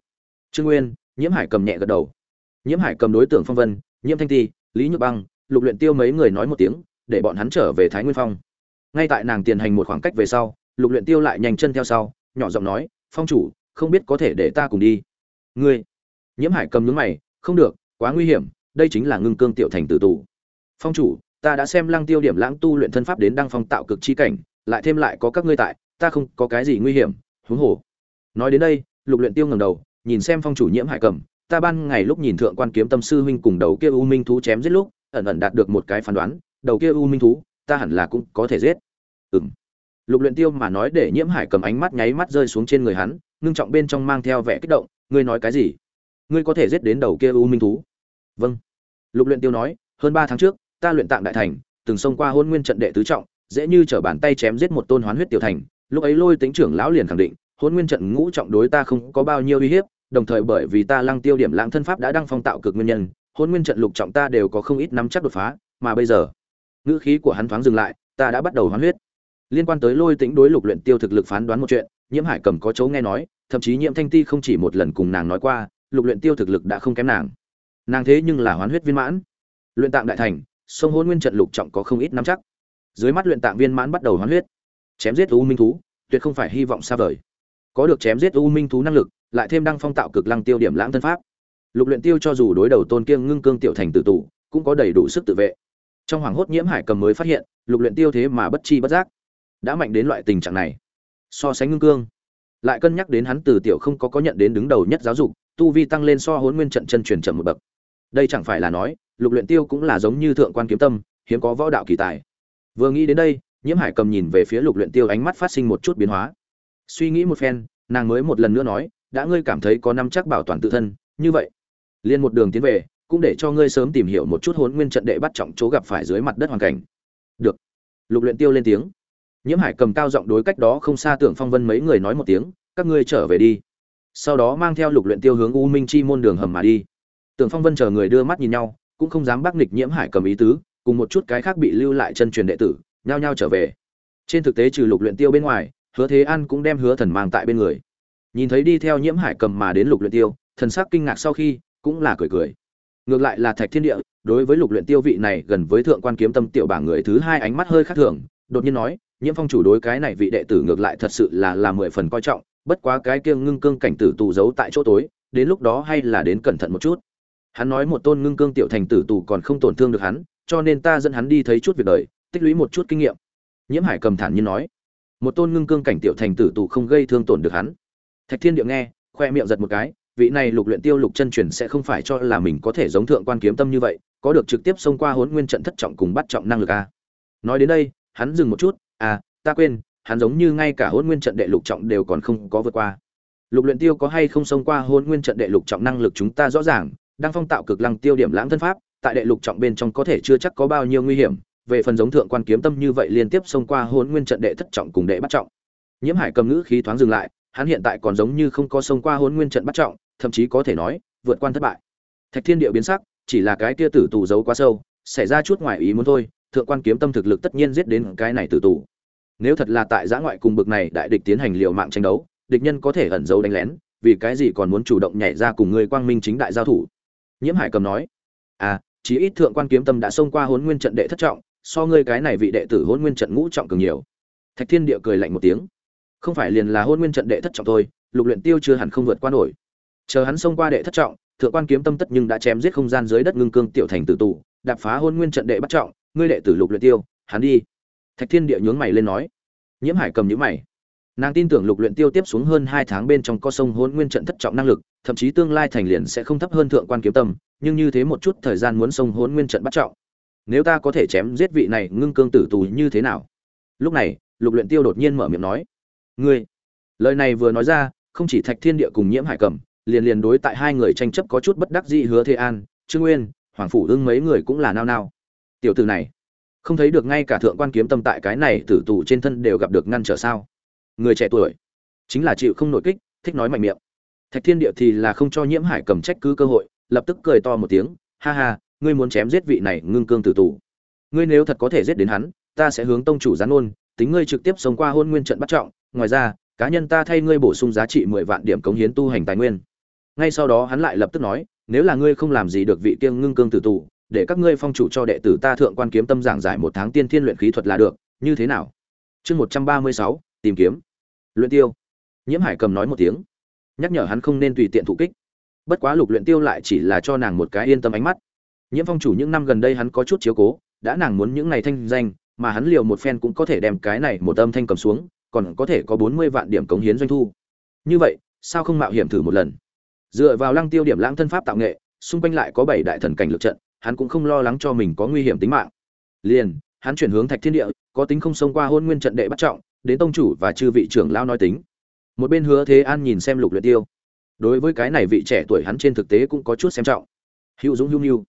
Trương nguyên, nhiễm hải cầm nhẹ gật đầu. Nhiễm hải cầm đối tượng phong vân, nhiễm thanh ti, lý nhược băng, lục luyện tiêu mấy người nói một tiếng, để bọn hắn trở về thái nguyên phong. Ngay tại nàng tiền hành một khoảng cách về sau, lục luyện tiêu lại nhanh chân theo sau, nhỏ giọng nói, phong chủ, không biết có thể để ta cùng đi. Ngươi? Nhiễm hải cầm nhướng mày, không được quá nguy hiểm, đây chính là ngưng cương tiểu thành tử tù. Phong chủ, ta đã xem lăng tiêu điểm lãng tu luyện thân pháp đến đăng phong tạo cực chi cảnh, lại thêm lại có các ngươi tại, ta không có cái gì nguy hiểm, huống hồ. Nói đến đây, lục luyện tiêu ngẩng đầu, nhìn xem phong chủ nhiễm hải cầm, ta ban ngày lúc nhìn thượng quan kiếm tâm sư huynh cùng đầu kia u minh thú chém giết lúc, ẩn ẩn đạt được một cái phán đoán, đầu kia u minh thú, ta hẳn là cũng có thể giết. Ừm. Lục luyện tiêu mà nói để nhiễm hải cầm ánh mắt nháy mắt rơi xuống trên người hắn, ngưng trọng bên trong mang theo vẻ kích động, ngươi nói cái gì? Ngươi có thể giết đến đầu kia u minh thú? Vâng. Lục luyện tiêu nói, hơn ba tháng trước, ta luyện tạng đại thành, từng xông qua hôn nguyên trận đệ tứ trọng, dễ như trở bàn tay chém giết một tôn hoán huyết tiểu thành. Lúc ấy lôi tính trưởng lão liền khẳng định, hôn nguyên trận ngũ trọng đối ta không có bao nhiêu uy hiếp, đồng thời bởi vì ta lăng tiêu điểm lãng thân pháp đã đăng phong tạo cực nguyên nhân, hôn nguyên trận lục trọng ta đều có không ít nắm chắc đột phá, mà bây giờ, ngữ khí của hắn thoáng dừng lại, ta đã bắt đầu hoán huyết. Liên quan tới lôi tính đối lục luyện tiêu thực lực phán đoán một chuyện, nhiễm hải cầm có chỗ nghe nói, thậm chí nhiễm thanh ti không chỉ một lần cùng nàng nói qua, lục luyện tiêu thực lực đã không kém nàng nàng thế nhưng là hoán huyết viên mãn. Luyện tạng đại thành, sông hôn nguyên trận lục trọng có không ít nắm chắc. Dưới mắt luyện tạng viên mãn bắt đầu hoán huyết. Chém giết u minh thú, tuyệt không phải hy vọng xa vời. Có được chém giết u minh thú năng lực, lại thêm đăng phong tạo cực lăng tiêu điểm lãng thân pháp. Lục luyện tiêu cho dù đối đầu tôn kiêng ngưng cương tiểu thành tử tụ cũng có đầy đủ sức tự vệ. Trong hoàng hốt nhiễm hải cầm mới phát hiện, lục luyện tiêu thế mà bất chi bất giác. Đã mạnh đến loại tình trạng này. So sánh ngưng cương, lại cân nhắc đến hắn từ tiểu không có có nhận đến đứng đầu nhất giáo dục, tu vi tăng lên so hốn nguyên trận chân truyền chậm một bậc đây chẳng phải là nói, lục luyện tiêu cũng là giống như thượng quan kiếm tâm, hiếm có võ đạo kỳ tài. Vừa nghĩ đến đây, nhiễm hải cầm nhìn về phía lục luyện tiêu ánh mắt phát sinh một chút biến hóa. Suy nghĩ một phen, nàng mới một lần nữa nói, đã ngươi cảm thấy có năm chắc bảo toàn tự thân, như vậy liên một đường tiến về, cũng để cho ngươi sớm tìm hiểu một chút hồn nguyên trận đệ bắt trọng chỗ gặp phải dưới mặt đất hoàn cảnh. Được. Lục luyện tiêu lên tiếng. Nhiễm hải cầm cao giọng đối cách đó không xa tưởng phong vân mấy người nói một tiếng, các ngươi trở về đi. Sau đó mang theo lục luyện tiêu hướng u minh chi môn đường hầm mà đi tưởng phong vân chờ người đưa mắt nhìn nhau, cũng không dám bác nghịch nhiễm hải cầm ý tứ, cùng một chút cái khác bị lưu lại chân truyền đệ tử, nhao nhao trở về. Trên thực tế trừ lục luyện tiêu bên ngoài, hứa thế an cũng đem hứa thần mang tại bên người. Nhìn thấy đi theo nhiễm hải cầm mà đến lục luyện tiêu, thần sắc kinh ngạc sau khi, cũng là cười cười. Ngược lại là thạch thiên địa, đối với lục luyện tiêu vị này gần với thượng quan kiếm tâm tiểu bảng người thứ hai ánh mắt hơi khác thường, đột nhiên nói, nhiễm phong chủ đối cái này vị đệ tử ngược lại thật sự là là mười phần coi trọng, bất quá cái kia ngưng cương cảnh tử tù giấu tại chỗ tối, đến lúc đó hay là đến cẩn thận một chút hắn nói một tôn ngưng cương tiểu thành tử tù còn không tổn thương được hắn, cho nên ta dẫn hắn đi thấy chút việc đời, tích lũy một chút kinh nghiệm. Nhiễm hải cầm thản nhiên nói, một tôn ngưng cương cảnh tiểu thành tử tù không gây thương tổn được hắn. Thạch thiên điệu nghe, khoe miệng giật một cái, vị này lục luyện tiêu lục chân truyền sẽ không phải cho là mình có thể giống thượng quan kiếm tâm như vậy, có được trực tiếp xông qua hỗn nguyên trận thất trọng cùng bắt trọng năng lực a. Nói đến đây, hắn dừng một chút à ta quên, hắn giống như ngay cả hôn nguyên trận đệ lục trọng đều còn không có vượt qua. Lục luyện tiêu có hay không xông qua hôn nguyên trận đệ lục trọng năng lực chúng ta rõ ràng đang phong tạo cực lăng tiêu điểm lãng thân pháp, tại đệ lục trọng bên trong có thể chưa chắc có bao nhiêu nguy hiểm, về phần giống thượng quan kiếm tâm như vậy liên tiếp xông qua hôn nguyên trận đệ thất trọng cùng đệ bắt trọng. Nhiễm hải cầm ngữ khí thoáng dừng lại, hắn hiện tại còn giống như không có xông qua hôn nguyên trận bắt trọng, thậm chí có thể nói, vượt quan thất bại. Thạch thiên địa biến sắc, chỉ là cái kia tử tù giấu quá sâu, xảy ra chút ngoài ý muốn thôi, thượng quan kiếm tâm thực lực tất nhiên giết đến cái này tử tù. Nếu thật là tại giã ngoại cùng bực này đại địch tiến hành liều mạng tranh đấu, địch nhân có thể ẩn giấu đánh lén, vì cái gì còn muốn chủ động nhảy ra cùng người quang minh chính đại giao thủ? Nhiễm hải cầm nói à chí ít thượng quan kiếm tâm đã xông qua hôn nguyên trận đệ thất trọng, so ngươi cái này vị đệ tử hôn nguyên trận ngũ trọng cường nhiều. Thạch thiên địa cười lạnh một tiếng, không phải liền là hôn nguyên trận đệ thất trọng thôi, lục luyện tiêu chưa hẳn không vượt qua nổi. Chờ hắn xông qua đệ thất trọng, thượng quan kiếm tâm tất nhưng đã chém giết không gian dưới đất ngưng cương tiểu thành tử tù, đạp phá hôn nguyên trận đệ bắt trọng, ngươi đệ tử lục luyện tiêu, hắn đi. Thạch thiên địa nhướng mày lên nói, nhiễm hải cầm nhíu mày nàng tin tưởng lục luyện tiêu tiếp xuống hơn hai tháng bên trong có sông hồn nguyên trận thất trọng năng lực thậm chí tương lai thành liền sẽ không thấp hơn thượng quan kiếm tâm nhưng như thế một chút thời gian muốn sông hồn nguyên trận bắt trọng. Nếu ta có thể chém giết vị này ngưng cương tử tù như thế nào? Lúc này lục luyện tiêu đột nhiên mở miệng nói ngươi. Lời này vừa nói ra không chỉ thạch thiên địa cùng nhiễm hải cẩm, liền liền đối tại hai người tranh chấp có chút bất đắc dĩ hứa thế an trương nguyên hoàng phủ đương mấy người cũng là nao nao. Tiểu tử này không thấy được ngay cả thượng quan kiếm tâm tại cái này tử tù trên thân đều gặp được ngăn trở sao? Người trẻ tuổi. Chính là chịu không nội kích, thích nói mạnh miệng. Thạch thiên địa thì là không cho nhiễm hải cầm trách cứ cơ hội, lập tức cười to một tiếng, ha ha, ngươi muốn chém giết vị này ngưng cương tử tù. Ngươi nếu thật có thể giết đến hắn, ta sẽ hướng tông chủ gián ôn, tính ngươi trực tiếp sống qua hôn nguyên trận bắt trọng. Ngoài ra, cá nhân ta thay ngươi bổ sung giá trị mười vạn điểm cống hiến tu hành tài nguyên. Ngay sau đó hắn lại lập tức nói, nếu là ngươi không làm gì được vị kiêng ngưng cương tử tù, để các ngươi phong chủ cho đệ tử ta thượng quan kiếm tâm giảng giải một tháng tiên thiên luyện khí thuật là được, như thế nào? Chương một trăm ba mươi sáu, tìm kiếm luyện tiêu. Nhiễm hải cầm nói một tiếng. Nhắc nhở hắn không nên tùy tiện thủ kích. Bất quá lục luyện tiêu lại chỉ là cho nàng một cái yên tâm ánh mắt. Nhiễm phong chủ những năm gần đây hắn có chút chiếu cố, đã nàng muốn những ngày thanh danh, mà hắn liều một phen cũng có thể đem cái này một âm thanh cầm xuống, còn có thể có bốn mươi vạn điểm cống hiến doanh thu. Như vậy, sao không mạo hiểm thử một lần? Dựa vào lăng tiêu điểm lãng thân pháp tạo nghệ, xung quanh lại có bảy đại thần cảnh lực trận, hắn cũng không lo lắng cho mình có nguy hiểm tính mạng. Liền, hắn chuyển hướng thạch thiên địa, có tính không xông qua hôn nguyên trận đệ bắt trọng đến tông chủ và chư vị trưởng lao nói tính. Một bên hứa thế an nhìn xem lục luyện tiêu. Đối với cái này vị trẻ tuổi hắn trên thực tế cũng có chút xem trọng. Hữu dũng hữu nhu.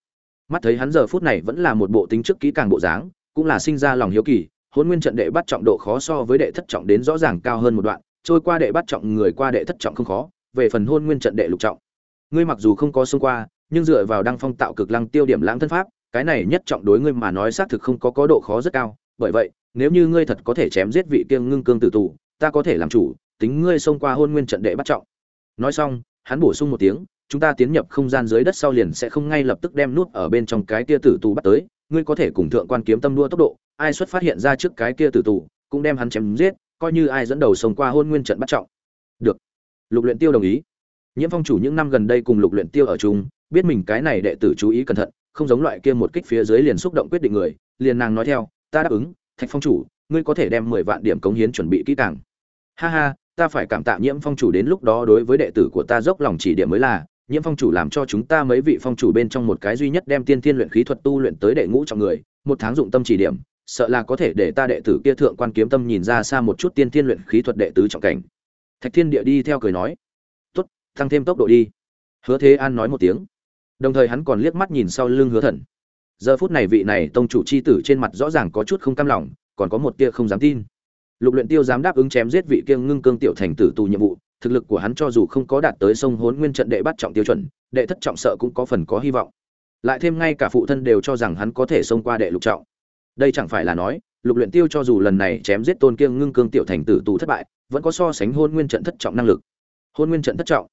Mắt thấy hắn giờ phút này vẫn là một bộ tính trước kỹ càng bộ dáng, cũng là sinh ra lòng hiếu kỳ, hôn nguyên trận đệ bắt trọng độ khó so với đệ thất trọng đến rõ ràng cao hơn một đoạn, trôi qua đệ bắt trọng, người qua đệ thất trọng không khó, về phần hôn nguyên trận đệ lục trọng. Ngươi mặc dù không có xông qua, nhưng dựa vào đăng phong tạo cực lăng tiêu điểm lãng thân pháp, cái này nhất trọng đối ngươi mà nói xác thực không có có độ khó rất cao, bởi vậy nếu như ngươi thật có thể chém giết vị kiêng ngưng cương tử tù, ta có thể làm chủ, tính ngươi xông qua hôn nguyên trận đệ bắt trọng. Nói xong, hắn bổ sung một tiếng, chúng ta tiến nhập không gian dưới đất sau liền sẽ không ngay lập tức đem nút ở bên trong cái kia tử tù bắt tới, ngươi có thể cùng thượng quan kiếm tâm đua tốc độ, ai xuất phát hiện ra trước cái kia tử tù, cũng đem hắn chém giết, coi như ai dẫn đầu xông qua hôn nguyên trận bắt trọng. Được. Lục luyện tiêu đồng ý. Nhiễm phong chủ những năm gần đây cùng lục luyện tiêu ở chung, biết mình cái này đệ tử chú ý cẩn thận, không giống loại kia một kích phía dưới liền xúc động quyết định người, liền nàng nói theo, ta đáp ứng thạch phong chủ, ngươi có thể đem mười vạn điểm cống hiến chuẩn bị kỹ càng. Ha ha, ta phải cảm tạ nhiễm phong chủ đến lúc đó đối với đệ tử của ta dốc lòng chỉ điểm mới là, nhiễm phong chủ làm cho chúng ta mấy vị phong chủ bên trong một cái duy nhất đem tiên thiên luyện khí thuật tu luyện tới đệ ngũ trọng người, một tháng dụng tâm chỉ điểm, sợ là có thể để ta đệ tử kia thượng quan kiếm tâm nhìn ra xa một chút tiên thiên luyện khí thuật đệ tứ trọng cảnh. Thạch thiên địa đi theo cười nói, tốt, tăng thêm tốc độ đi. Hứa thế an nói một tiếng. Đồng thời hắn còn liếc mắt nhìn sau lưng hứa thần giờ phút này vị này tông chủ c h i tử trên mặt rõ ràng có chút không cam lòng, còn có một tia không dám tin. Lục luyện tiêu dám đáp ứng chém giết vị kia ngưng cương tiểu thành tử tù nhiệm vụ, thực lực của hắn cho dù không có đạt tới sông hốn nguyên trận đệ bắt trọng tiêu chuẩn, đệ thất trọng sợ cũng có phần có hy vọng. Lại thêm ngay cả phụ thân đều cho rằng hắn có thể xông qua đệ lục trọng. Đây chẳng phải là nói, lục luyện tiêu cho dù lần này chém giết tôn kiêng ngưng cương tiểu thành tử tù thất bại, vẫn có so sánh hôn nguyên trận thất trọng năng lực. Hôn nguyên trận thất trọng.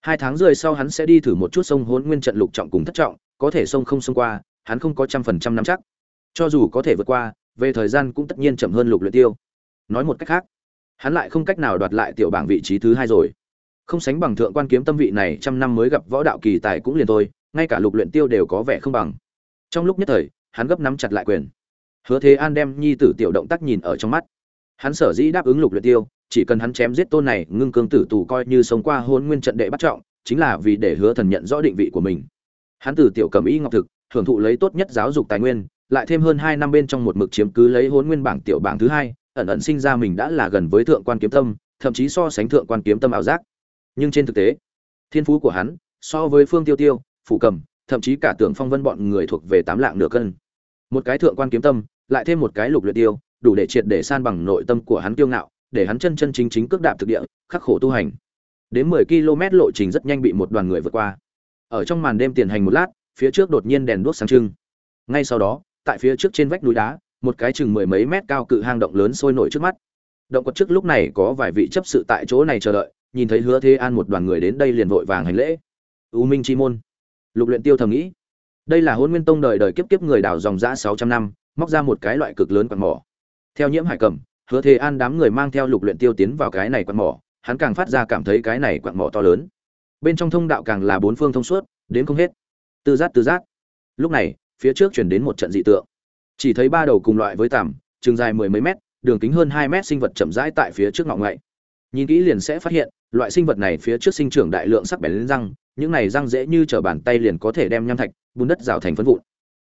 Hai tháng rưỡi sau hắn sẽ đi thử một chút sông hôn nguyên trận lục trọng cùng thất trọng, có thể sông không xông qua hắn không có trăm phần trăm nắm chắc. Cho dù có thể vượt qua, về thời gian cũng tất nhiên chậm hơn lục luyện tiêu. Nói một cách khác, hắn lại không cách nào đoạt lại tiểu bảng vị trí thứ hai rồi. Không sánh bằng thượng quan kiếm tâm vị này, trăm năm mới gặp võ đạo kỳ tài cũng liền thôi, ngay cả lục luyện tiêu đều có vẻ không bằng. Trong lúc nhất thời, hắn gấp nắm chặt lại quyền. Hứa thế an đem nhi tử tiểu động tác nhìn ở trong mắt. Hắn sở dĩ đáp ứng lục luyện tiêu, chỉ cần hắn chém giết tôn này, ngưng cương tử tù coi như sống qua hôn nguyên trận đệ bắt trọng, chính là vì để hứa thần nhận rõ định vị của mình. Hắn từ tiểu cầm y ngọc thực hưởng thụ lấy tốt nhất giáo dục tài nguyên, lại thêm hơn hai năm bên trong một mực chiếm cứ lấy Hỗn nguyên bảng tiểu bảng thứ hai, ẩn ẩn sinh ra mình đã là gần với thượng quan kiếm tâm, thậm chí so sánh thượng quan kiếm tâm ảo giác. Nhưng trên thực tế, thiên phú của hắn, so với phương tiêu tiêu, phủ cầm, thậm chí cả tưởng phong vân bọn người thuộc về tám lạng nửa cân. Một cái thượng quan kiếm tâm, lại thêm một cái lục luyện tiêu, đủ để triệt để san bằng nội tâm của hắn kiêu ngạo, để hắn chân chân chính chính cước đạp thực địa, khắc khổ tu hành. Đến 10 km lộ trình rất nhanh bị một đoàn người vượt qua. Ở trong màn đêm tiền hành một lát phía trước đột nhiên đèn đuốc sáng trưng. Ngay sau đó, tại phía trước trên vách núi đá, một cái chừng mười mấy mét cao cự hang động lớn sôi nổi trước mắt. Động quật trước lúc này có vài vị chấp sự tại chỗ này chờ đợi, nhìn thấy hứa thế an một đoàn người đến đây liền vội vàng hành lễ. U minh chi môn. Lục luyện tiêu thầm nghĩ, đây là Hỗn nguyên tông đời đời kiếp kiếp người đào dòng dã sáu trăm năm, móc ra một cái loại cực lớn quan mỏ. Theo nhiễm hải cẩm, hứa thế an đám người mang theo lục luyện tiêu tiến vào cái này quan mỏ, hắn càng phát ra cảm thấy cái này quan mỏ to lớn. Bên trong thông đạo càng là bốn phương thông suốt, đến không hết tư giác tư giác. Lúc này, phía trước chuyển đến một trận dị tượng. Chỉ thấy ba đầu cùng loại với tằm trường dài mười mấy mét, đường kính hơn hai mét sinh vật chậm rãi tại phía trước ngọn ngậy nhìn kỹ liền sẽ phát hiện, loại sinh vật này phía trước sinh trưởng đại lượng sắc bén lên răng, những này răng dễ như trở bàn tay liền có thể đem nham thạch, bùn đất rào thành phân vụn.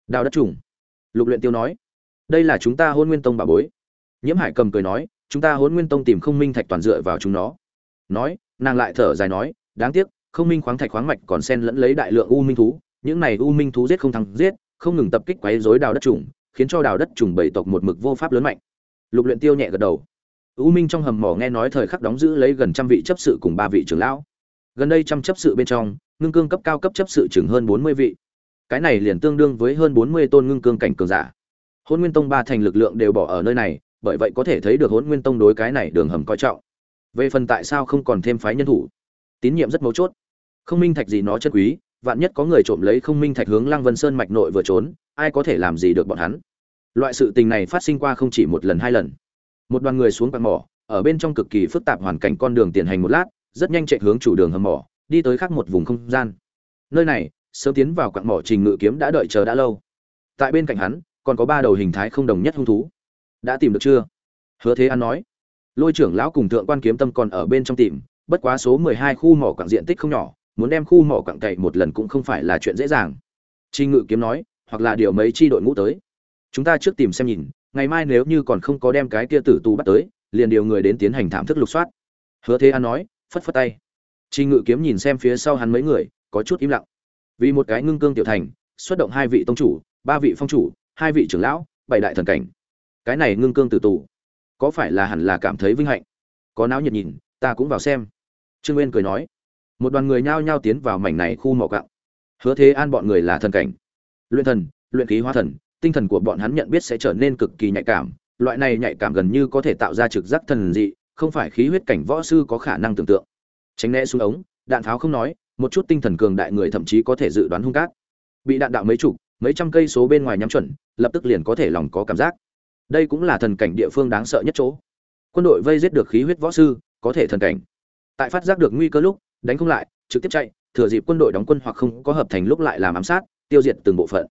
Đào đất trùng. Lục luyện tiêu nói, đây là chúng ta hôn nguyên tông bà bối. Nhiễm hải cầm cười nói, chúng ta hôn nguyên tông tìm không minh thạch toàn dựa vào chúng nó. Nói, nàng lại thở dài nói, đáng tiếc, không minh khoáng thạch khoáng mạch còn xen lẫn lấy đại lượng u minh thú những này u minh thú giết không thắng giết, không ngừng tập kích quấy rối đào đất trùng, khiến cho đào đất trùng bảy tộc một mực vô pháp lớn mạnh. Lục luyện tiêu nhẹ gật đầu. U minh trong hầm mỏ nghe nói thời khắc đóng giữ lấy gần trăm vị chấp sự cùng ba vị trưởng lão. Gần đây trăm chấp sự bên trong, ngưng cương cấp cao cấp chấp sự chừng hơn bốn mươi vị. Cái này liền tương đương với hơn bốn mươi tôn ngưng cương cảnh cường giả. Hỗn nguyên tông ba thành lực lượng đều bỏ ở nơi này, bởi vậy có thể thấy được Hỗn nguyên tông đối cái này đường hầm coi trọng. Về phần tại sao không còn thêm phái nhân thủ? Tín nhiệm rất mấu chốt. Không minh thạch gì nó chân quý vạn nhất có người trộm lấy không minh thạch hướng lăng vân sơn mạch nội vừa trốn, ai có thể làm gì được bọn hắn? Loại sự tình này phát sinh qua không chỉ một lần hai lần. Một đoàn người xuống quạt mỏ, ở bên trong cực kỳ phức tạp hoàn cảnh con đường tiến hành một lát, rất nhanh chạy hướng chủ đường hầm mỏ, đi tới khác một vùng không gian. Nơi này, sớm tiến vào quặng mỏ trình ngự kiếm đã đợi chờ đã lâu. Tại bên cạnh hắn, còn có ba đầu hình thái không đồng nhất hung thú. Đã tìm được chưa? Hứa thế an nói. Lôi trưởng lão cùng thượng quan kiếm tâm còn ở bên trong tìm, bất quá số mười hai khu mỏ quặng diện tích không nhỏ muốn đem khu mỏ cặn cậy một lần cũng không phải là chuyện dễ dàng. Trình ngự kiếm nói, hoặc là điều mấy chi đội ngũ tới. Chúng ta trước tìm xem nhìn, ngày mai nếu như còn không có đem cái kia tử tù bắt tới, liền điều người đến tiến hành thảm thức lục soát. Hứa thế an nói, phất phất tay. Trình ngự kiếm nhìn xem phía sau hắn mấy người, có chút im lặng. Vì một cái ngưng cương tiểu thành, xuất động hai vị tông chủ, ba vị phong chủ, hai vị trưởng lão, bảy đại thần cảnh. Cái này ngưng cương tử tù, có phải là hẳn là cảm thấy vinh hạnh? Có náo nhiệt nhìn, ta cũng vào xem. Trương nguyên cười nói một đoàn người nhao nhao tiến vào mảnh này khu mỏ cạo hứa thế an bọn người là thần cảnh, luyện thần, luyện khí hóa thần, tinh thần của bọn hắn nhận biết sẽ trở nên cực kỳ nhạy cảm. Loại này nhạy cảm gần như có thể tạo ra trực giác thần dị, không phải khí huyết cảnh võ sư có khả năng tưởng tượng. Tránh né xuống ống, đạn tháo không nói, một chút tinh thần cường đại người thậm chí có thể dự đoán hung cát bị đạn đạo mấy chục, mấy trăm cây số bên ngoài nhắm chuẩn, lập tức liền có thể lòng có cảm giác. Đây cũng là thần cảnh địa phương đáng sợ nhất chỗ. Quân đội vây giết được khí huyết võ sư, có thể thần cảnh. Tại phát giác được nguy cơ lúc đánh không lại, trực tiếp chạy, thừa dịp quân đội đóng quân hoặc không có hợp thành lúc lại làm ám sát, tiêu diệt từng bộ phận.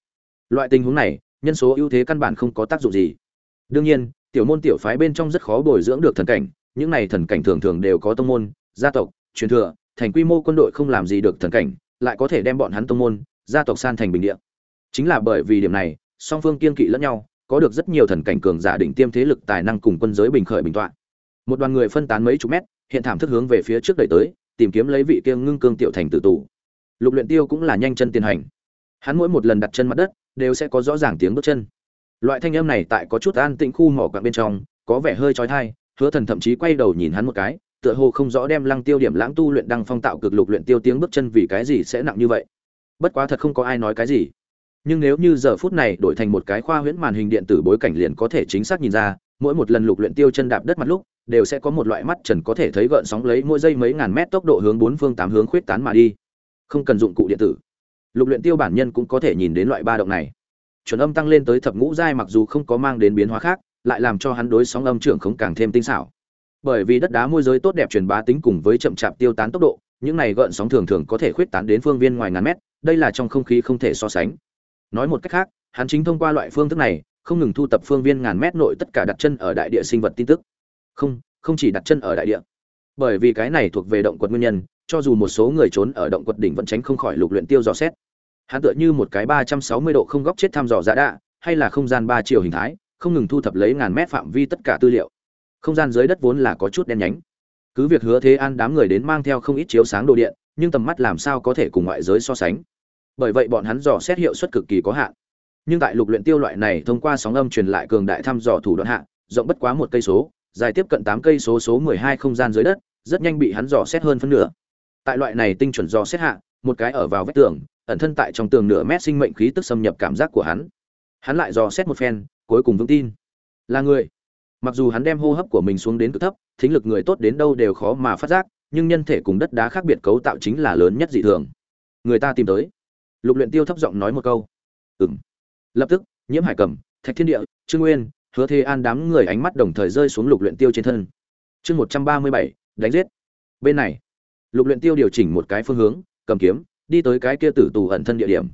Loại tình huống này, nhân số ưu thế căn bản không có tác dụng gì. Đương nhiên, tiểu môn tiểu phái bên trong rất khó bồi dưỡng được thần cảnh, những này thần cảnh thường thường đều có tông môn, gia tộc, truyền thừa, thành quy mô quân đội không làm gì được thần cảnh, lại có thể đem bọn hắn tông môn, gia tộc san thành bình địa. Chính là bởi vì điểm này, song phương kiên kỵ lẫn nhau, có được rất nhiều thần cảnh cường giả định tiêm thế lực tài năng cùng quân giới bình khởi bình tọa. Một đoàn người phân tán mấy chục mét, hiện thảm thức hướng về phía trước đẩy tới tìm kiếm lấy vị kiêng ngưng cương tiểu thành tử tù. Lục luyện tiêu cũng là nhanh chân tiến hành. Hắn mỗi một lần đặt chân mặt đất, đều sẽ có rõ ràng tiếng bước chân. Loại thanh âm này tại có chút an tĩnh khu mỏ quặng bên trong, có vẻ hơi trói thai hứa thần thậm chí quay đầu nhìn hắn một cái, tựa hồ không rõ đem lăng tiêu điểm lãng tu luyện đăng phong tạo cực lục luyện tiêu tiếng bước chân vì cái gì sẽ nặng như vậy. Bất quá thật không có ai nói cái gì. Nhưng nếu như giờ phút này đổi thành một cái khoa huyễn màn hình điện tử bối cảnh liền có thể chính xác nhìn ra mỗi một lần lục luyện tiêu chân đạp đất mặt lúc, đều sẽ có một loại mắt trần có thể thấy gợn sóng lấy mỗi giây mấy ngàn mét tốc độ hướng bốn phương tám hướng khuyết tán mà đi. Không cần dụng cụ điện tử. Lục luyện tiêu bản nhân cũng có thể nhìn đến loại ba động này. Chuẩn âm tăng lên tới thập ngũ giai mặc dù không có mang đến biến hóa khác, lại làm cho hắn đối sóng âm trưởng không càng thêm tinh xảo. Bởi vì đất đá môi giới tốt đẹp truyền bá tính cùng với chậm chạp tiêu tán tốc độ, những này gợn sóng thường thường có thể khuyết tán đến phương viên ngoài ngàn mét, đây là trong không khí không thể so sánh. Nói một cách khác, hắn chính thông qua loại phương thức này không ngừng thu tập phương viên ngàn mét nội tất cả đặt chân ở đại địa sinh vật tin tức. Không không chỉ đặt chân ở đại địa. Bởi vì cái này thuộc về động quật nguyên nhân, cho dù một số người trốn ở động quật đỉnh vẫn tránh không khỏi lục luyện tiêu dò xét. Hắn tựa như một cái ba trăm sáu mươi độ không góc chết thăm dò giả đạ, hay là không gian ba chiều hình thái, không ngừng thu thập lấy ngàn mét phạm vi tất cả tư liệu. Không gian dưới đất vốn là có chút đen nhánh. Cứ việc hứa thế an đám người đến mang theo không ít chiếu sáng đồ điện, nhưng tầm mắt làm sao có thể cùng ngoại giới so sánh. Bởi vậy bọn hắn dò xét hiệu suất cực kỳ có hạn nhưng tại lục luyện tiêu loại này thông qua sóng âm truyền lại cường đại thăm dò thủ đoạn hạ, rộng bất quá một cây số, dài tiếp cận tám cây số số mười hai không gian dưới đất, rất nhanh bị hắn dò xét hơn phân nửa. Tại loại này tinh chuẩn dò xét hạ, một cái ở vào vách tường, ẩn thân tại trong tường nửa mét sinh mệnh khí tức xâm nhập cảm giác của hắn. Hắn lại dò xét một phen, cuối cùng vững tin. Là người. Mặc dù hắn đem hô hấp của mình xuống đến cực thấp, thính lực người tốt đến đâu đều khó mà phát giác, nhưng nhân thể cùng đất đá khác biệt cấu tạo chính là lớn nhất dị thường. Người ta tìm tới. Lục luyện tiêu thấp giọng nói một câu. Ừm lập tức, nhiễm hải cầm, thạch thiên địa, trương nguyên, hứa thế an đám người ánh mắt đồng thời rơi xuống lục luyện tiêu trên thân. Chương một trăm ba mươi bảy, đánh giết. Bên này, lục luyện tiêu điều chỉnh một cái phương hướng, cầm kiếm, đi tới cái kia tử tù ẩn thân địa điểm.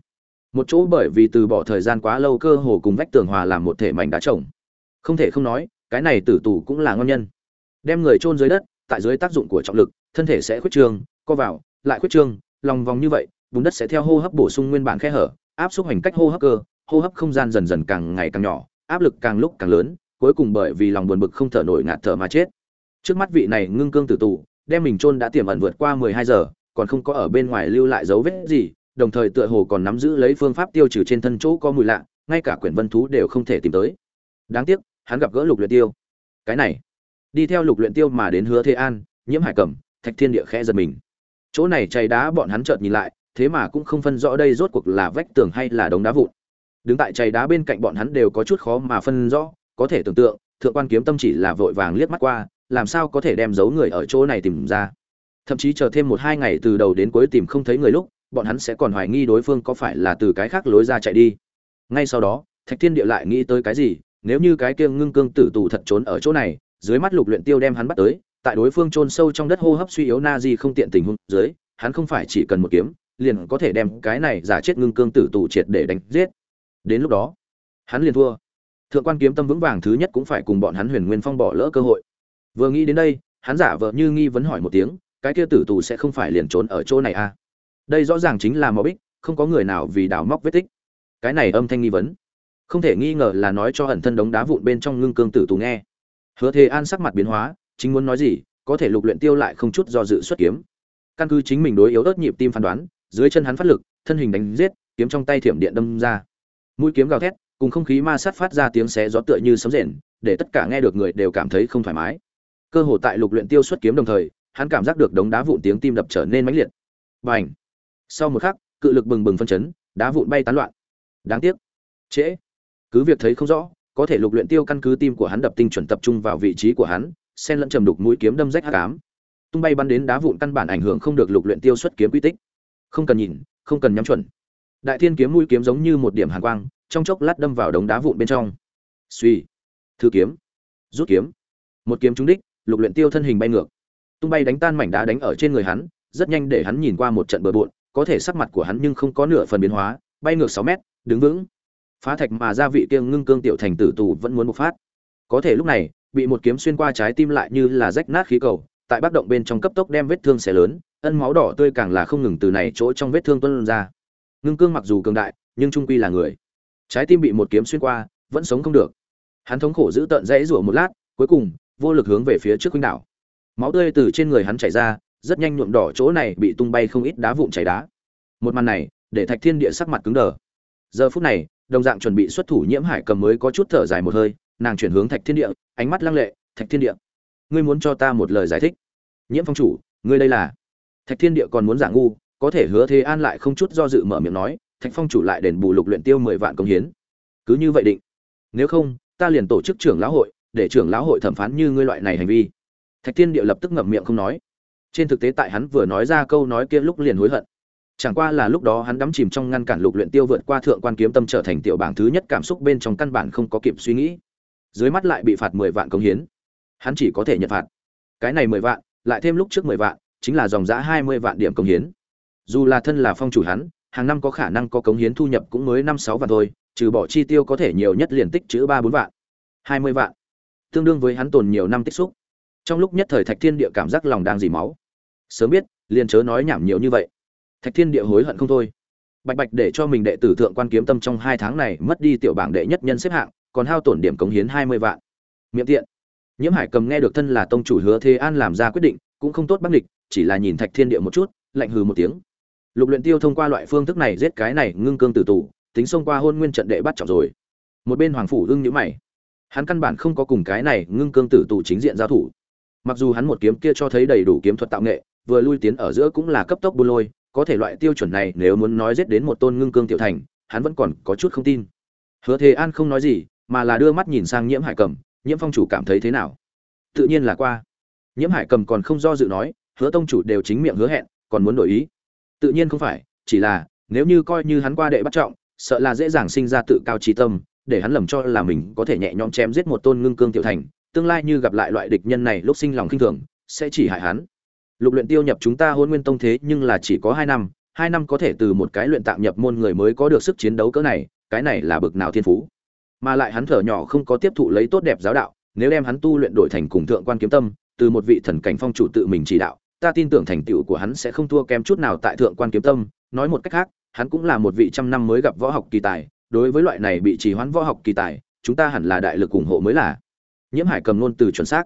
Một chỗ bởi vì từ bỏ thời gian quá lâu cơ hồ cùng vách tường hòa làm một thể mảnh đá trồng. Không thể không nói, cái này tử tù cũng là ngon nhân. Đem người chôn dưới đất, tại dưới tác dụng của trọng lực, thân thể sẽ khuyết trương, co vào, lại khuyết trương, lòng vòng như vậy vùng đất sẽ theo hô hấp bổ sung nguyên bản khe hở, áp suất hành cách hô hấp cơ hô hấp không gian dần dần càng ngày càng nhỏ, áp lực càng lúc càng lớn, cuối cùng bởi vì lòng buồn bực không thở nổi ngạt thở mà chết. Trước mắt vị này ngưng cương tử tù, đem mình chôn đã tiềm ẩn vượt qua mười hai giờ, còn không có ở bên ngoài lưu lại dấu vết gì, đồng thời tựa hồ còn nắm giữ lấy phương pháp tiêu trừ trên thân chỗ có mùi lạ, ngay cả quyển vân thú đều không thể tìm tới. Đáng tiếc, hắn gặp gỡ lục luyện tiêu. Cái này, đi theo lục luyện tiêu mà đến hứa thế an, nhiễm hải cẩm, thạch thiên địa khẽ giật mình. Chỗ này chày đá bọn hắn chợt nhìn lại, thế mà cũng không phân rõ đây rốt cuộc là vách tường hay là đống đá vụn đứng tại chày đá bên cạnh bọn hắn đều có chút khó mà phân rõ, có thể tưởng tượng, thượng quan kiếm tâm chỉ là vội vàng liếc mắt qua, làm sao có thể đem giấu người ở chỗ này tìm ra. Thậm chí chờ thêm một hai ngày từ đầu đến cuối tìm không thấy người lúc, bọn hắn sẽ còn hoài nghi đối phương có phải là từ cái khác lối ra chạy đi. Ngay sau đó, thạch thiên địa lại nghĩ tới cái gì, nếu như cái kia ngưng cương tử tù thật trốn ở chỗ này, dưới mắt lục luyện tiêu đem hắn bắt tới, tại đối phương chôn sâu trong đất hô hấp suy yếu na di không tiện tình huống dưới, hắn không phải chỉ cần một kiếm, liền có thể đem cái này giả chết ngưng cương tử tù triệt để đánh giết đến lúc đó, hắn liền thua. Thượng quan kiếm tâm vững vàng thứ nhất cũng phải cùng bọn hắn huyền nguyên phong bỏ lỡ cơ hội. Vừa nghĩ đến đây, hắn giả vờ như nghi vấn hỏi một tiếng, cái kia tử tù sẽ không phải liền trốn ở chỗ này à? Đây rõ ràng chính là mò bích, không có người nào vì đào móc vết tích. Cái này âm thanh nghi vấn, không thể nghi ngờ là nói cho ẩn thân đống đá vụn bên trong ngưng cương tử tù nghe. Hứa thế an sắc mặt biến hóa, chính muốn nói gì, có thể lục luyện tiêu lại không chút do dự xuất kiếm. Căn cứ chính mình đối yếu ớt nhịp tim phán đoán, dưới chân hắn phát lực, thân hình đánh giết, kiếm trong tay thiểm điện đâm ra mũi kiếm gào thét, cùng không khí ma sát phát ra tiếng xé gió tựa như sấm rền, để tất cả nghe được người đều cảm thấy không thoải mái. Cơ hồ tại lục luyện tiêu xuất kiếm đồng thời, hắn cảm giác được đống đá vụn tiếng tim đập trở nên mãnh liệt. Bành! Sau một khắc, cự lực bừng bừng phân chấn, đá vụn bay tán loạn. Đáng tiếc. Trễ. Cứ việc thấy không rõ, có thể lục luyện tiêu căn cứ tim của hắn đập tinh chuẩn tập trung vào vị trí của hắn, xen lẫn trầm đục mũi kiếm đâm rách hắc ám. Tung bay bắn đến đá vụn căn bản ảnh hưởng không được lục luyện tiêu xuất kiếm quy tích. Không cần nhìn, không cần nhắm chuẩn đại thiên kiếm mũi kiếm giống như một điểm hàn quang, trong chốc lát đâm vào đống đá vụn bên trong. Suy thư kiếm, rút kiếm. Một kiếm trúng đích, lục luyện tiêu thân hình bay ngược. Tung bay đánh tan mảnh đá đánh ở trên người hắn, rất nhanh để hắn nhìn qua một trận bừa bộn, có thể sắc mặt của hắn nhưng không có nửa phần biến hóa, bay ngược sáu mét, đứng vững. Phá thạch mà ra vị kiêng ngưng cương tiểu thành tử tù vẫn muốn bộc phát. Có thể lúc này, bị một kiếm xuyên qua trái tim lại như là rách nát khí cầu, tại bác động bên trong cấp tốc đem vết thương xẻ lớn, ân máu đỏ tươi càng là không ngừng từ này chỗ trong vết thương tuôn ra ngưng cương mặc dù cường đại, nhưng trung quy là người. Trái tim bị một kiếm xuyên qua, vẫn sống không được. Hắn thống khổ giữ tợn dãy rủa một lát, cuối cùng, vô lực hướng về phía trước huynh đảo. Máu tươi từ trên người hắn chảy ra, rất nhanh nhuộm đỏ chỗ này bị tung bay không ít đá vụn chảy đá. Một màn này, để thạch thiên địa sắc mặt cứng đờ. Giờ phút này, đồng dạng chuẩn bị xuất thủ nhiễm hải cầm mới có chút thở dài một hơi, nàng chuyển hướng thạch thiên địa, ánh mắt lăng lệ, thạch thiên địa, ngươi muốn cho ta một lời giải thích. Nhiễm phong chủ, ngươi đây là? Thạch thiên địa còn muốn giả ngu có thể hứa thế an lại không chút do dự mở miệng nói, thạch phong chủ lại đền bù lục luyện tiêu mười vạn công hiến. Cứ như vậy định. Nếu không, ta liền tổ chức trưởng lão hội, để trưởng lão hội thẩm phán như ngươi loại này hành vi. Thạch thiên địa lập tức ngậm miệng không nói. Trên thực tế tại hắn vừa nói ra câu nói kia lúc liền hối hận. Chẳng qua là lúc đó hắn đắm chìm trong ngăn cản lục luyện tiêu vượt qua thượng quan kiếm tâm trở thành tiểu bảng thứ nhất cảm xúc bên trong căn bản không có kịp suy nghĩ. Dưới mắt lại bị phạt mười vạn công hiến. Hắn chỉ có thể nhận phạt. Cái này mười vạn, lại thêm lúc trước mười vạn, chính là dòng giá hai mươi vạn điểm công hiến dù là thân là phong chủ hắn, hàng năm có khả năng có cống hiến thu nhập cũng mới năm sáu vạn thôi, trừ bỏ chi tiêu có thể nhiều nhất liền tích chữ ba bốn vạn, hai mươi vạn. Tương đương với hắn tồn nhiều năm tích xúc. Trong lúc nhất thời thạch thiên địa cảm giác lòng đang dì máu. Sớm biết, liền chớ nói nhảm nhiều như vậy. Thạch thiên địa hối hận không thôi. Bạch bạch để cho mình đệ tử thượng quan kiếm tâm trong hai tháng này mất đi tiểu bảng đệ nhất nhân xếp hạng, còn hao tổn điểm cống hiến hai mươi vạn. Miệng tiện. Nhiễm hải cầm nghe được thân là tông chủ hứa thế an làm ra quyết định, cũng không tốt bắc địch chỉ là nhìn thạch thiên địa một chút, lạnh hừ một tiếng lục luyện tiêu thông qua loại phương thức này giết cái này ngưng cương tử tù, tính xông qua hôn nguyên trận đệ bắt trọng rồi. Một bên hoàng phủ ưng nhíu mày. Hắn căn bản không có cùng cái này ngưng cương tử tù chính diện giao thủ. Mặc dù hắn một kiếm kia cho thấy đầy đủ kiếm thuật tạo nghệ, vừa lui tiến ở giữa cũng là cấp tốc buôn lôi, có thể loại tiêu chuẩn này nếu muốn nói giết đến một tôn ngưng cương tiểu thành, hắn vẫn còn có chút không tin. Hứa thế an không nói gì, mà là đưa mắt nhìn sang nhiễm hải cầm, nhiễm phong chủ cảm thấy thế nào? Tự nhiên là qua. Nhiễm hải cầm còn không do dự nói, hứa tông chủ đều chính miệng hứa hẹn, còn muốn đổi ý tự nhiên không phải, chỉ là, nếu như coi như hắn qua đệ bắt trọng, sợ là dễ dàng sinh ra tự cao trí tâm, để hắn lầm cho là mình có thể nhẹ nhõm chém giết một tôn ngưng cương tiểu thành, tương lai như gặp lại loại địch nhân này lúc sinh lòng khinh thường, sẽ chỉ hại hắn. Lục luyện tiêu nhập chúng ta hôn nguyên tông thế nhưng là chỉ có hai năm hai năm có thể từ một cái luyện tạm nhập môn người mới có được sức chiến đấu cỡ này, cái này là bực nào thiên phú. Mà lại hắn thở nhỏ không có tiếp thụ lấy tốt đẹp giáo đạo, nếu đem hắn tu luyện đổi thành cùng thượng quan kiếm tâm, từ một vị thần cảnh phong chủ tự mình chỉ đạo ta tin tưởng thành tựu của hắn sẽ không thua kém chút nào tại thượng quan kiếm tâm. Nói một cách khác, hắn cũng là một vị trăm năm mới gặp võ học kỳ tài. Đối với loại này bị trì hoãn võ học kỳ tài, chúng ta hẳn là đại lực ủng hộ mới là. Nhiễm hải cầm ngôn từ chuẩn xác.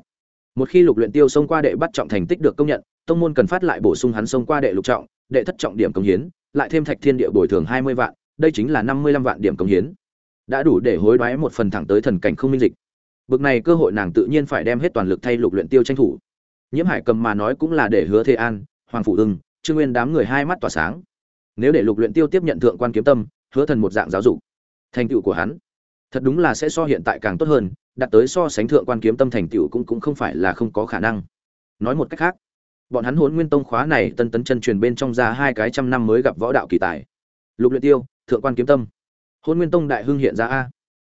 Một khi lục luyện tiêu xông qua đệ bắt trọng thành tích được công nhận, tông môn cần phát lại bổ sung hắn xông qua đệ lục trọng, đệ thất trọng điểm công hiến, lại thêm thạch thiên địa bồi thường hai mươi vạn, đây chính là năm mươi lăm vạn điểm công hiến. Đã đủ để hối đoái một phần thẳng tới thần cảnh không minh dịch. Bực này cơ hội nàng tự nhiên phải đem hết toàn lực thay lục luyện tiêu tranh thủ nhiễm hải cầm mà nói cũng là để hứa thế an, hoàng phủ ưng, trương nguyên đám người hai mắt tỏa sáng. Nếu để lục luyện tiêu tiếp nhận thượng quan kiếm tâm, hứa thần một dạng giáo dục. Thành tựu của hắn, thật đúng là sẽ so hiện tại càng tốt hơn, đạt tới so sánh thượng quan kiếm tâm thành tựu cũng cũng không phải là không có khả năng. Nói một cách khác, bọn hắn hỗn nguyên tông khóa này tân tấn chân truyền bên trong ra hai cái trăm năm mới gặp võ đạo kỳ tài. Lục luyện tiêu, thượng quan kiếm tâm. Hỗn nguyên tông đại hưng hiện ra a.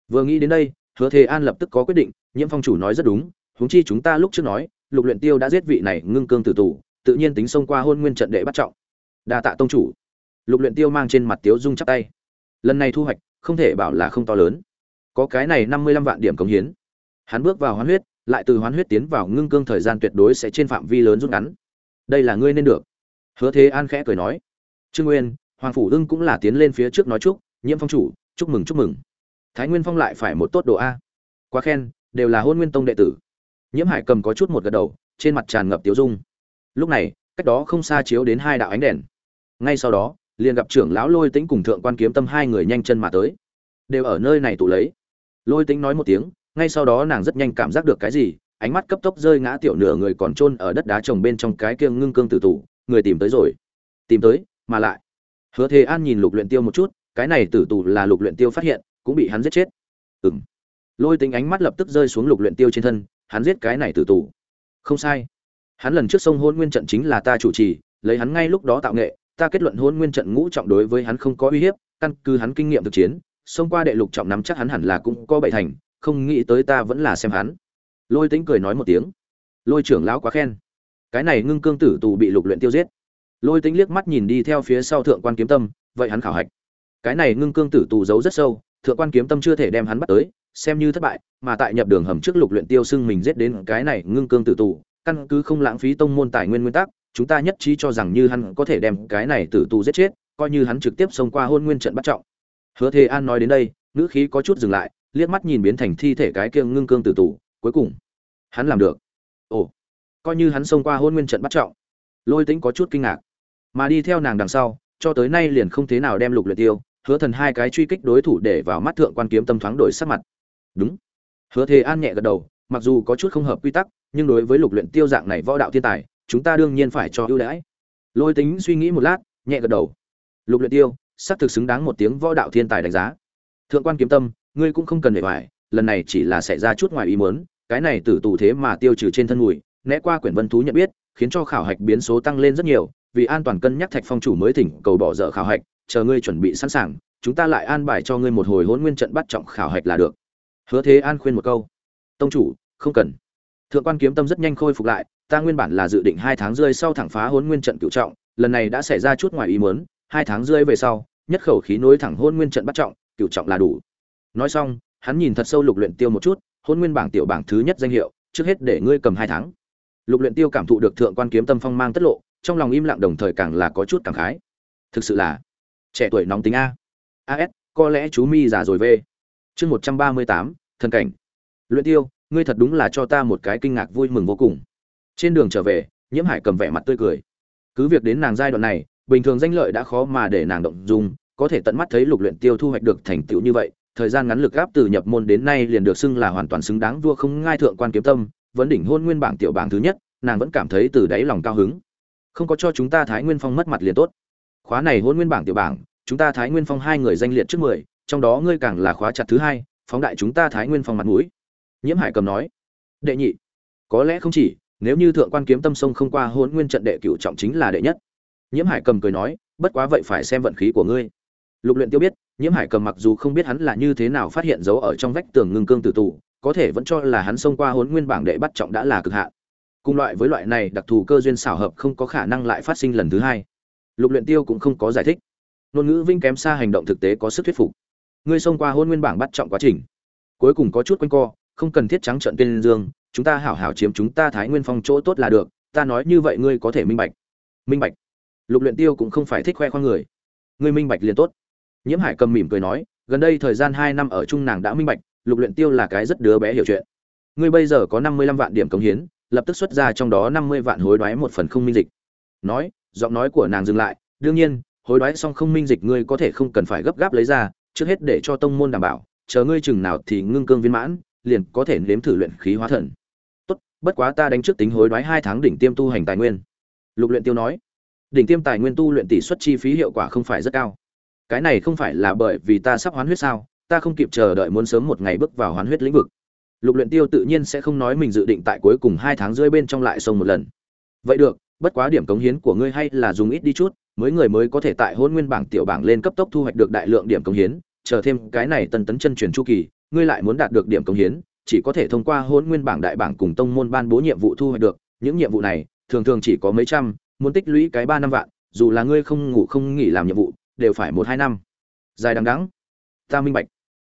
Vừa nghĩ đến đây, hứa thế an lập tức có quyết định, nhiễm phong chủ nói rất đúng, huống chi chúng ta lúc trước nói lục luyện tiêu đã giết vị này ngưng cương tử tù, tự nhiên tính xông qua hôn nguyên trận đệ bắt trọng. Đa tạ tông chủ. Lục luyện tiêu mang trên mặt tiếu dung chắp tay. Lần này thu hoạch, không thể bảo là không to lớn. Có cái này năm mươi lăm vạn điểm cống hiến. Hắn bước vào hoán huyết, lại từ hoán huyết tiến vào ngưng cương thời gian tuyệt đối sẽ trên phạm vi lớn rút ngắn. Đây là ngươi nên được. Hứa thế an khẽ cười nói. Trương nguyên, hoàng phủ đương cũng là tiến lên phía trước nói chúc, nhiễm phong chủ, chúc mừng chúc mừng. Thái nguyên phong lại phải một tốt độ a. Quá khen, đều là hôn nguyên tông đệ tử nhiễm hải cầm có chút một gật đầu, trên mặt tràn ngập tiếu dung. Lúc này, cách đó không xa chiếu đến hai đạo ánh đèn. Ngay sau đó, liền gặp trưởng lão lôi tĩnh cùng thượng quan kiếm tâm hai người nhanh chân mà tới. Đều ở nơi này tụ lấy. Lôi tĩnh nói một tiếng, ngay sau đó nàng rất nhanh cảm giác được cái gì, ánh mắt cấp tốc rơi ngã tiểu nửa người còn chôn ở đất đá trồng bên trong cái kia ngưng cương tử tủ người tìm tới rồi. Tìm tới, mà lại. Hứa thế an nhìn lục luyện tiêu một chút, cái này tử tù là lục luyện tiêu phát hiện, cũng bị hắn giết chết. Ừm. Lôi tính ánh mắt lập tức rơi xuống lục luyện tiêu trên thân hắn giết cái này tử tù. Không sai. Hắn lần trước sông hôn nguyên trận chính là ta chủ trì, lấy hắn ngay lúc đó tạo nghệ, ta kết luận hôn nguyên trận ngũ trọng đối với hắn không có uy hiếp, căn cứ hắn kinh nghiệm thực chiến, xông qua đệ lục trọng nắm chắc hắn hẳn là cũng có bảy thành, không nghĩ tới ta vẫn là xem hắn. Lôi tính cười nói một tiếng. Lôi trưởng lão quá khen. Cái này ngưng cương tử tù bị lục luyện tiêu giết. Lôi tính liếc mắt nhìn đi theo phía sau thượng quan kiếm tâm, vậy hắn khảo hạch. Cái này ngưng cương tử tù giấu rất sâu, thượng quan kiếm tâm chưa thể đem hắn bắt tới xem như thất bại, mà tại nhập đường hầm trước lục luyện tiêu xưng mình giết đến cái này ngưng cương tử tù, căn cứ không lãng phí tông môn tài nguyên nguyên tắc, chúng ta nhất trí cho rằng như hắn có thể đem cái này tử tù giết chết, coi như hắn trực tiếp xông qua hôn nguyên trận bắt trọng. Hứa thế an nói đến đây, ngữ khí có chút dừng lại, liếc mắt nhìn biến thành thi thể cái kia ngưng cương tử tù, cuối cùng, hắn làm được. Ồ, coi như hắn xông qua hôn nguyên trận bắt trọng. Lôi tĩnh có chút kinh ngạc, mà đi theo nàng đằng sau, cho tới nay liền không thế nào đem lục luyện tiêu, hứa thần hai cái truy kích đối thủ để vào mắt thượng quan kiếm tâm thoáng đổi sắc mặt đúng. Hứa thế an nhẹ gật đầu, mặc dù có chút không hợp quy tắc, nhưng đối với lục luyện tiêu dạng này võ đạo thiên tài, chúng ta đương nhiên phải cho ưu đãi. Lôi tính suy nghĩ một lát, nhẹ gật đầu. Lục luyện tiêu xác thực xứng đáng một tiếng võ đạo thiên tài đánh giá. Thượng quan kiếm tâm, ngươi cũng không cần để hoài, lần này chỉ là xảy ra chút ngoài ý muốn, cái này tử tù thế mà tiêu trừ trên thân mùi, né qua quyển vân thú nhận biết, khiến cho khảo hạch biến số tăng lên rất nhiều, vì an toàn cân nhắc thạch phong chủ mới thỉnh cầu bỏ dở khảo hạch, chờ ngươi chuẩn bị sẵn sàng, chúng ta lại an bài cho ngươi một hồi hỗn nguyên trận bắt trọng khảo hạch là được hứa thế an khuyên một câu. Tông chủ, không cần. Thượng quan kiếm tâm rất nhanh khôi phục lại, ta nguyên bản là dự định hai tháng rơi sau thẳng phá hỗn nguyên trận cựu trọng, lần này đã xảy ra chút ngoài ý muốn, hai tháng rơi về sau, nhất khẩu khí nối thẳng hôn nguyên trận bắt trọng cựu trọng là đủ. Nói xong, hắn nhìn thật sâu lục luyện tiêu một chút hôn nguyên bảng tiểu bảng thứ nhất danh hiệu, trước hết để ngươi cầm hai tháng. Lục luyện tiêu cảm thụ được thượng quan kiếm tâm phong mang tất lộ, trong lòng im lặng đồng thời càng là có chút cảm khái. Thực sự là trẻ tuổi nóng tính a. As có lẽ chú mi già rồi về chương một trăm ba mươi tám, thần cảnh. Luyện tiêu, ngươi thật đúng là cho ta một cái kinh ngạc vui mừng vô cùng. Trên đường trở về, nhiễm hải cầm vẻ mặt tươi cười. Cứ việc đến nàng giai đoạn này, bình thường danh lợi đã khó mà để nàng động dung, có thể tận mắt thấy lục luyện tiêu thu hoạch được thành tựu như vậy, thời gian ngắn lực áp từ nhập môn đến nay liền được xưng là hoàn toàn xứng đáng vua không ngai thượng quan kiếm tâm, vấn đỉnh hôn nguyên bảng tiểu bảng thứ nhất, nàng vẫn cảm thấy từ đáy lòng cao hứng. Không có cho chúng ta thái nguyên phong mất mặt liền tốt. Khóa này hôn nguyên bảng tiểu bảng, chúng ta thái nguyên phong hai người danh liệt trước mười trong đó ngươi càng là khóa chặt thứ hai, phóng đại chúng ta thái nguyên phong mặt mũi. Nhiễm hải cầm nói. Đệ nhị, có lẽ không chỉ, nếu như thượng quan kiếm tâm sông không qua hôn nguyên trận đệ cửu trọng chính là đệ nhất. Nhiễm hải cầm cười nói, bất quá vậy phải xem vận khí của ngươi. Lục luyện tiêu biết, nhiễm hải cầm mặc dù không biết hắn là như thế nào phát hiện dấu ở trong vách tường ngưng cương tử tụ có thể vẫn cho là hắn xông qua hôn nguyên bảng đệ bắt trọng đã là cực hạn. Cùng loại với loại này đặc thù cơ duyên xảo hợp không có khả năng lại phát sinh lần thứ hai. Lục luyện tiêu cũng không có giải thích. Ngôn ngữ vinh kém xa hành động thực tế có sức thuyết phục ngươi xông qua hôn nguyên bảng bắt trọng quá trình. Cuối cùng có chút quanh co, không cần thiết trắng trợn tên dương, chúng ta hảo hảo chiếm chúng ta thái nguyên phong chỗ tốt là được, ta nói như vậy ngươi có thể minh bạch. Minh bạch. Lục luyện tiêu cũng không phải thích khoe khoang người. Ngươi minh bạch liền tốt. Nhiễm hải cầm mỉm cười nói, gần đây thời gian hai năm ở chung nàng đã minh bạch, lục luyện tiêu là cái rất đứa bé hiểu chuyện. Ngươi bây giờ có năm mươi lăm vạn điểm cống hiến, lập tức xuất ra trong đó năm mươi vạn hối đoái một phần không minh dịch. Nói, giọng nói của nàng dừng lại, đương nhiên, hối đoái xong không minh dịch ngươi có thể không cần phải gấp gáp lấy ra trước hết để cho tông môn đảm bảo, chờ ngươi chừng nào thì ngưng cương viên mãn, liền có thể nếm thử luyện khí hóa thần. Tốt, bất quá ta đánh trước tính hối đoái hai tháng đỉnh tiêm tu hành tài nguyên. Lục luyện tiêu nói, đỉnh tiêm tài nguyên tu luyện tỷ suất chi phí hiệu quả không phải rất cao. Cái này không phải là bởi vì ta sắp hoán huyết sao, ta không kịp chờ đợi muốn sớm một ngày bước vào hoán huyết lĩnh vực. Lục luyện tiêu tự nhiên sẽ không nói mình dự định tại cuối cùng hai tháng rưỡi bên trong lại sông một lần. Vậy được, bất quá điểm cống hiến của ngươi hay là dùng ít đi chút mới người mới có thể tại hôn nguyên bảng tiểu bảng lên cấp tốc thu hoạch được đại lượng điểm công hiến, chờ thêm cái này tân tấn chân truyền chu kỳ, ngươi lại muốn đạt được điểm công hiến, chỉ có thể thông qua hôn nguyên bảng đại bảng cùng tông môn ban bố nhiệm vụ thu hoạch được, những nhiệm vụ này, thường thường chỉ có mấy trăm, muốn tích lũy cái ba năm vạn, dù là ngươi không ngủ không nghỉ làm nhiệm vụ, đều phải một hai năm. Dài đằng đẵng. Ta minh bạch.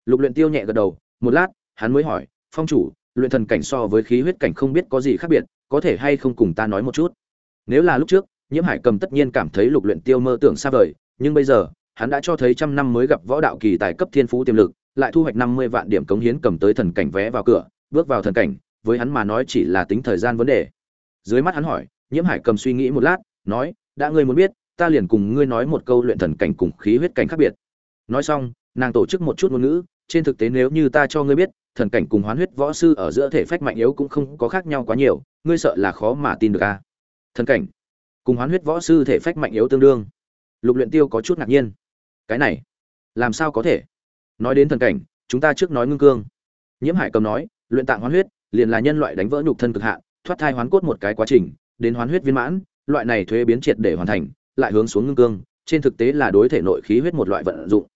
Lục luyện tiêu nhẹ gật đầu, một lát, hắn mới hỏi, phong chủ, luyện thần cảnh so với khí huyết cảnh không biết có gì khác biệt, có thể hay không cùng ta nói một chút? Nếu là lúc trước nhiễm hải cầm tất nhiên cảm thấy lục luyện tiêu mơ tưởng xa vời, nhưng bây giờ, hắn đã cho thấy trăm năm mới gặp võ đạo kỳ tài cấp thiên phú tiềm lực, lại thu hoạch năm mươi vạn điểm cống hiến cầm tới thần cảnh vé vào cửa, bước vào thần cảnh, với hắn mà nói chỉ là tính thời gian vấn đề. Dưới mắt hắn hỏi, nhiễm hải cầm suy nghĩ một lát, nói, đã ngươi muốn biết, ta liền cùng ngươi nói một câu luyện thần cảnh cùng khí huyết cảnh khác biệt. Nói xong, nàng tổ chức một chút ngôn ngữ, trên thực tế nếu như ta cho ngươi biết, thần cảnh cùng hoán huyết võ sư ở giữa thể phách mạnh yếu cũng không có khác nhau quá nhiều, ngươi sợ là khó mà tin được a à? thần cảnh cùng hoán huyết võ sư thể phách mạnh yếu tương đương. Lục luyện tiêu có chút ngạc nhiên. Cái này, làm sao có thể? Nói đến thần cảnh, chúng ta trước nói ngưng cương. Nhiễm hải cầm nói, luyện tạng hoán huyết, liền là nhân loại đánh vỡ nhục thân cực hạn, thoát thai hoán cốt một cái quá trình, đến hoán huyết viên mãn, loại này thuế biến triệt để hoàn thành, lại hướng xuống ngưng cương, trên thực tế là đối thể nội khí huyết một loại vận dụng.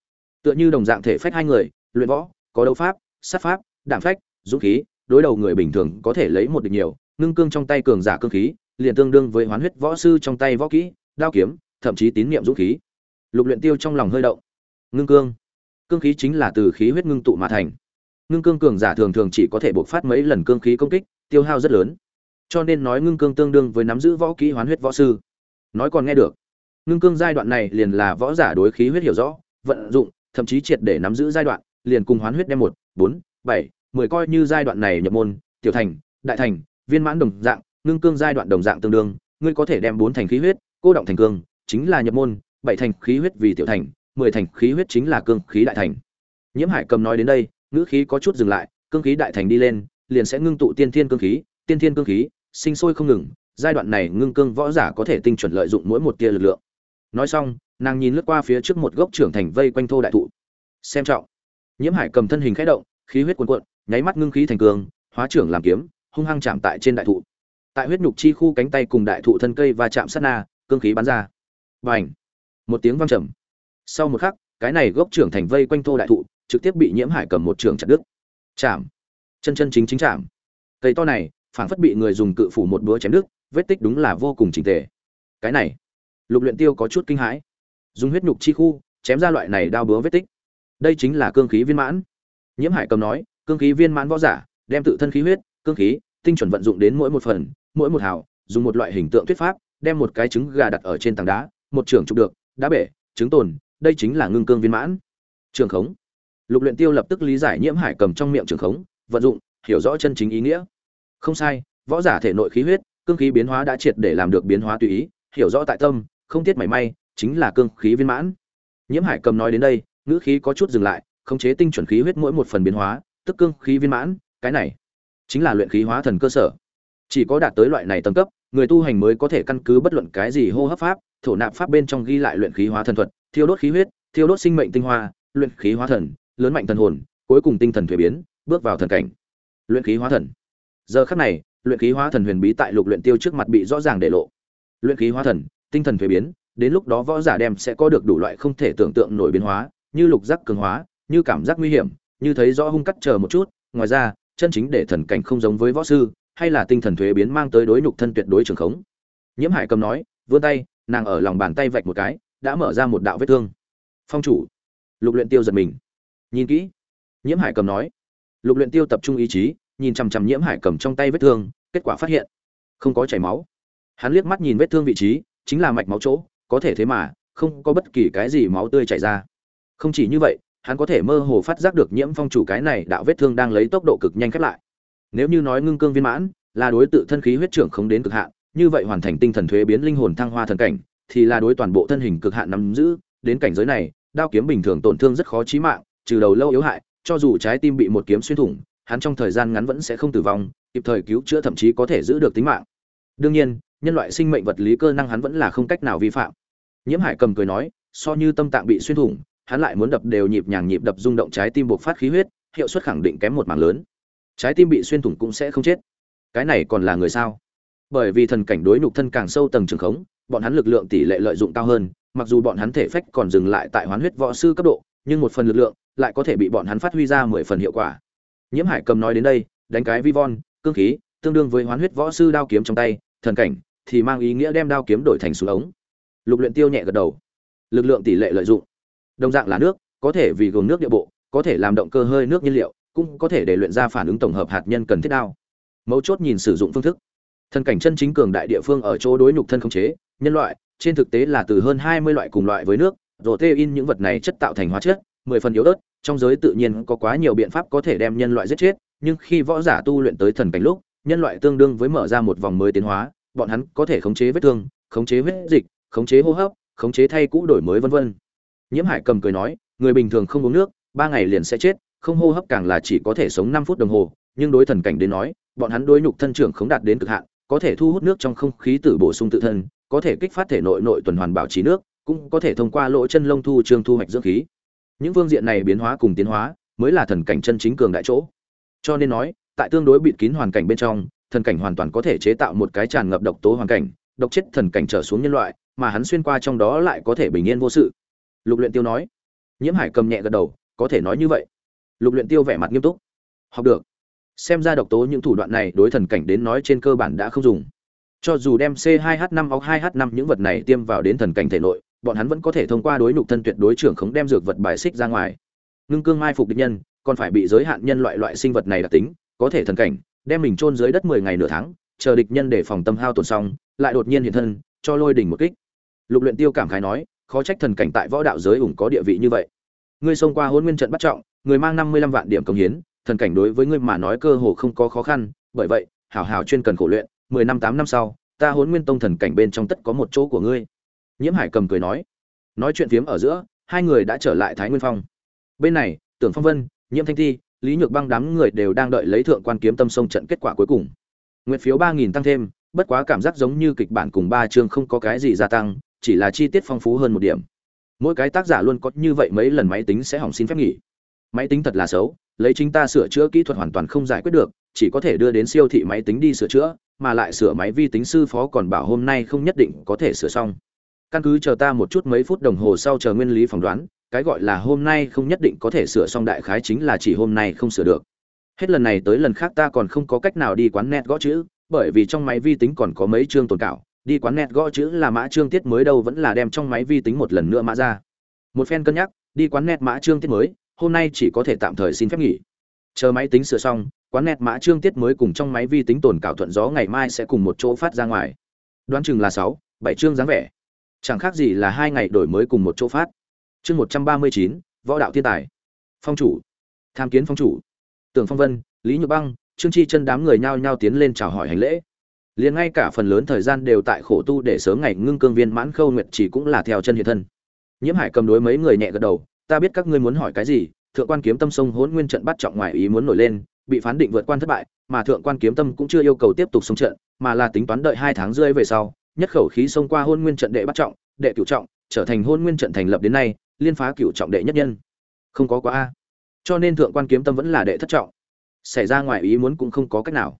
Tựa như đồng dạng thể phách hai người, luyện võ, có đấu pháp, sát pháp, đạm phách, dũng khí, đối đầu người bình thường có thể lấy một được nhiều, ngưng cương trong tay cường giả cương khí liền tương đương với hoán huyết võ sư trong tay võ kỹ, đao kiếm, thậm chí tín niệm dũng khí. Lục luyện tiêu trong lòng hơi động. Ngưng cương. Cương khí chính là từ khí huyết ngưng tụ mà thành. Ngưng cương cường giả thường thường chỉ có thể bộc phát mấy lần cương khí công kích, tiêu hao rất lớn. Cho nên nói ngưng cương tương đương với nắm giữ võ kỹ hoán huyết võ sư. Nói còn nghe được. Ngưng cương giai đoạn này liền là võ giả đối khí huyết hiểu rõ, vận dụng, thậm chí triệt để nắm giữ giai đoạn, liền cùng hoán huyết đem một, bốn, bảy, mười coi như giai đoạn này nhập môn, tiểu thành, đại thành, viên mãn đồng dạng ngưng cương giai đoạn đồng dạng tương đương, ngươi có thể đem bốn thành khí huyết, cô động thành cương, chính là nhập môn, bảy thành khí huyết vì tiểu thành, mười thành khí huyết chính là cương khí đại thành. Nhiễm hải cầm nói đến đây, ngữ khí có chút dừng lại, cương khí đại thành đi lên, liền sẽ ngưng tụ tiên thiên cương khí, tiên thiên cương khí, sinh sôi không ngừng, giai đoạn này ngưng cương võ giả có thể tinh chuẩn lợi dụng mỗi một tia lực lượng. Nói xong, nàng nhìn lướt qua phía trước một gốc trưởng thành vây quanh thô đại thụ. Xem trọng. Nhiễm hải cầm thân hình khẽ động, khí huyết cuồn cuộn, nháy mắt ngưng khí thành cường hóa trưởng làm kiếm, hung hăng chạm tại trên đại thụ tại huyết nhục chi khu cánh tay cùng đại thụ thân cây và chạm sát na, cương khí bắn ra. Và ảnh một tiếng vang trầm. Sau một khắc, cái này gốc trưởng thành vây quanh thô đại thụ, trực tiếp bị nhiễm hải cầm một trường chặt đứt. Chạm! Chân chân chính chính chạm. Cây to này phản phất bị người dùng cự phủ một búa chém đứt, vết tích đúng là vô cùng trình tề. Cái này, lục luyện tiêu có chút kinh hãi. Dùng huyết nhục chi khu, chém ra loại này đao búa vết tích. Đây chính là cương khí viên mãn. Nhiễm hải cầm nói, cương khí viên mãn võ giả, đem tự thân khí huyết, cương khí, tinh chuẩn vận dụng đến mỗi một phần mỗi một hào, dùng một loại hình tượng thuyết pháp, đem một cái trứng gà đặt ở trên tảng đá, một trưởng trục được, đá bể, trứng tồn, đây chính là ngưng cương viên mãn. Trường khống. Lục luyện tiêu lập tức lý giải nhiễm hải cầm trong miệng trường khống, vận dụng, hiểu rõ chân chính ý nghĩa. Không sai, võ giả thể nội khí huyết, cương khí biến hóa đã triệt để làm được biến hóa tùy ý, hiểu rõ tại tâm, không tiết mảy may, chính là cương khí viên mãn. Nhiễm hải cầm nói đến đây, ngữ khí có chút dừng lại, khống chế tinh chuẩn khí huyết mỗi một phần biến hóa, tức cương khí viên mãn, cái này chính là luyện khí hóa thần cơ sở chỉ có đạt tới loại này tầng cấp, người tu hành mới có thể căn cứ bất luận cái gì hô hấp pháp, thổ nạp pháp bên trong ghi lại luyện khí hóa thần thuật, thiêu đốt khí huyết, thiêu đốt sinh mệnh tinh hoa, luyện khí hóa thần, lớn mạnh thần hồn, cuối cùng tinh thần thuế biến, bước vào thần cảnh. Luyện khí hóa thần. Giờ khắc này, luyện khí hóa thần huyền bí tại lục luyện tiêu trước mặt bị rõ ràng để lộ. Luyện khí hóa thần, tinh thần thuế biến, đến lúc đó võ giả đem sẽ có được đủ loại không thể tưởng tượng nổi biến hóa, như lục giác cường hóa, như cảm giác nguy hiểm, như thấy rõ hung cắt chờ một chút, ngoài ra, chân chính để thần cảnh không giống với võ sư hay là tinh thần thuế biến mang tới đối nhục thân tuyệt đối trường khống. Nhiễm hải cầm nói, vươn tay, nàng ở lòng bàn tay vạch một cái, đã mở ra một đạo vết thương. Phong chủ. Lục luyện tiêu giật mình. Nhìn kỹ. Nhiễm hải cầm nói. Lục luyện tiêu tập trung ý chí, nhìn chằm chằm nhiễm hải cầm trong tay vết thương, kết quả phát hiện, không có chảy máu. Hắn liếc mắt nhìn vết thương vị trí, chính là mạch máu chỗ, có thể thế mà, không có bất kỳ cái gì máu tươi chảy ra. Không chỉ như vậy, hắn có thể mơ hồ phát giác được nhiễm phong chủ cái này đạo vết thương đang lấy tốc độ cực nhanh khép lại nếu như nói ngưng cương viên mãn, là đối tự thân khí huyết trưởng không đến cực hạn, như vậy hoàn thành tinh thần thuế biến linh hồn thăng hoa thần cảnh, thì là đối toàn bộ thân hình cực hạn nắm giữ. Đến cảnh giới này, đao kiếm bình thường tổn thương rất khó chí mạng, trừ đầu lâu yếu hại, cho dù trái tim bị một kiếm xuyên thủng, hắn trong thời gian ngắn vẫn sẽ không tử vong, kịp thời cứu chữa thậm chí có thể giữ được tính mạng. Đương nhiên, nhân loại sinh mệnh vật lý cơ năng hắn vẫn là không cách nào vi phạm. Nhiễm hải cầm cười nói, so như tâm tạng bị xuyên thủng, hắn lại muốn đập đều nhịp nhàng nhịp đập rung động trái tim buộc phát khí huyết, hiệu suất khẳng định kém một mảng lớn trái tim bị xuyên thủng cũng sẽ không chết. Cái này còn là người sao? Bởi vì thần cảnh đối nhục thân càng sâu tầng trường khống, bọn hắn lực lượng tỷ lệ lợi dụng cao hơn, mặc dù bọn hắn thể phách còn dừng lại tại hoán huyết võ sư cấp độ, nhưng một phần lực lượng lại có thể bị bọn hắn phát huy ra mười phần hiệu quả. Nhiễm hải cầm nói đến đây, đánh cái vi von cương khí, tương đương với hoán huyết võ sư đao kiếm trong tay, thần cảnh thì mang ý nghĩa đem đao kiếm đổi thành xuống ống. Lục luyện tiêu nhẹ gật đầu. Lực lượng tỷ lệ lợi dụng. Đồng dạng là nước, có thể vì gồm nước địa bộ, có thể làm động cơ hơi nước nhiên liệu cũng có thể để luyện ra phản ứng tổng hợp hạt nhân cần thiết đao. Mấu chốt nhìn sử dụng phương thức. Thần cảnh chân chính cường đại địa phương ở chỗ đối nhục thân không chế, nhân loại, trên thực tế là từ hơn 20 loại cùng loại với nước rồi in những vật này chất tạo thành hóa chất, mười phần yếu ớt, trong giới tự nhiên có quá nhiều biện pháp có thể đem nhân loại giết chết, nhưng khi võ giả tu luyện tới thần cảnh lúc, nhân loại tương đương với mở ra một vòng mới tiến hóa, bọn hắn có thể khống chế vết thương, khống chế huyết dịch, khống chế hô hấp, khống chế thay cũ đổi mới vân vân. Nhiễm hải cầm cười nói, người bình thường không uống nước, ba ngày liền sẽ chết không hô hấp càng là chỉ có thể sống năm phút đồng hồ, nhưng đối thần cảnh đến nói, bọn hắn đối nhục thân trưởng không đạt đến cực hạn, có thể thu hút nước trong không khí tự bổ sung tự thân, có thể kích phát thể nội nội tuần hoàn bảo trì nước, cũng có thể thông qua lỗ chân lông thu trương thu hoạch dưỡng khí. Những phương diện này biến hóa cùng tiến hóa, mới là thần cảnh chân chính cường đại chỗ. Cho nên nói, tại tương đối bịt kín hoàn cảnh bên trong, thần cảnh hoàn toàn có thể chế tạo một cái tràn ngập độc tố hoàn cảnh, độc chết thần cảnh trở xuống nhân loại, mà hắn xuyên qua trong đó lại có thể bình yên vô sự. Lục luyện tiêu nói. Nhiễm hải cầm nhẹ gật đầu, có thể nói như vậy lục luyện tiêu vẻ mặt nghiêm túc. Học được. Xem ra độc tố những thủ đoạn này đối thần cảnh đến nói trên cơ bản đã không dùng. Cho dù đem c 2 h 5 óc 2 h 5 những vật này tiêm vào đến thần cảnh thể nội, bọn hắn vẫn có thể thông qua đối nục thân tuyệt đối trưởng khống đem dược vật bài xích ra ngoài. Ngưng cương mai phục địch nhân, còn phải bị giới hạn nhân loại loại sinh vật này đặc tính, có thể thần cảnh, đem mình chôn dưới đất 10 ngày nửa tháng, chờ địch nhân để phòng tâm hao tổn xong, lại đột nhiên hiện thân, cho lôi đỉnh một kích. Lục luyện tiêu cảm khái nói, khó trách thần cảnh tại võ đạo giới ủng có địa vị như vậy ngươi xông qua hôn nguyên trận bắt trọng, người mang 55 vạn điểm công hiến, thần cảnh đối với ngươi mà nói cơ hồ không có khó khăn, bởi vậy, hảo hảo chuyên cần khổ luyện 10 năm tám năm sau, ta hôn nguyên tông thần cảnh bên trong tất có một chỗ của ngươi. Nhiễm hải cầm cười nói. Nói chuyện phiếm ở giữa, hai người đã trở lại thái nguyên phong. Bên này, tưởng phong vân, nhiễm thanh thi, lý nhược băng đám người đều đang đợi lấy thượng quan kiếm tâm sông trận kết quả cuối cùng. Nguyện phiếu ba nghìn tăng thêm, bất quá cảm giác giống như kịch bản cùng ba chương không có cái gì gia tăng, chỉ là chi tiết phong phú hơn một điểm mỗi cái tác giả luôn có như vậy mấy lần máy tính sẽ hỏng xin phép nghỉ. Máy tính thật là xấu, lấy chính ta sửa chữa kỹ thuật hoàn toàn không giải quyết được, chỉ có thể đưa đến siêu thị máy tính đi sửa chữa, mà lại sửa máy vi tính sư phó còn bảo hôm nay không nhất định có thể sửa xong. Căn cứ chờ ta một chút mấy phút đồng hồ sau chờ nguyên lý phỏng đoán, cái gọi là hôm nay không nhất định có thể sửa xong đại khái chính là chỉ hôm nay không sửa được. Hết lần này tới lần khác ta còn không có cách nào đi quán net gõ chữ, bởi vì trong máy vi tính còn có mấy chương tồn cảo đi quán net gõ chữ là mã trương tiết mới đâu vẫn là đem trong máy vi tính một lần nữa mã ra. Một phen cân nhắc, đi quán net mã trương tiết mới, hôm nay chỉ có thể tạm thời xin phép nghỉ. Chờ máy tính sửa xong, quán net mã trương tiết mới cùng trong máy vi tính tồn cảo thuận gió ngày mai sẽ cùng một chỗ phát ra ngoài. Đoán chừng là sáu, bảy chương dáng vẻ. Chẳng khác gì là hai ngày đổi mới cùng một chỗ phát. Chương một trăm ba mươi chín, võ đạo thiên tài. Phong chủ. Tham kiến phong chủ. Tưởng phong vân, lý nhược băng, trương chi chân đám người nhao nhao tiến lên chào hỏi hành lễ liền ngay cả phần lớn thời gian đều tại khổ tu để sớm ngày ngưng cương viên mãn khâu nguyệt chỉ cũng là theo chân hiện thân. Nhiễm hải cầm đối mấy người nhẹ gật đầu, ta biết các ngươi muốn hỏi cái gì, thượng quan kiếm tâm sông hỗn nguyên trận bắt trọng ngoài ý muốn nổi lên, bị phán định vượt quan thất bại, mà thượng quan kiếm tâm cũng chưa yêu cầu tiếp tục sông trận, mà là tính toán đợi hai tháng rơi về sau, nhất khẩu khí xông qua hôn nguyên trận đệ bắt trọng, đệ cửu trọng, trở thành hôn nguyên trận thành lập đến nay, liên phá cửu trọng đệ nhất nhân. Không có quá a. Cho nên thượng quan kiếm tâm vẫn là đệ thất trọng. Xảy ra ngoài ý muốn cũng không có cách nào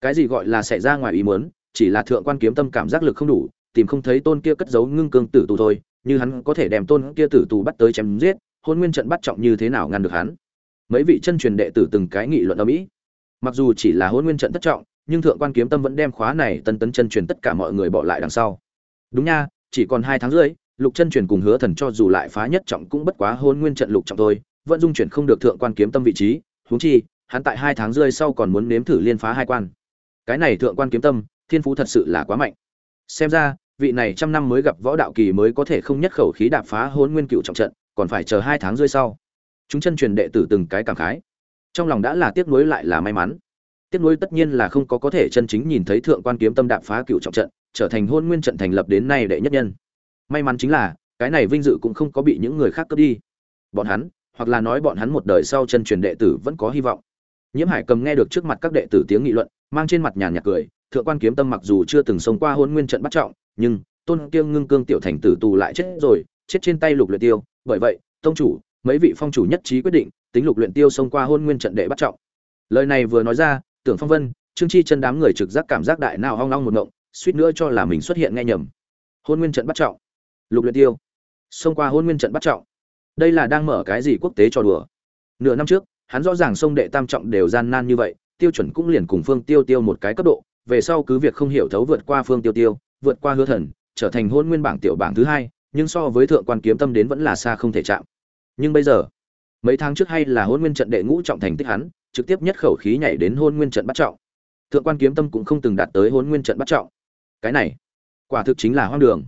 cái gì gọi là xảy ra ngoài ý muốn, chỉ là thượng quan kiếm tâm cảm giác lực không đủ, tìm không thấy tôn kia cất giấu ngưng cương tử tù thôi, như hắn có thể đem tôn kia tử tù bắt tới chém giết, hôn nguyên trận bắt trọng như thế nào ngăn được hắn. Mấy vị chân truyền đệ tử từng cái nghị luận ở mỹ. Mặc dù chỉ là hôn nguyên trận thất trọng, nhưng thượng quan kiếm tâm vẫn đem khóa này tân tấn chân truyền tất cả mọi người bỏ lại đằng sau. Đúng nha, chỉ còn hai tháng rưỡi, lục chân truyền cùng hứa thần cho dù lại phá nhất trọng cũng bất quá hôn nguyên trận lục trọng thôi, vẫn dung chuyển không được thượng quan kiếm tâm vị trí. Huống chi, hắn tại hai tháng rưỡi sau còn muốn nếm thử liên phá hai quan cái này thượng quan kiếm tâm, thiên phú thật sự là quá mạnh. Xem ra, vị này trăm năm mới gặp võ đạo kỳ mới có thể không nhất khẩu khí đạp phá hôn nguyên cựu trọng trận, còn phải chờ hai tháng rưỡi sau. Chúng chân truyền đệ tử từng cái cảm khái. Trong lòng đã là tiếc nuối lại là may mắn. Tiếc nuối tất nhiên là không có có thể chân chính nhìn thấy thượng quan kiếm tâm đạp phá cựu trọng trận, trở thành hôn nguyên trận thành lập đến nay đệ nhất nhân. May mắn chính là, cái này vinh dự cũng không có bị những người khác cướp đi. Bọn hắn, hoặc là nói bọn hắn một đời sau chân truyền đệ tử vẫn có hy vọng. Nhiễm hải cầm nghe được trước mặt các đệ tử tiếng nghị luận mang trên mặt nhàn nhạt cười, thượng quan kiếm tâm mặc dù chưa từng sống qua hôn nguyên trận bắt trọng, nhưng tôn kiêng ngưng cương tiểu thành tử tù lại chết rồi, chết trên tay lục luyện tiêu. Bởi vậy, tông chủ, mấy vị phong chủ nhất trí quyết định, tính lục luyện tiêu xông qua hôn nguyên trận đệ bắt trọng. Lời này vừa nói ra, tưởng phong vân, trương chi chân đám người trực giác cảm giác đại nào hoang long một ngộng, suýt nữa cho là mình xuất hiện nghe nhầm. Hôn nguyên trận bắt trọng. Lục luyện tiêu. Xông qua hôn nguyên trận bắt trọng. Đây là đang mở cái gì quốc tế cho đùa? Nửa năm trước, hắn rõ ràng sông đệ tam trọng đều gian nan như vậy tiêu chuẩn cũng liền cùng phương tiêu tiêu một cái cấp độ, về sau cứ việc không hiểu thấu vượt qua phương tiêu tiêu, vượt qua hứa thần, trở thành hôn nguyên bảng tiểu bảng thứ hai, nhưng so với thượng quan kiếm tâm đến vẫn là xa không thể chạm. Nhưng bây giờ, mấy tháng trước hay là hôn nguyên trận đệ ngũ trọng thành tích hắn, trực tiếp nhất khẩu khí nhảy đến hôn nguyên trận bắt trọng. Thượng quan kiếm tâm cũng không từng đạt tới hôn nguyên trận bắt trọng. Cái này, quả thực chính là hoang đường.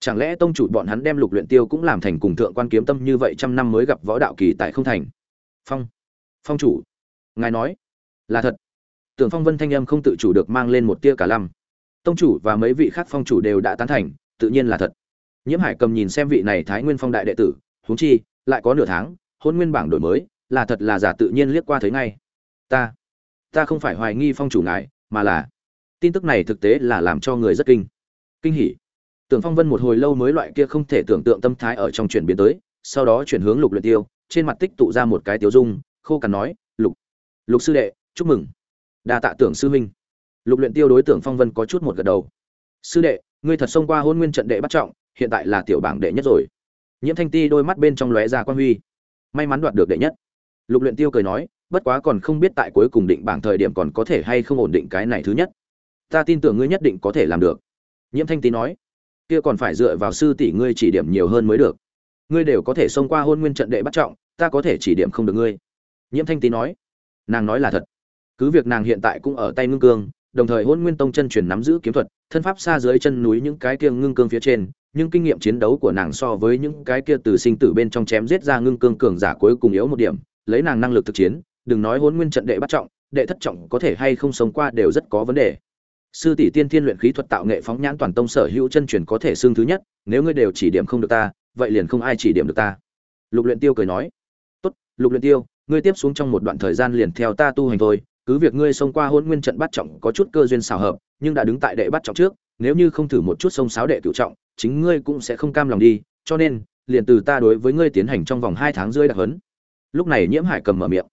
Chẳng lẽ tông chủ bọn hắn đem lục luyện tiêu cũng làm thành cùng thượng quan kiếm tâm như vậy trăm năm mới gặp võ đạo kỳ tại không thành? Phong phong chủ, ngài nói là thật. Tưởng phong vân thanh âm không tự chủ được mang lên một tia cả lăm. Tông chủ và mấy vị khác phong chủ đều đã tán thành, tự nhiên là thật. Nhiễm hải cầm nhìn xem vị này thái nguyên phong đại đệ tử, huống chi, lại có nửa tháng, hôn nguyên bảng đổi mới, là thật là giả tự nhiên liếc qua thấy ngay. Ta ta không phải hoài nghi phong chủ ngài, mà là, tin tức này thực tế là làm cho người rất kinh. Kinh hỉ. Tưởng phong vân một hồi lâu mới loại kia không thể tưởng tượng tâm thái ở trong chuyển biến tới, sau đó chuyển hướng lục luyện tiêu, trên mặt tích tụ ra một cái tiêu dung, khô cằn nói, lục lục sư đệ chúc mừng. Đa tạ tưởng sư minh lục luyện tiêu đối tưởng phong vân có chút một gật đầu. Sư đệ, ngươi thật xông qua hôn nguyên trận đệ bắt trọng, hiện tại là tiểu bảng đệ nhất rồi. Nhiễm thanh ti đôi mắt bên trong lóe ra quan huy. May mắn đoạt được đệ nhất. Lục luyện tiêu cười nói, bất quá còn không biết tại cuối cùng định bảng thời điểm còn có thể hay không ổn định cái này thứ nhất. Ta tin tưởng ngươi nhất định có thể làm được. Nhiễm thanh ti nói, kia còn phải dựa vào sư tỷ ngươi chỉ điểm nhiều hơn mới được. Ngươi đều có thể xông qua hôn nguyên trận đệ bắt trọng, ta có thể chỉ điểm không được ngươi. Nhiễm thanh ti nói, nàng nói là thật cứ việc nàng hiện tại cũng ở tay ngưng cương, đồng thời hôn nguyên tông chân truyền nắm giữ kiếm thuật, thân pháp xa dưới chân núi những cái kia ngưng cương phía trên, nhưng kinh nghiệm chiến đấu của nàng so với những cái kia từ sinh tử bên trong chém giết ra ngưng cương cường giả cuối cùng yếu một điểm, lấy nàng năng lực thực chiến, đừng nói hôn nguyên trận đệ bắt trọng, đệ thất trọng có thể hay không sống qua đều rất có vấn đề. Sư tỷ tiên thiên luyện khí thuật tạo nghệ phóng nhãn toàn tông sở hữu chân truyền có thể xương thứ nhất, nếu ngươi đều chỉ điểm không được ta, vậy liền không ai chỉ điểm được ta. Lục luyện tiêu cười nói. Tốt, lục luyện tiêu, ngươi tiếp xuống trong một đoạn thời gian liền theo ta tu hành thôi cứ việc ngươi xông qua hôn nguyên trận bắt trọng có chút cơ duyên xảo hợp, nhưng đã đứng tại đệ bắt trọng trước, nếu như không thử một chút sông sáo đệ cựu trọng, chính ngươi cũng sẽ không cam lòng đi, cho nên, liền từ ta đối với ngươi tiến hành trong vòng hai tháng rưỡi đặc hấn lúc này nhiễm hải cầm mở miệng.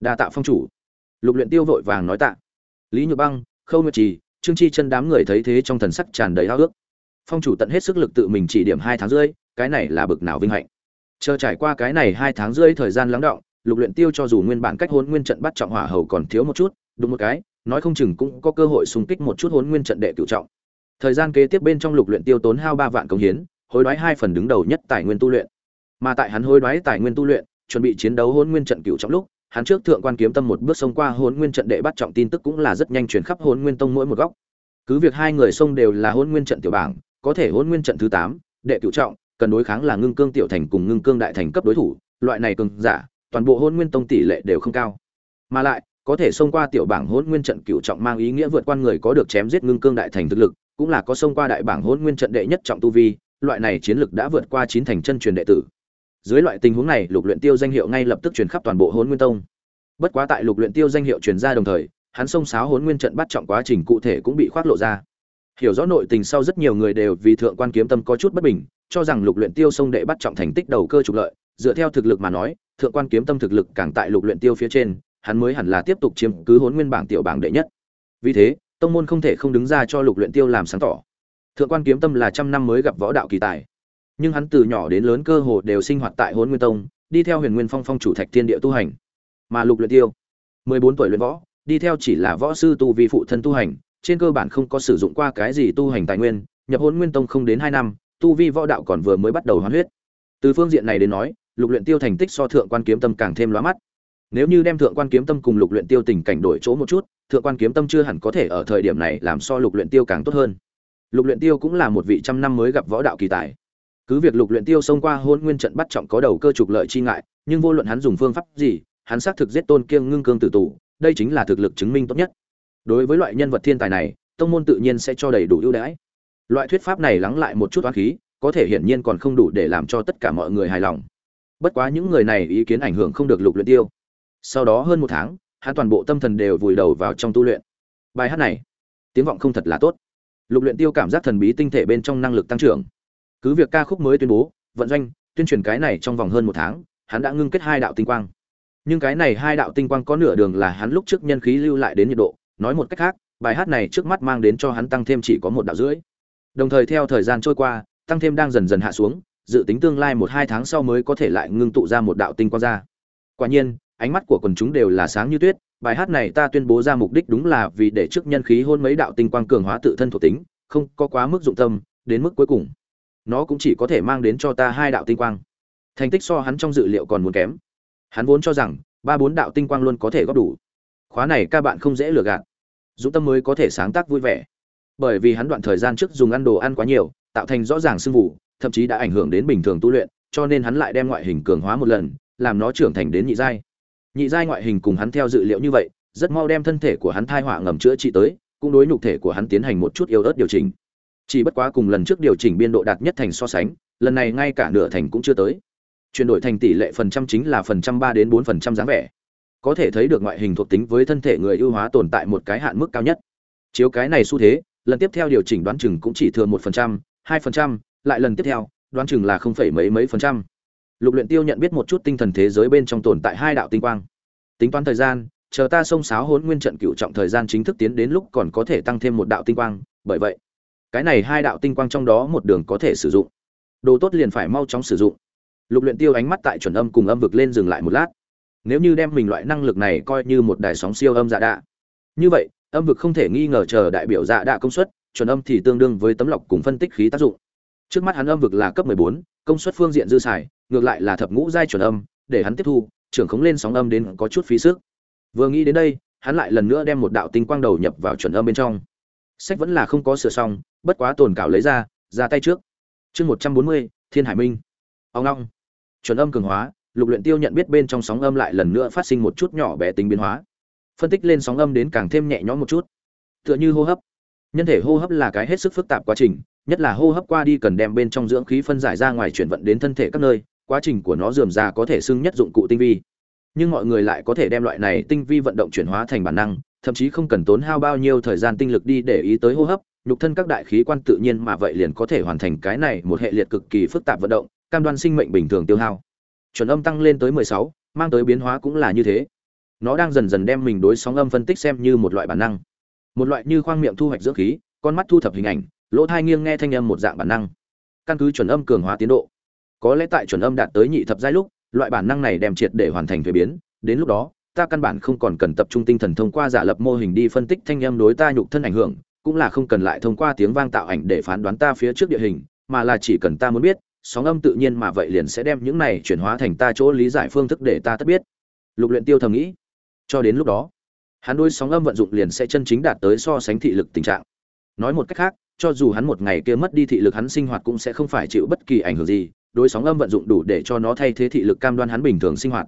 Đa tạ phong chủ. Lục luyện tiêu vội vàng nói tạ. Lý nhược băng, khâu nguyệt trì, trương chi chân đám người thấy thế trong thần sắc tràn đầy háo ước phong chủ tận hết sức lực tự mình chỉ điểm hai tháng rưỡi, cái này là bực nào vinh hạnh. Chờ trải qua cái này hai tháng rưỡi thời gian lắng động lục luyện tiêu cho dù nguyên bản cách hồn nguyên trận bắt trọng hỏa hầu còn thiếu một chút, đúng một cái, nói không chừng cũng có cơ hội xung kích một chút hồn nguyên trận đệ cửu trọng. Thời gian kế tiếp bên trong lục luyện tiêu tốn hao ba vạn công hiến, hối đoái hai phần đứng đầu nhất tài nguyên tu luyện. Mà tại hắn hối đoái tài nguyên tu luyện, chuẩn bị chiến đấu hồn nguyên trận cửu trọng lúc, hắn trước thượng quan kiếm tâm một bước xông qua hồn nguyên trận đệ bắt trọng tin tức cũng là rất nhanh truyền khắp hồn nguyên tông mỗi một góc. Cứ việc hai người xông đều là hồn nguyên trận tiểu bảng, có thể hồn nguyên trận thứ tám, đệ cửu trọng, cần đối kháng là ngưng cương tiểu thành cùng ngưng cương đại thành cấp đối thủ, loại này cường giả toàn bộ hôn nguyên tông tỷ lệ đều không cao. Mà lại, có thể xông qua tiểu bảng hôn nguyên trận cựu trọng mang ý nghĩa vượt qua người có được chém giết ngưng cương đại thành thực lực, cũng là có xông qua đại bảng hôn nguyên trận đệ nhất trọng tu vi, loại này chiến lực đã vượt qua chín thành chân truyền đệ tử. Dưới loại tình huống này, lục luyện tiêu danh hiệu ngay lập tức truyền khắp toàn bộ hôn nguyên tông. Bất quá tại lục luyện tiêu danh hiệu truyền ra đồng thời, hắn xông sáo hôn nguyên trận bắt trọng quá trình cụ thể cũng bị khoác lộ ra. Hiểu rõ nội tình sau rất nhiều người đều vì thượng quan kiếm tâm có chút bất bình, cho rằng lục luyện tiêu xông đệ bắt trọng thành tích đầu cơ trục lợi dựa theo thực lực mà nói, thượng quan kiếm tâm thực lực càng tại lục luyện tiêu phía trên, hắn mới hẳn là tiếp tục chiếm cứ hồn nguyên bảng tiểu bảng đệ nhất. Vì thế, tông môn không thể không đứng ra cho lục luyện tiêu làm sáng tỏ. Thượng quan kiếm tâm là trăm năm mới gặp võ đạo kỳ tài. Nhưng hắn từ nhỏ đến lớn cơ hồ đều sinh hoạt tại hồn nguyên tông, đi theo huyền nguyên phong phong chủ thạch thiên địa tu hành. Mà lục luyện tiêu 14 tuổi luyện võ, đi theo chỉ là võ sư tu vi phụ thân tu hành, trên cơ bản không có sử dụng qua cái gì tu hành tài nguyên, nhập hồn nguyên tông không đến 2 năm, tu vi võ đạo còn vừa mới bắt đầu hoàn huyết. Từ phương diện này đến nói lục luyện tiêu thành tích so thượng quan kiếm tâm càng thêm lóa mắt. Nếu như đem thượng quan kiếm tâm cùng lục luyện tiêu tình cảnh đổi chỗ một chút, thượng quan kiếm tâm chưa hẳn có thể ở thời điểm này làm so lục luyện tiêu càng tốt hơn. Lục luyện tiêu cũng là một vị trăm năm mới gặp võ đạo kỳ tài. Cứ việc lục luyện tiêu xông qua hôn nguyên trận bắt trọng có đầu cơ trục lợi chi ngại, nhưng vô luận hắn dùng phương pháp gì, hắn xác thực giết tôn kiêng ngưng cương tử tù, đây chính là thực lực chứng minh tốt nhất. Đối với loại nhân vật thiên tài này, tông môn tự nhiên sẽ cho đầy đủ ưu đãi. Loại thuyết pháp này lắng lại một chút oán khí, có thể hiển nhiên còn không đủ để làm cho tất cả mọi người hài lòng bất quá những người này ý kiến ảnh hưởng không được lục luyện tiêu. Sau đó hơn một tháng, hắn toàn bộ tâm thần đều vùi đầu vào trong tu luyện. Bài hát này, tiếng vọng không thật là tốt. Lục luyện tiêu cảm giác thần bí tinh thể bên trong năng lực tăng trưởng. Cứ việc ca khúc mới tuyên bố, vận doanh, tuyên truyền cái này trong vòng hơn một tháng, hắn đã ngưng kết hai đạo tinh quang. Nhưng cái này hai đạo tinh quang có nửa đường là hắn lúc trước nhân khí lưu lại đến nhiệt độ. Nói một cách khác, bài hát này trước mắt mang đến cho hắn tăng thêm chỉ có một đạo rưỡi. Đồng thời theo thời gian trôi qua, tăng thêm đang dần dần hạ xuống dự tính tương lai một hai tháng sau mới có thể lại ngưng tụ ra một đạo tinh quang ra. Quả nhiên, ánh mắt của quần chúng đều là sáng như tuyết, bài hát này ta tuyên bố ra mục đích đúng là vì để trước nhân khí hôn mấy đạo tinh quang cường hóa tự thân thuộc tính, không có quá mức dụng tâm, đến mức cuối cùng. Nó cũng chỉ có thể mang đến cho ta hai đạo tinh quang. Thành tích so hắn trong dự liệu còn muốn kém. Hắn vốn cho rằng, ba bốn đạo tinh quang luôn có thể góp đủ. Khóa này các bạn không dễ lừa gạt. Dũng tâm mới có thể sáng tác vui vẻ. Bởi vì hắn đoạn thời gian trước dùng ăn đồ ăn quá nhiều, tạo thành rõ ràng sưng vụ thậm chí đã ảnh hưởng đến bình thường tu luyện, cho nên hắn lại đem ngoại hình cường hóa một lần, làm nó trưởng thành đến nhị giai. Nhị giai ngoại hình cùng hắn theo dự liệu như vậy, rất mau đem thân thể của hắn thai hỏa ngầm chữa trị tới, cũng đối nhục thể của hắn tiến hành một chút yếu ớt điều chỉnh. Chỉ bất quá cùng lần trước điều chỉnh biên độ đạt nhất thành so sánh, lần này ngay cả nửa thành cũng chưa tới. Chuyển đổi thành tỷ lệ phần trăm chính là phần trăm ba đến bốn phần trăm dáng vẻ. Có thể thấy được ngoại hình thuộc tính với thân thể người ưu hóa tồn tại một cái hạn mức cao nhất. Chiếu cái này xu thế, lần tiếp theo điều chỉnh đoán chừng cũng chỉ thừa một phần trăm, hai phần trăm lại lần tiếp theo, đoán chừng là không phải mấy mấy phần trăm. Lục luyện tiêu nhận biết một chút tinh thần thế giới bên trong tồn tại hai đạo tinh quang. Tính toán thời gian, chờ ta xông sáo hỗn nguyên trận cựu trọng thời gian chính thức tiến đến lúc còn có thể tăng thêm một đạo tinh quang, bởi vậy, cái này hai đạo tinh quang trong đó một đường có thể sử dụng. Đồ tốt liền phải mau chóng sử dụng. Lục luyện tiêu ánh mắt tại chuẩn âm cùng âm vực lên dừng lại một lát. Nếu như đem mình loại năng lực này coi như một đài sóng siêu âm dạ đạ. Như vậy, âm vực không thể nghi ngờ chờ đại biểu dạ đạ công suất, chuẩn âm thì tương đương với tấm lọc cùng phân tích khí tác dụng trước mắt hắn âm vực là cấp 14, công suất phương diện dư xài ngược lại là thập ngũ giai chuẩn âm để hắn tiếp thu trưởng khống lên sóng âm đến có chút phí sức. Vừa nghĩ đến đây hắn lại lần nữa đem một đạo tinh quang đầu nhập vào chuẩn âm bên trong. Sách vẫn là không có sửa xong bất quá tồn cảo lấy ra ra tay trước. Chương một trăm bốn mươi thiên hải minh. Ông long. Chuẩn âm cường hóa lục luyện tiêu nhận biết bên trong sóng âm lại lần nữa phát sinh một chút nhỏ bé tính biến hóa. Phân tích lên sóng âm đến càng thêm nhẹ nhõm một chút. Tựa như hô hấp. Nhân thể hô hấp là cái hết sức phức tạp quá trình nhất là hô hấp qua đi cần đem bên trong dưỡng khí phân giải ra ngoài chuyển vận đến thân thể các nơi quá trình của nó dườm ra có thể xưng nhất dụng cụ tinh vi. Nhưng mọi người lại có thể đem loại này tinh vi vận động chuyển hóa thành bản năng thậm chí không cần tốn hao bao nhiêu thời gian tinh lực đi để ý tới hô hấp nhục thân các đại khí quan tự nhiên mà vậy liền có thể hoàn thành cái này một hệ liệt cực kỳ phức tạp vận động cam đoan sinh mệnh bình thường tiêu hao. Chuẩn âm tăng lên tới 16, mang tới biến hóa cũng là như thế. Nó đang dần dần đem mình đối sóng âm phân tích xem như một loại bản năng. Một loại như khoang miệng thu hoạch dưỡng khí con mắt thu thập hình ảnh lỗ thai nghiêng nghe thanh âm một dạng bản năng. Căn cứ chuẩn âm cường hóa tiến độ. Có lẽ tại chuẩn âm đạt tới nhị thập giai lúc, loại bản năng này đem triệt để hoàn thành thuế biến. Đến lúc đó, ta căn bản không còn cần tập trung tinh thần thông qua giả lập mô hình đi phân tích thanh âm đối ta nhục thân ảnh hưởng, cũng là không cần lại thông qua tiếng vang tạo ảnh để phán đoán ta phía trước địa hình, mà là chỉ cần ta muốn biết, sóng âm tự nhiên mà vậy liền sẽ đem những này chuyển hóa thành ta chỗ lý giải phương thức để ta tất biết. Lục luyện tiêu thầm nghĩ. Cho đến lúc đó, hắn đôi sóng âm vận dụng liền sẽ chân chính đạt tới so sánh thị lực tình trạng. Nói một cách khác cho dù hắn một ngày kia mất đi thị lực hắn sinh hoạt cũng sẽ không phải chịu bất kỳ ảnh hưởng gì, đối sóng âm vận dụng đủ để cho nó thay thế thị lực cam đoan hắn bình thường sinh hoạt.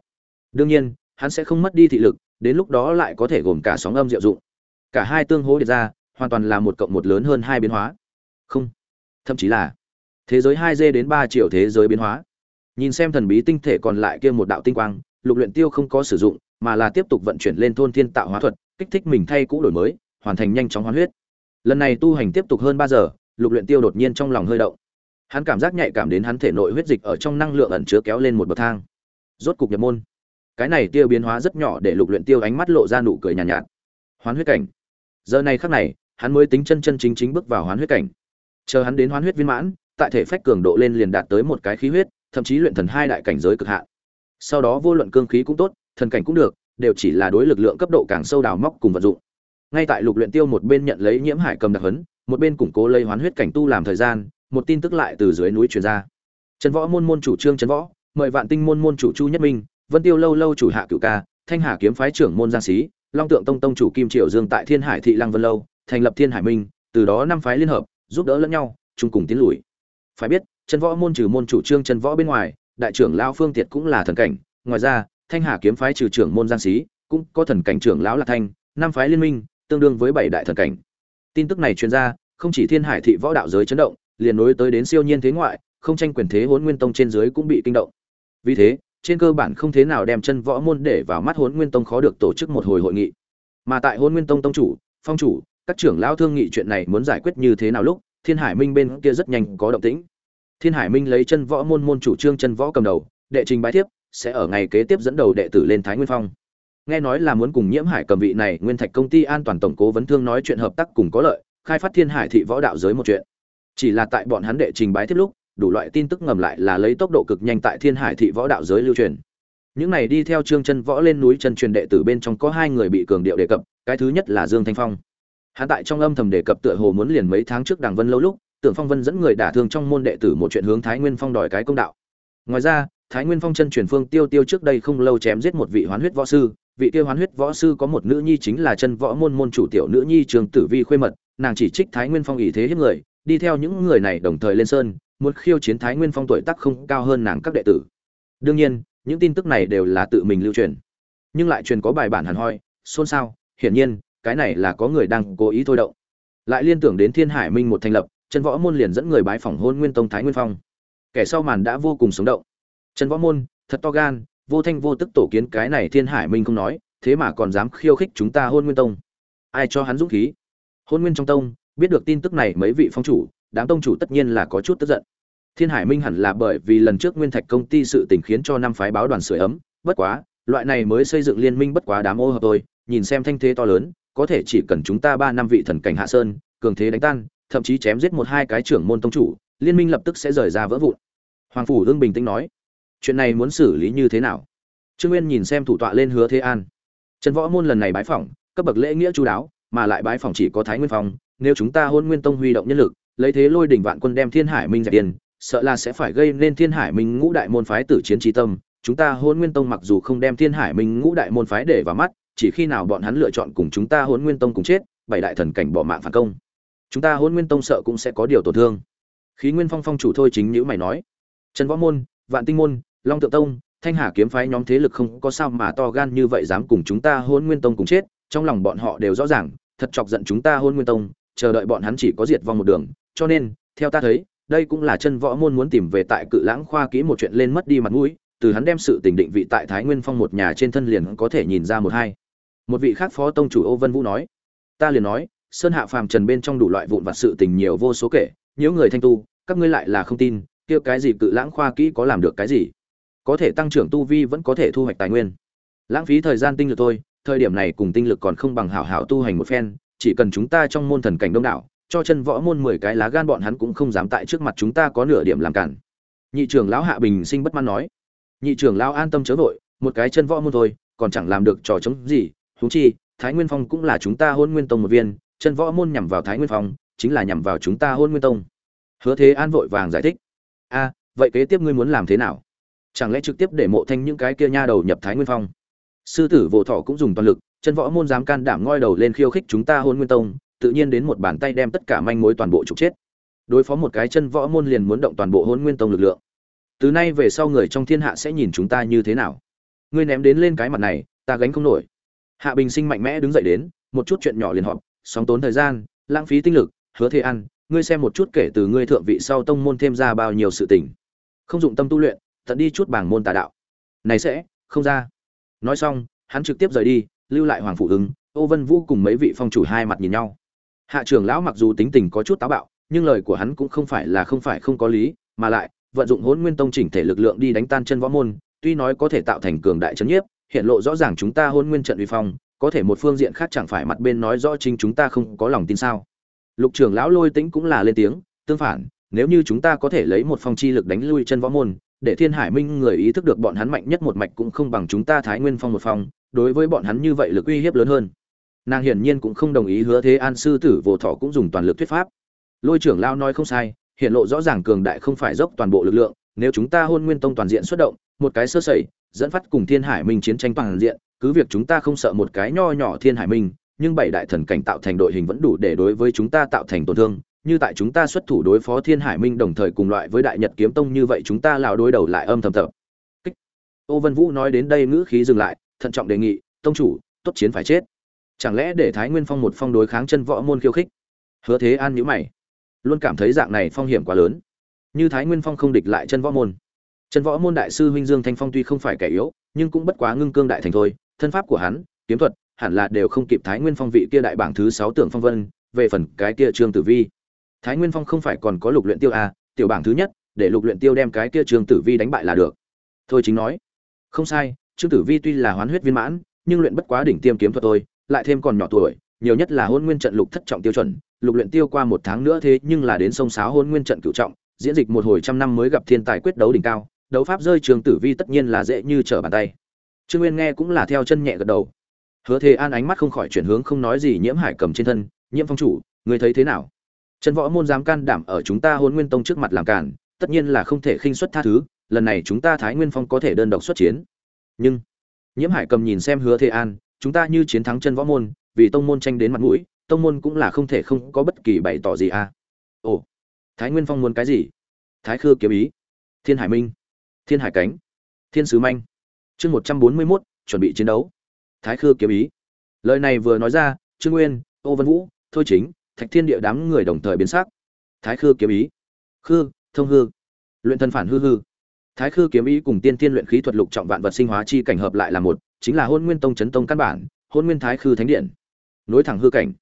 Đương nhiên, hắn sẽ không mất đi thị lực, đến lúc đó lại có thể gồm cả sóng âm diệu dụng. Cả hai tương hỗ điệt ra, hoàn toàn là một cộng một lớn hơn hai biến hóa. Không, thậm chí là thế giới hai d đến ba triệu thế giới biến hóa. Nhìn xem thần bí tinh thể còn lại kia một đạo tinh quang, lục luyện tiêu không có sử dụng, mà là tiếp tục vận chuyển lên thôn thiên tạo hóa thuật, kích thích mình thay cũ đổi mới, hoàn thành nhanh chóng hoán huyết lần này tu hành tiếp tục hơn ba giờ lục luyện tiêu đột nhiên trong lòng hơi động. Hắn cảm giác nhạy cảm đến hắn thể nội huyết dịch ở trong năng lượng ẩn chứa kéo lên một bậc thang. Rốt cục nhập môn. Cái này tiêu biến hóa rất nhỏ để lục luyện tiêu ánh mắt lộ ra nụ cười nhàn nhạt, nhạt. Hoán huyết cảnh. Giờ này khắc này hắn mới tính chân chân chính chính bước vào hoán huyết cảnh. Chờ hắn đến hoán huyết viên mãn tại thể phách cường độ lên liền đạt tới một cái khí huyết thậm chí luyện thần hai đại cảnh giới cực hạn. Sau đó vô luận cương khí cũng tốt thần cảnh cũng được đều chỉ là đối lực lượng cấp độ càng sâu đào móc cùng vận dụng ngay tại lục luyện tiêu một bên nhận lấy nhiễm hải cầm đặc hấn một bên củng cố lấy hoán huyết cảnh tu làm thời gian, một tin tức lại từ dưới núi truyền ra. Trần võ môn môn chủ trương trần võ, mời vạn tinh môn môn chủ chu nhất minh, vân tiêu lâu lâu chủ hạ cửu ca, thanh hà kiếm phái trưởng môn giang sĩ long tượng tông tông chủ kim triều dương tại thiên hải thị lăng vân lâu, thành lập thiên hải minh, từ đó năm phái liên hợp, giúp đỡ lẫn nhau, chung cùng tiến lùi. Phải biết, trần võ môn trừ môn chủ trương trần võ bên ngoài, đại trưởng lão phương tiệt cũng là thần cảnh. Ngoài ra, thanh hà kiếm phái trừ trưởng môn giang sĩ cũng có thần cảnh trưởng lão lạc thanh, năm phái liên minh tương đương với bảy đại thần cảnh. Tin tức này truyền ra, không chỉ thiên hải thị võ đạo giới chấn động, liền nối tới đến siêu nhiên thế ngoại, không tranh quyền thế hỗn nguyên tông trên dưới cũng bị kinh động. Vì thế, trên cơ bản không thế nào đem chân võ môn để vào mắt hỗn nguyên tông khó được tổ chức một hồi hội nghị. Mà tại hỗn nguyên tông tông chủ, phong chủ, các trưởng lão thương nghị chuyện này muốn giải quyết như thế nào lúc, thiên hải minh bên kia rất nhanh có động tĩnh. Thiên hải minh lấy chân võ môn môn chủ trương chân võ cầm đầu, đệ trình bái thiếp, sẽ ở ngày kế tiếp dẫn đầu đệ tử lên thái nguyên phong nghe nói là muốn cùng nhiễm hải cầm vị này, nguyên thạch công ty an toàn tổng cố vấn thương nói chuyện hợp tác cùng có lợi, khai phát thiên hải thị võ đạo giới một chuyện. Chỉ là tại bọn hắn đệ trình bái tiếp lúc, đủ loại tin tức ngầm lại là lấy tốc độ cực nhanh tại thiên hải thị võ đạo giới lưu truyền. Những này đi theo trương chân võ lên núi chân truyền đệ tử bên trong có hai người bị cường điệu đề cập, cái thứ nhất là dương thanh phong. Hắn tại trong âm thầm đề cập tựa hồ muốn liền mấy tháng trước đảng vân lâu lúc, tưởng phong vân dẫn người đả thương trong môn đệ tử một chuyện hướng thái nguyên phong đòi cái công đạo. Ngoài ra, thái nguyên phong chân truyền phương tiêu tiêu trước đây không lâu chém giết một vị hoán huyết võ sư vị kia hoán huyết võ sư có một nữ nhi chính là chân võ môn môn chủ tiểu nữ nhi trường tử vi khuê mật, nàng chỉ trích thái nguyên phong ý thế hiếp người, đi theo những người này đồng thời lên sơn, muốn khiêu chiến thái nguyên phong tuổi tác không cao hơn nàng các đệ tử. Đương nhiên, những tin tức này đều là tự mình lưu truyền. Nhưng lại truyền có bài bản hẳn hoi, xôn xao, hiển nhiên, cái này là có người đang cố ý thôi động. Lại liên tưởng đến thiên hải minh một thành lập trần võ môn liền dẫn người bái phỏng hôn nguyên tông thái nguyên phong. Kẻ sau màn đã vô cùng sống động. Trần võ môn, thật to gan vô thanh vô tức tổ kiến cái này thiên hải minh không nói, thế mà còn dám khiêu khích chúng ta hôn nguyên tông. Ai cho hắn dũng khí? Hôn nguyên trong tông, biết được tin tức này mấy vị phong chủ, đám tông chủ tất nhiên là có chút tức giận. Thiên hải minh hẳn là bởi vì lần trước nguyên thạch công ty sự tình khiến cho năm phái báo đoàn sửa ấm, bất quá, loại này mới xây dựng liên minh bất quá đám ô hợp tôi nhìn xem thanh thế to lớn, có thể chỉ cần chúng ta ba năm vị thần cảnh hạ sơn, cường thế đánh tan, thậm chí chém giết một hai cái trưởng môn tông chủ, liên minh lập tức sẽ rời ra vỡ vụn. Hoàng phủ hương bình tĩnh nói chuyện này muốn xử lý như thế nào? Trương nguyên nhìn xem thủ tọa lên hứa thế an. Trần võ môn lần này bái phỏng, cấp bậc lễ nghĩa chú đáo, mà lại bái phỏng chỉ có thái nguyên phong. Nếu chúng ta hôn nguyên tông huy động nhân lực, lấy thế lôi đỉnh vạn quân đem thiên hải minh dẹp tiền, sợ là sẽ phải gây nên thiên hải minh ngũ đại môn phái tử chiến trí tâm. Chúng ta hôn nguyên tông mặc dù không đem thiên hải minh ngũ đại môn phái để vào mắt, chỉ khi nào bọn hắn lựa chọn cùng chúng ta hôn nguyên tông cùng chết, bảy đại thần cảnh bỏ mạng phản công. Chúng ta hôn nguyên tông sợ cũng sẽ có điều tổn thương. Khí nguyên phong phong chủ thôi chính nhữ mày nói. Trần võ môn, vạn tinh môn long tượng tông, thanh hà kiếm phái nhóm thế lực không có sao mà to gan như vậy dám cùng chúng ta hôn nguyên tông cùng chết, trong lòng bọn họ đều rõ ràng, thật chọc giận chúng ta hôn nguyên tông, chờ đợi bọn hắn chỉ có diệt vong một đường. Cho nên, theo ta thấy, đây cũng là chân võ môn muốn tìm về tại cự lãng khoa kỹ một chuyện lên mất đi mặt mũi, từ hắn đem sự tình định vị tại thái nguyên phong một nhà trên thân liền có thể nhìn ra một hai. Một vị khác phó tông chủ ô vân vũ nói, ta liền nói, sơn hạ phàm trần bên trong đủ loại vụn vặt sự tình nhiều vô số kể nếu người thanh tu, các ngươi lại là không tin, kia cái gì cự lãng khoa kỹ có làm được cái gì? Có thể tăng trưởng tu vi vẫn có thể thu hoạch tài nguyên. Lãng phí thời gian tinh lực thôi, thời điểm này cùng tinh lực còn không bằng hảo hảo tu hành một phen, chỉ cần chúng ta trong môn thần cảnh đông đảo, cho chân võ môn mười cái lá gan bọn hắn cũng không dám tại trước mặt chúng ta có nửa điểm làm cản. Nhị trưởng lão hạ bình sinh bất mãn nói. Nhị trưởng lão an tâm chớ vội, một cái chân võ môn thôi, còn chẳng làm được trò chống gì, huống chi, thái nguyên phong cũng là chúng ta hôn nguyên tông một viên, chân võ môn nhằm vào thái nguyên phong, chính là nhằm vào chúng ta hôn nguyên tông. Hứa thế an vội vàng giải thích. A, vậy kế tiếp ngươi muốn làm thế nào? Chẳng lẽ trực tiếp để mộ thanh những cái kia nha đầu nhập thái nguyên phong? Sư tử vỗ thọ cũng dùng toàn lực, chân võ môn dám can đảm ngoi đầu lên khiêu khích chúng ta hôn nguyên tông, tự nhiên đến một bàn tay đem tất cả manh mối toàn bộ trục chết. Đối phó một cái chân võ môn liền muốn động toàn bộ hôn nguyên tông lực lượng. Từ nay về sau người trong thiên hạ sẽ nhìn chúng ta như thế nào? Ngươi ném đến lên cái mặt này, ta gánh không nổi. Hạ bình sinh mạnh mẽ đứng dậy đến, một chút chuyện nhỏ liền họp, sóng tốn thời gian, lãng phí tinh lực, hứa thế ăn, ngươi xem một chút kể từ ngươi thượng vị sau tông môn thêm ra bao nhiêu sự tình. Không dụng tâm tu luyện tận đi chút bảng môn tà đạo. Này sẽ, không ra. Nói xong, hắn trực tiếp rời đi, lưu lại hoàng phụ ứng ô vân vũ cùng mấy vị phong chủ hai mặt nhìn nhau. Hạ trưởng lão mặc dù tính tình có chút táo bạo, nhưng lời của hắn cũng không phải là không phải không có lý, mà lại, vận dụng hỗn nguyên tông chỉnh thể lực lượng đi đánh tan chân võ môn, tuy nói có thể tạo thành cường đại chấn nhiếp, hiện lộ rõ ràng chúng ta hôn nguyên trận uy phong, có thể một phương diện khác chẳng phải mặt bên nói rõ chính chúng ta không có lòng tin sao? Lục trưởng lão lôi tĩnh cũng là lên tiếng, tương phản, nếu như chúng ta có thể lấy một phong chi lực đánh lui chân võ môn để thiên hải minh người ý thức được bọn hắn mạnh nhất một mạch cũng không bằng chúng ta thái nguyên phong một phong, đối với bọn hắn như vậy lực uy hiếp lớn hơn. Nàng hiển nhiên cũng không đồng ý hứa thế an sư tử vô thọ cũng dùng toàn lực thuyết pháp. Lôi trưởng lao nói không sai, hiện lộ rõ ràng cường đại không phải dốc toàn bộ lực lượng, nếu chúng ta hôn nguyên tông toàn diện xuất động, một cái sơ sẩy, dẫn phát cùng thiên hải minh chiến tranh toàn diện, cứ việc chúng ta không sợ một cái nho nhỏ thiên hải minh, nhưng bảy đại thần cảnh tạo thành đội hình vẫn đủ để đối với chúng ta tạo thành tổn thương như tại chúng ta xuất thủ đối phó thiên hải minh đồng thời cùng loại với đại nhật kiếm tông như vậy chúng ta lào đối đầu lại âm thầm thầm Kích. ô vân vũ nói đến đây ngữ khí dừng lại, thận trọng đề nghị, tông chủ, tốt chiến phải chết. Chẳng lẽ để thái nguyên phong một phong đối kháng chân võ môn khiêu khích? Hứa thế an nhữ mày. Luôn cảm thấy dạng này phong hiểm quá lớn. Như thái nguyên phong không địch lại chân võ môn. Chân võ môn đại sư huynh dương thanh phong tuy không phải kẻ yếu, nhưng cũng bất quá ngưng cương đại thành thôi. Thân pháp của hắn, kiếm thuật, hẳn là đều không kịp thái nguyên phong vị kia đại bảng thứ sáu tưởng phong vân, về phần cái kia trương tử vi thái nguyên phong không phải còn có lục luyện tiêu à, tiểu bảng thứ nhất để lục luyện tiêu đem cái kia trương tử vi đánh bại là được. Thôi chính nói không sai trương tử vi tuy là hoán huyết viên mãn nhưng luyện bất quá đỉnh tiêm kiếm thuật thôi lại thêm còn nhỏ tuổi nhiều nhất là hôn nguyên trận lục thất trọng tiêu chuẩn lục luyện tiêu qua một tháng nữa thế nhưng là đến sông sáo hôn nguyên trận cửu trọng diễn dịch một hồi trăm năm mới gặp thiên tài quyết đấu đỉnh cao đấu pháp rơi trường tử vi tất nhiên là dễ như trở bàn tay. Trương nguyên nghe cũng là theo chân nhẹ gật đầu. Hứa thế an ánh mắt không khỏi chuyển hướng không nói gì nhiễm hải cầm trên thân nhiễm phong chủ người thấy thế nào? Chân võ môn dám can đảm ở chúng ta Hỗn nguyên tông trước mặt làm cản tất nhiên là không thể khinh suất tha thứ, lần này chúng ta thái nguyên phong có thể đơn độc xuất chiến. Nhưng, nhiễm hải cầm nhìn xem hứa thế an, chúng ta như chiến thắng chân võ môn, vì tông môn tranh đến mặt mũi, tông môn cũng là không thể không có bất kỳ bày tỏ gì à. Ồ, thái nguyên phong muốn cái gì? Thái khư kiếm ý. Thiên hải minh. Thiên hải cánh. Thiên sứ manh. Chương một trăm bốn mươi mốt, chuẩn bị chiến đấu. Thái khư kiếm ý. Lời này vừa nói ra, trương nguyên, ô văn vũ, thôi chính thạch thiên địa đám người đồng thời biến sắc. Thái khư kiếm ý. Khư, thông hư. Luyện thân phản hư hư. Thái khư kiếm ý cùng tiên tiên luyện khí thuật lục trọng vạn vật sinh hóa chi cảnh hợp lại là một, chính là hôn nguyên tông chấn tông căn bản, hôn nguyên thái khư thánh điện. Nối thẳng hư cảnh.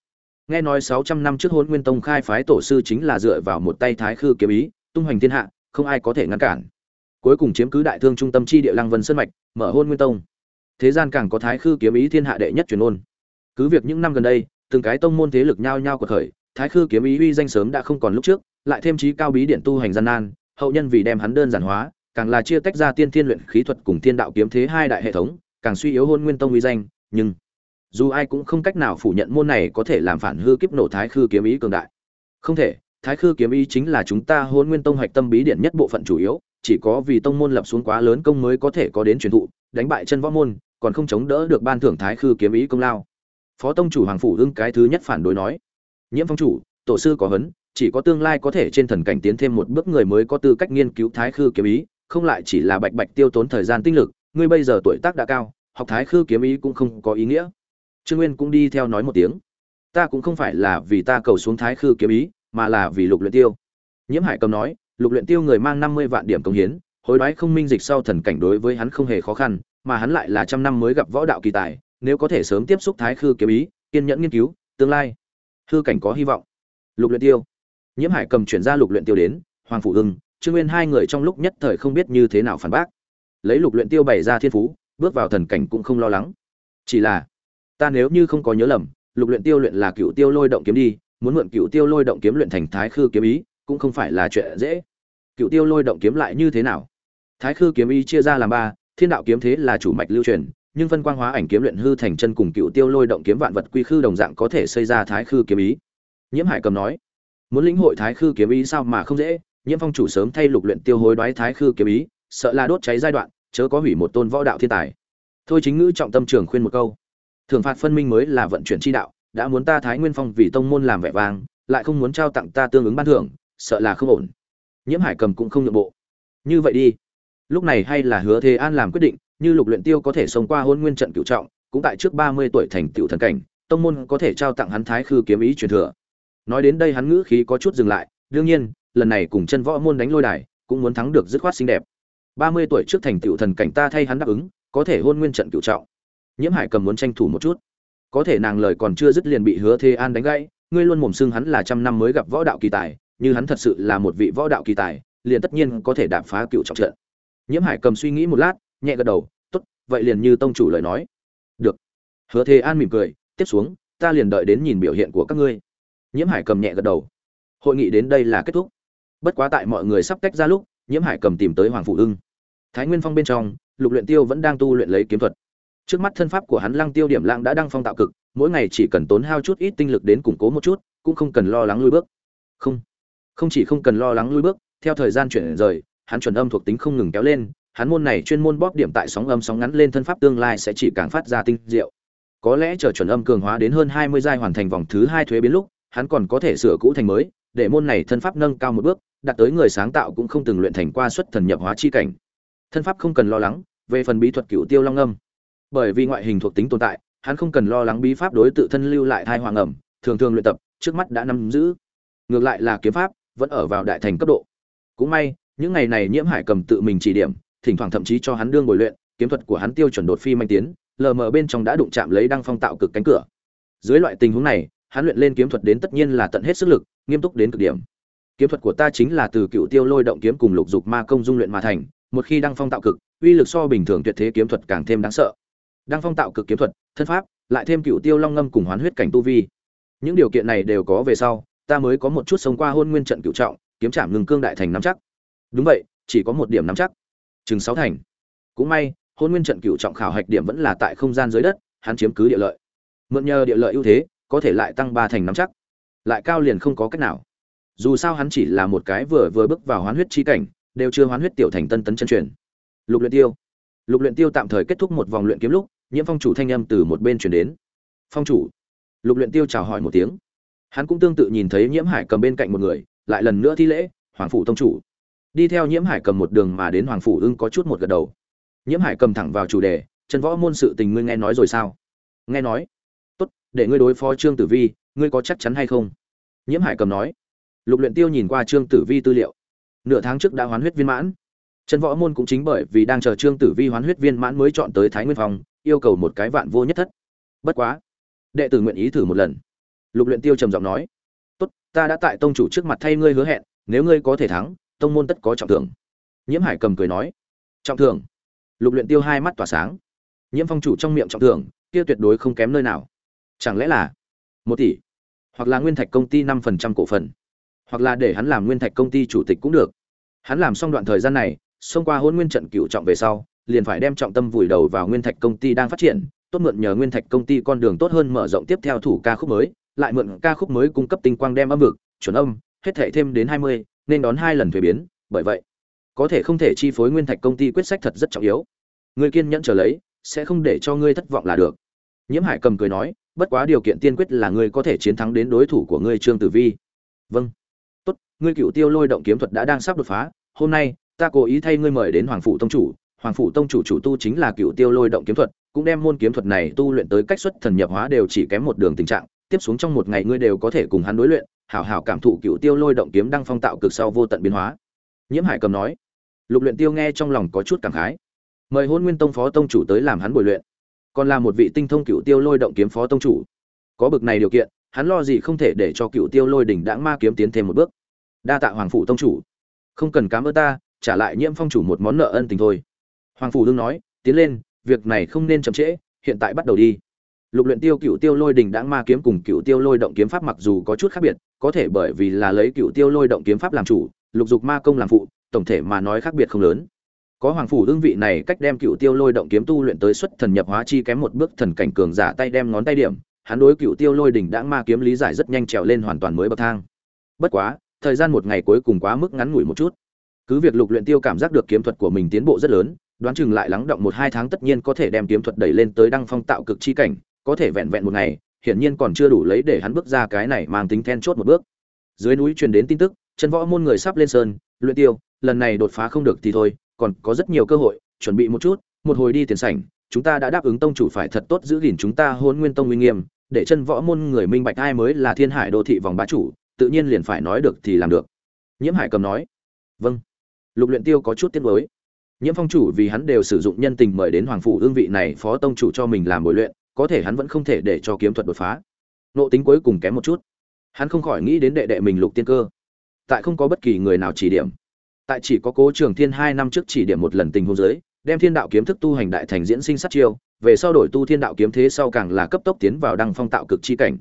Nghe nói sáu trăm năm trước hôn nguyên tông khai phái tổ sư chính là dựa vào một tay thái khư kiếm ý, tung hoành thiên hạ, không ai có thể ngăn cản. Cuối cùng chiếm cứ đại thương trung tâm chi địa lăng vân sơn mạch, mở hôn nguyên tông. Thế gian càng có thái khư kiếm ý thiên hạ đệ nhất truyền ôn. Cứ việc những năm gần đây từng cái tông môn thế lực nhao nhao của khởi, thái khư kiếm ý uy danh sớm đã không còn lúc trước, lại thêm trí cao bí điển tu hành gian nan, hậu nhân vì đem hắn đơn giản hóa, càng là chia tách ra tiên thiên luyện khí thuật cùng Tiên đạo kiếm thế hai đại hệ thống, càng suy yếu hôn nguyên tông uy danh, nhưng dù ai cũng không cách nào phủ nhận môn này có thể làm phản hư kiếp nổ thái khư kiếm ý cường đại. Không thể, thái khư kiếm ý chính là chúng ta hôn nguyên tông hoạch tâm bí điện nhất bộ phận chủ yếu, chỉ có vì tông môn lập xuống quá lớn công mới có thể có đến truyền thụ, đánh bại chân võ môn, còn không chống đỡ được ban thưởng thái khư kiếm ý công lao phó tông chủ hoàng phủ hưng cái thứ nhất phản đối nói, nhiễm phong chủ, tổ sư có hấn, chỉ có tương lai có thể trên thần cảnh tiến thêm một bước người mới có tư cách nghiên cứu thái khư kiếm ý, không lại chỉ là bạch bạch tiêu tốn thời gian tinh lực, ngươi bây giờ tuổi tác đã cao, học thái khư kiếm ý cũng không có ý nghĩa. Trương nguyên cũng đi theo nói một tiếng, ta cũng không phải là vì ta cầu xuống thái khư kiếm ý, mà là vì lục luyện tiêu. Nhiễm hải cầm nói, lục luyện tiêu người mang năm mươi vạn điểm công hiến, hối đoái không minh dịch sau thần cảnh đối với hắn không hề khó khăn, mà hắn lại là trăm năm mới gặp võ đạo kỳ tài nếu có thể sớm tiếp xúc thái khư kiếm ý, kiên nhẫn nghiên cứu, tương lai, hư cảnh có hy vọng. Lục luyện tiêu. Nhiễm hải cầm chuyển ra lục luyện tiêu đến, hoàng phủ hưng, trương nguyên hai người trong lúc nhất thời không biết như thế nào phản bác. Lấy lục luyện tiêu bày ra thiên phú, bước vào thần cảnh cũng không lo lắng. Chỉ là, ta nếu như không có nhớ lầm, lục luyện tiêu luyện là cựu tiêu lôi động kiếm đi, muốn mượn cựu tiêu lôi động kiếm luyện thành thái khư kiếm ý, cũng không phải là chuyện dễ. Cựu tiêu lôi động kiếm lại như thế nào? Thái khư kiếm ý chia ra làm ba, thiên đạo kiếm thế là chủ mạch lưu truyền nhưng phân quang hóa ảnh kiếm luyện hư thành chân cùng cựu tiêu lôi động kiếm vạn vật quy khư đồng dạng có thể xây ra thái khư kiếm ý. Nhiễm hải cầm nói, muốn lĩnh hội thái khư kiếm ý sao mà không dễ? Nhiễm phong chủ sớm thay lục luyện tiêu hối đoái thái khư kiếm ý, sợ là đốt cháy giai đoạn, chớ có hủy một tôn võ đạo thiên tài. Thôi chính ngữ trọng tâm trường khuyên một câu, thường phạt phân minh mới là vận chuyển chi đạo, đã muốn ta thái nguyên phong vì tông môn làm vẻ vang, lại không muốn trao tặng ta tương ứng ban thưởng, sợ là không ổn. Nhiễm hải cầm cũng không nhượng bộ. Như vậy đi, lúc này hay là hứa thế an làm quyết định như lục luyện tiêu có thể sống qua hôn nguyên trận cửu trọng, cũng tại trước ba mươi tuổi thành tiểu thần cảnh, tông môn có thể trao tặng hắn thái khư kiếm ý truyền thừa. Nói đến đây hắn ngữ khí có chút dừng lại, đương nhiên, lần này cùng chân võ môn đánh lôi đài, cũng muốn thắng được dứt khoát xinh đẹp. ba mươi tuổi trước thành tiểu thần cảnh ta thay hắn đáp ứng, có thể hôn nguyên trận cửu trọng. Nhiễm hải cầm muốn tranh thủ một chút. Có thể nàng lời còn chưa dứt liền bị hứa thế an đánh gãy, ngươi luôn mồm xưng hắn là trăm năm mới gặp võ đạo kỳ tài, như hắn thật sự là một vị võ đạo kỳ tài, liền tất nhiên có thể đạp phá cựu trọng trận. Nhiễm hải cầm suy nghĩ một lát nhẹ gật đầu, tốt, vậy liền như tông chủ lời nói. Được. Hứa thế an mỉm cười, tiếp xuống, ta liền đợi đến nhìn biểu hiện của các ngươi. Nhiễm hải cầm nhẹ gật đầu. Hội nghị đến đây là kết thúc. Bất quá tại mọi người sắp tách ra lúc, nhiễm hải cầm tìm tới hoàng phụ ưng thái nguyên phong bên trong, lục luyện tiêu vẫn đang tu luyện lấy kiếm thuật. Trước mắt thân pháp của hắn lăng tiêu điểm lãng đã đăng phong tạo cực, mỗi ngày chỉ cần tốn hao chút ít tinh lực đến củng cố một chút, cũng không cần lo lắng lui bước. Không không chỉ không cần lo lắng lui bước, theo thời gian chuyển rời, hắn chuẩn âm thuộc tính không ngừng kéo lên hắn môn này chuyên môn bóp điểm tại sóng âm sóng ngắn lên thân pháp tương lai sẽ chỉ càng phát ra tinh diệu. Có lẽ chờ chuẩn âm cường hóa đến hơn hai mươi giai hoàn thành vòng thứ hai thuế biến lúc, hắn còn có thể sửa cũ thành mới, để môn này thân pháp nâng cao một bước, đạt tới người sáng tạo cũng không từng luyện thành qua xuất thần nhập hóa chi cảnh. Thân pháp không cần lo lắng, về phần bí thuật cựu tiêu long âm. Bởi vì ngoại hình thuộc tính tồn tại, hắn không cần lo lắng bí pháp đối tự thân lưu lại thai hoàng ẩm, thường thường luyện tập, trước mắt đã nắm giữ. Ngược lại là kiếm pháp, vẫn ở vào đại thành cấp độ. Cũng may, những ngày này nhiễm hải cầm tự mình chỉ điểm thỉnh thoảng thậm chí cho hắn đương bồi luyện, kiếm thuật của hắn tiêu chuẩn đột phi manh tiến, lờ mờ bên trong đã đụng chạm lấy đăng phong tạo cực cánh cửa. Dưới loại tình huống này, hắn luyện lên kiếm thuật đến tất nhiên là tận hết sức lực, nghiêm túc đến cực điểm. Kiếm thuật của ta chính là từ cựu tiêu lôi động kiếm cùng lục dục ma công dung luyện mà thành, một khi đăng phong tạo cực, uy lực so bình thường tuyệt thế kiếm thuật càng thêm đáng sợ. Đăng phong tạo cực kiếm thuật, thân pháp, lại thêm cựu tiêu long ngâm cùng hoán huyết cảnh tu vi. Những điều kiện này đều có về sau, ta mới có một chút sống qua hôn nguyên trận cựu trọng, kiếm trảm ngừng cương đại thành nắm chắc. Đúng vậy, chỉ có một điểm nắm chắc chừng sáu thành. Cũng may, hôn nguyên trận cựu trọng khảo hạch điểm vẫn là tại không gian dưới đất, hắn chiếm cứ địa lợi. Mượn nhờ địa lợi ưu thế, có thể lại tăng ba thành nắm chắc. Lại cao liền không có cách nào. Dù sao hắn chỉ là một cái vừa vừa bước vào hoán huyết chi cảnh, đều chưa hoán huyết tiểu thành tân tấn chân truyền. Lục luyện tiêu. Lục luyện tiêu tạm thời kết thúc một vòng luyện kiếm lúc, nhiễm phong chủ thanh âm từ một bên truyền đến. Phong chủ. Lục luyện tiêu chào hỏi một tiếng. Hắn cũng tương tự nhìn thấy nhiễm hải cầm bên cạnh một người, lại lần nữa thi lễ, hoàng phủ tông chủ đi theo nhiễm hải cầm một đường mà đến hoàng phủ ưng có chút một gật đầu. Nhiễm hải cầm thẳng vào chủ đề chân võ môn sự tình ngươi nghe nói rồi sao? Nghe nói. Tốt, để ngươi đối phó trương tử vi, ngươi có chắc chắn hay không? Nhiễm hải cầm nói. Lục luyện tiêu nhìn qua trương tử vi tư liệu. Nửa tháng trước đã hoán huyết viên mãn. Chân võ môn cũng chính bởi vì đang chờ trương tử vi hoán huyết viên mãn mới chọn tới thái nguyên phòng yêu cầu một cái vạn vô nhất thất. Bất quá. Đệ tử nguyện ý thử một lần. Lục luyện tiêu trầm giọng nói. Tốt, ta đã tại tông chủ trước mặt thay ngươi hứa hẹn, nếu ngươi có thể thắng tông môn tất có trọng thưởng. Nhiễm hải cầm cười nói, trọng thưởng? Lục luyện tiêu hai mắt tỏa sáng. Nhiễm phong chủ trong miệng trọng thưởng, kia tuyệt đối không kém nơi nào. Chẳng lẽ là một tỷ? Hoặc là nguyên thạch công ty năm phần trăm cổ phần? Hoặc là để hắn làm nguyên thạch công ty chủ tịch cũng được. Hắn làm xong đoạn thời gian này, xông qua hôn nguyên trận cựu trọng về sau, liền phải đem trọng tâm vùi đầu vào nguyên thạch công ty đang phát triển, tốt mượn nhờ nguyên thạch công ty con đường tốt hơn mở rộng tiếp theo thủ ca khúc mới, lại mượn ca khúc mới cung cấp tinh quang đem âm vực, chuẩn âm, hết thể thêm đến hai mươi nên đón hai lần thuế biến, bởi vậy, có thể không thể chi phối nguyên thạch công ty quyết sách thật rất trọng yếu. Người kiên nhẫn trở lấy, sẽ không để cho ngươi thất vọng là được. Nhiễm hải cầm cười nói, bất quá điều kiện tiên quyết là ngươi có thể chiến thắng đến đối thủ của ngươi trương tử vi. Vâng. Tốt, ngươi cựu tiêu lôi động kiếm thuật đã đang sắp đột phá, hôm nay, ta cố ý thay ngươi mời đến hoàng phủ tông chủ. Hoàng phủ tông chủ chủ tu chính là cựu tiêu lôi động kiếm thuật, cũng đem môn kiếm thuật này tu luyện tới cách xuất thần nhập hóa đều chỉ kém một đường tình trạng, tiếp xuống trong một ngày ngươi đều có thể cùng hắn đối luyện hảo hảo cảm thụ cựu tiêu lôi động kiếm đang phong tạo cực sau vô tận biến hóa. Nhiễm hải cầm nói, lục luyện tiêu nghe trong lòng có chút cảm khái. Mời hôn nguyên tông phó tông chủ tới làm hắn bồi luyện. Còn là một vị tinh thông cựu tiêu lôi động kiếm phó tông chủ. Có bực này điều kiện, hắn lo gì không thể để cho cựu tiêu lôi đỉnh đãng ma kiếm tiến thêm một bước. Đa tạ hoàng phủ tông chủ. Không cần cám ơn ta, trả lại nhiễm phong chủ một món nợ ân tình thôi. Hoàng phủ đương nói, tiến lên, việc này không nên chậm trễ, hiện tại bắt đầu đi. Lục luyện tiêu cựu tiêu lôi đỉnh đãng ma kiếm cùng cựu tiêu lôi động kiếm pháp mặc dù có chút khác biệt có thể bởi vì là lấy cựu tiêu lôi động kiếm pháp làm chủ, lục dục ma công làm phụ, tổng thể mà nói khác biệt không lớn. Có hoàng phủ hương vị này cách đem cựu tiêu lôi động kiếm tu luyện tới xuất thần nhập hóa chi kém một bước thần cảnh cường giả tay đem ngón tay điểm, hắn đối cựu tiêu lôi đỉnh đã ma kiếm lý giải rất nhanh trèo lên hoàn toàn mới bậc thang. Bất quá, thời gian một ngày cuối cùng quá mức ngắn ngủi một chút. Cứ việc lục luyện tiêu cảm giác được kiếm thuật của mình tiến bộ rất lớn, đoán chừng lại lắng động một hai tháng tất nhiên có thể đem kiếm thuật đẩy lên tới đăng phong tạo cực chi cảnh, có thể vẹn vẹn một ngày hiển nhiên còn chưa đủ lấy để hắn bước ra cái này mang tính then chốt một bước. Dưới núi truyền đến tin tức, chân võ môn người sắp lên sơn, luyện tiêu, lần này đột phá không được thì thôi, còn có rất nhiều cơ hội, chuẩn bị một chút, một hồi đi tiền sảnh, chúng ta đã đáp ứng tông chủ phải thật tốt giữ gìn chúng ta hôn nguyên tông uy nghiêm, để chân võ môn người minh bạch ai mới là thiên hải đô thị vòng bá chủ, tự nhiên liền phải nói được thì làm được. Nhiễm hải cầm nói vâng. Lục luyện tiêu có chút tiếc nuối. Nhiễm phong chủ vì hắn đều sử dụng nhân tình mời đến hoàng phủ ương vị này, phó tông chủ cho mình làm bồi luyện có thể hắn vẫn không thể để cho kiếm thuật đột phá. Nộ tính cuối cùng kém một chút. Hắn không khỏi nghĩ đến đệ đệ mình lục tiên cơ. Tại không có bất kỳ người nào chỉ điểm. Tại chỉ có cố trường thiên hai năm trước chỉ điểm một lần tình hôn giới đem thiên đạo kiếm thức tu hành đại thành diễn sinh sát chiêu, về sau đổi tu thiên đạo kiếm thế sau càng là cấp tốc tiến vào đăng phong tạo cực chi cảnh.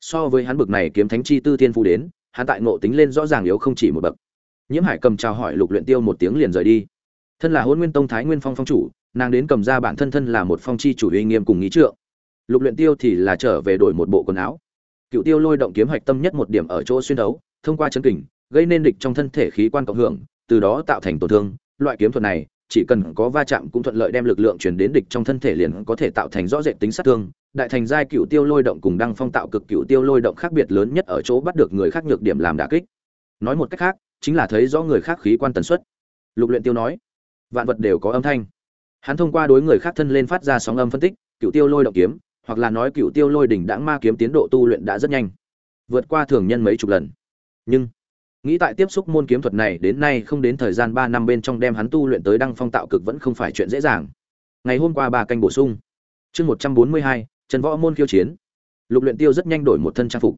So với hắn bực này kiếm thánh chi tư thiên phu đến, hắn tại ngộ tính lên rõ ràng yếu không chỉ một bậc. Nhiễm hải cầm chào hỏi lục luyện tiêu một tiếng liền rời đi. Thân là hôn nguyên tông thái nguyên phong phong chủ, nàng đến cầm ra bản thân thân là một phong chi chủ uy nghiêm cùng nghĩ trượng lục luyện tiêu thì là trở về đổi một bộ quần áo. Cựu tiêu lôi động kiếm hạch tâm nhất một điểm ở chỗ xuyên đấu, thông qua chấn kình, gây nên địch trong thân thể khí quan cộng hưởng, từ đó tạo thành tổn thương. Loại kiếm thuật này, chỉ cần có va chạm cũng thuận lợi đem lực lượng truyền đến địch trong thân thể liền có thể tạo thành rõ rệt tính sát thương. Đại thành giai cựu tiêu lôi động cùng đăng phong tạo cực cựu tiêu lôi động khác biệt lớn nhất ở chỗ bắt được người khác nhược điểm làm đả kích. Nói một cách khác, chính là thấy rõ người khác khí quan tần suất. Lục luyện tiêu nói, vạn vật đều có âm thanh. Hắn thông qua đối người khác thân lên phát ra sóng âm phân tích, cựu tiêu lôi động kiếm hoặc là nói cựu tiêu lôi đỉnh đãng ma kiếm tiến độ tu luyện đã rất nhanh, vượt qua thường nhân mấy chục lần. Nhưng, nghĩ tại tiếp xúc môn kiếm thuật này đến nay không đến thời gian ba năm bên trong đem hắn tu luyện tới đăng phong tạo cực vẫn không phải chuyện dễ dàng. Ngày hôm qua ba canh bổ sung, chương một trăm bốn mươi hai, trần võ môn khiêu chiến. Lục luyện tiêu rất nhanh đổi một thân trang phục.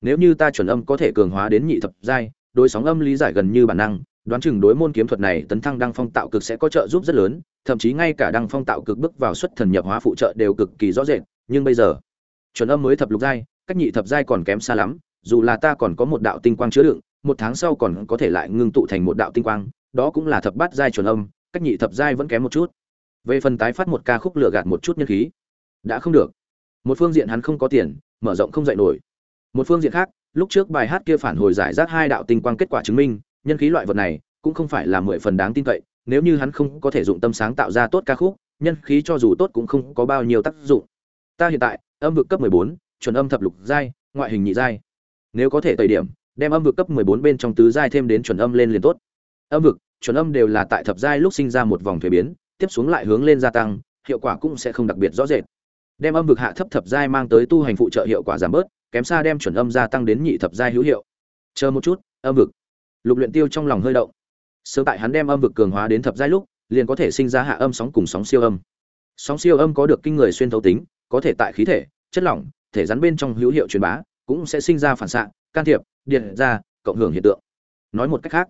Nếu như ta chuẩn âm có thể cường hóa đến nhị thập giai, đối sóng âm lý giải gần như bản năng, đoán chừng đối môn kiếm thuật này tấn thăng đăng phong tạo cực sẽ có trợ giúp rất lớn, thậm chí ngay cả đăng phong tạo cực bước vào xuất thần nhập hóa phụ trợ đều cực kỳ rõ rệt nhưng bây giờ, chuẩn âm mới thập lục giai, cách nhị thập giai còn kém xa lắm, dù là ta còn có một đạo tinh quang chứa đựng, một tháng sau còn có thể lại ngưng tụ thành một đạo tinh quang, đó cũng là thập bát giai chuẩn âm, cách nhị thập giai vẫn kém một chút. Về phần tái phát một ca khúc lựa gạt một chút nhân khí, đã không được. Một phương diện hắn không có tiền, mở rộng không dạy nổi. Một phương diện khác, lúc trước bài hát kia phản hồi giải rác hai đạo tinh quang kết quả chứng minh, nhân khí loại vật này cũng không phải là mười phần đáng tin cậy, nếu như hắn không có thể dụng tâm sáng tạo ra tốt ca khúc, nhân khí cho dù tốt cũng không có bao nhiêu tác dụng ta hiện tại âm vực cấp 14, chuẩn âm thập lục giai ngoại hình nhị giai. Nếu có thể tẩy điểm đem âm vực cấp 14 bên trong tứ giai thêm đến chuẩn âm lên liền tốt. Âm vực chuẩn âm đều là tại thập giai lúc sinh ra một vòng thuế biến tiếp xuống lại hướng lên gia tăng hiệu quả cũng sẽ không đặc biệt rõ rệt. Đem âm vực hạ thấp thập giai mang tới tu hành phụ trợ hiệu quả giảm bớt kém xa đem chuẩn âm gia tăng đến nhị thập giai hữu hiệu. Chờ một chút âm vực. Lục luyện tiêu trong lòng hơi động. Sớm tại hắn đem âm vực cường hóa đến thập giai lúc liền có thể sinh ra hạ âm sóng cùng sóng siêu âm. Sóng siêu âm có được kinh người xuyên thấu tính có thể tại khí thể, chất lỏng, thể rắn bên trong hữu hiệu truyền bá, cũng sẽ sinh ra phản xạ, can thiệp, điện ra, cộng hưởng hiện tượng. Nói một cách khác,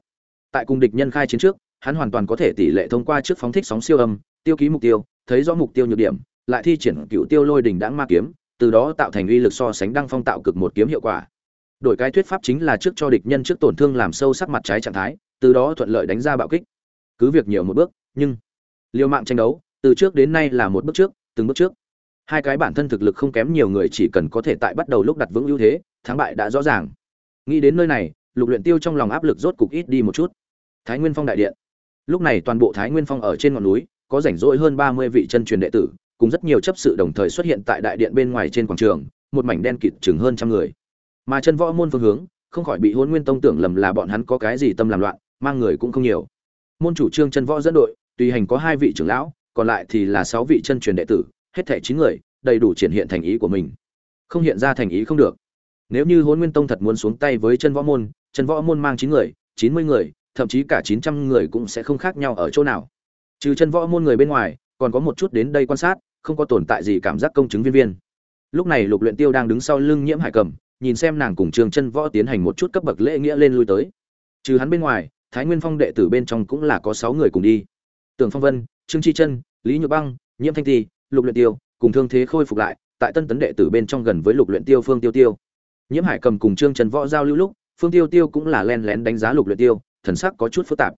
tại cùng địch nhân khai chiến trước, hắn hoàn toàn có thể tỷ lệ thông qua trước phóng thích sóng siêu âm, tiêu ký mục tiêu, thấy rõ mục tiêu nhược điểm, lại thi triển cựu tiêu lôi đỉnh đãng ma kiếm, từ đó tạo thành uy lực so sánh đăng phong tạo cực một kiếm hiệu quả. Đổi cái thuyết pháp chính là trước cho địch nhân trước tổn thương làm sâu sắc mặt trái trạng thái, từ đó thuận lợi đánh ra bạo kích. Cứ việc nhiều một bước, nhưng liều mạng tranh đấu, từ trước đến nay là một bước trước, từng bước trước hai cái bản thân thực lực không kém nhiều người chỉ cần có thể tại bắt đầu lúc đặt vững ưu thế, thắng bại đã rõ ràng. Nghĩ đến nơi này, lục luyện tiêu trong lòng áp lực rốt cục ít đi một chút. Thái nguyên phong đại điện. Lúc này toàn bộ thái nguyên phong ở trên ngọn núi, có rảnh rỗi hơn ba mươi vị chân truyền đệ tử, cùng rất nhiều chấp sự đồng thời xuất hiện tại đại điện bên ngoài trên quảng trường, một mảnh đen kịt chừng hơn trăm người. Mà chân võ môn phương hướng, không khỏi bị hôn nguyên tông tưởng lầm là bọn hắn có cái gì tâm làm loạn, mang người cũng không nhiều. Môn chủ trương chân võ dẫn đội, tùy hành có hai vị trưởng lão, còn lại thì là sáu vị chân truyền đệ tử hết thảy chín người, đầy đủ triển hiện thành ý của mình. Không hiện ra thành ý không được. Nếu như Hỗn Nguyên Tông thật muốn xuống tay với chân võ môn, chân võ môn mang chín người, chín mươi người, thậm chí cả chín trăm người cũng sẽ không khác nhau ở chỗ nào. Trừ chân võ môn người bên ngoài, còn có một chút đến đây quan sát, không có tồn tại gì cảm giác công chứng viên viên lúc này lục luyện tiêu đang đứng sau lưng nhiễm hải cầm nhìn xem nàng cùng trường chân võ tiến hành một chút cấp bậc lễ nghĩa lên lui tới trừ hắn bên ngoài thái nguyên phong đệ tử bên trong cũng là có sáu người cùng đi tưởng phong vân trương chi chân lý nhược băng nhiễm thanh tỷ lục luyện tiêu, cùng thương thế khôi phục lại, tại tân tấn đệ tử bên trong gần với lục luyện tiêu phương tiêu tiêu. Nhiễm hải cầm cùng trương trần võ giao lưu lúc, phương tiêu tiêu cũng là len lén đánh giá lục luyện tiêu, thần sắc có chút phức tạp.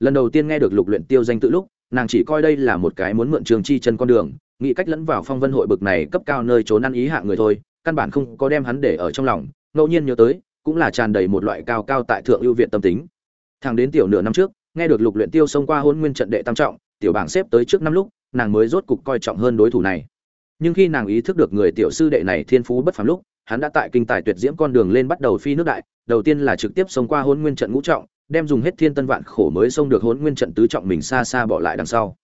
Lần đầu tiên nghe được lục luyện tiêu danh tự lúc, nàng chỉ coi đây là một cái muốn mượn trường chi chân con đường, nghĩ cách lẫn vào phong vân hội bực này cấp cao nơi trốn ăn ý hạ người thôi, căn bản không có đem hắn để ở trong lòng, ngẫu nhiên nhớ tới, cũng là tràn đầy một loại cao cao tại thượng ưu viện tâm tính. Thằng đến tiểu nửa năm trước, nghe được lục luyện tiêu xông qua hôn nguyên trận đệ tam trọng, tiểu bảng xếp tới trước năm lúc nàng mới rốt cục coi trọng hơn đối thủ này. Nhưng khi nàng ý thức được người tiểu sư đệ này thiên phú bất phàm lúc, hắn đã tại kinh tài tuyệt diễm con đường lên bắt đầu phi nước đại, đầu tiên là trực tiếp xông qua hôn nguyên trận ngũ trọng, đem dùng hết thiên tân vạn khổ mới xông được hôn nguyên trận tứ trọng mình xa xa bỏ lại đằng sau.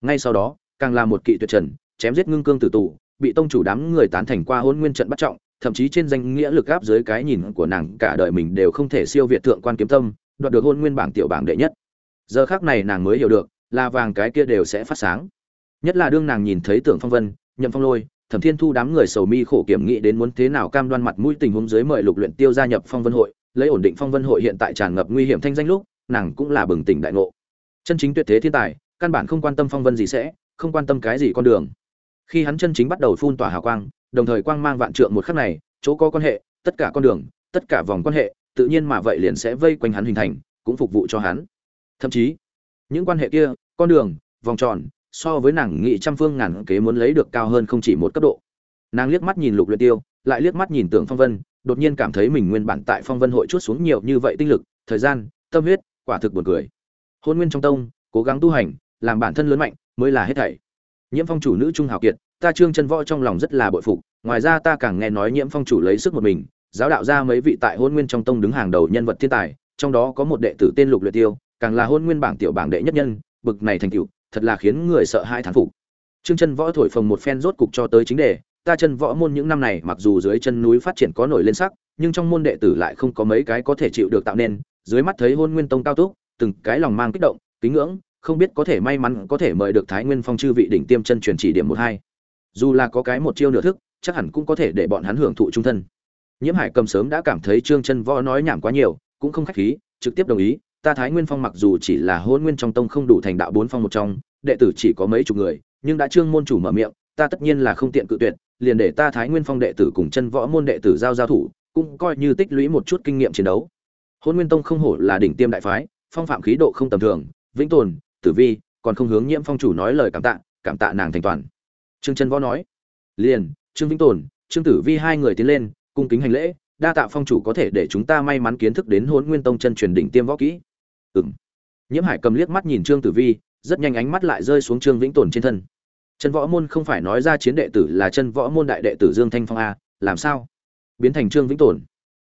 Ngay sau đó, càng là một kỵ tuyệt trần, chém giết ngưng cương tử tù, bị tông chủ đám người tán thành qua hôn nguyên trận bắt trọng, thậm chí trên danh nghĩa lực áp dưới cái nhìn của nàng cả đời mình đều không thể siêu việt thượng quan kiếm tâm, đoạt được hôn nguyên bảng tiểu bảng đệ nhất. Giờ khác này nàng mới hiểu được, là vàng cái kia đều sẽ phát sáng nhất là đương nàng nhìn thấy tưởng phong vân, nhậm phong lôi, thẩm thiên thu đám người sầu mi khổ kiểm nghĩ đến muốn thế nào cam đoan mặt mũi tình huống dưới mời lục luyện tiêu gia nhập phong vân hội, lấy ổn định phong vân hội hiện tại tràn ngập nguy hiểm thanh danh lúc, nàng cũng là bừng tỉnh đại ngộ. Chân chính tuyệt thế thiên tài, căn bản không quan tâm phong vân gì sẽ, không quan tâm cái gì con đường. Khi hắn chân chính bắt đầu phun tỏa hào quang, đồng thời quang mang vạn trượng một khắc này, chỗ có quan hệ, tất cả con đường, tất cả vòng quan hệ, tự nhiên mà vậy liền sẽ vây quanh hắn hình thành, cũng phục vụ cho hắn. Thậm chí, những quan hệ kia, con đường, vòng tròn so với nàng nghị trăm phương ngàn kế muốn lấy được cao hơn không chỉ một cấp độ. Nàng liếc mắt nhìn lục luyện tiêu, lại liếc mắt nhìn tưởng phong vân, đột nhiên cảm thấy mình nguyên bản tại phong vân hội chuốt xuống nhiều như vậy tinh lực, thời gian, tâm huyết, quả thực buồn cười. Hôn nguyên trong tông, cố gắng tu hành, làm bản thân lớn mạnh, mới là hết thảy. Nhiễm phong chủ nữ trung hào kiệt, ta trương chân võ trong lòng rất là bội phục, ngoài ra ta càng nghe nói nhiễm phong chủ lấy sức một mình, giáo đạo ra mấy vị tại hôn nguyên trong tông đứng hàng đầu nhân vật thiên tài, trong đó có một đệ tử tên lục luyện tiêu, càng là hôn nguyên bảng tiểu bảng đệ nhất nhân, bực này thành tựu thật là khiến người sợ hai thán phục. Trương chân võ thổi phồng một phen rốt cục cho tới chính đề, ta chân võ môn những năm này mặc dù dưới chân núi phát triển có nổi lên sắc, nhưng trong môn đệ tử lại không có mấy cái có thể chịu được tạo nên, dưới mắt thấy hôn nguyên tông cao túc, từng cái lòng mang kích động, kính ngưỡng, không biết có thể may mắn có thể mời được thái nguyên phong chư vị đỉnh tiêm chân truyền chỉ điểm một hai. Dù là có cái một chiêu nửa thức, chắc hẳn cũng có thể để bọn hắn hưởng thụ trung thân. Nhiễm hải cầm sớm đã cảm thấy trương chân võ nói nhảm quá nhiều, cũng không khách khí, trực tiếp đồng ý ta thái nguyên phong mặc dù chỉ là hôn nguyên trong tông không đủ thành đạo bốn phong một trong, đệ tử chỉ có mấy chục người, nhưng đã trương môn chủ mở miệng, ta tất nhiên là không tiện cự tuyệt, liền để ta thái nguyên phong đệ tử cùng chân võ môn đệ tử giao giao thủ, cũng coi như tích lũy một chút kinh nghiệm chiến đấu. Hôn nguyên tông không hổ là đỉnh tiêm đại phái, phong phạm khí độ không tầm thường, vĩnh tồn, tử vi, còn không hướng nhiễm phong chủ nói lời cảm tạ cảm tạ nàng thành toàn. Trương chân võ nói, liền, trương vĩnh tồn, trương tử vi hai người tiến lên, cung kính hành lễ, đa tạ phong chủ có thể để chúng ta may mắn kiến thức đến hôn nguyên tông chân truyền đỉnh tiêm võ kỹ ừm. Nhiễm hải cầm liếc mắt nhìn trương tử vi, rất nhanh ánh mắt lại rơi xuống trương vĩnh tồn trên thân. Chân võ môn không phải nói ra chiến đệ tử là chân võ môn đại đệ tử dương thanh phong a làm sao? Biến thành trương vĩnh tồn.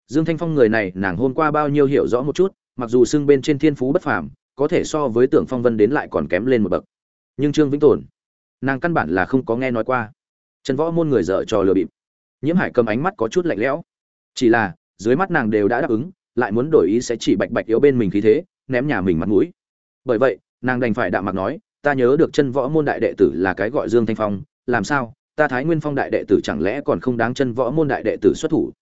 Dương thanh phong người này, nàng hôm qua bao nhiêu hiểu rõ một chút, mặc dù xưng bên trên thiên phú bất phàm, có thể so với tưởng phong vân đến lại còn kém lên một bậc. Nhưng trương vĩnh tồn, nàng căn bản là không có nghe nói qua. Chân võ môn người dở trò lừa bịp. Nhiễm hải cầm ánh mắt có chút lạnh lẽo. Chỉ là, dưới mắt nàng đều đã đáp ứng, lại muốn đổi ý sẽ chỉ bạch bạch yếu bên mình khí thế ném nhà mình mặt mũi. Bởi vậy, nàng đành phải đạm mặt nói, ta nhớ được chân võ môn đại đệ tử là cái gọi dương thanh phong, làm sao? Ta thái nguyên phong đại đệ tử chẳng lẽ còn không đáng chân võ môn đại đệ tử xuất thủ?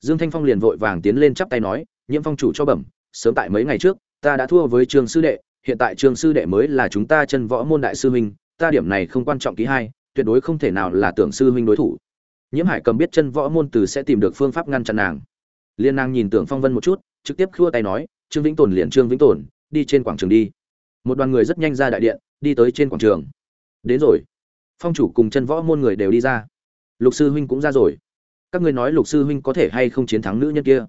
Dương thanh phong liền vội vàng tiến lên chắp tay nói, nhiễm phong chủ cho bẩm, sớm tại mấy ngày trước, ta đã thua với trường sư đệ, hiện tại trường sư đệ mới là chúng ta chân võ môn đại sư huynh, ta điểm này không quan trọng ký hai, tuyệt đối không thể nào là tưởng sư huynh đối thủ. Nhiễm hải cầm biết chân võ môn từ sẽ tìm được phương pháp ngăn chặn nàng. Liên nàng nhìn tưởng phong vân một chút, trực tiếp khua tay nói trương vĩnh tồn liền trương vĩnh tồn, đi trên quảng trường đi. Một đoàn người rất nhanh ra đại điện, đi tới trên quảng trường. Đến rồi. Phong chủ cùng chân võ môn người đều đi ra. Lục sư huynh cũng ra rồi. Các ngươi nói lục sư huynh có thể hay không chiến thắng nữ nhân kia?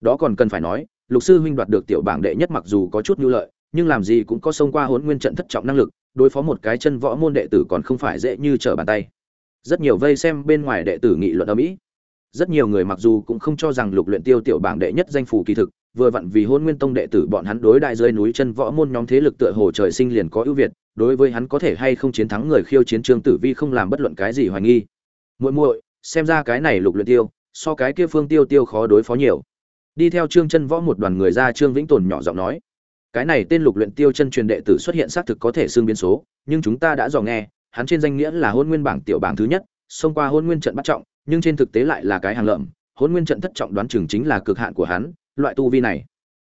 Đó còn cần phải nói, lục sư huynh đoạt được tiểu bảng đệ nhất mặc dù có chút nhu lợi, nhưng làm gì cũng có xông qua hốn nguyên trận thất trọng năng lực, đối phó một cái chân võ môn đệ tử còn không phải dễ như trở bàn tay. Rất nhiều vây xem bên ngoài đệ tử nghị luận ở mỹ rất nhiều người mặc dù cũng không cho rằng lục luyện tiêu tiểu bảng đệ nhất danh phủ kỳ thực vừa vặn vì hôn nguyên tông đệ tử bọn hắn đối đại dưới núi chân võ môn nhóm thế lực tựa hồ trời sinh liền có ưu việt, đối với hắn có thể hay không chiến thắng người khiêu chiến trương tử vi không làm bất luận cái gì hoài nghi. Muội muội, xem ra cái này lục luyện tiêu, so cái kia phương tiêu tiêu khó đối phó nhiều. Đi theo trương chân võ một đoàn người ra, trương vĩnh tồn nhỏ giọng nói, cái này tên lục luyện tiêu chân truyền đệ tử xuất hiện xác thực có thể xương biến số, nhưng chúng ta đã dò nghe, hắn trên danh nghĩa là hôn nguyên bảng tiểu bảng thứ nhất, xông qua hôn nguyên trận bắt trọng, nhưng trên thực tế lại là cái hàng lợm. Hôn nguyên trận thất trọng đoán chừng chính là cực hạn của hắn loại tu vi này.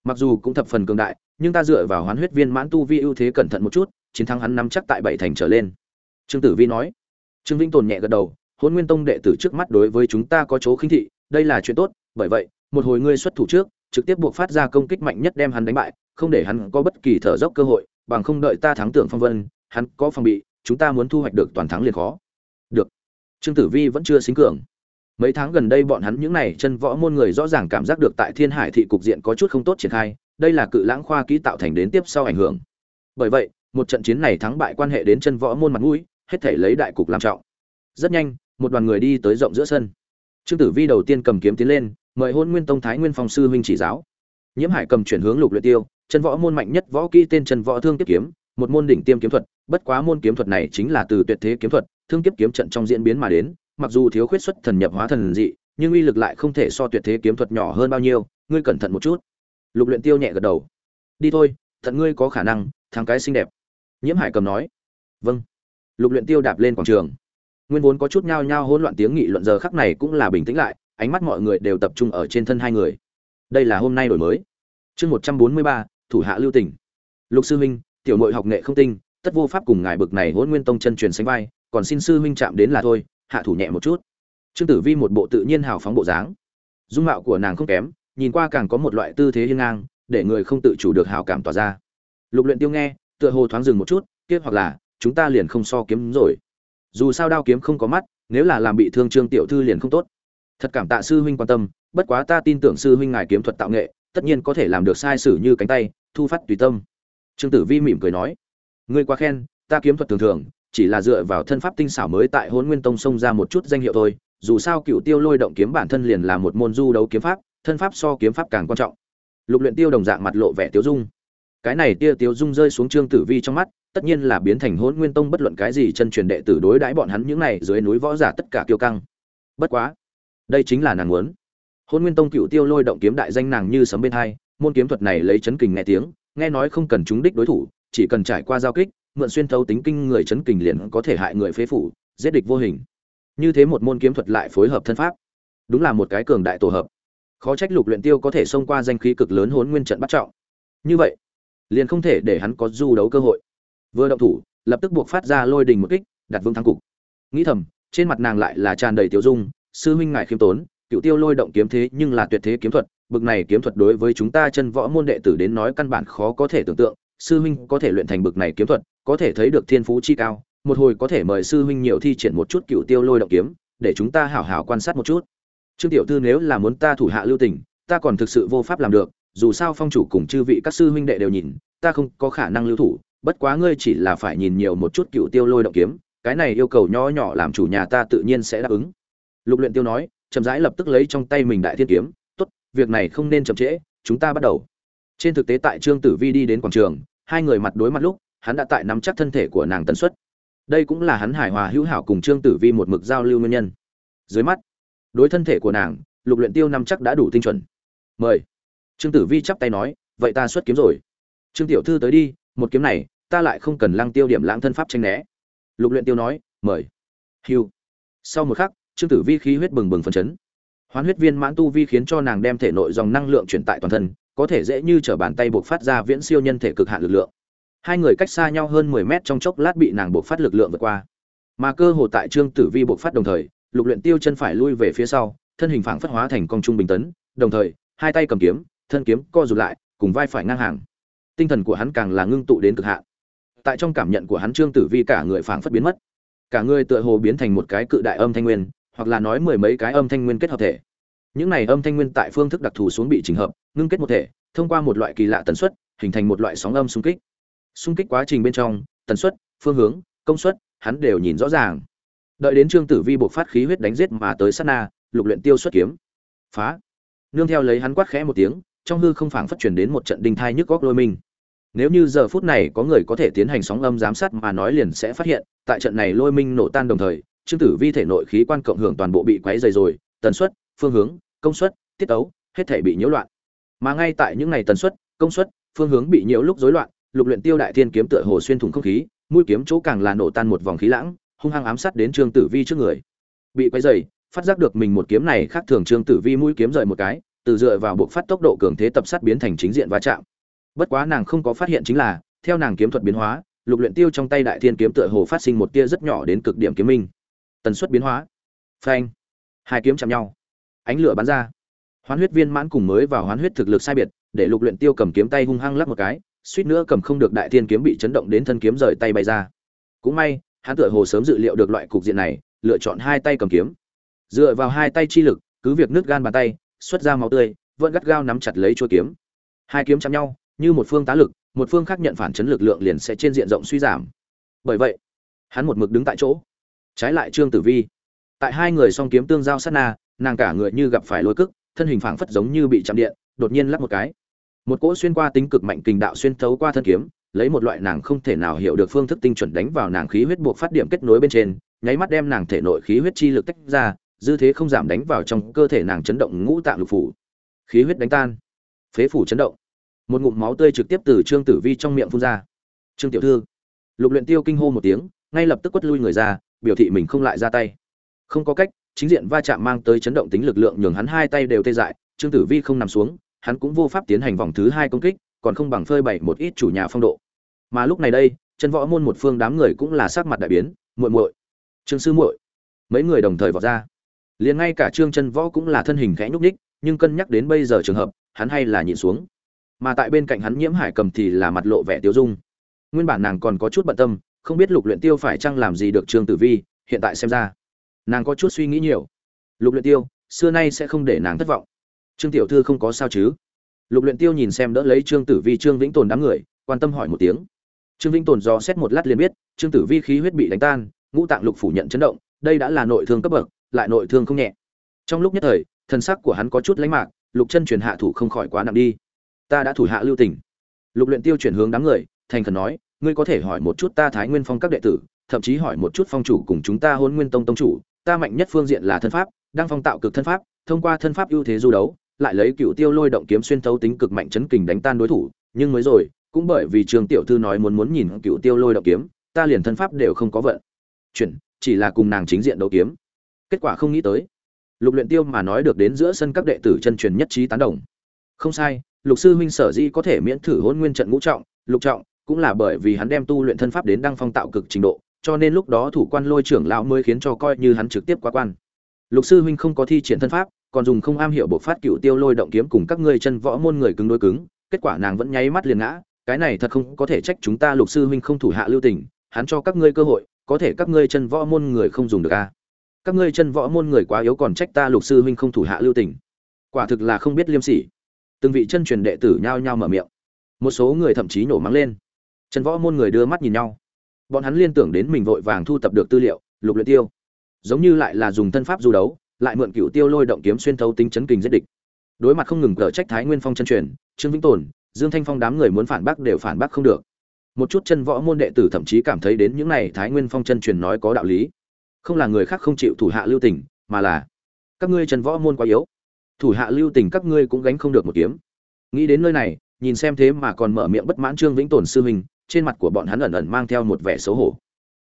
Mặc dù cũng thập phần cường đại, nhưng ta dựa vào hoán huyết viên mãn tu vi ưu thế cẩn thận một chút, chiến thắng hắn nắm chắc tại bảy thành trở lên. Trương tử vi nói. Trương vĩnh tồn nhẹ gật đầu hôn nguyên tông đệ tử trước mắt đối với chúng ta có chỗ khinh thị, đây là chuyện tốt, bởi vậy, một hồi ngươi xuất thủ trước, trực tiếp buộc phát ra công kích mạnh nhất đem hắn đánh bại, không để hắn có bất kỳ thở dốc cơ hội, bằng không đợi ta thắng tưởng phong vân, hắn có phòng bị, chúng ta muốn thu hoạch được toàn thắng liền khó. Được. Trương tử vi vẫn chưa xính cường mấy tháng gần đây bọn hắn những này chân võ môn người rõ ràng cảm giác được tại thiên hải thị cục diện có chút không tốt triển khai, đây là cự lãng khoa kỹ tạo thành đến tiếp sau ảnh hưởng. Bởi vậy, một trận chiến này thắng bại quan hệ đến chân võ môn mặt mũi, hết thể lấy đại cục làm trọng. Rất nhanh, một đoàn người đi tới rộng giữa sân. Trương tử vi đầu tiên cầm kiếm tiến lên, mời hôn nguyên tông thái nguyên phong sư huynh chỉ giáo. Nhiễm hải cầm chuyển hướng lục luyện tiêu, chân võ môn mạnh nhất võ kỹ tên chân võ thương kiếp kiếm, một môn đỉnh tiêm kiếm thuật, bất quá môn kiếm thuật này chính là từ tuyệt thế kiếm thuật, thương kiếp kiếm trận trong diễn biến mà đến mặc dù thiếu khuyết xuất thần nhập hóa thần dị, nhưng uy lực lại không thể so tuyệt thế kiếm thuật nhỏ hơn bao nhiêu, ngươi cẩn thận một chút. Lục luyện tiêu nhẹ gật đầu. Đi thôi, thận ngươi có khả năng thằng cái xinh đẹp. Nhiễm hải cầm nói. Vâng. Lục luyện tiêu đạp lên quảng trường. Nguyên vốn có chút nhao nhao hỗn loạn tiếng nghị luận giờ khắc này cũng là bình tĩnh lại, ánh mắt mọi người đều tập trung ở trên thân hai người. Đây là hôm nay đổi mới. Chương một trăm bốn mươi ba, thủ hạ lưu tỉnh lục sư huynh tiểu nội học nghệ không tinh, tất vô pháp cùng ngài bực này hỗn nguyên tông chân truyền sánh vai, còn xin sư huynh chạm đến là thôi hạ thủ nhẹ một chút. Trương tử vi một bộ tự nhiên hào phóng bộ dáng. Dung mạo của nàng không kém, nhìn qua càng có một loại tư thế hiên ngang, để người không tự chủ được hào cảm tỏa ra. Lục luyện tiêu nghe, tựa hồ thoáng dừng một chút, kia hoặc là, chúng ta liền không so kiếm rồi. Dù sao đao kiếm không có mắt, nếu là làm bị thương trương tiểu thư liền không tốt. Thật cảm tạ sư huynh quan tâm, bất quá ta tin tưởng sư huynh ngài kiếm thuật tạo nghệ, tất nhiên có thể làm được sai sử như cánh tay, thu phát tùy tâm. Trương tử vi mỉm cười nói, ngươi quá khen, ta kiếm thuật thường thường chỉ là dựa vào thân pháp tinh xảo mới tại Hỗn nguyên tông xông ra một chút danh hiệu thôi, dù sao cựu tiêu lôi động kiếm bản thân liền là một môn du đấu kiếm pháp, thân pháp so kiếm pháp càng quan trọng. Lục luyện tiêu đồng dạng mặt lộ vẻ tiêu dung. Cái này tia tiêu dung rơi xuống trương tử vi trong mắt, tất nhiên là biến thành Hỗn nguyên tông bất luận cái gì chân truyền đệ tử đối đãi bọn hắn những này dưới núi võ giả tất cả kiêu căng. Bất quá, đây chính là nàng muốn. Hỗn nguyên tông cựu tiêu lôi động kiếm đại danh nàng như sấm bên hai, môn kiếm thuật này lấy chấn kình nghe tiếng, nghe nói không cần trúng đích đối thủ, chỉ cần trải qua giao kích mượn xuyên thấu tính kinh người chấn kình liền có thể hại người phế phủ, giết địch vô hình. Như thế một môn kiếm thuật lại phối hợp thân pháp. Đúng là một cái cường đại tổ hợp. Khó trách lục luyện tiêu có thể xông qua danh khí cực lớn Hỗn nguyên trận bắt trọng. Như vậy, liền không thể để hắn có du đấu cơ hội. Vừa động thủ, lập tức buộc phát ra lôi đình một kích, đặt vương thắng cục. Nghĩ thầm, trên mặt nàng lại là tràn đầy tiêu dung, sư huynh ngài khiêm tốn, cựu tiêu lôi động kiếm thế nhưng là tuyệt thế kiếm thuật, bực này kiếm thuật đối với chúng ta chân võ môn đệ tử đến nói căn bản khó có thể tưởng tượng sư huynh có thể luyện thành bực này kiếm thuật, có thể thấy được thiên phú chi cao, một hồi có thể mời sư huynh nhiều thi triển một chút cựu tiêu lôi động kiếm, để chúng ta hảo hảo quan sát một chút. Trương tiểu thư nếu là muốn ta thủ hạ lưu tình, ta còn thực sự vô pháp làm được, dù sao phong chủ cùng chư vị các sư huynh đệ đều nhìn, ta không có khả năng lưu thủ, bất quá ngươi chỉ là phải nhìn nhiều một chút cựu tiêu lôi động kiếm, cái này yêu cầu nhỏ nhỏ làm chủ nhà ta tự nhiên sẽ đáp ứng. Lục luyện tiêu nói, chậm rãi lập tức lấy trong tay mình đại thiên kiếm, tốt, việc này không nên chậm trễ, chúng ta bắt đầu. Trên thực tế tại trương tử vi đi đến quảng trường hai người mặt đối mặt lúc, hắn đã tại nắm chắc thân thể của nàng tần suất. Đây cũng là hắn hài hòa hữu hảo cùng trương tử vi một mực giao lưu nguyên nhân. Dưới mắt, đối thân thể của nàng, lục luyện tiêu nắm chắc đã đủ tinh chuẩn. Mời. Trương tử vi chắp tay nói, vậy ta xuất kiếm rồi. Trương tiểu thư tới đi, một kiếm này, ta lại không cần lăng tiêu điểm lãng thân pháp tranh né. Lục luyện tiêu nói, mời. Hưu. Sau một khắc, trương tử vi khí huyết bừng bừng phấn chấn. Hoán huyết viên mãn tu vi khiến cho nàng đem thể nội dòng năng lượng chuyển tại toàn thân có thể dễ như trở bàn tay buộc phát ra viễn siêu nhân thể cực hạn lực lượng. Hai người cách xa nhau hơn mười mét trong chốc lát bị nàng buộc phát lực lượng vượt qua. Mà cơ hồ tại trương tử vi buộc phát đồng thời, lục luyện tiêu chân phải lui về phía sau, thân hình phảng phất hóa thành công trung bình tấn, đồng thời, hai tay cầm kiếm, thân kiếm co rụt lại, cùng vai phải ngang hàng. Tinh thần của hắn càng là ngưng tụ đến cực hạn. Tại trong cảm nhận của hắn trương tử vi cả người phảng phất biến mất. Cả người tựa hồ biến thành một cái cự đại âm thanh nguyên, hoặc là nói mười mấy cái âm thanh nguyên kết hợp thể những này âm thanh nguyên tại phương thức đặc thù xuống bị chỉnh hợp, ngưng kết một thể, thông qua một loại kỳ lạ tần suất, hình thành một loại sóng âm xung kích. Xung kích quá trình bên trong, tần suất, phương hướng, công suất, hắn đều nhìn rõ ràng. Đợi đến trương tử vi buộc phát khí huyết đánh giết mà tới sát na, lục luyện tiêu xuất kiếm. Phá. Nương theo lấy hắn quát khẽ một tiếng, trong hư không phảng phất truyền đến một trận đinh thai nhức góc lôi mình. Nếu như giờ phút này có người có thể tiến hành sóng âm giám sát mà nói liền sẽ phát hiện, tại trận này lôi minh nổ tan đồng thời, trương tử vi thể nội khí quan cộng hưởng toàn bộ bị quấy dày rồi, tần suất, phương hướng công suất, tiết ấu, hết thể bị nhiễu loạn. Mà ngay tại những ngày tần suất, công suất, phương hướng bị nhiễu lúc rối loạn, lục luyện tiêu đại thiên kiếm tựa hồ xuyên thủng không khí, mũi kiếm chỗ càng là nổ tan một vòng khí lãng, hung hăng ám sát đến trương tử vi trước người. Bị quấy dày phát giác được mình một kiếm này khác thường trương tử vi mũi kiếm rời một cái, từ dựa vào bộ phát tốc độ cường thế tập sát biến thành chính diện va chạm. Bất quá nàng không có phát hiện chính là, theo nàng kiếm thuật biến hóa, lục luyện tiêu trong tay đại thiên kiếm tựa hồ phát sinh một tia rất nhỏ đến cực điểm kiếm minh. Tần suất biến hóa. Phanh. Hai kiếm chạm nhau ánh lửa bắn ra. Hoán huyết viên mãn cùng mới vào hoán huyết thực lực sai biệt, để lục luyện tiêu cầm kiếm tay hung hăng lắc một cái, suýt nữa cầm không được đại thiên kiếm bị chấn động đến thân kiếm rời tay bay ra. Cũng may, hắn tựa hồ sớm dự liệu được loại cục diện này, lựa chọn hai tay cầm kiếm. Dựa vào hai tay chi lực, cứ việc nứt gan bàn tay, xuất ra máu tươi, vẫn gắt gao nắm chặt lấy chuôi kiếm. Hai kiếm chạm nhau, như một phương tá lực, một phương khác nhận phản chấn lực lượng liền sẽ trên diện rộng suy giảm. Bởi vậy, hắn một mực đứng tại chỗ. Trái lại trương tử vi. Tại hai người song kiếm tương giao sát na nàng cả người như gặp phải lôi cức thân hình phảng phất giống như bị chạm điện, đột nhiên lắp một cái. Một cỗ xuyên qua tính cực mạnh kình đạo xuyên thấu qua thân kiếm, lấy một loại nàng không thể nào hiểu được phương thức tinh chuẩn đánh vào nàng khí huyết buộc phát điểm kết nối bên trên, nháy mắt đem nàng thể nội khí huyết chi lực tách ra, dư thế không giảm đánh vào trong cơ thể nàng chấn động ngũ tạng lục phủ. Khí huyết đánh tan. Phế phủ chấn động. Một ngụm máu tươi trực tiếp từ trương tử vi trong miệng phun ra. Trương tiểu thư. Lục luyện tiêu kinh hô một tiếng, ngay lập tức quất lui người ra, biểu thị mình không lại ra tay. Không có cách chính diện va chạm mang tới chấn động tính lực lượng nhường hắn hai tay đều tê dại, trương tử vi không nằm xuống, hắn cũng vô pháp tiến hành vòng thứ hai công kích, còn không bằng phơi bày một ít chủ nhà phong độ. Mà lúc này đây chân võ môn một phương đám người cũng là sắc mặt đại biến, muội muội, trương sư muội. Mấy người đồng thời vọt ra. Liền ngay cả trương chân võ cũng là thân hình khẽ nhúc nhích, nhưng cân nhắc đến bây giờ trường hợp, hắn hay là nhìn xuống. Mà tại bên cạnh hắn nhiễm hải cầm thì là mặt lộ vẻ tiêu dung. Nguyên bản nàng còn có chút bận tâm, không biết lục luyện tiêu phải chăng làm gì được trương tử vi, hiện tại xem ra nàng có chút suy nghĩ nhiều. Lục luyện tiêu, xưa nay sẽ không để nàng thất vọng. Trương tiểu thư không có sao chứ? Lục luyện tiêu nhìn xem đỡ lấy trương tử vi, trương vĩnh tồn đám người, quan tâm hỏi một tiếng. Trương vĩnh tồn do xét một lát liền biết, trương tử vi khí huyết bị đánh tan, ngũ tạng lục phủ nhận chấn động, đây đã là nội thương cấp bậc, lại nội thương không nhẹ. Trong lúc nhất thời thần sắc của hắn có chút lãnh mạc, lục chân truyền hạ thủ không khỏi quá nặng đi. Ta đã thủ hạ lưu tình. Lục luyện tiêu chuyển hướng đám người, thành khẩn nói, ngươi có thể hỏi một chút ta thái nguyên phong các đệ tử, thậm chí hỏi một chút phong chủ cùng chúng ta hôn nguyên tông tông chủ ta mạnh nhất phương diện là thân pháp, đang phong tạo cực thân pháp, thông qua thân pháp ưu thế du đấu, lại lấy cựu tiêu lôi động kiếm xuyên thấu tính cực mạnh chấn kình đánh tan đối thủ, nhưng mới rồi, cũng bởi vì trường tiểu thư nói muốn muốn nhìn cựu tiêu lôi động kiếm, ta liền thân pháp đều không có vận. Chuyển, chỉ là cùng nàng chính diện đấu kiếm. Kết quả không nghĩ tới. Lục luyện tiêu mà nói được đến giữa sân các đệ tử chân truyền nhất trí tán đồng. Không sai, lục sư huynh sở di có thể miễn thử hôn nguyên trận ngũ trọng, lục trọng, cũng là bởi vì hắn đem tu luyện thân pháp đến đăng phong tạo cực trình độ cho nên lúc đó thủ quan lôi trưởng lão mới khiến cho coi như hắn trực tiếp qua quan. Lục sư huynh không có thi triển thân pháp, còn dùng không am hiểu bộ phát cựu tiêu lôi động kiếm cùng các ngươi chân võ môn người cứng đối cứng, kết quả nàng vẫn nháy mắt liền ngã, cái này thật không có thể trách chúng ta lục sư huynh không thủ hạ lưu tình, hắn cho các ngươi cơ hội, có thể các ngươi chân võ môn người không dùng được a à? các ngươi chân võ môn người quá yếu còn trách ta lục sư huynh không thủ hạ lưu tình. Quả thực là không biết liêm sỉ. Từng vị chân truyền đệ tử nhao nhao mở miệng. Một số người thậm chí nổ mắng lên. Chân võ môn người đưa mắt nhìn nhau bọn hắn liên tưởng đến mình vội vàng thu tập được tư liệu, lục luyện tiêu. Giống như lại là dùng thân pháp du đấu, lại mượn cựu tiêu lôi động kiếm xuyên thấu tính chấn kinh giết địch. Đối mặt không ngừng cở trách thái nguyên phong chân truyền, trương vĩnh tồn, dương thanh phong đám người muốn phản bác đều phản bác không được. Một chút chân võ môn đệ tử thậm chí cảm thấy đến những này thái nguyên phong chân truyền nói có đạo lý. Không là người khác không chịu thủ hạ lưu tình, mà là, các ngươi chân võ môn quá yếu. Thủ hạ lưu tình các ngươi cũng gánh không được một kiếm. Nghĩ đến nơi này, nhìn xem thế mà còn mở miệng bất mãn trương vĩnh tồn sư huynh trên mặt của bọn hắn ẩn ẩn mang theo một vẻ xấu hổ.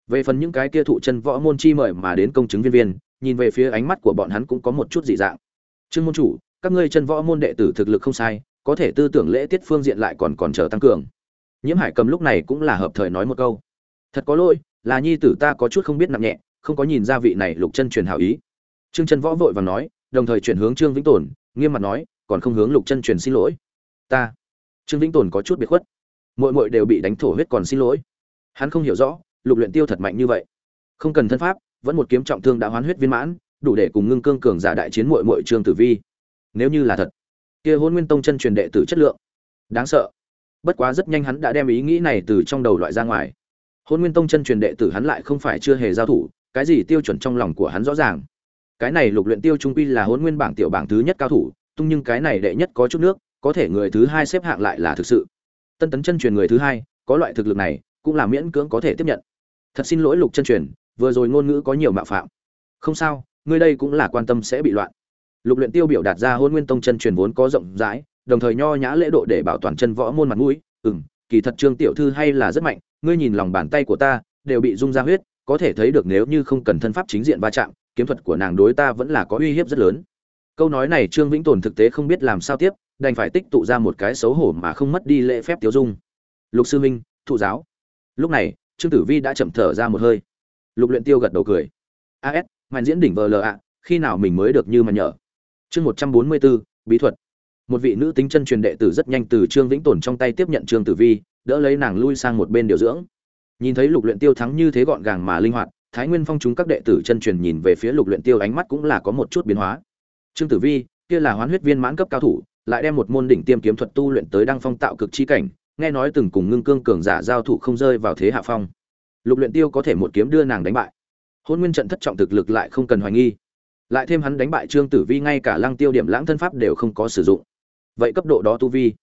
Về phần những cái kia thụ chân võ môn chi mời mà đến công chứng viên viên, nhìn về phía ánh mắt của bọn hắn cũng có một chút dị dạng. Trương môn chủ, các ngươi chân võ môn đệ tử thực lực không sai, có thể tư tưởng lễ tiết phương diện lại còn còn chờ tăng cường. Nhiễm hải cầm lúc này cũng là hợp thời nói một câu. Thật có lỗi, là nhi tử ta có chút không biết nặng nhẹ, không có nhìn ra vị này lục chân truyền hảo ý. Trương chân võ vội vàng nói, đồng thời chuyển hướng trương vĩnh tồn, nghiêm mặt nói, còn không hướng lục chân truyền xin lỗi. Ta. Trương vĩnh tồn có chút biệt khuất mỗi mỗi đều bị đánh thổ huyết còn xin lỗi. Hắn không hiểu rõ, lục luyện tiêu thật mạnh như vậy. Không cần thân pháp, vẫn một kiếm trọng thương đã hoán huyết viên mãn, đủ để cùng ngưng cương cường giả đại chiến muội muội trương tử vi. Nếu như là thật, kia hôn nguyên tông chân truyền đệ tử chất lượng, đáng sợ. Bất quá rất nhanh hắn đã đem ý nghĩ này từ trong đầu loại ra ngoài. Hôn nguyên tông chân truyền đệ tử hắn lại không phải chưa hề giao thủ, cái gì tiêu chuẩn trong lòng của hắn rõ ràng. Cái này lục luyện tiêu trung quy là hôn nguyên bảng tiểu bảng thứ nhất cao thủ, tung nhưng cái này đệ nhất có chút nước, có thể người thứ hai xếp hạng lại là thực sự tân tấn chân truyền người thứ hai, có loại thực lực này, cũng là miễn cưỡng có thể tiếp nhận. Thật xin lỗi lục chân truyền, vừa rồi ngôn ngữ có nhiều mạo phạm. Không sao, ngươi đây cũng là quan tâm sẽ bị loạn. Lục luyện tiêu biểu đạt ra hôn nguyên tông chân truyền vốn có rộng rãi, đồng thời nho nhã lễ độ để bảo toàn chân võ môn mặt mũi. Ừm, kỳ thật trương tiểu thư hay là rất mạnh, ngươi nhìn lòng bàn tay của ta, đều bị rung ra huyết, có thể thấy được nếu như không cần thân pháp chính diện va chạm, kiếm thuật của nàng đối ta vẫn là có uy hiếp rất lớn. Câu nói này trương vĩnh tồn thực tế không biết làm sao tiếp đành phải tích tụ ra một cái xấu hổ mà không mất đi lễ phép tiêu dung. Lục sư minh thụ giáo. Lúc này, trương tử vi đã chậm thở ra một hơi. Lục luyện tiêu gật đầu cười. As màn diễn đỉnh vờ lờ ạ, khi nào mình mới được như mà nhở? Chương một trăm bốn mươi bốn bí thuật. Một vị nữ tính chân truyền đệ tử rất nhanh từ trương vĩnh tồn trong tay tiếp nhận trương tử vi, đỡ lấy nàng lui sang một bên điều dưỡng. Nhìn thấy lục luyện tiêu thắng như thế gọn gàng mà linh hoạt, thái nguyên phong chúng các đệ tử chân truyền nhìn về phía lục luyện tiêu ánh mắt cũng là có một chút biến hóa. Trương tử vi, kia là hoán huyết viên mãn cấp cao thủ lại đem một môn đỉnh tiêm kiếm thuật tu luyện tới đăng phong tạo cực chi cảnh, nghe nói từng cùng ngưng cương cường giả giao thủ không rơi vào thế hạ phong. Lục luyện tiêu có thể một kiếm đưa nàng đánh bại. Hôn nguyên trận thất trọng thực lực lại không cần hoài nghi. Lại thêm hắn đánh bại trương tử vi, ngay cả lăng tiêu điểm lãng thân pháp đều không có sử dụng. Vậy cấp độ đó tu vi,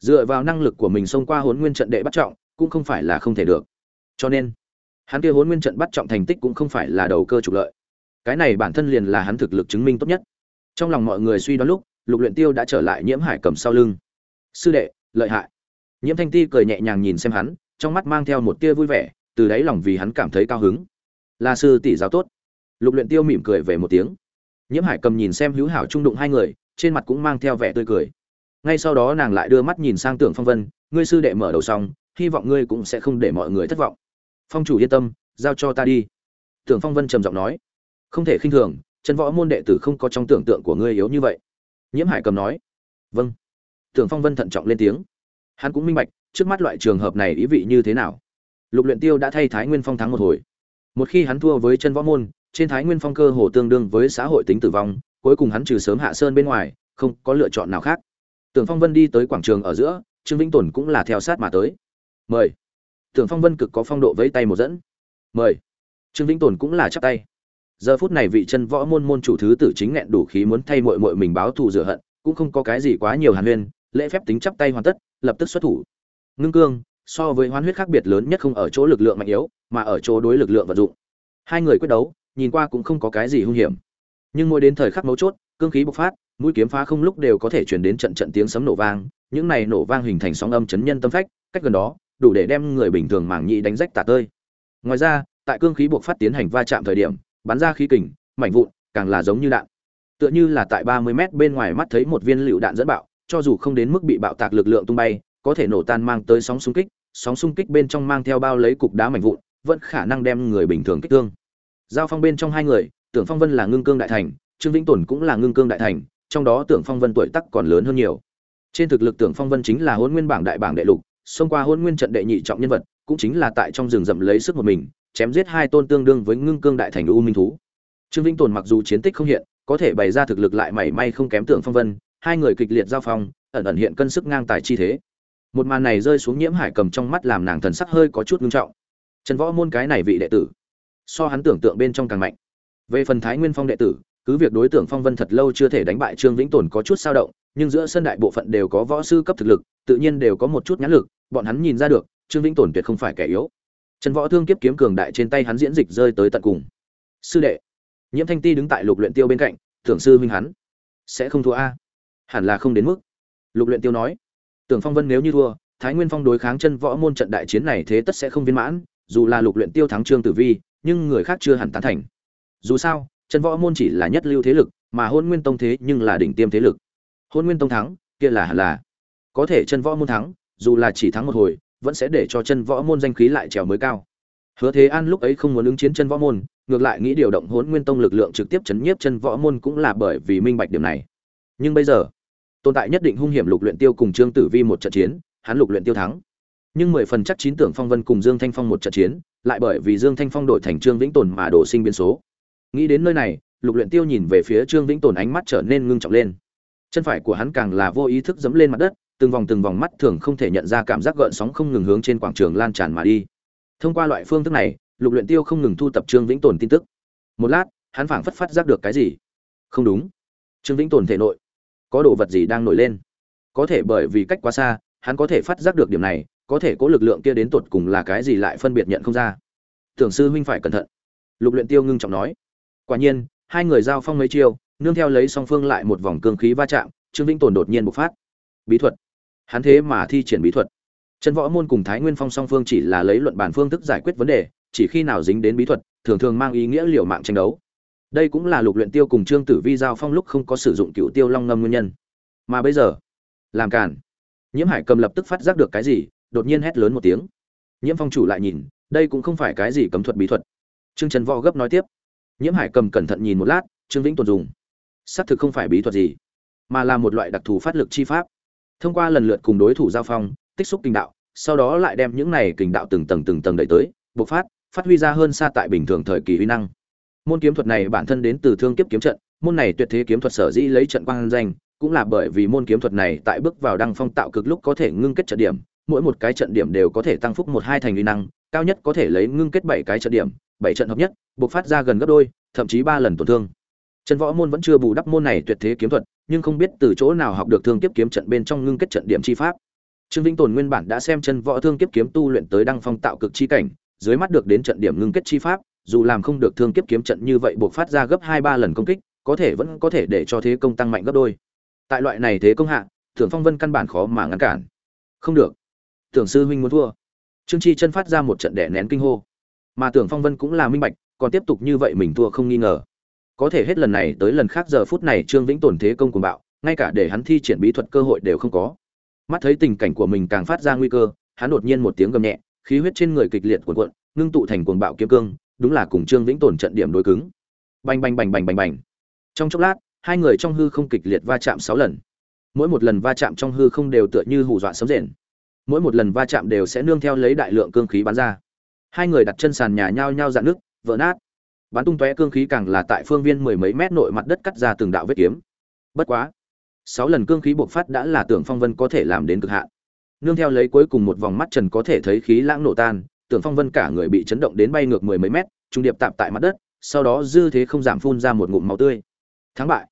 dựa vào năng lực của mình xông qua hôn nguyên trận đệ bắt trọng, cũng không phải là không thể được. Cho nên, hắn kia hôn nguyên trận bắt trọng thành tích cũng không phải là đầu cơ trục lợi. Cái này bản thân liền là hắn thực lực chứng minh tốt nhất. Trong lòng mọi người suy đoán lúc lục luyện tiêu đã trở lại nhiễm hải cầm sau lưng. Sư đệ, lợi hại. Nhiễm thanh ti cười nhẹ nhàng nhìn xem hắn, trong mắt mang theo một tia vui vẻ, từ đáy lòng vì hắn cảm thấy cao hứng. Là sư tỷ giáo tốt. Lục luyện tiêu mỉm cười về một tiếng. Nhiễm hải cầm nhìn xem hữu hảo trung đụng hai người, trên mặt cũng mang theo vẻ tươi cười. Ngay sau đó nàng lại đưa mắt nhìn sang tưởng phong vân, ngươi sư đệ mở đầu xong, hy vọng ngươi cũng sẽ không để mọi người thất vọng. Phong chủ yên tâm, giao cho ta đi. Tưởng phong vân trầm giọng nói. Không thể khinh thường, chân võ môn đệ tử không có trong tưởng tượng của ngươi yếu như vậy nhiễm hải cầm nói vâng. Tưởng phong vân thận trọng lên tiếng. Hắn cũng minh bạch, trước mắt loại trường hợp này ý vị như thế nào. Lục luyện tiêu đã thay thái nguyên phong thắng một hồi. Một khi hắn thua với chân võ môn, trên thái nguyên phong cơ hồ tương đương với xã hội tính tử vong, cuối cùng hắn trừ sớm hạ sơn bên ngoài, không có lựa chọn nào khác. Tưởng phong vân đi tới quảng trường ở giữa, trương vĩnh tồn cũng là theo sát mà tới. Mời. Tưởng phong vân cực có phong độ vẫy tay một dẫn. Mời. Trương vĩnh tồn cũng là chắp tay giờ phút này vị chân võ môn môn chủ thứ tử chính nghẹn đủ khí muốn thay muội muội mình báo thù rửa hận, cũng không có cái gì quá nhiều hàn huyên, lễ phép tính chắp tay hoàn tất, lập tức xuất thủ. Ngưng cương, so với hoán huyết khác biệt lớn nhất không ở chỗ lực lượng mạnh yếu, mà ở chỗ đối lực lượng vận dụng. Hai người quyết đấu, nhìn qua cũng không có cái gì hung hiểm. Nhưng mỗi đến thời khắc mấu chốt, cương khí bộc phát, mũi kiếm phá không lúc đều có thể truyền đến trận trận tiếng sấm nổ vang, những này nổ vang hình thành sóng âm chấn nhân tâm phách, cách gần đó, đủ để đem người bình thường mảng nhị đánh rách tả tơi. Ngoài ra, tại cương khí bộc phát tiến hành va chạm thời điểm bắn ra khí kình, mảnh vụn, càng là giống như đạn. Tựa như là tại ba mươi mét bên ngoài mắt thấy một viên lựu đạn dẫn bạo, cho dù không đến mức bị bạo tạc lực lượng tung bay, có thể nổ tan mang tới sóng xung kích, sóng xung kích bên trong mang theo bao lấy cục đá mảnh vụn, vẫn khả năng đem người bình thường kích thương. Giao phong bên trong hai người, tưởng phong vân là ngưng cương đại thành, trương vĩnh tồn cũng là ngưng cương đại thành, trong đó tưởng phong vân tuổi tắc còn lớn hơn nhiều. Trên thực lực tưởng phong vân chính là hôn nguyên bảng đại bảng đệ lục, xông qua hôn nguyên trận đệ nhị trọng nhân vật, cũng chính là tại trong rừng rậm lấy sức một mình chém giết hai tôn tương đương với ngưng cương đại thành u minh thú. Trương vĩnh tồn mặc dù chiến tích không hiện, có thể bày ra thực lực lại mảy may không kém tượng phong vân, hai người kịch liệt giao phong, ẩn ẩn hiện cân sức ngang tài chi thế. Một màn này rơi xuống nhiễm hải cầm trong mắt làm nàng thần sắc hơi có chút ngưng trọng. Trần võ môn cái này vị đệ tử, so hắn tưởng tượng bên trong càng mạnh. Về phần thái nguyên phong đệ tử, cứ việc đối tượng phong vân thật lâu chưa thể đánh bại trương vĩnh tồn có chút sao động, nhưng giữa sân đại bộ phận đều có võ sư cấp thực lực, tự nhiên đều có một chút nhãn lực, bọn hắn nhìn ra được, trương vĩnh tồn tuyệt không phải kẻ yếu trần võ thương kiếp kiếm cường đại trên tay hắn diễn dịch rơi tới tận cùng. Sư đệ, nhiễm thanh ti đứng tại lục luyện tiêu bên cạnh tưởng sư huynh hắn. Sẽ không thua a? Hẳn là không đến mức. Lục luyện tiêu nói. Tưởng phong vân nếu như thua, thái nguyên phong đối kháng chân võ môn trận đại chiến này thế tất sẽ không viên mãn, dù là lục luyện tiêu thắng trương tử vi, nhưng người khác chưa hẳn tán thành. Dù sao, chân võ môn chỉ là nhất lưu thế lực, mà hôn nguyên tông thế nhưng là đỉnh tiêm thế lực. Hôn nguyên tông thắng, kia là hẳn là. Có thể chân võ môn thắng, dù là chỉ thắng một hồi vẫn sẽ để cho chân võ môn danh khí lại trèo mới cao. Hứa thế an lúc ấy không muốn ứng chiến chân võ môn, ngược lại nghĩ điều động hỗn nguyên tông lực lượng trực tiếp chấn nhiếp chân võ môn cũng là bởi vì minh bạch điểm này. Nhưng bây giờ, tồn tại nhất định hung hiểm lục luyện tiêu cùng trương tử vi một trận chiến, hắn lục luyện tiêu thắng. Nhưng mười phần chắc chín tưởng phong vân cùng dương thanh phong một trận chiến, lại bởi vì dương thanh phong đổi thành trương vĩnh tồn mà đổ sinh biến số. Nghĩ đến nơi này, lục luyện tiêu nhìn về phía trương vĩnh tồn ánh mắt trở nên ngưng trọng lên. Chân phải của hắn càng là vô ý thức dẫm lên mặt đất từng vòng từng vòng mắt thường không thể nhận ra cảm giác gợn sóng không ngừng hướng trên quảng trường lan tràn mà đi. Thông qua loại phương thức này, lục luyện tiêu không ngừng thu tập trương vĩnh tồn tin tức. Một lát, hắn phảng phất phát giác được cái gì? Không đúng. Trương vĩnh tồn thể nội, có đồ vật gì đang nổi lên? Có thể bởi vì cách quá xa, hắn có thể phát giác được điểm này, có thể cố lực lượng kia đến tột cùng là cái gì lại phân biệt nhận không ra. Tưởng sư huynh phải cẩn thận. Lục luyện tiêu ngưng trọng nói. Quả nhiên, hai người giao phong mấy chiêu, nương theo lấy song phương lại một vòng cương khí va chạm, trương vĩnh tồn đột nhiên bộc phát. Bí thuật hắn thế mà thi triển bí thuật. Chân võ môn cùng thái nguyên phong song phương chỉ là lấy luận bản phương thức giải quyết vấn đề, chỉ khi nào dính đến bí thuật, thường thường mang ý nghĩa liều mạng tranh đấu. Đây cũng là lục luyện tiêu cùng trương tử vi giao phong lúc không có sử dụng cựu tiêu long ngâm nguyên nhân. Mà bây giờ, làm cản nhiễm hải cầm lập tức phát giác được cái gì, đột nhiên hét lớn một tiếng. Nhiễm phong chủ lại nhìn, đây cũng không phải cái gì cấm thuật bí thuật. Trương trần võ gấp nói tiếp. Nhiễm hải cầm cẩn thận nhìn một lát, trương vĩnh tuần dùng. Xác thực không phải bí thuật gì, mà là một loại đặc thù phát lực chi pháp thông qua lần lượt cùng đối thủ giao phong tích xúc kinh đạo sau đó lại đem những này kinh đạo từng tầng từng tầng đẩy tới bộc phát phát huy ra hơn xa tại bình thường thời kỳ uy năng. Môn kiếm thuật này bản thân đến từ thương kiếp kiếm trận môn này tuyệt thế kiếm thuật sở dĩ lấy trận quang danh cũng là bởi vì môn kiếm thuật này tại bước vào đăng phong tạo cực lúc có thể ngưng kết trận điểm mỗi một cái trận điểm đều có thể tăng phúc một hai thành uy năng cao nhất có thể lấy ngưng kết bảy cái trận điểm bảy trận hợp nhất bộc phát ra gần gấp đôi thậm chí ba lần tổn thương. Trần Võ Môn vẫn chưa bù đắp môn này tuyệt thế kiếm thuật, nhưng không biết từ chỗ nào học được thương kiếp kiếm trận bên trong ngưng kết trận điểm chi pháp. Trương Vĩnh Tồn nguyên bản đã xem chân võ thương kiếp kiếm tu luyện tới đăng phong tạo cực chi cảnh, dưới mắt được đến trận điểm ngưng kết chi pháp, dù làm không được thương kiếp kiếm trận như vậy buộc phát ra gấp 2 3 lần công kích, có thể vẫn có thể để cho thế công tăng mạnh gấp đôi. Tại loại này thế công hạ, Tưởng Phong Vân căn bản khó mà ngăn cản. Không được. Tưởng sư huynh muốn thua. Trương Chi chân phát ra một trận đè nén kinh hô. Mà Tưởng Phong Vân cũng là minh bạch, còn tiếp tục như vậy mình thua không nghi ngờ. Có thể hết lần này tới lần khác giờ phút này Trương Vĩnh tổn thế công cùng bạo, ngay cả để hắn thi triển bí thuật cơ hội đều không có. Mắt thấy tình cảnh của mình càng phát ra nguy cơ hắn đột nhiên một tiếng gầm nhẹ khí huyết trên người kịch liệt cuộn cuộn ngưng tụ thành cuồng bạo kiếm cương đúng là cùng trương vĩnh tồn trận điểm đối cứng. Bành bành bành bành bành bành. Trong chốc lát hai người trong hư không kịch liệt va chạm sáu lần. Mỗi một lần va chạm trong hư không đều tựa như hù dọa sấm rền. Mỗi một lần va chạm đều sẽ nương theo lấy đại lượng cương khí bắn ra. Hai người đặt chân sàn nhà nhao nhao dạn nước vỡ nát bắn tung tóe cương khí càng là tại phương viên mười mấy mét nội mặt đất cắt ra từng đạo vết kiếm. Bất quá, sáu lần cương khí bộc phát đã là tưởng phong vân có thể làm đến cực hạn. Nương theo lấy cuối cùng một vòng mắt trần có thể thấy khí lãng nổ tan, tưởng phong vân cả người bị chấn động đến bay ngược mười mấy mét, trung điệp tạm tại mặt đất, sau đó dư thế không giảm phun ra một ngụm máu tươi. Thắng bại.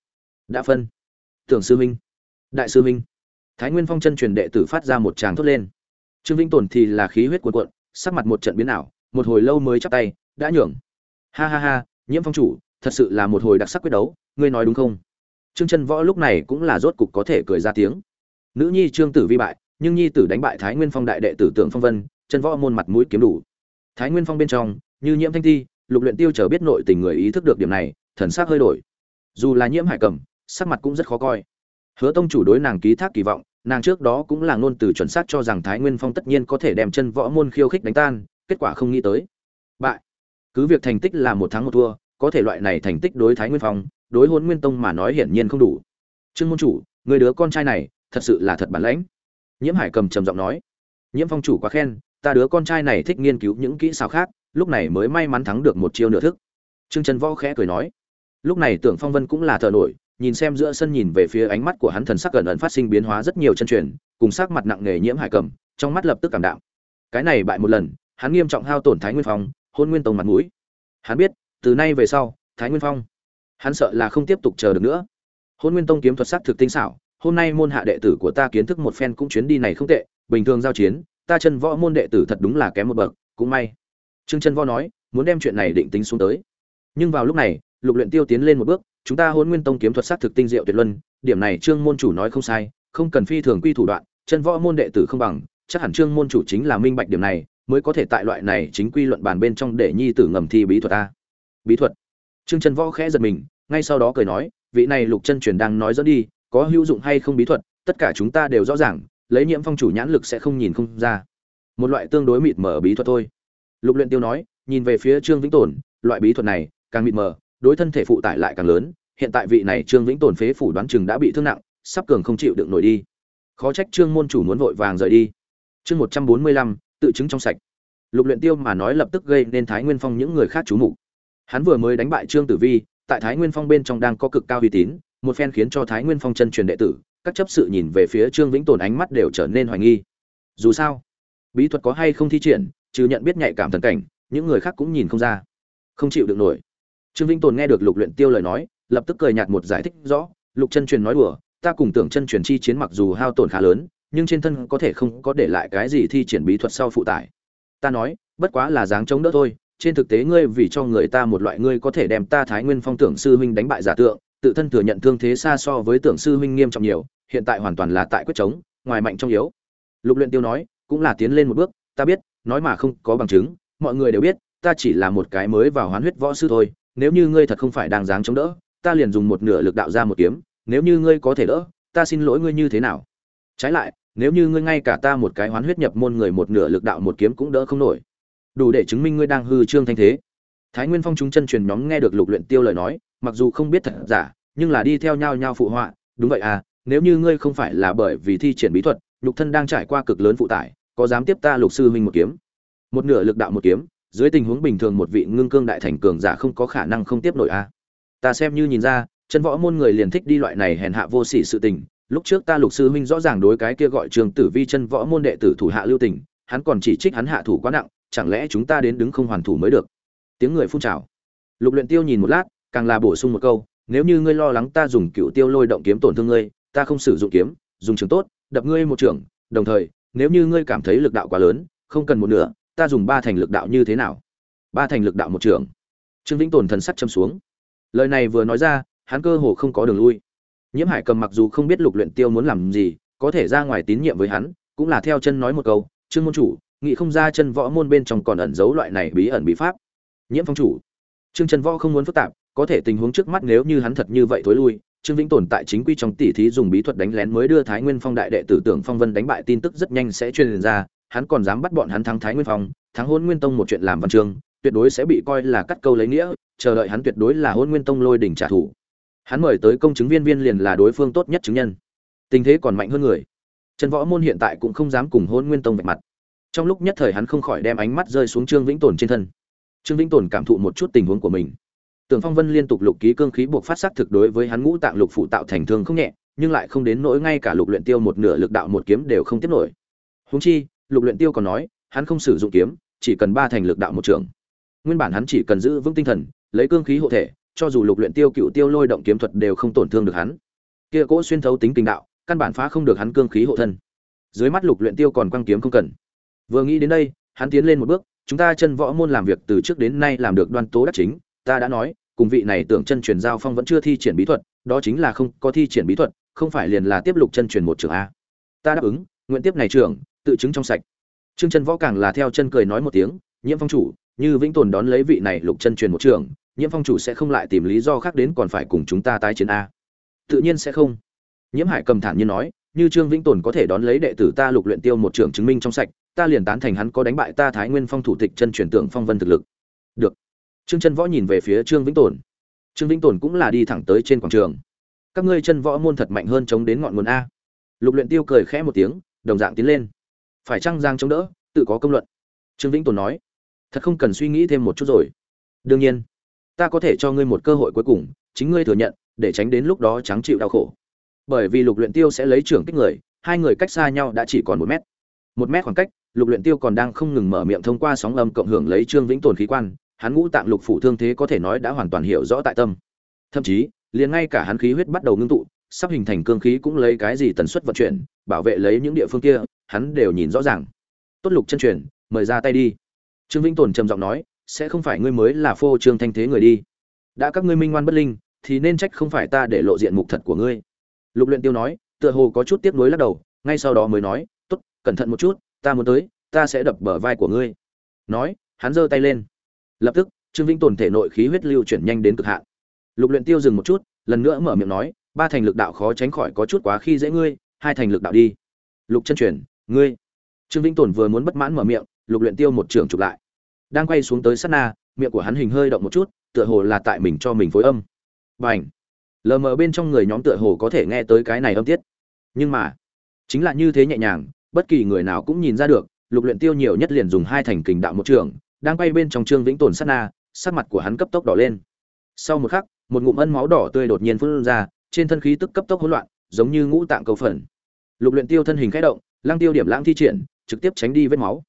Đã phân. Tưởng sư minh đại sư minh thái nguyên phong chân truyền đệ tử phát ra một tràng thốt lên. Trương vĩnh tồn thì là khí huyết cuộn cuộn, sắc mặt một trận biến ảo, một hồi lâu mới chắp tay, đã nhường ha ha ha nhiễm phong chủ thật sự là một hồi đặc sắc quyết đấu ngươi nói đúng không Trương Chân Võ lúc này cũng là rốt cục có thể cười ra tiếng. Nữ nhi Trương Tử vi bại, nhưng nhi tử đánh bại Thái Nguyên Phong đại đệ tử tượng Phong Vân, Chân Võ môn mặt mũi kiếm đủ. Thái Nguyên Phong bên trong, như Nhiễm Thanh Thi, Lục Luyện Tiêu chờ biết nội tình người ý thức được điểm này, thần sắc hơi đổi. Dù là Nhiễm Hải Cầm, sắc mặt cũng rất khó coi. Hứa Tông chủ đối nàng ký thác kỳ vọng, nàng trước đó cũng là ngôn từ chuẩn xác cho rằng Thái Nguyên Phong tất nhiên có thể đem chân võ môn khiêu khích đánh tan, kết quả không nghĩ tới. Bại. Cứ việc thành tích là một thắng một thua, có thể loại này thành tích đối Thái Nguyên Phong, đối hôn nguyên tông mà nói hiển nhiên không đủ. Trương môn chủ người đứa con trai này thật sự là thật bản lãnh. Nhiễm hải cầm trầm giọng nói nhiễm phong chủ quá khen ta đứa con trai này thích nghiên cứu những kỹ xảo khác lúc này mới may mắn thắng được một chiêu nửa thức. Trương trần võ khẽ cười nói lúc này tưởng phong vân cũng là thờ nổi nhìn xem giữa sân nhìn về phía ánh mắt của hắn thần sắc gần ẩn phát sinh biến hóa rất nhiều chân truyền cùng sắc mặt nặng nề nhiễm hải cầm trong mắt lập tức cảm đạo cái này bại một lần hắn nghiêm trọng hao tổn thái nguyên phong hôn nguyên tông mặt mũi. Hắn biết, từ nay về sau, thái nguyên phong, hắn sợ là không tiếp tục chờ được nữa. Hôn nguyên tông kiếm thuật sắc thực tinh xảo, hôm nay môn hạ đệ tử của ta kiến thức một phen cũng chuyến đi này không tệ, bình thường giao chiến, ta chân võ môn đệ tử thật đúng là kém một bậc, cũng may. Trương chân võ nói, muốn đem chuyện này định tính xuống tới. Nhưng vào lúc này, lục luyện tiêu tiến lên một bước, chúng ta hôn nguyên tông kiếm thuật sắc thực tinh diệu tuyệt luân, điểm này trương môn chủ nói không sai, không cần phi thường quy thủ đoạn, chân võ môn đệ tử không bằng, chắc hẳn trương môn chủ chính là minh bạch điểm này mới có thể tại loại này chính quy luận bàn bên trong để nhi tử ngầm thi bí thuật ta bí thuật. Trương chân võ khẽ giật mình, ngay sau đó cười nói, vị này lục chân truyền đang nói dẫn đi, có hữu dụng hay không bí thuật, tất cả chúng ta đều rõ ràng, lấy nhiễm phong chủ nhãn lực sẽ không nhìn không ra. Một loại tương đối mịt mờ bí thuật thôi. Lục luyện tiêu nói, nhìn về phía trương vĩnh tồn, loại bí thuật này càng mịt mờ, đối thân thể phụ tải lại càng lớn, hiện tại vị này trương vĩnh tồn phế phủ đoán chừng đã bị thương nặng, sắp cường không chịu đựng nổi đi. Khó trách trương môn chủ muốn vội vàng rời đi. Chương một trăm bốn mươi lăm tự chứng trong sạch lục luyện tiêu mà nói lập tức gây nên thái nguyên phong những người khác chú mục hắn vừa mới đánh bại trương tử vi tại Thái Nguyên Phong bên trong đang có cực cao uy tín, một phen khiến cho Thái Nguyên Phong chân truyền đệ tử, các chấp sự nhìn về phía Trương Vĩnh Tồn ánh mắt đều trở nên hoài nghi. Dù sao, bí thuật có hay không thi triển, trừ nhận biết nhạy cảm thần cảnh, những người khác cũng nhìn không ra. Không chịu được nổi. Trương Vĩnh Tồn nghe được Lục Luyện Tiêu lời nói, lập tức cười nhạt một giải thích rõ, Lục chân truyền nói đùa, ta cùng tưởng chân truyền chi chiến mặc dù hao tổn khá lớn, nhưng trên thân có thể không có để lại cái gì thi triển bí thuật sau phụ tải. Ta nói, bất quá là dáng chống đỡ thôi, trên thực tế ngươi vì cho người ta một loại ngươi có thể đem ta Thái Nguyên Phong tưởng sư huynh đánh bại giả tượng, tự thân thừa nhận thương thế xa so với tưởng sư huynh nghiêm trọng nhiều, hiện tại hoàn toàn là tại quyết chống, ngoài mạnh trong yếu. Lục Luyện Tiêu nói, cũng là tiến lên một bước ta biết nói mà không có bằng chứng mọi người đều biết ta chỉ là một cái mới vào hoán huyết võ sư thôi nếu như ngươi thật không phải đang dáng chống đỡ ta liền dùng một nửa lực đạo ra một kiếm nếu như ngươi có thể đỡ ta xin lỗi ngươi như thế nào trái lại nếu như ngươi ngay cả ta một cái hoán huyết nhập môn người một nửa lực đạo một kiếm cũng đỡ không nổi. Đủ để chứng minh ngươi đang hư trương thanh thế. Thái nguyên phong chúng chân truyền nhóm nghe được lục luyện tiêu lời nói, mặc dù không biết thật giả, nhưng là đi theo nhau nhau phụ họa. Đúng vậy à nếu như ngươi không phải là bởi vì thi triển bí thuật lục thân đang trải qua cực lớn phụ tải, có dám tiếp ta lục sư huynh một kiếm? Một nửa lực đạo một kiếm, dưới tình huống bình thường một vị ngưng cương đại thành cường giả không có khả năng không tiếp nổi a à. ta xem như nhìn ra, chân võ môn người liền thích đi loại này hèn hạ vô sỉ sự tình lúc trước ta lục sư huynh rõ ràng đối cái kia gọi trường tử vi chân võ môn đệ tử thủ hạ lưu tình, hắn còn chỉ trích hắn hạ thủ quá nặng, chẳng lẽ chúng ta đến đứng không hoàn thủ mới được? Tiếng người phun trào. Lục luyện tiêu nhìn một lát, càng là bổ sung một câu, nếu như ngươi lo lắng ta dùng cựu tiêu lôi động kiếm tổn thương ngươi, ta không sử dụng kiếm, dùng trường tốt, đập ngươi một trường, đồng thời, nếu như ngươi cảm thấy lực đạo quá lớn, không cần một nửa, ta dùng ba thành lực đạo như thế nào? Ba thành lực đạo một trường. Trương vĩnh tồn thần sắc châm xuống. Lời này vừa nói ra, hắn cơ hồ không có đường lui nhiễm hải cầm mặc dù không biết lục luyện tiêu muốn làm gì, có thể ra ngoài tín nhiệm với hắn, cũng là theo chân nói một câu, trương môn chủ, nghĩ không ra chân võ môn bên trong còn ẩn giấu loại này bí ẩn bí pháp. Nhiễm phong chủ, trương chân võ không muốn phức tạp, có thể tình huống trước mắt nếu như hắn thật như vậy thối lui, trương vĩnh tồn tại chính quy trong tỷ thí dùng bí thuật đánh lén mới đưa thái nguyên phong đại đệ tử tưởng phong vân đánh bại tin tức rất nhanh sẽ truyền ra, hắn còn dám bắt bọn hắn thắng thái nguyên phong, thắng hôn nguyên tông một chuyện làm văn chương, tuyệt đối sẽ bị coi là cắt câu lấy nghĩa, chờ đợi hắn tuyệt đối là hôn nguyên tông lôi đỉnh trả thù hắn mời tới công chứng viên viên liền là đối phương tốt nhất chứng nhân. Tình thế còn mạnh hơn người. Trần võ môn hiện tại cũng không dám cùng hôn nguyên tông vạch mặt. Trong lúc nhất thời hắn không khỏi đem ánh mắt rơi xuống trương vĩnh tồn trên thân. Trương vĩnh tồn cảm thụ một chút tình huống của mình. Tưởng phong vân liên tục lục ký cương khí buộc phát sắc thực đối với hắn ngũ tạng lục phụ tạo thành thương không nhẹ, nhưng lại không đến nỗi ngay cả lục luyện tiêu một nửa lực đạo một kiếm đều không tiếp nổi. Húng chi, lục luyện tiêu còn nói, hắn không sử dụng kiếm, chỉ cần ba thành lực đạo một trường. Nguyên bản hắn chỉ cần giữ vững tinh thần, lấy cương khí hộ thể cho dù lục luyện tiêu cựu tiêu lôi động kiếm thuật đều không tổn thương được hắn. Kia cỗ xuyên thấu tính kinh đạo, căn bản phá không được hắn cương khí hộ thân. Dưới mắt lục luyện tiêu còn quang kiếm không cần. Vừa nghĩ đến đây, hắn tiến lên một bước, chúng ta chân võ môn làm việc từ trước đến nay làm được đoan tố đắc chính, ta đã nói, cùng vị này tưởng chân truyền giao phong vẫn chưa thi triển bí thuật, đó chính là không có thi triển bí thuật, không phải liền là tiếp lục chân truyền một trường a. Ta đáp ứng, nguyện tiếp này trưởng tự chứng trong sạch. Trương chân võ càng là theo chân cười nói một tiếng, nhiễm phong chủ như vĩnh tồn đón lấy vị này lục chân truyền một trường, nhiễm phong chủ sẽ không lại tìm lý do khác đến còn phải cùng chúng ta tái chiến a. Tự nhiên sẽ không. Nhiễm hải cầm thản nhiên nói, như trương vĩnh tồn có thể đón lấy đệ tử ta lục luyện tiêu một trường chứng minh trong sạch, ta liền tán thành hắn có đánh bại ta thái nguyên phong thủ tịch chân truyền tượng phong vân thực lực. Được. Trương chân võ nhìn về phía trương vĩnh tồn. Trương vĩnh tồn cũng là đi thẳng tới trên quảng trường. Các ngươi chân võ môn thật mạnh hơn chống đến ngọn nguồn a. Lục luyện tiêu cười khẽ một tiếng, đồng dạng tiến lên. Phải chăng giang chống đỡ, tự có công luận. Trương vĩnh tồn nói thật không cần suy nghĩ thêm một chút rồi. Đương nhiên, ta có thể cho ngươi một cơ hội cuối cùng, chính ngươi thừa nhận, để tránh đến lúc đó trắng chịu đau khổ. Bởi vì lục luyện tiêu sẽ lấy trưởng kích người, hai người cách xa nhau đã chỉ còn một mét. Một mét khoảng cách, lục luyện tiêu còn đang không ngừng mở miệng thông qua sóng âm cộng hưởng lấy trương vĩnh tồn khí quan, hắn ngũ tạng lục phủ thương thế có thể nói đã hoàn toàn hiểu rõ tại tâm. Thậm chí, liền ngay cả hắn khí huyết bắt đầu ngưng tụ, sắp hình thành cương khí cũng lấy cái gì tần suất vận chuyển, bảo vệ lấy những địa phương kia, hắn đều nhìn rõ ràng. Tốt lục chân truyền, mời ra tay đi trương vĩnh tồn trầm giọng nói, sẽ không phải ngươi mới là phô trương thanh thế người đi. Đã các ngươi minh ngoan bất linh, thì nên trách không phải ta để lộ diện mục thật của ngươi. Lục luyện tiêu nói, tựa hồ có chút tiếc nuối lắc đầu, ngay sau đó mới nói, tốt, cẩn thận một chút, ta muốn tới, ta sẽ đập bờ vai của ngươi. Nói, hắn giơ tay lên. Lập tức, trương vĩnh tồn thể nội khí huyết lưu chuyển nhanh đến cực hạn. Lục luyện tiêu dừng một chút, lần nữa mở miệng nói, ba thành lực đạo khó tránh khỏi có chút quá khi dễ ngươi, hai thành lực đạo đi. Lục chân truyền, ngươi. Trương vĩnh tồn vừa muốn bất mãn mở miệng, lục luyện tiêu một trường chụp lại đang quay xuống tới sát na, miệng của hắn hình hơi động một chút, tựa hồ là tại mình cho mình phối âm. Bảnh lờ mờ bên trong người nhóm tựa hồ có thể nghe tới cái này âm tiết. Nhưng mà, chính là như thế nhẹ nhàng, bất kỳ người nào cũng nhìn ra được, lục luyện tiêu nhiều nhất liền dùng hai thành kình đạo một trường, đang quay bên trong trương vĩnh tồn sát na, sắc mặt của hắn cấp tốc đỏ lên. Sau một khắc, một ngụm ân máu đỏ tươi đột nhiên phun ra, trên thân khí tức cấp tốc hỗn loạn, giống như ngũ tạng cầu phần lục luyện tiêu thân hình khẽ động, lăng tiêu điểm lãng thi triển, trực tiếp tránh đi vết máu.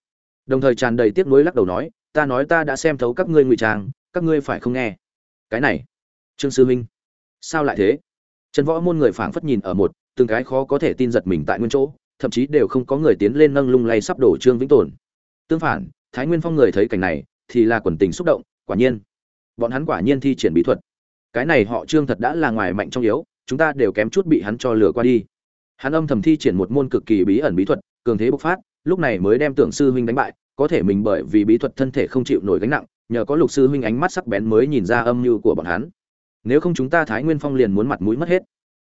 Đồng thời tràn đầy tiếc nuối lắc đầu nói ta nói ta đã xem thấu các ngươi ngụy trang, các ngươi phải không nghe? Cái này, trương sư minh, sao lại thế? Trần võ môn người phảng phất nhìn ở một, từng cái khó có thể tin giật mình tại nguyên chỗ, thậm chí đều không có người tiến lên nâng lung lay sắp đổ trương vĩnh tồn. Tương phản, thái nguyên phong người thấy cảnh này, thì là quần tình xúc động, quả nhiên, bọn hắn quả nhiên thi triển bí thuật. Cái này họ trương thật đã là ngoài mạnh trong yếu, chúng ta đều kém chút bị hắn cho lừa qua đi. Hắn âm thầm thi triển một môn cực kỳ bí ẩn bí thuật, cường thế bộc phát, lúc này mới đem tưởng sư huynh đánh bại có thể mình bởi vì bí thuật thân thể không chịu nổi gánh nặng, nhờ có lục sư huynh ánh mắt sắc bén mới nhìn ra âm mưu của bọn hắn. Nếu không chúng ta thái nguyên phong liền muốn mặt mũi mất hết.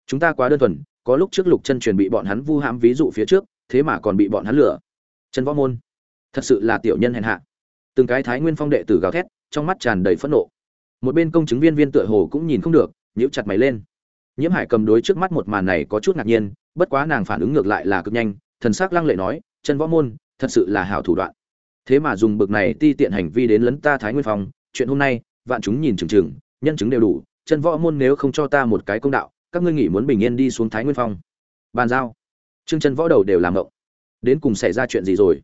Chúng ta quá đơn thuần, có lúc trước lục chân truyền bị bọn hắn vu hãm ví dụ phía trước, thế mà còn bị bọn hắn lừa. Chân võ môn, thật sự là tiểu nhân hèn hạ. Từng cái thái nguyên phong đệ tử gào thét, trong mắt tràn đầy phẫn nộ. Một bên công chứng viên viên tựa hồ cũng nhìn không được, nhíu chặt mày lên. Nhiễm hải cầm đối trước mắt một màn này có chút ngạc nhiên, bất quá nàng phản ứng ngược lại là cực nhanh, thần sắc lăng lệ nói chân võ môn, thật sự là hảo thủ đoạn thế mà dùng bực này ti tiện hành vi đến lấn ta thái nguyên phong, chuyện hôm nay, vạn chúng nhìn chừng chừng, nhân chứng đều đủ, chân võ môn nếu không cho ta một cái công đạo, các ngươi nghĩ muốn bình yên đi xuống thái nguyên phong. Bàn giao. Trương chân võ đầu đều làm ngộng. Đến cùng xảy ra chuyện gì rồi?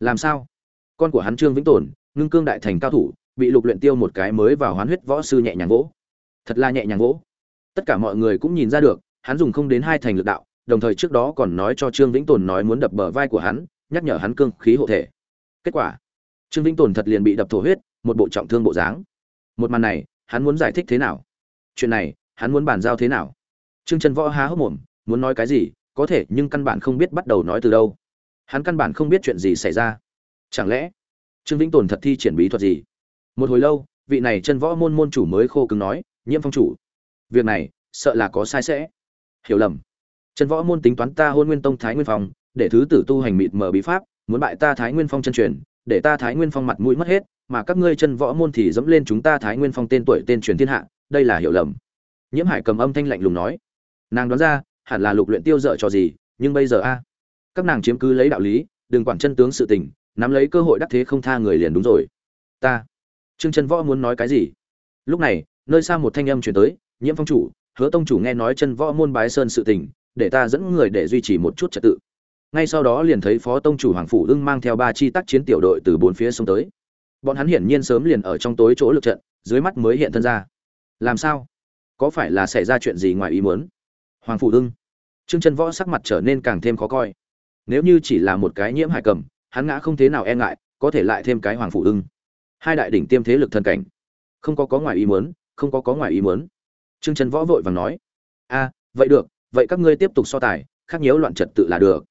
Làm sao? Con của hắn trương vĩnh tồn, ngưng cương đại thành cao thủ, bị lục luyện tiêu một cái mới vào hoán huyết võ sư nhẹ nhàng vỗ. Thật là nhẹ nhàng vỗ. Tất cả mọi người cũng nhìn ra được, hắn dùng không đến hai thành lực đạo, đồng thời trước đó còn nói cho trương vĩnh tồn nói muốn đập bờ vai của hắn, nhắc nhở hắn cương khí hộ thể kết quả. Trương vĩnh tồn thật liền bị đập thổ huyết, một bộ trọng thương bộ dáng. Một màn này, hắn muốn giải thích thế nào? Chuyện này, hắn muốn bàn giao thế nào? Trương trần võ há hốc mồm, muốn nói cái gì, có thể nhưng căn bản không biết bắt đầu nói từ đâu. Hắn căn bản không biết chuyện gì xảy ra. Chẳng lẽ, trương vĩnh tồn thật thi triển bí thuật gì? Một hồi lâu, vị này chân võ môn môn chủ mới khô cứng nói, nhiễm phong chủ, việc này, sợ là có sai sẽ. Hiểu lầm. Chân võ môn tính toán ta hôn nguyên tông thái nguyên phong, để thứ tử tu hành mịt mờ bí pháp muốn bại ta thái nguyên phong chân truyền, để ta thái nguyên phong mặt mũi mất hết, mà các ngươi chân võ môn thì dẫm lên chúng ta thái nguyên phong tên tuổi tên truyền thiên hạ, đây là hiểu lầm. Nhiễm hải cầm âm thanh lạnh lùng nói. Nàng đoán ra, hẳn là lục luyện tiêu dở cho gì, nhưng bây giờ a, các nàng chiếm cứ lấy đạo lý, đừng quản chân tướng sự tình, nắm lấy cơ hội đắc thế không tha người liền đúng rồi. Ta, trương chân võ muốn nói cái gì? Lúc này, nơi xa một thanh âm truyền tới, nhiễm phong chủ, hứa tông chủ nghe nói chân võ môn bái sơn sự tình, để ta dẫn người để duy trì một chút trật tự ngay sau đó liền thấy phó tông chủ hoàng phủ ưng mang theo ba chi tác chiến tiểu đội từ bốn phía sông tới. Bọn hắn hiển nhiên sớm liền ở trong tối chỗ lực trận, dưới mắt mới hiện thân ra. Làm sao? Có phải là xảy ra chuyện gì ngoài ý muốn? Hoàng phủ ưng. Trương chân võ sắc mặt trở nên càng thêm khó coi. Nếu như chỉ là một cái nhiễm hải cầm, hắn ngã không thế nào e ngại, có thể lại thêm cái hoàng phủ ưng. Hai đại đỉnh tiêm thế lực thân cảnh. Không có có ngoài ý muốn, không có có ngoài ý muốn. Trương chân võ vội vàng nói. A, vậy được, vậy các ngươi tiếp tục so tài, khác nhiễu loạn trật tự là được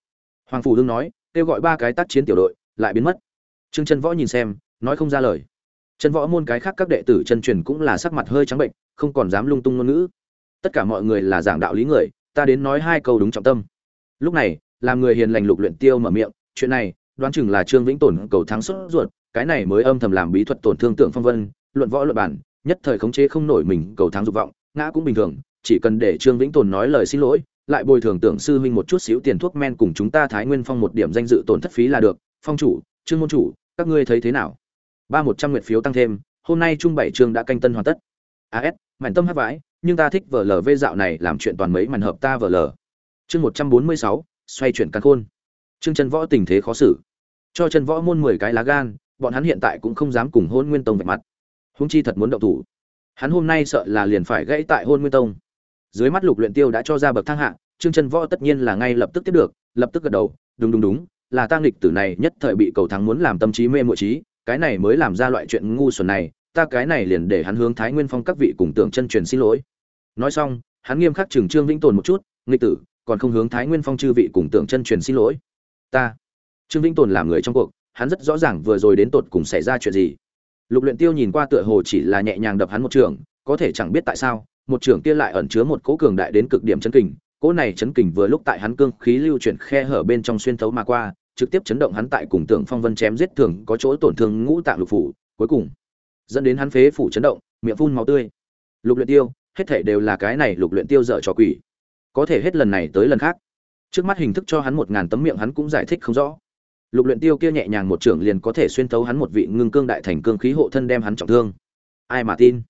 hoàng phủ đương nói, kêu gọi ba cái tác chiến tiểu đội, lại biến mất. Trương trần võ nhìn xem, nói không ra lời. Trần võ môn cái khác các đệ tử chân truyền cũng là sắc mặt hơi trắng bệnh, không còn dám lung tung ngôn ngữ. Tất cả mọi người là giảng đạo lý người, ta đến nói hai câu đúng trọng tâm. Lúc này, làm người hiền lành lục luyện tiêu mở miệng, chuyện này, đoán chừng là trương vĩnh tổn cầu thắng xuất ruột, cái này mới âm thầm làm bí thuật tổn thương tượng phong vân, luận võ luận bản, nhất thời khống chế không nổi mình cầu thắng dục vọng, ngã cũng bình thường, chỉ cần để trương vĩnh tồn nói lời xin lỗi lại bồi thường tưởng sư huynh một chút xíu tiền thuốc men cùng chúng ta thái nguyên phong một điểm danh dự tổn thất phí là được. Phong chủ, trương môn chủ, các ngươi thấy thế nào? Ba một trăm nguyệt phiếu tăng thêm, hôm nay trung bảy chương đã canh tân hoàn tất. As mảnh tâm hát vãi, nhưng ta thích vở lv dạo này làm chuyện toàn mấy màn hợp ta vở lờ. Chương một trăm bốn mươi sáu, xoay chuyển căn khôn. Chương chân võ tình thế khó xử. Cho chân võ môn mười cái lá gan, bọn hắn hiện tại cũng không dám cùng hôn nguyên tông vạch mặt. Húng chi thật muốn động thủ. Hắn hôm nay sợ là liền phải gãy tại hôn nguyên tông dưới mắt lục luyện tiêu đã cho ra bậc thang hạ, trương chân võ tất nhiên là ngay lập tức tiếp được, lập tức gật đầu, đúng đúng đúng, là tang lịch tử này nhất thời bị cầu thắng muốn làm tâm trí mê muội trí, cái này mới làm ra loại chuyện ngu xuẩn này, ta cái này liền để hắn hướng thái nguyên phong các vị cùng tưởng chân truyền xin lỗi. Nói xong, hắn nghiêm khắc chừng trương vĩnh tồn một chút, nghịch tử, còn không hướng thái nguyên phong chư vị cùng tưởng chân truyền xin lỗi. Ta. Trương vĩnh tồn làm người trong cuộc, hắn rất rõ ràng vừa rồi đến tột cùng xảy ra chuyện gì. Lục luyện tiêu nhìn qua tựa hồ chỉ là nhẹ nhàng đập hắn một trường, có thể chẳng biết tại sao một trưởng kia lại ẩn chứa một cỗ cường đại đến cực điểm chấn kình, cỗ này chấn kình vừa lúc tại hắn cương khí lưu chuyển khe hở bên trong xuyên thấu mà qua, trực tiếp chấn động hắn tại cùng tưởng phong vân chém giết thường có chỗ tổn thương ngũ tạng lục phủ, cuối cùng dẫn đến hắn phế phủ chấn động, miệng phun máu tươi. Lục luyện tiêu, hết thảy đều là cái này lục luyện tiêu dở trò quỷ. Có thể hết lần này tới lần khác. Trước mắt hình thức cho hắn một ngàn tấm miệng hắn cũng giải thích không rõ. Lục luyện tiêu kia nhẹ nhàng một trưởng liền có thể xuyên thấu hắn một vị ngưng cương đại thành cương khí hộ thân đem hắn trọng thương. Ai mà tin?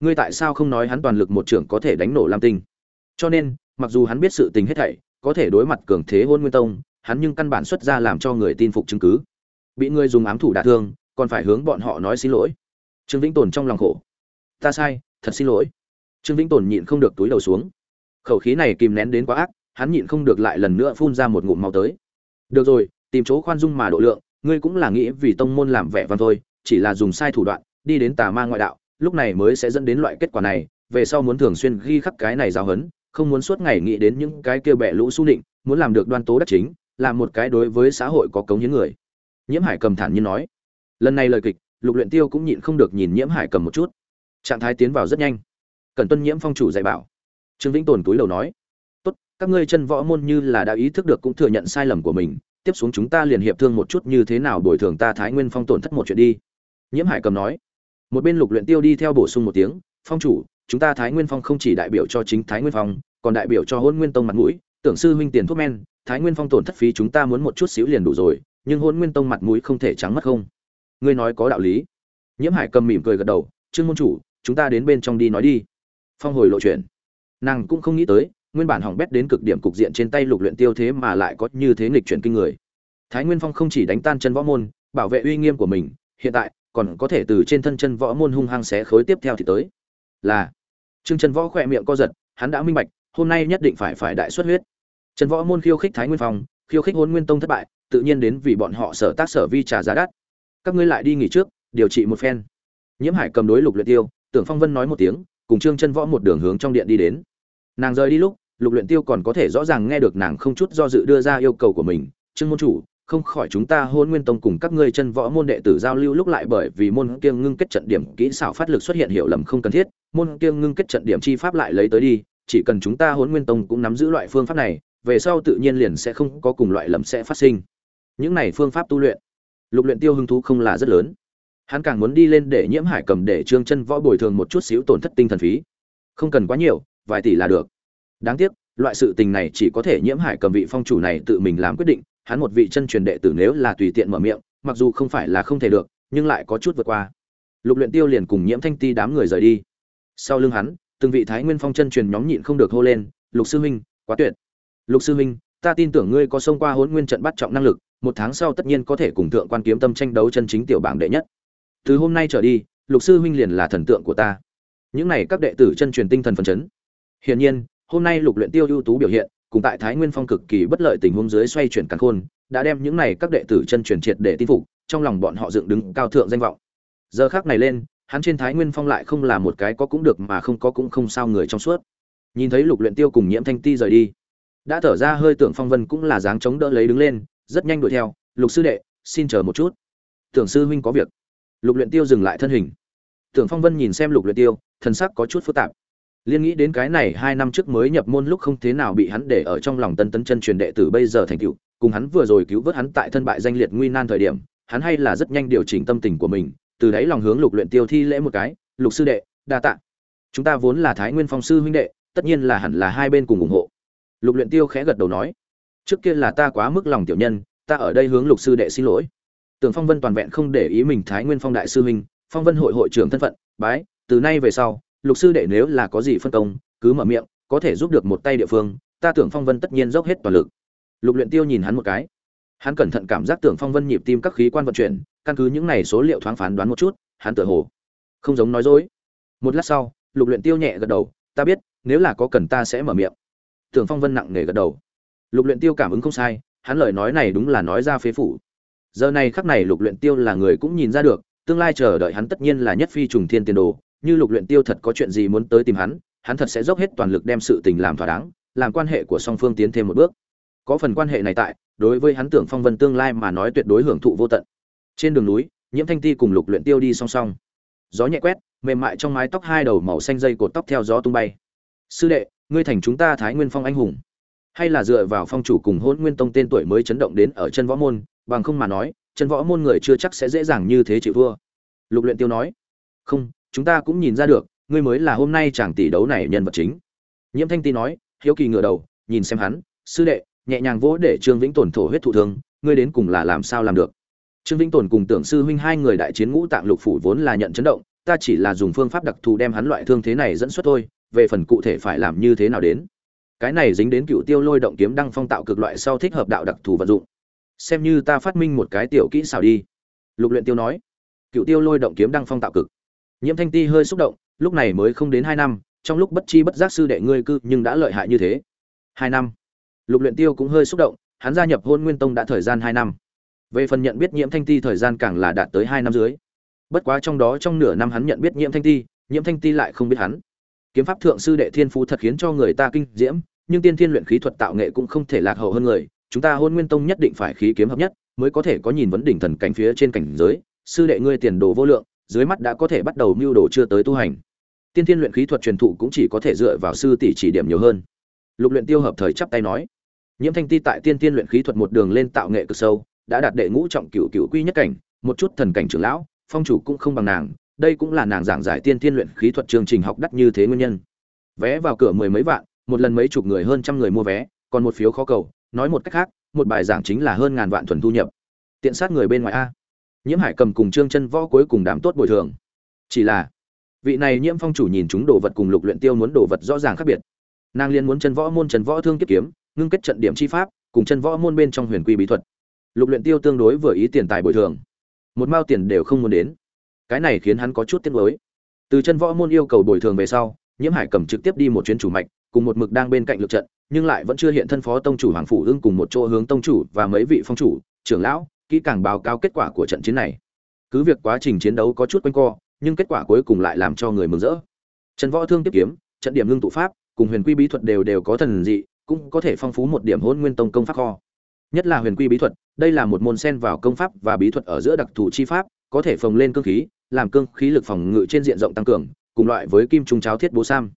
Ngươi tại sao không nói hắn toàn lực một trưởng có thể đánh nổ lam tinh? Cho nên, mặc dù hắn biết sự tình hết thảy, có thể đối mặt cường thế hôn nguyên tông, hắn nhưng căn bản xuất ra làm cho người tin phục chứng cứ. Bị ngươi dùng ám thủ đả thương, còn phải hướng bọn họ nói xin lỗi. Trương vĩnh tồn trong lòng khổ. Ta sai, thật xin lỗi. Trương vĩnh tồn nhịn không được túi đầu xuống. Khẩu khí này kìm nén đến quá ác, hắn nhịn không được lại lần nữa phun ra một ngụm máu tới. Được rồi, tìm chỗ khoan dung mà độ lượng, ngươi cũng là nghĩ vì tông môn làm vẻ vang thôi, chỉ là dùng sai thủ đoạn, đi đến tà ma ngoại đạo lúc này mới sẽ dẫn đến loại kết quả này, về sau muốn thường xuyên ghi khắc cái này giao hấn, không muốn suốt ngày nghĩ đến những cái kia bẹ lũ su định muốn làm được đoan tố đắc chính là một cái đối với xã hội có cống hiến người. Nhiễm hải cầm thản nhiên nói. Lần này lời kịch, lục luyện tiêu cũng nhịn không được nhìn nhiễm hải cầm một chút. Trạng thái tiến vào rất nhanh. Cần tuân nhiễm phong chủ dạy bảo. Trương vĩnh tồn túi đầu nói. Tốt, các ngươi chân võ môn như là đã ý thức được cũng thừa nhận sai lầm của mình, tiếp xuống chúng ta liền hiệp thương một chút như thế nào bồi thường ta thái nguyên phong tổn thất một chuyện đi. Nhiễm hải cầm nói một bên lục luyện tiêu đi theo bổ sung một tiếng, phong chủ, chúng ta thái nguyên phong không chỉ đại biểu cho chính thái nguyên phong, còn đại biểu cho hôn nguyên tông mặt mũi, tưởng sư huynh tiền thuốc men, thái nguyên phong tổn thất phí chúng ta muốn một chút xíu liền đủ rồi, nhưng hôn nguyên tông mặt mũi không thể trắng mất không? Ngươi nói có đạo lý. Nhiễm hải cầm mỉm cười gật đầu, trương môn chủ, chúng ta đến bên trong đi nói đi. Phong hồi lộ chuyện. Nàng cũng không nghĩ tới, nguyên bản hỏng bét đến cực điểm cục diện trên tay lục luyện tiêu thế mà lại có như thế nghịch chuyển kinh người. Thái nguyên phong không chỉ đánh tan chân võ môn, bảo vệ uy nghiêm của mình, hiện tại còn có thể từ trên thân chân võ môn hung hăng xé khối tiếp theo thì tới. Là, trương chân võ khỏe miệng co giật, hắn đã minh bạch, hôm nay nhất định phải phải đại xuất huyết. Chân võ môn khiêu khích thái nguyên phong, khiêu khích hôn nguyên tông thất bại, tự nhiên đến vì bọn họ sở tác sở vi trả giá đắt. Các ngươi lại đi nghỉ trước, điều trị một phen. Nhiễm hải cầm đối lục luyện tiêu, tưởng phong vân nói một tiếng, cùng trương chân võ một đường hướng trong điện đi đến. Nàng rời đi lúc, lục luyện tiêu còn có thể rõ ràng nghe được nàng không chút do dự đưa ra yêu cầu của mình, trương môn chủ không khỏi chúng ta hôn nguyên tông cùng các ngươi chân võ môn đệ tử giao lưu lúc lại bởi vì môn kiêng ngưng kết trận điểm kỹ xảo phát lực xuất hiện hiểu lầm không cần thiết, môn kiêng ngưng kết trận điểm chi pháp lại lấy tới đi, chỉ cần chúng ta hôn nguyên tông cũng nắm giữ loại phương pháp này, về sau tự nhiên liền sẽ không có cùng loại lầm sẽ phát sinh. Những này phương pháp tu luyện, lục luyện tiêu hứng thú không là rất lớn. Hắn càng muốn đi lên để nhiễm hải cầm để trương chân võ bồi thường một chút xíu tổn thất tinh thần phí. Không cần quá nhiều, vài tỷ là được. Đáng tiếc, loại sự tình này chỉ có thể nhiễm hải cầm vị phong chủ này tự mình làm quyết định hắn một vị chân truyền đệ tử nếu là tùy tiện mở miệng, mặc dù không phải là không thể được, nhưng lại có chút vượt qua. Lục luyện tiêu liền cùng nhiễm thanh ti đám người rời đi. Sau lưng hắn, từng vị thái nguyên phong chân truyền nhóm nhịn không được hô lên, lục sư huynh, quá tuyệt. Lục sư huynh, ta tin tưởng ngươi có xông qua hỗn nguyên trận bắt trọng năng lực, một tháng sau tất nhiên có thể cùng thượng quan kiếm tâm tranh đấu chân chính tiểu bảng đệ nhất. Từ hôm nay trở đi, lục sư huynh liền là thần tượng của ta. Những này các đệ tử chân truyền tinh thần phấn chấn. Hiển nhiên, hôm nay lục luyện tiêu ưu tú biểu hiện cùng tại thái nguyên phong cực kỳ bất lợi tình huống dưới xoay chuyển càn khôn, đã đem những này các đệ tử chân truyền triệt để tin phục, trong lòng bọn họ dựng đứng cao thượng danh vọng. Giờ khắc này lên, hắn trên thái nguyên phong lại không là một cái có cũng được mà không có cũng không sao người trong suốt. Nhìn thấy lục luyện tiêu cùng nhiễm thanh ti rời đi, đã thở ra hơi tưởng phong vân cũng là dáng chống đỡ lấy đứng lên, rất nhanh đuổi theo, lục sư đệ, xin chờ một chút. Tưởng sư huynh có việc. Lục luyện tiêu dừng lại thân hình. Tưởng phong vân nhìn xem lục luyện tiêu, thần sắc có chút phức tạp liên nghĩ đến cái này hai năm trước mới nhập môn lúc không thế nào bị hắn để ở trong lòng tân tấn chân truyền đệ tử bây giờ thành tựu, cùng hắn vừa rồi cứu vớt hắn tại thân bại danh liệt nguy nan thời điểm, hắn hay là rất nhanh điều chỉnh tâm tình của mình, từ đấy lòng hướng lục luyện tiêu thi lễ một cái, lục sư đệ, đa tạ. Chúng ta vốn là thái nguyên phong sư huynh đệ, tất nhiên là hẳn là hai bên cùng ủng hộ. Lục luyện tiêu khẽ gật đầu nói, trước kia là ta quá mức lòng tiểu nhân, ta ở đây hướng lục sư đệ xin lỗi. Tưởng phong vân toàn vẹn không để ý mình thái nguyên phong đại sư huynh, phong vân hội hội trưởng thân phận, bái, từ nay về sau lục sư đệ nếu là có gì phân công, cứ mở miệng, có thể giúp được một tay địa phương, ta tưởng phong vân tất nhiên dốc hết toàn lực. Lục luyện tiêu nhìn hắn một cái. Hắn cẩn thận cảm giác tưởng phong vân nhịp tim các khí quan vận chuyển, căn cứ những này số liệu thoáng phán đoán một chút, hắn tựa hồ không giống nói dối. Một lát sau, lục luyện tiêu nhẹ gật đầu, ta biết, nếu là có cần ta sẽ mở miệng. Tưởng phong vân nặng nề gật đầu. Lục luyện tiêu cảm ứng không sai, hắn lời nói này đúng là nói ra phế phủ. Giờ này khắc này lục luyện tiêu là người cũng nhìn ra được, tương lai chờ đợi hắn tất nhiên là nhất phi trùng thiên tiền đồ như lục luyện tiêu thật có chuyện gì muốn tới tìm hắn hắn thật sẽ dốc hết toàn lực đem sự tình làm thỏa đáng, làm quan hệ của song phương tiến thêm một bước. Có phần quan hệ này tại, đối với hắn tưởng phong vân tương lai mà nói tuyệt đối hưởng thụ vô tận. Trên đường núi, nhiễm thanh ti cùng lục luyện tiêu đi song song. Gió nhẹ quét, mềm mại trong mái tóc hai đầu màu xanh dây cột tóc theo gió tung bay. Sư đệ, ngươi thành chúng ta thái nguyên phong anh hùng. Hay là dựa vào phong chủ cùng hôn nguyên tông tên tuổi mới chấn động đến ở chân võ môn, bằng không mà nói, chân võ môn người chưa chắc sẽ dễ dàng như thế chịu vua lục luyện tiêu nói. Không chúng ta cũng nhìn ra được, ngươi mới là hôm nay chàng tỷ đấu này nhân vật chính. Nhiễm thanh ti nói, hiếu kỳ ngửa đầu, nhìn xem hắn, sư đệ, nhẹ nhàng vỗ để trương vĩnh tổn thổ huyết thụ thương, ngươi đến cùng là làm sao làm được? Trương vĩnh tổn cùng tưởng sư huynh hai người đại chiến ngũ tạng lục phủ vốn là nhận chấn động, ta chỉ là dùng phương pháp đặc thù đem hắn loại thương thế này dẫn xuất thôi, về phần cụ thể phải làm như thế nào đến. Cái này dính đến cựu tiêu lôi động kiếm đăng phong tạo cực loại sau thích hợp đạo đặc thù vận dụng. Xem như ta phát minh một cái tiểu kỹ xảo đi. Lục luyện tiêu nói. Cựu tiêu lôi động kiếm đăng phong tạo cực nhiễm thanh ti hơi xúc động, lúc này mới không đến hai năm, trong lúc bất chi bất giác sư đệ ngươi cư nhưng đã lợi hại như thế. Hai năm. Lục luyện tiêu cũng hơi xúc động, hắn gia nhập hôn nguyên tông đã thời gian hai năm. Về phần nhận biết nhiễm thanh ti thời gian càng là đạt tới hai năm dưới. Bất quá trong đó trong nửa năm hắn nhận biết nhiễm thanh ti, nhiễm thanh ti lại không biết hắn. Kiếm pháp thượng sư đệ thiên phú thật khiến cho người ta kinh diễm, nhưng tiên thiên luyện khí thuật tạo nghệ cũng không thể lạc hậu hơn người. Chúng ta hôn nguyên tông nhất định phải khí kiếm hợp nhất, mới có thể có nhìn vấn đỉnh thần cảnh phía trên cảnh giới. Sư đệ ngươi tiền đồ vô lượng dưới mắt đã có thể bắt đầu mưu đồ chưa tới tu hành. Tiên thiên luyện khí thuật truyền thụ cũng chỉ có thể dựa vào sư tỷ chỉ điểm nhiều hơn. Lục luyện tiêu hợp thời chắp tay nói, nhiễm thanh ti tại tiên thiên luyện khí thuật một đường lên tạo nghệ cực sâu, đã đạt đệ ngũ trọng cửu cửu quy nhất cảnh, một chút thần cảnh trưởng lão, phong chủ cũng không bằng nàng, đây cũng là nàng giảng giải tiên thiên luyện khí thuật chương trình học đắt như thế nguyên nhân. Vé vào cửa mười mấy vạn, một lần mấy chục người hơn trăm người mua vé, còn một phiếu khó cầu, nói một cách khác, một bài giảng chính là hơn ngàn vạn thuần thu nhập. Tiện sát người bên ngoài a nhiễm hải cầm cùng trương chân võ cuối cùng đám tốt bồi thường. Chỉ là, vị này nhiễm phong chủ nhìn chúng đồ vật cùng lục luyện tiêu muốn đồ vật rõ ràng khác biệt. Nàng liên muốn chân võ môn chân võ thương kiếp kiếm, ngưng kết trận điểm chi pháp, cùng chân võ môn bên trong huyền quy bí thuật. Lục luyện tiêu tương đối vừa ý tiền tài bồi thường. Một mao tiền đều không muốn đến. Cái này khiến hắn có chút tiếc nuối. Từ chân võ môn yêu cầu bồi thường về sau, nhiễm hải cầm trực tiếp đi một chuyến chủ mạch, cùng một mực đang bên cạnh lực trận, nhưng lại vẫn chưa hiện thân phó tông chủ hoàng phủ ưng cùng một chỗ hướng tông chủ và mấy vị phong chủ, trưởng lão kỹ càng báo cáo kết quả của trận chiến này. Cứ việc quá trình chiến đấu có chút quanh co, nhưng kết quả cuối cùng lại làm cho người mừng rỡ. Trần võ thương tiếp kiếm, trận điểm ngưng tụ pháp, cùng huyền quy bí thuật đều đều có thần dị, cũng có thể phong phú một điểm hôn nguyên tông công pháp kho. Nhất là huyền quy bí thuật, đây là một môn sen vào công pháp và bí thuật ở giữa đặc thù chi pháp, có thể phồng lên cương khí, làm cương khí lực phòng ngự trên diện rộng tăng cường, cùng loại với kim trung cháo thiết bố sam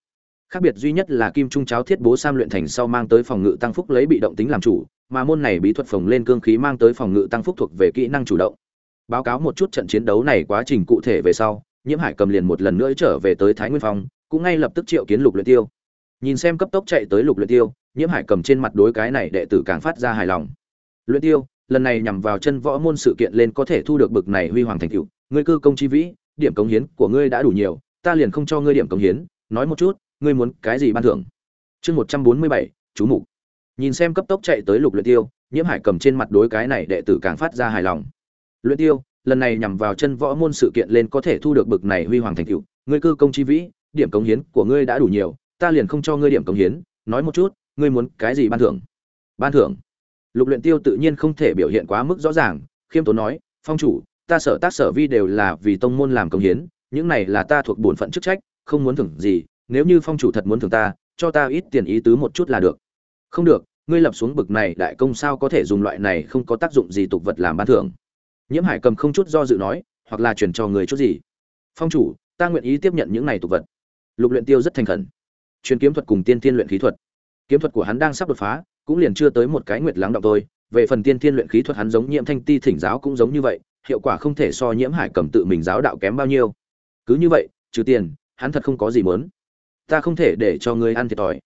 khác biệt duy nhất là kim trung cháo thiết bố sam luyện thành sau mang tới phòng ngự tăng phúc lấy bị động tính làm chủ, mà môn này bí thuật phồng lên cương khí mang tới phòng ngự tăng phúc thuộc về kỹ năng chủ động. Báo cáo một chút trận chiến đấu này quá trình cụ thể về sau, nhiễm hải cầm liền một lần nữa trở về tới thái nguyên phong, cũng ngay lập tức triệu kiến lục luyện tiêu. Nhìn xem cấp tốc chạy tới lục luyện tiêu, nhiễm hải cầm trên mặt đối cái này đệ tử càng phát ra hài lòng. Luyện tiêu, lần này nhằm vào chân võ môn sự kiện lên có thể thu được bực này huy hoàng thành tựu. Ngươi cư công chi vĩ, điểm cống hiến của ngươi đã đủ nhiều, ta liền không cho ngươi điểm cống hiến. Nói một chút ngươi muốn cái gì ban thưởng? Chương một trăm bốn mươi bảy, chú mục. Nhìn xem cấp tốc chạy tới lục luyện tiêu, nhiễm hải cầm trên mặt đối cái này đệ tử càng phát ra hài lòng. Luyện tiêu, lần này nhằm vào chân võ môn sự kiện lên có thể thu được bực này huy hoàng thành tựu. Ngươi cư công chi vĩ, điểm cống hiến của ngươi đã đủ nhiều, ta liền không cho ngươi điểm cống hiến. Nói một chút, ngươi muốn cái gì ban thưởng? Ban thưởng? Lục luyện tiêu tự nhiên không thể biểu hiện quá mức rõ ràng, khiêm tốn nói, phong chủ, ta sở tác sở vi đều là vì tông môn làm công hiến, những này là ta thuộc bổn phận chức trách, không muốn thưởng gì nếu như phong chủ thật muốn thường ta, cho ta ít tiền ý tứ một chút là được. Không được, ngươi lập xuống bực này đại công sao có thể dùng loại này không có tác dụng gì tục vật làm ban thưởng. Nhiễm hải cầm không chút do dự nói, hoặc là chuyển cho người chút gì. Phong chủ, ta nguyện ý tiếp nhận những này tục vật. Lục luyện tiêu rất thành khẩn. Truyền kiếm thuật cùng tiên tiên luyện khí thuật. Kiếm thuật của hắn đang sắp đột phá, cũng liền chưa tới một cái nguyệt lắng động thôi. Về phần tiên tiên luyện khí thuật hắn giống nhiễm thanh ti thỉnh giáo cũng giống như vậy, hiệu quả không thể so nhiễm hải cầm tự mình giáo đạo kém bao nhiêu. Cứ như vậy, trừ tiền, hắn thật không có gì muốn ta không thể để cho ngươi ăn thiệt thòi.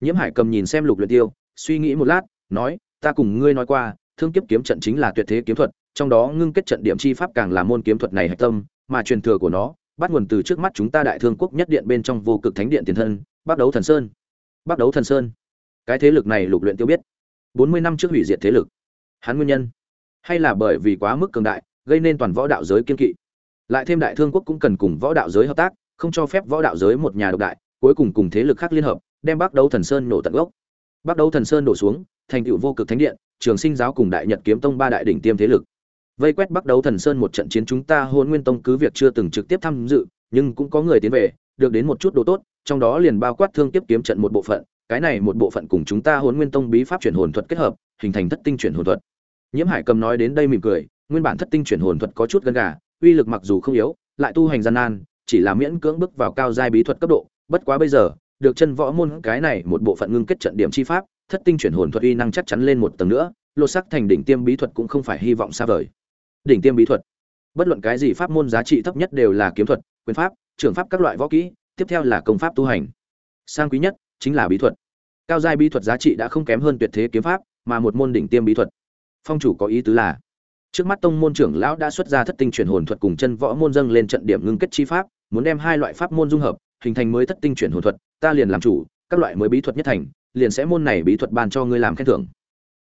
Nhiễm hải cầm nhìn xem lục luyện tiêu, suy nghĩ một lát, nói, ta cùng ngươi nói qua, thương kiếp kiếm trận chính là tuyệt thế kiếm thuật, trong đó ngưng kết trận điểm chi pháp càng là môn kiếm thuật này hạch tâm, mà truyền thừa của nó, bắt nguồn từ trước mắt chúng ta đại thương quốc nhất điện bên trong vô cực thánh điện tiền thân bắt đấu thần sơn. Bắt đấu thần sơn. Cái thế lực này lục luyện tiêu biết. Bốn mươi năm trước hủy diệt thế lực. Hắn nguyên nhân? Hay là bởi vì quá mức cường đại, gây nên toàn võ đạo giới kiên kỵ? Lại thêm đại thương quốc cũng cần cùng võ đạo giới hợp tác, không cho phép võ đạo giới một nhà độc đại cuối cùng cùng thế lực khác liên hợp, đem bắc đấu thần sơn nổ tận gốc. Bắc đấu thần sơn đổ xuống, thành tựu vô cực thánh điện, trường sinh giáo cùng đại nhật kiếm tông ba đại đỉnh tiêm thế lực. Vây quét bắc đấu thần sơn một trận chiến chúng ta hôn nguyên tông cứ việc chưa từng trực tiếp tham dự, nhưng cũng có người tiến về, được đến một chút đồ tốt, trong đó liền bao quát thương tiếp kiếm trận một bộ phận, cái này một bộ phận cùng chúng ta hôn nguyên tông bí pháp chuyển hồn thuật kết hợp, hình thành thất tinh chuyển hồn thuật. Nhiễm hải cầm nói đến đây mỉm cười, nguyên bản thất tinh chuyển hồn thuật có chút gần gà, uy lực mặc dù không yếu, lại tu hành gian nan, chỉ là miễn cưỡng bước vào cao giai bí thuật cấp độ bất quá bây giờ, được chân võ môn cái này một bộ phận ngưng kết trận điểm chi pháp, thất tinh chuyển hồn thuật uy năng chắc chắn lên một tầng nữa, lột sắc thành đỉnh tiêm bí thuật cũng không phải hy vọng xa vời. Đỉnh tiêm bí thuật. Bất luận cái gì pháp môn giá trị thấp nhất đều là kiếm thuật, quyền pháp trường pháp các loại võ kỹ, tiếp theo là công pháp tu hành. Sang quý nhất chính là bí thuật. Cao giai bí thuật giá trị đã không kém hơn tuyệt thế kiếm pháp, mà một môn đỉnh tiêm bí thuật. Phong chủ có ý tứ là, trước mắt tông môn trưởng lão đã xuất ra thất tinh chuyển hồn thuật cùng chân võ môn dâng lên trận điểm ngưng kết chi pháp, muốn đem hai loại pháp môn dung hợp hình thành mới thất tinh chuyển hồn thuật, ta liền làm chủ, các loại mới bí thuật nhất thành, liền sẽ môn này bí thuật ban cho ngươi làm khen thưởng.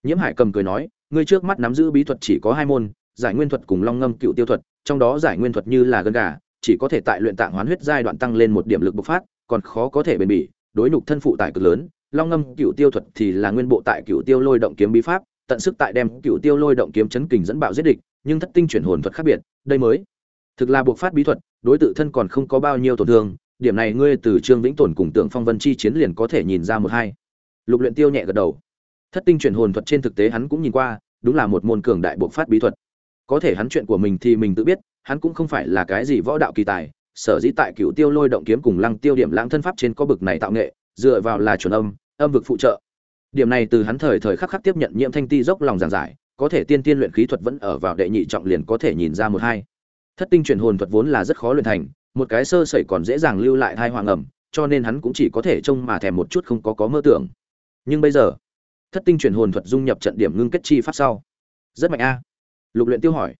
Nhiễm hải cầm cười nói, ngươi trước mắt nắm giữ bí thuật chỉ có hai môn, giải nguyên thuật cùng long ngâm cựu tiêu thuật, trong đó giải nguyên thuật như là gân gà, chỉ có thể tại luyện tạng hoán huyết giai đoạn tăng lên một điểm lực bộc phát, còn khó có thể bền bỉ, đối nhục thân phụ tải cực lớn, long ngâm cựu tiêu thuật thì là nguyên bộ tại cựu tiêu lôi động kiếm bí pháp, tận sức tại đem cựu tiêu lôi động kiếm chấn kình dẫn bạo giết địch, nhưng thất tinh chuyển hồn thuật khác biệt, đây mới thực là buộc phát bí thuật, đối tự thân còn không có bao nhiêu tổn thương điểm này ngươi từ trương vĩnh tồn cùng tượng phong vân chi chiến liền có thể nhìn ra một hai. Lục luyện tiêu nhẹ gật đầu. Thất tinh chuyển hồn thuật trên thực tế hắn cũng nhìn qua, đúng là một môn cường đại bộc phát bí thuật. Có thể hắn chuyện của mình thì mình tự biết, hắn cũng không phải là cái gì võ đạo kỳ tài, sở dĩ tại cựu tiêu lôi động kiếm cùng lăng tiêu điểm lãng thân pháp trên có bực này tạo nghệ, dựa vào là chuẩn âm âm vực phụ trợ. Điểm này từ hắn thời thời khắc khắc tiếp nhận nhiễm thanh ti dốc lòng giảng giải, có thể tiên tiên luyện khí thuật vẫn ở vào đệ nhị trọng liền có thể nhìn ra một hai. Thất tinh chuyển hồn thuật vốn là rất khó luyện thành một cái sơ sẩy còn dễ dàng lưu lại hai hoàng ẩm, cho nên hắn cũng chỉ có thể trông mà thèm một chút không có có mơ tưởng. Nhưng bây giờ, thất tinh chuyển hồn thuật dung nhập trận điểm ngưng kết chi pháp sau. Rất mạnh a. Lục luyện tiêu hỏi.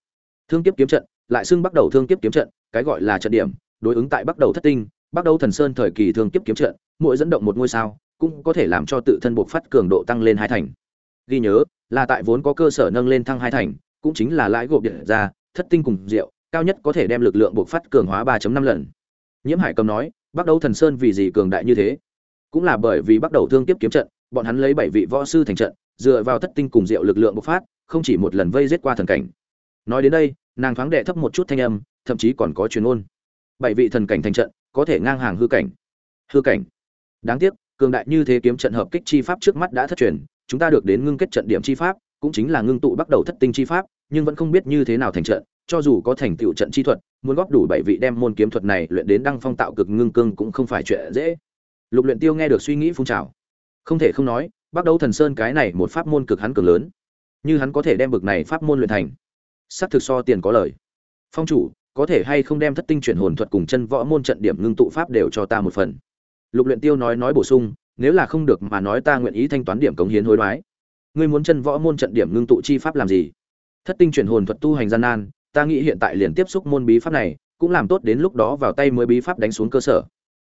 Thương kiếp kiếm trận, lại xưng bắt đầu thương kiếp kiếm trận, cái gọi là trận điểm, đối ứng tại bắt đầu thất tinh, bắt đầu thần sơn thời kỳ thương kiếp kiếm trận, mỗi dẫn động một ngôi sao, cũng có thể làm cho tự thân buộc phát cường độ tăng lên hai thành. Ghi nhớ, là tại vốn có cơ sở nâng lên thăng hai thành, cũng chính là lãi gộp điện ra, thất tinh cùng rượu cao nhất có thể đem lực lượng buộc phát cường hóa 3.5 lần. Nhiễm hải cầm nói bắt đầu thần sơn vì gì cường đại như thế? Cũng là bởi vì bắt đầu thương tiếp kiếm trận, bọn hắn lấy bảy vị võ sư thành trận, dựa vào thất tinh cùng diệu lực lượng bộc phát, không chỉ một lần vây giết qua thần cảnh. Nói đến đây, nàng thoáng đệ thấp một chút thanh âm, thậm chí còn có truyền ôn bảy vị thần cảnh thành trận, có thể ngang hàng hư cảnh. Hư cảnh? Đáng tiếc, cường đại như thế kiếm trận hợp kích chi pháp trước mắt đã thất truyền, chúng ta được đến ngưng kết trận điểm chi pháp, cũng chính là ngưng tụ bắt đầu thất tinh chi pháp, nhưng vẫn không biết như thế nào thành trận cho dù có thành tựu trận chi thuật, muốn góp đủ bảy vị đem môn kiếm thuật này luyện đến đăng phong tạo cực ngưng cương cũng không phải chuyện dễ. Lục luyện tiêu nghe được suy nghĩ phun trào. Không thể không nói bắt đầu thần sơn cái này một pháp môn cực hắn cường lớn. Như hắn có thể đem bực này pháp môn luyện thành, sắp thực so tiền có lời. Phong chủ, có thể hay không đem thất tinh chuyển hồn thuật cùng chân võ môn trận điểm ngưng tụ pháp đều cho ta một phần. Lục luyện tiêu nói nói bổ sung, nếu là không được mà nói ta nguyện ý thanh toán điểm cống hiến hối đoái. Ngươi muốn chân võ môn trận điểm ngưng tụ chi pháp làm gì? Thất tinh chuyển hồn thuật tu hành gian nan ta nghĩ hiện tại liền tiếp xúc môn bí pháp này, cũng làm tốt đến lúc đó vào tay mới bí pháp đánh xuống cơ sở.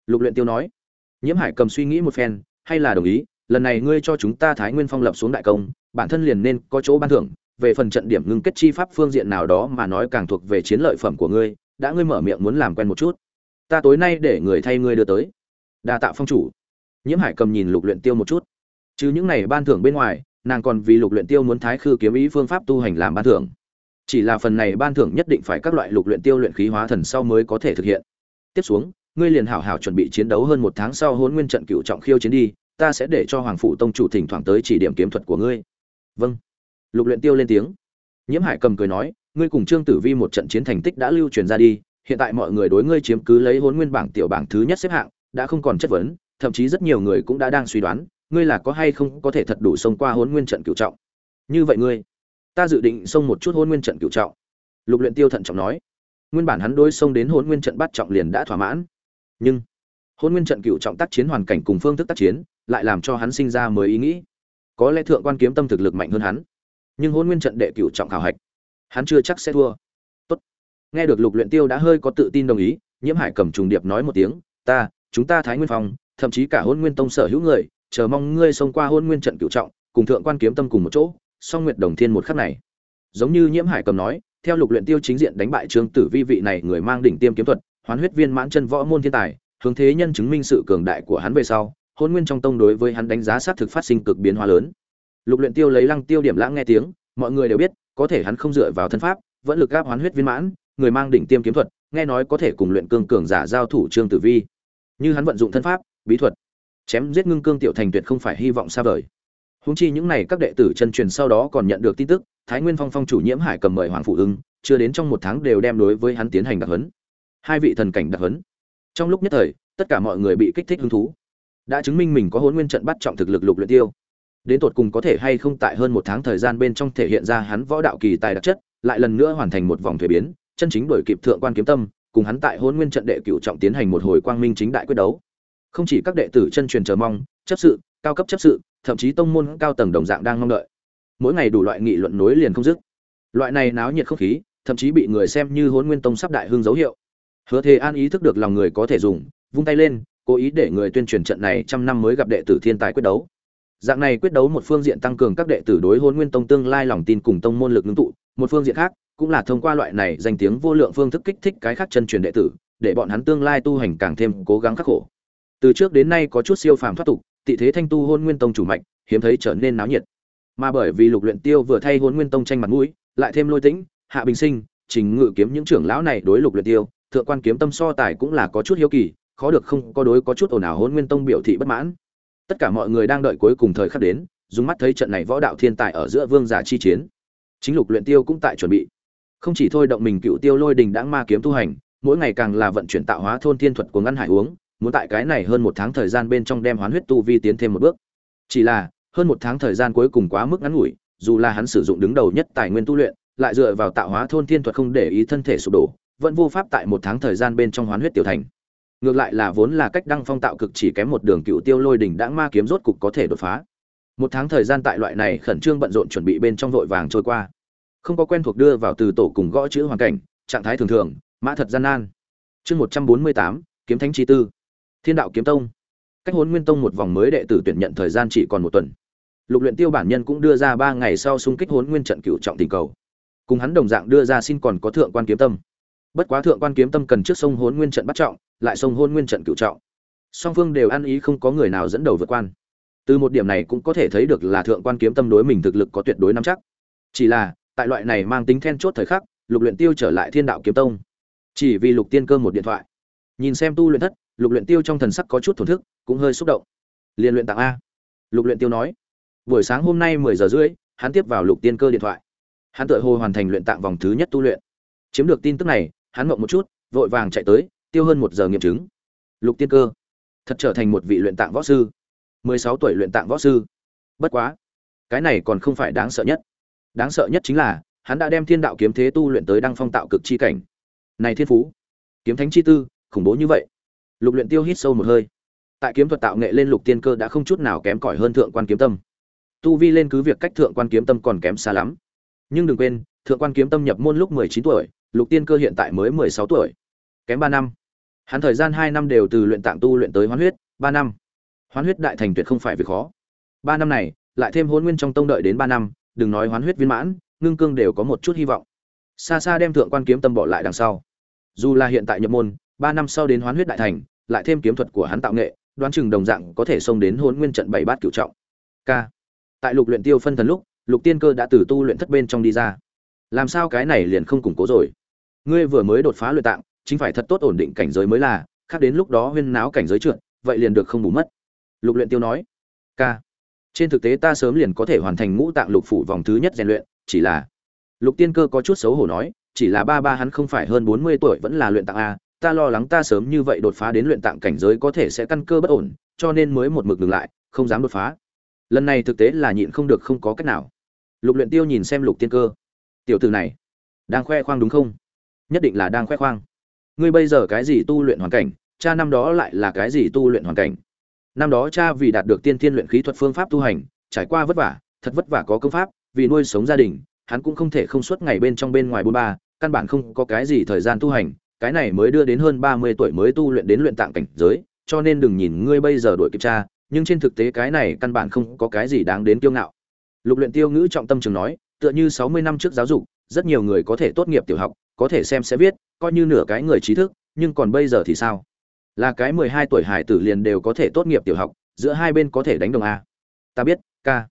Lục luyện tiêu nói. Nhiễm hải cầm suy nghĩ một phen, hay là đồng ý, lần này ngươi cho chúng ta thái nguyên phong lập xuống đại công, bản thân liền nên có chỗ ban thưởng, về phần trận điểm ngưng kết chi pháp phương diện nào đó mà nói càng thuộc về chiến lợi phẩm của ngươi, đã ngươi mở miệng muốn làm quen một chút, ta tối nay để người thay ngươi đưa tới. Đa tạ phong chủ. Nhiễm hải cầm nhìn lục luyện tiêu một chút. Chứ những này ban thưởng bên ngoài, nàng còn vì lục luyện tiêu muốn thái khư kiếm ý phương pháp tu hành làm ban thưởng chỉ là phần này ban thưởng nhất định phải các loại lục luyện tiêu luyện khí hóa thần sau mới có thể thực hiện. Tiếp xuống, ngươi liền hảo hảo chuẩn bị chiến đấu hơn một tháng sau hôn nguyên trận cựu trọng khiêu chiến đi, ta sẽ để cho hoàng phủ tông chủ thỉnh thoảng tới chỉ điểm kiếm thuật của ngươi. Vâng. Lục luyện tiêu lên tiếng. Nhiễm hải cầm cười nói, ngươi cùng trương tử vi một trận chiến thành tích đã lưu truyền ra đi, hiện tại mọi người đối ngươi chiếm cứ lấy hôn nguyên bảng tiểu bảng thứ nhất xếp hạng, đã không còn chất vấn, thậm chí rất nhiều người cũng đã đang suy đoán, ngươi là có hay không có thể thật đủ xông qua hôn nguyên trận cựu trọng. Như vậy ngươi ta dự định xông một chút hôn nguyên trận cựu trọng. Lục luyện tiêu thận trọng nói. Nguyên bản hắn đối xông đến hôn nguyên trận bắt trọng liền đã thỏa mãn. Nhưng hôn nguyên trận cựu trọng tác chiến hoàn cảnh cùng phương thức tác chiến, lại làm cho hắn sinh ra mới ý nghĩ. Có lẽ thượng quan kiếm tâm thực lực mạnh hơn hắn, nhưng hôn nguyên trận đệ cựu trọng khảo hạch, hắn chưa chắc sẽ thua. Tốt. nghe được lục luyện tiêu đã hơi có tự tin đồng ý, nhiễm hải cầm trùng điệp nói một tiếng, ta, chúng ta thái nguyên phong, thậm chí cả hôn nguyên tông sở hữu người, chờ mong ngươi xông qua hôn nguyên trận cựu trọng, cùng thượng quan kiếm tâm cùng một chỗ song nguyệt đồng thiên một khắc này. Giống như nhiễm hải cầm nói, theo lục luyện tiêu chính diện đánh bại trương tử vi vị này người mang đỉnh tiêm kiếm thuật, hoán huyết viên mãn chân võ môn thiên tài, hướng thế nhân chứng minh sự cường đại của hắn về sau, hôn nguyên trong tông đối với hắn đánh giá sát thực phát sinh cực biến hóa lớn. Lục luyện tiêu lấy lăng tiêu điểm lãng nghe tiếng, mọi người đều biết, có thể hắn không dựa vào thân pháp, vẫn lực áp hoán huyết viên mãn, người mang đỉnh tiêm kiếm thuật, nghe nói có thể cùng luyện cương cường giả giao thủ trương tử vi. Như hắn vận dụng thân pháp, bí thuật, chém giết ngưng cương tiểu thành tuyệt không phải hy vọng xa vời húng chi những này các đệ tử chân truyền sau đó còn nhận được tin tức, thái nguyên phong phong chủ nhiễm hải cầm mời hoàng phụ ưng chưa đến trong một tháng đều đem đối với hắn tiến hành đặc huấn. Hai vị thần cảnh đặc huấn. Trong lúc nhất thời, tất cả mọi người bị kích thích hứng thú. Đã chứng minh mình có hôn nguyên trận bắt trọng thực lực lục luyện tiêu. Đến tột cùng có thể hay không tại hơn một tháng thời gian bên trong thể hiện ra hắn võ đạo kỳ tài đặc chất, lại lần nữa hoàn thành một vòng thủy biến, chân chính đổi kịp thượng quan kiếm tâm, cùng hắn tại hôn nguyên trận đệ cửu trọng tiến hành một hồi quang minh chính đại quyết đấu. Không chỉ các đệ tử chân truyền chờ mong, chấp sự, cao cấp chấp sự thậm chí tông môn cao tầng đồng dạng đang mong đợi. Mỗi ngày đủ loại nghị luận nối liền không dứt. Loại này náo nhiệt không khí, thậm chí bị người xem như hôn nguyên tông sắp đại hương dấu hiệu. Hứa thế an ý thức được lòng người có thể dùng, vung tay lên, cố ý để người tuyên truyền trận này trăm năm mới gặp đệ tử thiên tài quyết đấu. Dạng này quyết đấu một phương diện tăng cường các đệ tử đối hôn nguyên tông tương lai lòng tin cùng tông môn lực ngưng tụ, một phương diện khác, cũng là thông qua loại này danh tiếng vô lượng phương thức kích thích cái khác chân truyền đệ tử, để bọn hắn tương lai tu hành càng thêm cố gắng khắc khổ. Từ trước đến nay có chút siêu phàm thoát tục tị thế thanh tu hôn nguyên tông chủ mạnh hiếm thấy trở nên náo nhiệt. Mà bởi vì lục luyện tiêu vừa thay hôn nguyên tông tranh mặt mũi, lại thêm lôi tĩnh, hạ bình sinh, trình ngự kiếm những trưởng lão này đối lục luyện tiêu, thượng quan kiếm tâm so tài cũng là có chút hiếu kỳ, khó được không có đối có chút ồn ào hôn nguyên tông biểu thị bất mãn. Tất cả mọi người đang đợi cuối cùng thời khắc đến, dùng mắt thấy trận này võ đạo thiên tài ở giữa vương giả chi chiến. Chính lục luyện tiêu cũng tại chuẩn bị. Không chỉ thôi động mình cựu tiêu lôi đình đãng ma kiếm tu hành, mỗi ngày càng là vận chuyển tạo hóa thôn thiên thuật của ngăn hải uống muốn tại cái này hơn một tháng thời gian bên trong đem hoán huyết tu vi tiến thêm một bước. Chỉ là, hơn một tháng thời gian cuối cùng quá mức ngắn ngủi, dù là hắn sử dụng đứng đầu nhất tài nguyên tu luyện, lại dựa vào tạo hóa thôn thiên thuật không để ý thân thể sụp đổ, vẫn vô pháp tại một tháng thời gian bên trong hoán huyết tiểu thành. Ngược lại là vốn là cách đăng phong tạo cực chỉ kém một đường cựu tiêu lôi đỉnh đã ma kiếm rốt cục có thể đột phá. Một tháng thời gian tại loại này khẩn trương bận rộn chuẩn bị bên trong vội vàng trôi qua. Không có quen thuộc đưa vào từ tổ cùng gõ chữ hoàn cảnh, trạng thái thường thường, mã thật gian nan. Chương một trăm bốn mươi tám, kiếm thánh chi tư thiên đạo kiếm tông. Cách huấn nguyên tông một vòng mới đệ tử tuyển nhận thời gian chỉ còn một tuần. Lục luyện tiêu bản nhân cũng đưa ra ba ngày sau xung kích huấn nguyên trận cựu trọng tình cầu. Cùng hắn đồng dạng đưa ra xin còn có thượng quan kiếm tâm. Bất quá thượng quan kiếm tâm cần trước sông huấn nguyên trận bắt trọng, lại sông huấn nguyên trận cựu trọng. Song phương đều ăn ý không có người nào dẫn đầu vượt quan. Từ một điểm này cũng có thể thấy được là thượng quan kiếm tâm đối mình thực lực có tuyệt đối nắm chắc. Chỉ là, tại loại này mang tính then chốt thời khắc, lục luyện tiêu trở lại thiên đạo kiếm tông. Chỉ vì lục tiên cơ một điện thoại. Nhìn xem tu luyện thất lục luyện tiêu trong thần sắc có chút thổn thức, cũng hơi xúc động. Liên luyện tặng a. Lục luyện tiêu nói, buổi sáng hôm nay mười giờ rưỡi, hắn tiếp vào lục tiên cơ điện thoại. Hắn tự hồ hoàn thành luyện tạng vòng thứ nhất tu luyện. Chiếm được tin tức này, hắn mộng một chút, vội vàng chạy tới, tiêu hơn một giờ nghiệm chứng. Lục tiên cơ, thật trở thành một vị luyện tạng võ sư. Mười sáu tuổi luyện tạng võ sư. Bất quá, cái này còn không phải đáng sợ nhất. Đáng sợ nhất chính là, hắn đã đem thiên đạo kiếm thế tu luyện tới đăng phong tạo cực chi cảnh. Này thiên phú, kiếm thánh chi tư, khủng bố như vậy lục luyện tiêu hít sâu một hơi. Tại kiếm thuật tạo nghệ lên lục tiên cơ đã không chút nào kém cỏi hơn thượng quan kiếm tâm. Tu vi lên cứ việc cách thượng quan kiếm tâm còn kém xa lắm. Nhưng đừng quên, thượng quan kiếm tâm nhập môn lúc mười chín tuổi, lục tiên cơ hiện tại mới mười sáu tuổi. Kém ba năm. Hắn thời gian hai năm đều từ luyện tạng tu luyện tới hoán huyết, ba năm. Hoán huyết đại thành tuyệt không phải việc khó. Ba năm này, lại thêm hôn nguyên trong tông đợi đến ba năm, đừng nói hoán huyết viên mãn, ngưng cương đều có một chút hy vọng. Xa xa đem thượng quan kiếm tâm bỏ lại đằng sau. Dù là hiện tại nhập môn ba năm sau đến hoán huyết đại thành, lại thêm kiếm thuật của hắn tạo nghệ, đoán chừng đồng dạng có thể xông đến hôn nguyên trận bảy bát cửu trọng. K. Tại lục luyện tiêu phân thần lúc, lục tiên cơ đã từ tu luyện thất bên trong đi ra. Làm sao cái này liền không củng cố rồi? Ngươi vừa mới đột phá luyện tạng, chính phải thật tốt ổn định cảnh giới mới là, khác đến lúc đó huyên náo cảnh giới trượt, vậy liền được không bù mất. Lục luyện tiêu nói. K. Trên thực tế ta sớm liền có thể hoàn thành ngũ tạng lục phủ vòng thứ nhất rèn luyện, chỉ là lục tiên cơ có chút xấu hổ nói, chỉ là ba ba hắn không phải hơn bốn mươi tuổi vẫn là luyện tạng a ta lo lắng ta sớm như vậy đột phá đến luyện tạng cảnh giới có thể sẽ căn cơ bất ổn, cho nên mới một mực dừng lại, không dám đột phá. Lần này thực tế là nhịn không được không có cách nào. Lục luyện tiêu nhìn xem lục tiên cơ. Tiểu tử này, đang khoe khoang đúng không? Nhất định là đang khoe khoang. Ngươi bây giờ cái gì tu luyện hoàn cảnh, cha năm đó lại là cái gì tu luyện hoàn cảnh? Năm đó cha vì đạt được tiên thiên luyện khí thuật phương pháp tu hành, trải qua vất vả, thật vất vả có công pháp, vì nuôi sống gia đình, hắn cũng không thể không suốt ngày bên trong bên ngoài bốn ba, căn bản không có cái gì thời gian tu hành cái này mới đưa đến hơn ba mươi tuổi mới tu luyện đến luyện tạng cảnh giới, cho nên đừng nhìn ngươi bây giờ đuổi kịp cha, nhưng trên thực tế cái này căn bản không có cái gì đáng đến kiêu ngạo. Lục luyện tiêu ngữ trọng tâm trường nói, tựa như sáu mươi năm trước giáo dục, rất nhiều người có thể tốt nghiệp tiểu học, có thể xem sẽ viết, coi như nửa cái người trí thức, nhưng còn bây giờ thì sao? Là cái mười hai tuổi hải tử liền đều có thể tốt nghiệp tiểu học, giữa hai bên có thể đánh đồng a. Ta biết, ca.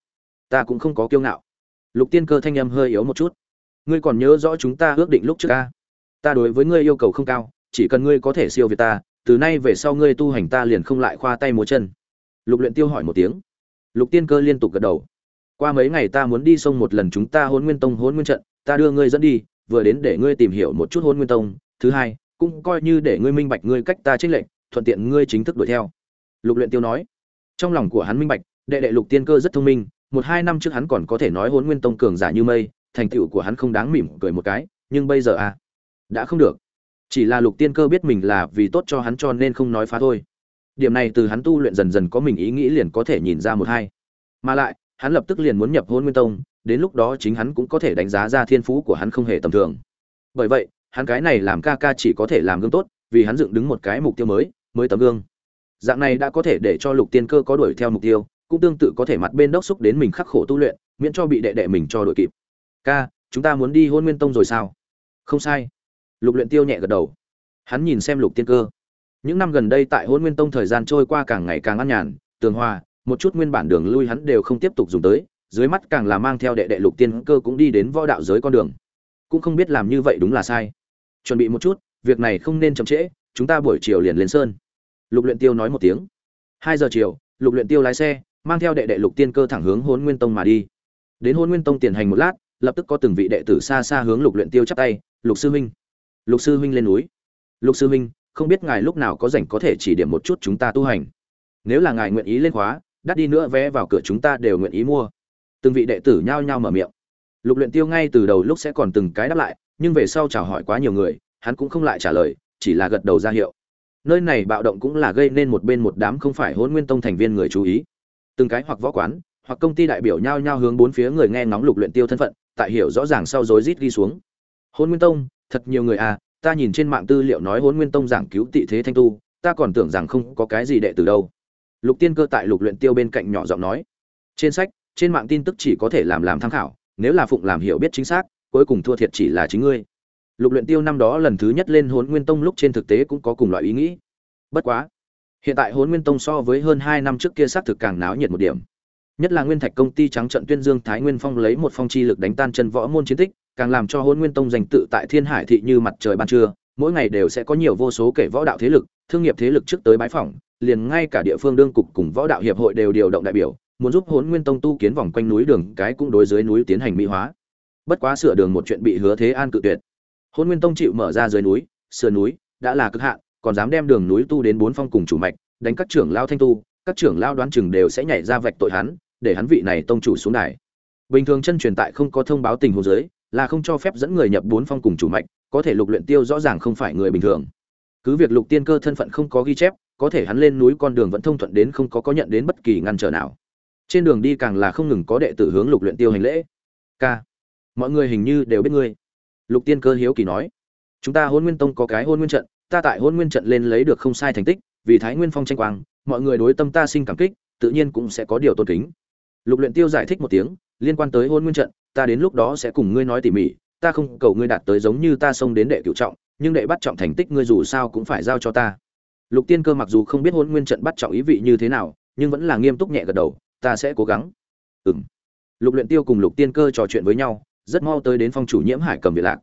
Ta cũng không có kiêu ngạo. Lục tiên cơ thanh âm hơi yếu một chút. Ngươi còn nhớ rõ chúng ta ước định lúc trước a? Ta đối với ngươi yêu cầu không cao, chỉ cần ngươi có thể siêu việt ta, từ nay về sau ngươi tu hành ta liền không lại khoa tay múa chân. Lục luyện tiêu hỏi một tiếng. Lục tiên cơ liên tục gật đầu. Qua mấy ngày ta muốn đi sông một lần chúng ta hôn nguyên tông hôn nguyên trận, ta đưa ngươi dẫn đi, vừa đến để ngươi tìm hiểu một chút hôn nguyên tông. Thứ hai, cũng coi như để ngươi minh bạch ngươi cách ta trích lệnh thuận tiện ngươi chính thức đuổi theo. Lục luyện tiêu nói. Trong lòng của hắn minh bạch, đệ đệ lục tiên cơ rất thông minh, một hai năm trước hắn còn có thể nói hôn nguyên tông cường giả như mây, thành tựu của hắn không đáng mỉm cười một cái, nhưng bây giờ à đã không được. Chỉ là lục tiên cơ biết mình là vì tốt cho hắn cho nên không nói phá thôi. Điểm này từ hắn tu luyện dần dần có mình ý nghĩ liền có thể nhìn ra một hai. Mà lại, hắn lập tức liền muốn nhập hôn nguyên tông, đến lúc đó chính hắn cũng có thể đánh giá ra thiên phú của hắn không hề tầm thường. Bởi vậy, hắn cái này làm ca ca chỉ có thể làm gương tốt, vì hắn dựng đứng một cái mục tiêu mới mới tấm gương. Dạng này đã có thể để cho lục tiên cơ có đuổi theo mục tiêu, cũng tương tự có thể mặt bên đốc xúc đến mình khắc khổ tu luyện, miễn cho bị đệ đệ mình cho đội kịp. Ca, chúng ta muốn đi hôn nguyên tông rồi sao? Không sai lục luyện tiêu nhẹ gật đầu. Hắn nhìn xem lục tiên cơ. Những năm gần đây tại hôn nguyên tông thời gian trôi qua càng ngày càng an nhàn, tường hòa, một chút nguyên bản đường lui hắn đều không tiếp tục dùng tới, dưới mắt càng là mang theo đệ đệ lục tiên cơ cũng đi đến võ đạo giới con đường. Cũng không biết làm như vậy đúng là sai. Chuẩn bị một chút, việc này không nên chậm trễ, chúng ta buổi chiều liền lên sơn. Lục luyện tiêu nói một tiếng. Hai giờ chiều, lục luyện tiêu lái xe, mang theo đệ đệ lục tiên cơ thẳng hướng hôn nguyên tông mà đi. Đến hôn nguyên tông tiền hành một lát, lập tức có từng vị đệ tử xa xa hướng lục luyện tiêu chắp tay, lục sư huynh lục sư huynh lên núi. Lục sư huynh, không biết ngài lúc nào có rảnh có thể chỉ điểm một chút chúng ta tu hành. Nếu là ngài nguyện ý lên khóa, đắt đi nữa vé vào cửa chúng ta đều nguyện ý mua. Từng vị đệ tử nhao nhao mở miệng. Lục luyện tiêu ngay từ đầu lúc sẽ còn từng cái đáp lại, nhưng về sau chào hỏi quá nhiều người, hắn cũng không lại trả lời, chỉ là gật đầu ra hiệu. Nơi này bạo động cũng là gây nên một bên một đám không phải hôn nguyên tông thành viên người chú ý. Từng cái hoặc võ quán, hoặc công ty đại biểu nhao nhao hướng bốn phía người nghe ngóng lục luyện tiêu thân phận, tại hiểu rõ ràng sau rối rít ghi xuống. Hôn nguyên tông thật nhiều người à ta nhìn trên mạng tư liệu nói hôn nguyên tông giảng cứu tị thế thanh tu, ta còn tưởng rằng không có cái gì đệ từ đâu. Lục tiên cơ tại lục luyện tiêu bên cạnh nhỏ giọng nói. Trên sách, trên mạng tin tức chỉ có thể làm làm tham khảo, nếu là phụng làm hiểu biết chính xác, cuối cùng thua thiệt chỉ là chính ngươi. Lục luyện tiêu năm đó lần thứ nhất lên hôn nguyên tông lúc trên thực tế cũng có cùng loại ý nghĩ. Bất quá, hiện tại hôn nguyên tông so với hơn hai năm trước kia xác thực càng náo nhiệt một điểm nhất là nguyên thạch công ty trắng trận tuyên dương thái nguyên phong lấy một phong chi lực đánh tan chân võ môn chiến tích, càng làm cho hôn nguyên tông danh tự tại thiên hải thị như mặt trời ban trưa, mỗi ngày đều sẽ có nhiều vô số kể võ đạo thế lực, thương nghiệp thế lực trước tới bãi phỏng, liền ngay cả địa phương đương cục cùng võ đạo hiệp hội đều điều động đại biểu, muốn giúp hôn nguyên tông tu kiến vòng quanh núi đường, cái cũng đối dưới núi tiến hành mỹ hóa. Bất quá sửa đường một chuyện bị hứa thế an cự tuyệt. Hôn nguyên tông chịu mở ra dưới núi, sườn núi đã là cực hạn, còn dám đem đường núi tu đến bốn phong cùng chủ mạch, đánh các trưởng lao thanh tu, các trưởng lao đoán chừng đều sẽ nhảy ra vạch tội hắn để hắn vị này tông chủ xuống đài. Bình thường chân truyền tại không có thông báo tình huống giới là không cho phép dẫn người nhập bốn phong cùng chủ mạch, có thể lục luyện tiêu rõ ràng không phải người bình thường. Cứ việc lục tiên cơ thân phận không có ghi chép, có thể hắn lên núi con đường vẫn thông thuận đến không có có nhận đến bất kỳ ngăn trở nào. Trên đường đi càng là không ngừng có đệ tử hướng lục luyện tiêu hành lễ. K mọi người hình như đều biết ngươi. Lục tiên cơ hiếu kỳ nói. Chúng ta hôn nguyên tông có cái hôn nguyên trận, ta tại hôn nguyên trận lên lấy được không sai thành tích, vì thái nguyên phong tranh quang, mọi người đối tâm ta sinh cảm kích, tự nhiên cũng sẽ có điều tôn kính lục luyện tiêu giải thích một tiếng, liên quan tới hôn nguyên trận, ta đến lúc đó sẽ cùng ngươi nói tỉ mỉ, ta không cầu ngươi đạt tới giống như ta xông đến đệ cửu trọng, nhưng đệ bắt trọng thành tích ngươi dù sao cũng phải giao cho ta. Lục tiên cơ mặc dù không biết hôn nguyên trận bắt trọng ý vị như thế nào, nhưng vẫn là nghiêm túc nhẹ gật đầu, ta sẽ cố gắng. Ừm. Lục luyện tiêu cùng lục tiên cơ trò chuyện với nhau, rất mau tới đến phong chủ nhiễm hải cầm việt lạc.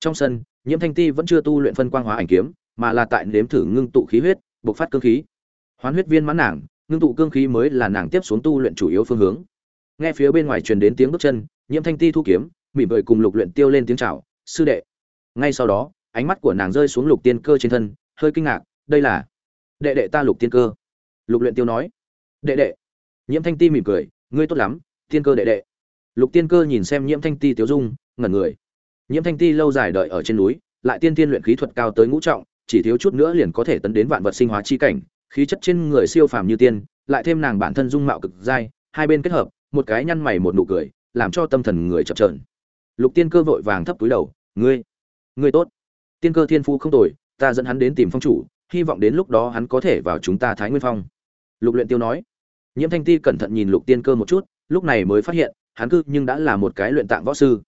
Trong sân, nhiễm thanh ti vẫn chưa tu luyện phân quang hóa ảnh kiếm, mà là tại nếm thử ngưng tụ khí huyết, bộc phát cương khí. Hoán huyết viên mãn nàng ngưng tụ cương khí mới là nàng tiếp xuống tu luyện chủ yếu phương hướng. Nghe phía bên ngoài truyền đến tiếng bước chân, nhiễm thanh ti thu kiếm, mỉm cười cùng lục luyện tiêu lên tiếng chào, sư đệ. Ngay sau đó, ánh mắt của nàng rơi xuống lục tiên cơ trên thân, hơi kinh ngạc, đây là đệ đệ ta lục tiên cơ. Lục luyện tiêu nói, đệ đệ. Nhiễm thanh ti mỉm cười, ngươi tốt lắm, tiên cơ đệ đệ. Lục tiên cơ nhìn xem nhiễm thanh ti tiếu dung, ngẩn người. Nhiễm thanh ti lâu dài đợi ở trên núi, lại tiên tiên luyện khí thuật cao tới ngũ trọng, chỉ thiếu chút nữa liền có thể tấn đến vạn vật sinh hóa chi cảnh khí chất trên người siêu phàm như tiên, lại thêm nàng bản thân dung mạo cực dai, hai bên kết hợp, một cái nhăn mày một nụ cười, làm cho tâm thần người chập trờn lục tiên cơ vội vàng thấp túi đầu, ngươi ngươi tốt. Tiên cơ thiên phu không tồi, ta dẫn hắn đến tìm phong chủ, hy vọng đến lúc đó hắn có thể vào chúng ta thái nguyên phong. Lục luyện tiêu nói. Nhiễm thanh ti cẩn thận nhìn lục tiên cơ một chút, lúc này mới phát hiện, hắn cư nhưng đã là một cái luyện tạng võ sư.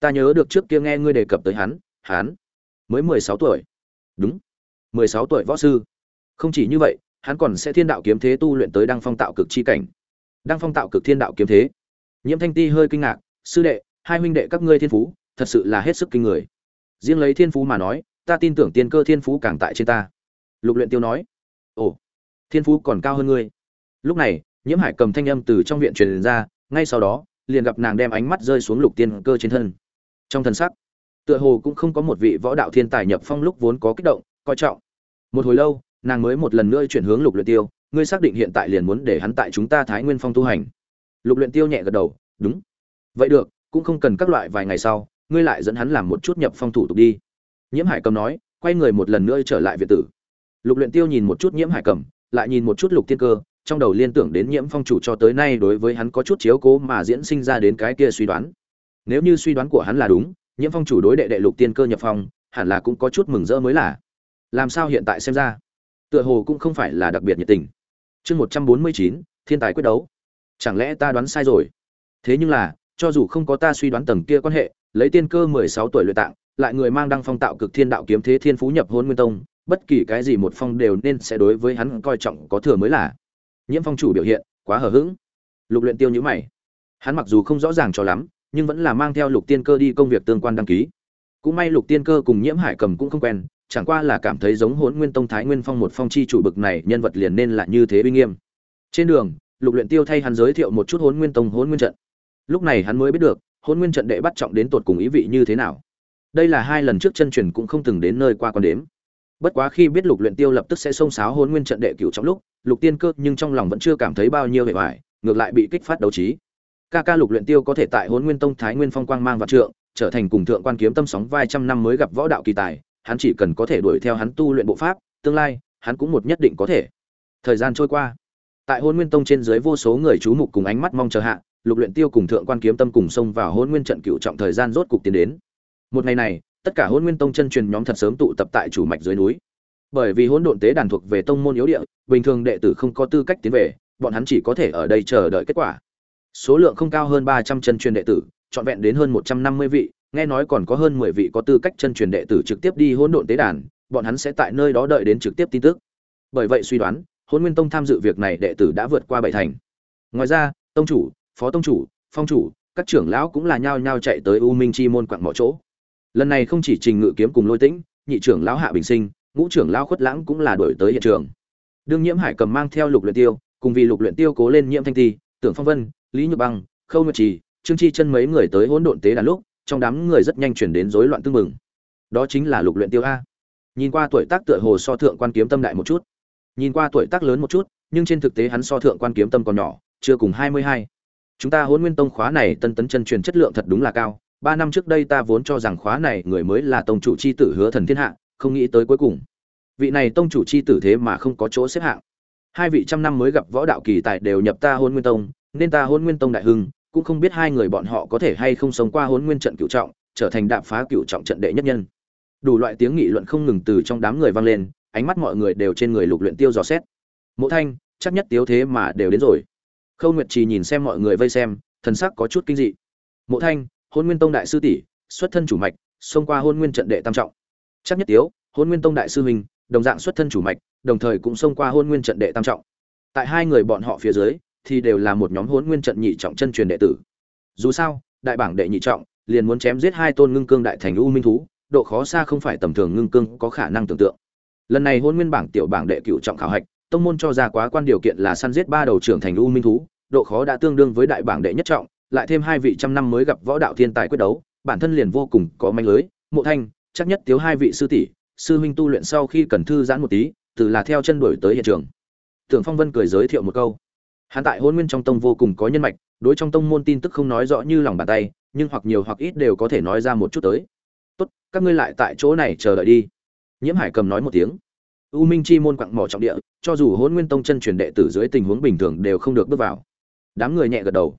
Ta nhớ được trước kia nghe ngươi đề cập tới hắn hắn mới mười sáu tuổi. Đúng, mười sáu tuổi võ sư. Không chỉ như vậy hắn còn sẽ thiên đạo kiếm thế tu luyện tới đăng phong tạo cực chi cảnh. Đăng phong tạo cực thiên đạo kiếm thế. Nhiễm thanh ti hơi kinh ngạc, sư đệ, hai huynh đệ các ngươi thiên phú, thật sự là hết sức kinh người. Riêng lấy thiên phú mà nói, ta tin tưởng tiên cơ thiên phú càng tại trên ta. Lục luyện tiêu nói, ồ, thiên phú còn cao hơn ngươi. Lúc này, nhiễm hải cầm thanh âm từ trong viện truyền ra, ngay sau đó, liền gặp nàng đem ánh mắt rơi xuống lục tiên cơ trên thân. Trong thần sắc, tựa hồ cũng không có một vị võ đạo thiên tài nhập phong lúc vốn có kích động, coi trọng. Một hồi lâu nàng mới một lần nữa chuyển hướng lục luyện tiêu, ngươi xác định hiện tại liền muốn để hắn tại chúng ta thái nguyên phong tu hành. Lục luyện tiêu nhẹ gật đầu, đúng. Vậy được, cũng không cần các loại vài ngày sau, ngươi lại dẫn hắn làm một chút nhập phong thủ tục đi. Nhiễm hải cầm nói, quay người một lần nữa trở lại viện tử. Lục luyện tiêu nhìn một chút nhiễm hải cầm, lại nhìn một chút lục tiên cơ, trong đầu liên tưởng đến nhiễm phong chủ cho tới nay đối với hắn có chút chiếu cố mà diễn sinh ra đến cái kia suy đoán. Nếu như suy đoán của hắn là đúng, nhiễm phong chủ đối đệ đệ lục tiên cơ nhập phong, hẳn là cũng có chút mừng rỡ mới là. Làm sao hiện tại xem ra? Tựa hồ cũng không phải là đặc biệt nhiệt tình. Chương một trăm bốn mươi chín, thiên tài quyết đấu. Chẳng lẽ ta đoán sai rồi? Thế nhưng là, cho dù không có ta suy đoán tầng kia quan hệ, lấy tiên cơ mười sáu tuổi luyện tạng, lại người mang đăng phong tạo cực thiên đạo kiếm thế thiên phú nhập hôn nguyên tông, bất kỳ cái gì một phong đều nên sẽ đối với hắn coi trọng có thừa mới là. Nhiễm phong chủ biểu hiện, quá hờ hững. Lục luyện tiêu nhữ mày. Hắn mặc dù không rõ ràng cho lắm, nhưng vẫn là mang theo lục tiên cơ đi công việc tương quan đăng ký. Cũng may lục tiên cơ cùng nhiễm hải cầm cũng không quen chẳng qua là cảm thấy giống hỗn nguyên tông thái nguyên phong một phong chi chủ bực này, nhân vật liền nên là như thế uy nghiêm. Trên đường, lục luyện tiêu thay hắn giới thiệu một chút hỗn nguyên tông, hỗn nguyên trận. Lúc này hắn mới biết được, hỗn nguyên trận đệ bắt trọng đến tột cùng ý vị như thế nào. Đây là hai lần trước chân truyền cũng không từng đến nơi qua con đếm. Bất quá khi biết lục luyện tiêu lập tức sẽ xông xáo hỗn nguyên trận đệ cửu trong lúc, lục tiên cơ nhưng trong lòng vẫn chưa cảm thấy bao nhiêu vẻ vải ngược lại bị kích phát đấu trí. Ca ca lục luyện tiêu có thể tại hỗn nguyên tông thái nguyên phong quang mang vạn trượng, trở thành cùng thượng quan kiếm tâm sóng vai trăm năm mới gặp võ đạo kỳ tài hắn chỉ cần có thể đuổi theo hắn tu luyện bộ pháp, tương lai, hắn cũng một nhất định có thể. Thời gian trôi qua. Tại hôn nguyên tông trên dưới vô số người chú mục cùng ánh mắt mong chờ hạ, lục luyện tiêu cùng thượng quan kiếm tâm cùng xông vào hôn nguyên trận cựu trọng thời gian rốt cục tiến đến. Một ngày này, tất cả hôn nguyên tông chân truyền nhóm thật sớm tụ tập tại chủ mạch dưới núi. Bởi vì hỗn độn tế đàn thuộc về tông môn yếu địa, bình thường đệ tử không có tư cách tiến về, bọn hắn chỉ có thể ở đây chờ đợi kết quả. Số lượng không cao hơn ba trăm chân truyền đệ tử, trọn vẹn đến hơn một trăm năm mươi vị nghe nói còn có hơn mười vị có tư cách chân truyền đệ tử trực tiếp đi hỗn độn tế đàn, bọn hắn sẽ tại nơi đó đợi đến trực tiếp tin tức. Bởi vậy suy đoán, Hỗn nguyên tông tham dự việc này đệ tử đã vượt qua bảy thành. Ngoài ra, tông chủ, phó tông chủ, phong chủ, các trưởng lão cũng là nhao nhao chạy tới u minh chi môn quặng mỏ chỗ. Lần này không chỉ trình ngự kiếm cùng lôi tĩnh, nhị trưởng lão hạ bình sinh, ngũ trưởng lão khuất lãng cũng là đổi tới hiện trường. Đương nhiễm hải cầm mang theo lục luyện tiêu, cùng vì lục luyện tiêu cố lên nhiễm thanh ti, tưởng phong vân, lý nhược băng, khâu nguyệt trì, trương chi chân mấy người tới hỗn độn tế đàn lúc trong đám người rất nhanh chuyển đến rối loạn tương mừng đó chính là lục luyện tiêu a. Nhìn qua tuổi tác tựa hồ so thượng quan kiếm tâm đại một chút. Nhìn qua tuổi tác lớn một chút, nhưng trên thực tế hắn so thượng quan kiếm tâm còn nhỏ, chưa cùng hai mươi hai. Chúng ta hôn nguyên tông khóa này tân tấn chân truyền chất lượng thật đúng là cao. Ba năm trước đây ta vốn cho rằng khóa này người mới là tông chủ c h i tử hứa thần thiên hạ, không nghĩ tới cuối cùng. Vị này tông chủ c h i tử thế mà không có chỗ xếp hạng. Hai vị trăm năm mới gặp võ đạo kỳ tài đều nhập ta hôn nguyên tông, nên ta hôn nguyên tông đại hưng cũng không biết hai người bọn họ có thể hay không sống qua hôn nguyên trận cựu trọng, trở thành đạp phá cựu trọng trận đệ nhất nhân. Đủ loại tiếng nghị luận không ngừng từ trong đám người vang lên, ánh mắt mọi người đều trên người lục luyện tiêu dò xét. Mộ thanh, chắc nhất tiếu thế mà đều đến rồi. Khâu nguyệt trì nhìn xem mọi người vây xem, thần sắc có chút kinh dị. Mộ thanh hôn nguyên tông đại sư tỷ, xuất thân chủ mạch, xông qua hôn nguyên trận đệ tam trọng. Chắc nhất tiếu hôn nguyên tông đại sư huynh, đồng dạng xuất thân chủ mạch, đồng thời cũng xông qua hôn nguyên trận đệ tam trọng. Tại hai người bọn họ phía dưới thì đều là một nhóm hỗn nguyên trận nhị trọng chân truyền đệ tử. Dù sao, đại bảng đệ nhị trọng liền muốn chém giết hai tôn ngưng cương đại thành u minh thú, độ khó xa không phải tầm thường ngưng cương có khả năng tưởng tượng. Lần này hôn nguyên bảng tiểu bảng đệ cửu trọng khảo hạch, tông môn cho ra quá quan điều kiện là săn giết ba đầu trưởng thành u minh thú, độ khó đã tương đương với đại bảng đệ nhất trọng, lại thêm hai vị trăm năm mới gặp võ đạo thiên tài quyết đấu, bản thân liền vô cùng có manh lưới, mộ thanh, chắc nhất thiếu hai vị sư tỷ, sư huynh tu luyện sau khi cần thư giãn một tí, từ là theo chân đuổi tới hiện trường. Tưởng phong vân cười giới thiệu một câu hắn tại hôn nguyên trong tông vô cùng có nhân mạch, đối trong tông môn tin tức không nói rõ như lòng bàn tay, nhưng hoặc nhiều hoặc ít đều có thể nói ra một chút tới. Tốt, các ngươi lại tại chỗ này chờ đợi đi. Nhiễm hải cầm nói một tiếng. U minh chi môn quặng mỏ trọng địa, cho dù hôn nguyên tông chân truyền đệ tử dưới tình huống bình thường đều không được bước vào. Đám người nhẹ gật đầu.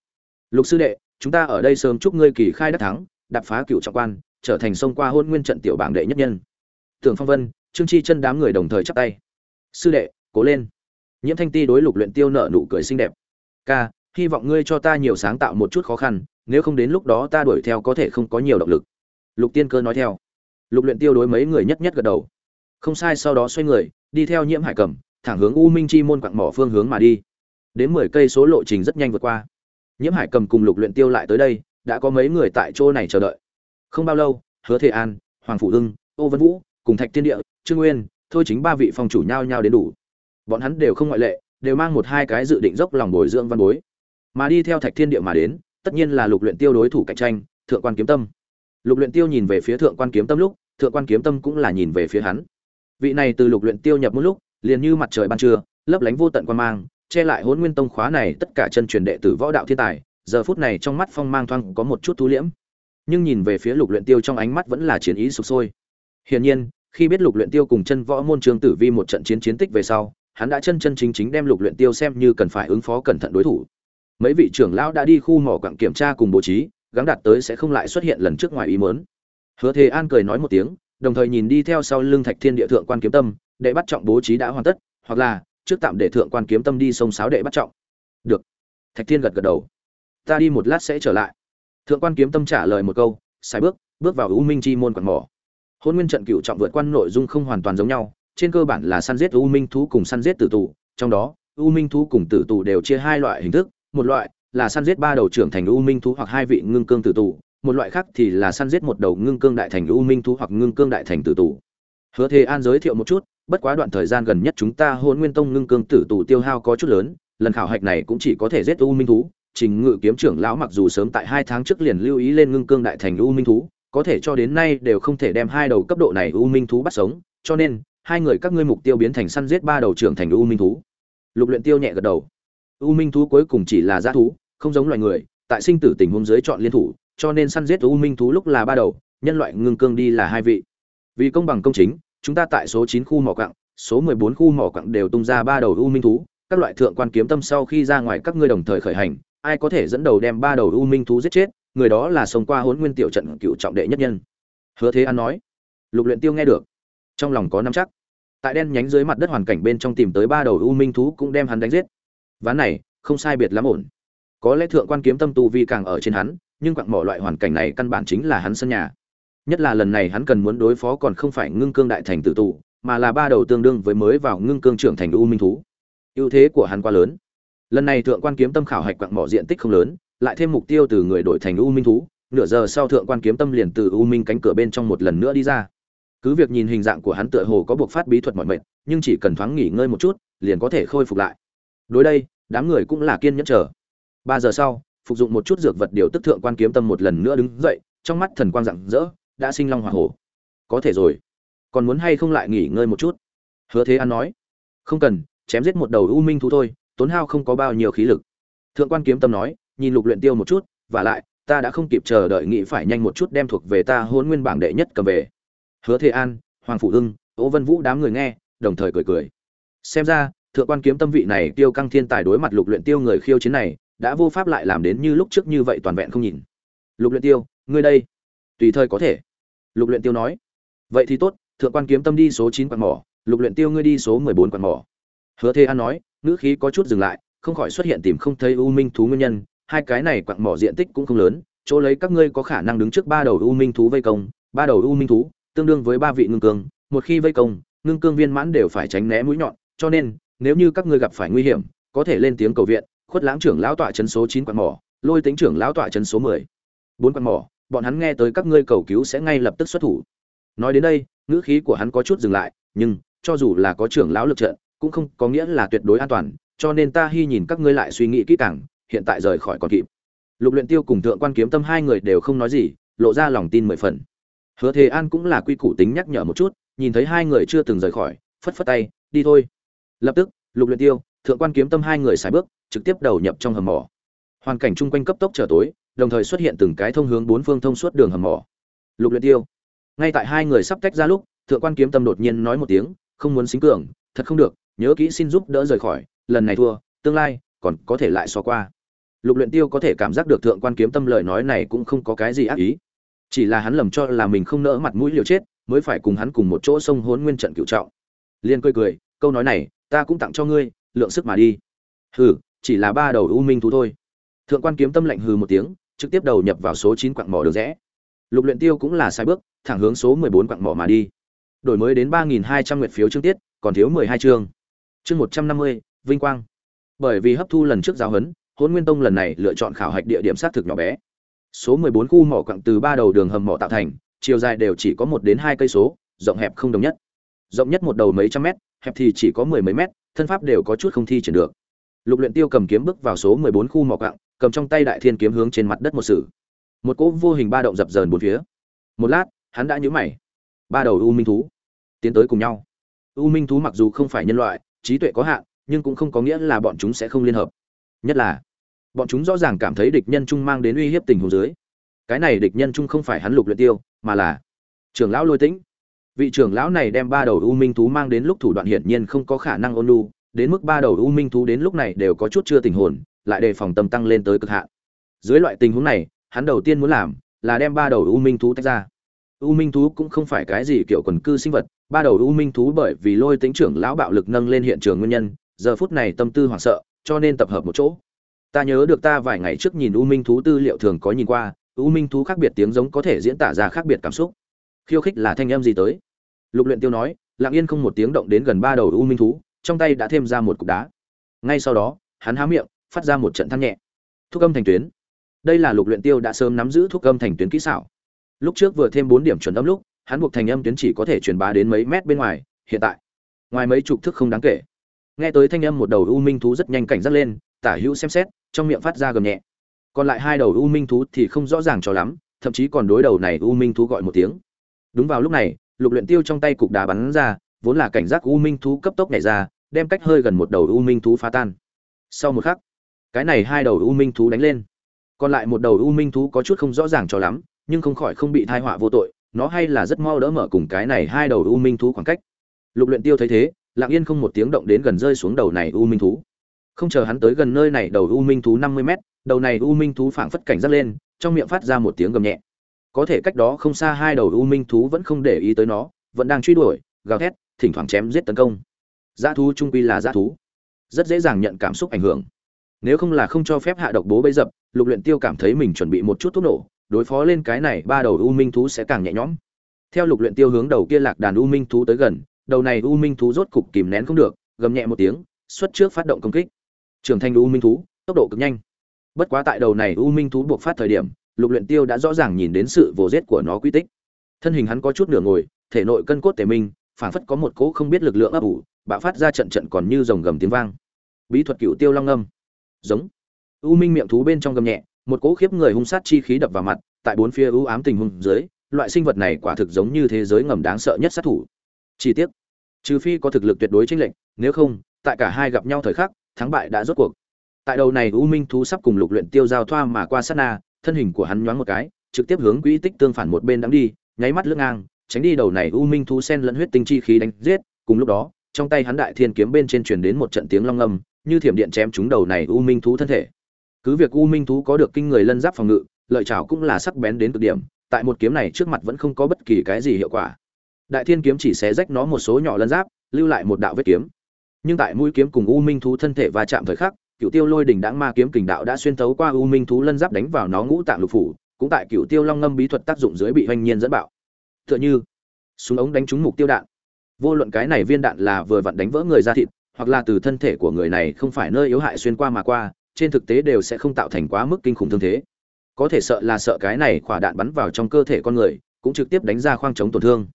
Lục sư đệ, chúng ta ở đây sớm chúc ngươi kỳ khai đắc thắng, đạp phá cựu trọng quan, trở thành sông qua hôn nguyên trận tiểu bảng đệ nhất nhân. Tưởng phong vân, trương chi chân đám người đồng thời chắp tay. Sư đệ, cố lên nhiễm thanh ti đối lục luyện tiêu nợ nụ cười xinh đẹp. Ca, hy vọng ngươi cho ta nhiều sáng tạo một chút khó khăn, nếu không đến lúc đó ta đuổi theo có thể không có nhiều động lực. Lục tiên cơ nói theo. Lục luyện tiêu đối mấy người nhất nhất gật đầu. Không sai, sau đó xoay người, đi theo nhiễm hải cẩm, thẳng hướng u minh chi môn quặng mỏ phương hướng mà đi. Đến mười cây số lộ trình rất nhanh vượt qua. Nhiễm hải cầm cùng lục luyện tiêu lại tới đây, đã có mấy người tại chỗ này chờ đợi. Không bao lâu, hứa thế an, hoàng phủ hưng, ô vân vũ, cùng thạch thiên địa, trương nguyên, thôi chính ba vị phòng chủ nhau nhau đến đủ bọn hắn đều không ngoại lệ, đều mang một hai cái dự định dốc lòng bồi dưỡng văn bối. Mà đi theo thạch thiên địa mà đến, tất nhiên là lục luyện tiêu đối thủ cạnh tranh, thượng quan kiếm tâm. Lục luyện tiêu nhìn về phía thượng quan kiếm tâm lúc, thượng quan kiếm tâm cũng là nhìn về phía hắn. Vị này từ lục luyện tiêu nhập một lúc, liền như mặt trời ban trưa, lấp lánh vô tận quan mang, che lại hỗn nguyên tông khóa này tất cả chân truyền đệ tử võ đạo thiên tài, giờ phút này trong mắt phong mang thoáng có một chút thu liễm. Nhưng nhìn về phía lục luyện tiêu trong ánh mắt vẫn là chiến ý sục sôi. Hiển nhiên, khi biết lục luyện tiêu cùng chân võ môn trường tử vi một trận chiến chiến tích về sau hắn đã chân chân chính chính đem lục luyện tiêu xem như cần phải ứng phó cẩn thận đối thủ. Mấy vị trưởng lão đã đi khu mỏ quặng kiểm tra cùng bố trí, gắng đạt tới sẽ không lại xuất hiện lần trước ngoài ý muốn. Hứa thế an cười nói một tiếng, đồng thời nhìn đi theo sau lưng thạch thiên địa thượng quan kiếm tâm để bắt trọng bố trí đã hoàn tất, hoặc là, trước tạm để thượng quan kiếm tâm đi sông sáo đệ bắt trọng. Được. Thạch thiên gật gật đầu. Ta đi một lát sẽ trở lại. Thượng quan kiếm tâm trả lời một câu sai bước bước vào u minh chi môn quặng mỏ. Hôn nguyên trận cửu trọng vượt quan nội dung không hoàn toàn giống nhau trên cơ bản là săn giết u minh thú cùng săn giết tử tù. Trong đó, u minh thú cùng tử tù đều chia hai loại hình thức. Một loại là săn giết ba đầu trưởng thành u minh thú hoặc hai vị ngưng cương tử tù. Một loại khác thì là săn giết một đầu ngưng cương đại thành u minh thú hoặc ngưng cương đại thành tử tù. Hứa thế an giới thiệu một chút, bất quá đoạn thời gian gần nhất chúng ta hôn nguyên tông ngưng cương tử tù tiêu hao có chút lớn, lần khảo hạch này cũng chỉ có thể giết u minh thú. Trình ngự kiếm trưởng lão mặc dù sớm tại hai tháng trước liền lưu ý lên ngưng cương đại thành u minh thú, có thể cho đến nay đều không thể đem hai đầu cấp độ này u minh thú bắt sống, cho nên hai người các ngươi mục tiêu biến thành săn giết ba đầu trưởng thành u minh thú. Lục luyện tiêu nhẹ gật đầu. U minh thú cuối cùng chỉ là giả thú, không giống loài người, tại sinh tử tình huống dưới chọn liên thủ, cho nên săn giết u minh thú lúc là ba đầu, nhân loại ngưng cương đi là hai vị. Vì công bằng công chính, chúng ta tại số chín khu mỏ quặng, số mười bốn khu mỏ quặng đều tung ra ba đầu u minh thú. Các loại thượng quan kiếm tâm sau khi ra ngoài các ngươi đồng thời khởi hành, ai có thể dẫn đầu đem ba đầu u minh thú giết chết, người đó là sống qua hỗn nguyên tiểu trận cựu trọng đệ nhất nhân. Hứa thế an nói. Lục luyện tiêu nghe được, trong lòng có nắm chắc tại đen nhánh dưới mặt đất hoàn cảnh bên trong tìm tới ba đầu u minh thú cũng đem hắn đánh giết. Ván này, không sai biệt lắm ổn. Có lẽ thượng quan kiếm tâm tu vi càng ở trên hắn, nhưng quặng mỏ loại hoàn cảnh này căn bản chính là hắn sân nhà. Nhất là lần này hắn cần muốn đối phó còn không phải ngưng cương đại thành tử tụ mà là ba đầu tương đương với mới vào ngưng cương trưởng thành u minh thú. Ưu thế của hắn quá lớn. Lần này thượng quan kiếm tâm khảo hạch quặng mỏ diện tích không lớn, lại thêm mục tiêu từ người đổi thành u minh thú, nửa giờ sau thượng quan kiếm tâm liền từ u minh cánh cửa bên trong một lần nữa đi ra cứ việc nhìn hình dạng của hắn tựa hồ có buộc phát bí thuật mọi mệnh, nhưng chỉ cần thoáng nghỉ ngơi một chút, liền có thể khôi phục lại. Đối đây, đám người cũng là kiên nhẫn chờ. Ba giờ sau, phục dụng một chút dược vật điều tức thượng quan kiếm tâm một lần nữa đứng dậy, trong mắt thần quang rạng rỡ, đã sinh long hỏa hổ. Có thể rồi. Còn muốn hay không lại nghỉ ngơi một chút? Hứa thế an nói. Không cần, chém giết một đầu u minh thú thôi, tốn hao không có bao nhiêu khí lực. Thượng quan kiếm tâm nói, nhìn lục luyện tiêu một chút, và lại, ta đã không kịp chờ đợi nghĩ phải nhanh một chút đem thuộc về ta hôn nguyên bảng đệ nhất cầm về hứa thế an, hoàng phủ hưng ỗ vân vũ đám người nghe, đồng thời cười cười. Xem ra, thượng quan kiếm tâm vị này tiêu căng thiên tài đối mặt lục luyện tiêu người khiêu chiến này, đã vô pháp lại làm đến như lúc trước như vậy toàn vẹn không nhìn. Lục luyện tiêu, ngươi đây. Tùy thời có thể. Lục luyện tiêu nói. Vậy thì tốt, thượng quan kiếm tâm đi số chín quan mỏ, lục luyện tiêu ngươi đi số mười bốn quan mỏ. Hứa thế an nói, ngữ khí có chút dừng lại, không khỏi xuất hiện tìm không thấy u minh thú nguyên nhân, hai cái này quặng mỏ diện tích cũng không lớn, chỗ lấy các ngươi có khả năng đứng trước ba đầu u minh thú vây công, ba đầu u minh thú tương đương với ba vị ngưng cương, một khi vây công, ngưng cương viên mãn đều phải tránh né mũi nhọn, cho nên, nếu như các ngươi gặp phải nguy hiểm, có thể lên tiếng cầu viện, khuất lãng trưởng lão tọa chấn số chín quạt mỏ, lôi tính trưởng lão tọa chấn số mười. Bốn quạt mỏ, bọn hắn nghe tới các ngươi cầu cứu sẽ ngay lập tức xuất thủ. Nói đến đây, ngữ khí của hắn có chút dừng lại, nhưng, cho dù là có trưởng lão lực trận, cũng không có nghĩa là tuyệt đối an toàn, cho nên ta hy nhìn các ngươi lại suy nghĩ kỹ càng, hiện tại rời khỏi còn kịp. Lục luyện tiêu cùng thượng quan kiếm tâm hai người đều không nói gì, lộ ra lòng tin mười phần hứa thế an cũng là quy củ tính nhắc nhở một chút, nhìn thấy hai người chưa từng rời khỏi, phất phất tay, đi thôi. Lập tức, lục luyện tiêu, thượng quan kiếm tâm hai người xài bước, trực tiếp đầu nhập trong hầm mỏ. Hoàn cảnh chung quanh cấp tốc trở tối, đồng thời xuất hiện từng cái thông hướng bốn phương thông suốt đường hầm mỏ. Lục luyện tiêu, ngay tại hai người sắp tách ra lúc, thượng quan kiếm tâm đột nhiên nói một tiếng, không muốn xính cường, thật không được, nhớ kỹ xin giúp đỡ rời khỏi, lần này thua, tương lai còn có thể lại so qua. Lục luyện tiêu có thể cảm giác được thượng quan kiếm tâm lời nói này cũng không có cái gì ác ý chỉ là hắn lầm cho là mình không nỡ mặt mũi liều chết, mới phải cùng hắn cùng một chỗ sông hốn nguyên trận cựu trọng. Liên cười cười, câu nói này, ta cũng tặng cho ngươi, lượng sức mà đi. Hừ, chỉ là ba đầu u minh thú thôi. Thượng quan kiếm tâm lạnh hừ một tiếng, trực tiếp đầu nhập vào số chín quặng mỏ được rẽ. Lục luyện tiêu cũng là sai bước, thẳng hướng số mười bốn quặng mỏ mà đi. Đổi mới đến ba nghìn hai trăm nguyệt phiếu chương tiết, còn thiếu mười hai chương. Chương một trăm năm mươi, vinh quang. Bởi vì hấp thu lần trước giáo huấn hôn nguyên tông lần này lựa chọn khảo hạch địa điểm xác thực nhỏ bé số 14 khu mỏ quặng từ ba đầu đường hầm mỏ tạo thành, chiều dài đều chỉ có một đến hai cây số, rộng hẹp không đồng nhất. Rộng nhất một đầu mấy trăm mét, hẹp thì chỉ có mười mấy mét, thân pháp đều có chút không thi triển được. Lục luyện tiêu cầm kiếm bước vào số 14 khu mỏ quặng, cầm trong tay đại thiên kiếm hướng trên mặt đất một sử một cỗ vô hình ba động dập dờn bốn phía. Một lát, hắn đã nhíu mày. Ba đầu u minh thú tiến tới cùng nhau. U minh thú mặc dù không phải nhân loại, trí tuệ có hạn, nhưng cũng không có nghĩa là bọn chúng sẽ không liên hợp. Nhất là bọn chúng rõ ràng cảm thấy địch nhân trung mang đến uy hiếp tình huống dưới. Cái này địch nhân trung không phải hắn lục luyện tiêu, mà là trưởng lão lôi tĩnh. Vị trưởng lão này đem ba đầu u minh thú mang đến lúc thủ đoạn hiển nhiên không có khả năng ôn nhu. đến mức ba đầu u minh thú đến lúc này đều có chút chưa tình hồn, lại đề phòng tâm tăng lên tới cực hạn. Dưới loại tình huống này, hắn đầu tiên muốn làm là đem ba đầu u minh thú tách ra. U minh thú cũng không phải cái gì kiểu quần cư sinh vật, ba đầu u minh thú bởi vì lôi tính trưởng lão bạo lực nâng lên hiện trường nguyên nhân, giờ phút này tâm tư hoảng sợ, cho nên tập hợp một chỗ ta nhớ được ta vài ngày trước nhìn u minh thú tư liệu thường có nhìn qua, u minh thú khác biệt tiếng giống có thể diễn tả ra khác biệt cảm xúc. Khiêu khích là thanh em gì tới? Lục luyện tiêu nói, lặng yên không một tiếng động đến gần ba đầu u minh thú, trong tay đã thêm ra một cục đá. Ngay sau đó, hắn há miệng, phát ra một trận thăng nhẹ. Thuốc âm thành tuyến. Đây là lục luyện tiêu đã sớm nắm giữ thuốc âm thành tuyến kỹ xảo. Lúc trước vừa thêm bốn điểm chuẩn âm lúc, hắn buộc thành âm tuyến chỉ có thể truyền bá đến mấy mét bên ngoài, hiện tại, ngoài mấy chục thước không đáng kể. Nghe tới thanh âm một đầu u minh thú rất nhanh cảnh giác lên, tả hữu xem xét trong miệng phát ra gầm nhẹ. Còn lại hai đầu u minh thú thì không rõ ràng cho lắm, thậm chí còn đối đầu này u minh thú gọi một tiếng. Đúng vào lúc này, lục luyện tiêu trong tay cục đá bắn ra, vốn là cảnh giác u minh thú cấp tốc nhảy ra, đem cách hơi gần một đầu u minh thú phá tan. Sau một khắc, cái này hai đầu u minh thú đánh lên. Còn lại một đầu u minh thú có chút không rõ ràng cho lắm, nhưng không khỏi không bị thai họa vô tội, nó hay là rất mau đỡ mở cùng cái này hai đầu u minh thú khoảng cách. Lục luyện tiêu thấy thế, lặng yên không một tiếng động đến gần rơi xuống đầu này u minh thú không chờ hắn tới gần nơi này, đầu u minh thú năm mươi mét, đầu này u minh thú phảng phất cảnh giác lên, trong miệng phát ra một tiếng gầm nhẹ. Có thể cách đó không xa hai đầu u minh thú vẫn không để ý tới nó, vẫn đang truy đuổi, gào thét, thỉnh thoảng chém giết tấn công. Dã thú trung quy là dã thú. Rất dễ dàng nhận cảm xúc ảnh hưởng. Nếu không là không cho phép hạ độc bố bấy dập, lục luyện tiêu cảm thấy mình chuẩn bị một chút thuốc nổ, đối phó lên cái này, ba đầu u minh thú sẽ càng nhẹ nhõm. Theo lục luyện tiêu hướng đầu kia lạc đàn u minh thú tới gần, đầu này u minh thú rốt cục kìm nén không được, gầm nhẹ một tiếng, xuất trước phát động công kích trưởng thành u minh thú, tốc độ cực nhanh. Bất quá tại đầu này u minh thú buộc phát thời điểm, lục luyện tiêu đã rõ ràng nhìn đến sự vồ giết của nó quy tích. Thân hình hắn có chút nửa ngồi, thể nội cân cốt tề minh, phảng phất có một cỗ không biết lực lượng ấp ủ, bạo phát ra trận trận còn như rồng gầm tiếng vang. Bí thuật cựu tiêu long âm. Giống. U minh miệng thú bên trong gầm nhẹ, một cỗ khiếp người hung sát chi khí đập vào mặt, tại bốn phía u ám tình hung dưới, loại sinh vật này quả thực giống như thế giới ngầm đáng sợ nhất sát thủ. Chi tiết. Trừ phi có thực lực tuyệt đối chênh lệnh nếu không, tại cả hai gặp nhau thời khắc thắng bại đã rốt cuộc. Tại đầu này, u minh thú sắp cùng lục luyện tiêu giao thoa mà qua sát na, thân hình của hắn nhoáng một cái, trực tiếp hướng quỹ tích tương phản một bên đắm đi, nháy mắt lướt ngang, tránh đi đầu này, u minh thú sen lẫn huyết tinh chi khí đánh giết. Cùng lúc đó, trong tay hắn đại thiên kiếm bên trên truyền đến một trận tiếng long âm, như thiểm điện chém trúng đầu này, u minh thú thân thể. Cứ việc u minh thú có được kinh người lân giáp phòng ngự, lợi chảo cũng là sắc bén đến cực điểm, tại một kiếm này trước mặt vẫn không có bất kỳ cái gì hiệu quả. Đại thiên kiếm chỉ xé rách nó một số nhỏ lân giáp, lưu lại một đạo vết kiếm nhưng tại mũi kiếm cùng u minh thú thân thể va chạm thời khắc cựu tiêu lôi đỉnh đãng ma kiếm kình đạo đã xuyên tấu qua u minh thú lân giáp đánh vào nó ngũ tạng lục phủ, cũng tại cựu tiêu long ngâm bí thuật tác dụng dưới bị hoanh nhiên dẫn bạo. Tựa như, súng ống đánh trúng mục tiêu đạn. Vô luận cái này viên đạn là vừa vặn đánh vỡ người ra thịt, hoặc là từ thân thể của người này không phải nơi yếu hại xuyên qua mà qua, trên thực tế đều sẽ không tạo thành quá mức kinh khủng thương thế. Có thể sợ là sợ cái này quả đạn bắn vào trong cơ thể con người, cũng trực tiếp đánh ra khoang chống tổn thương.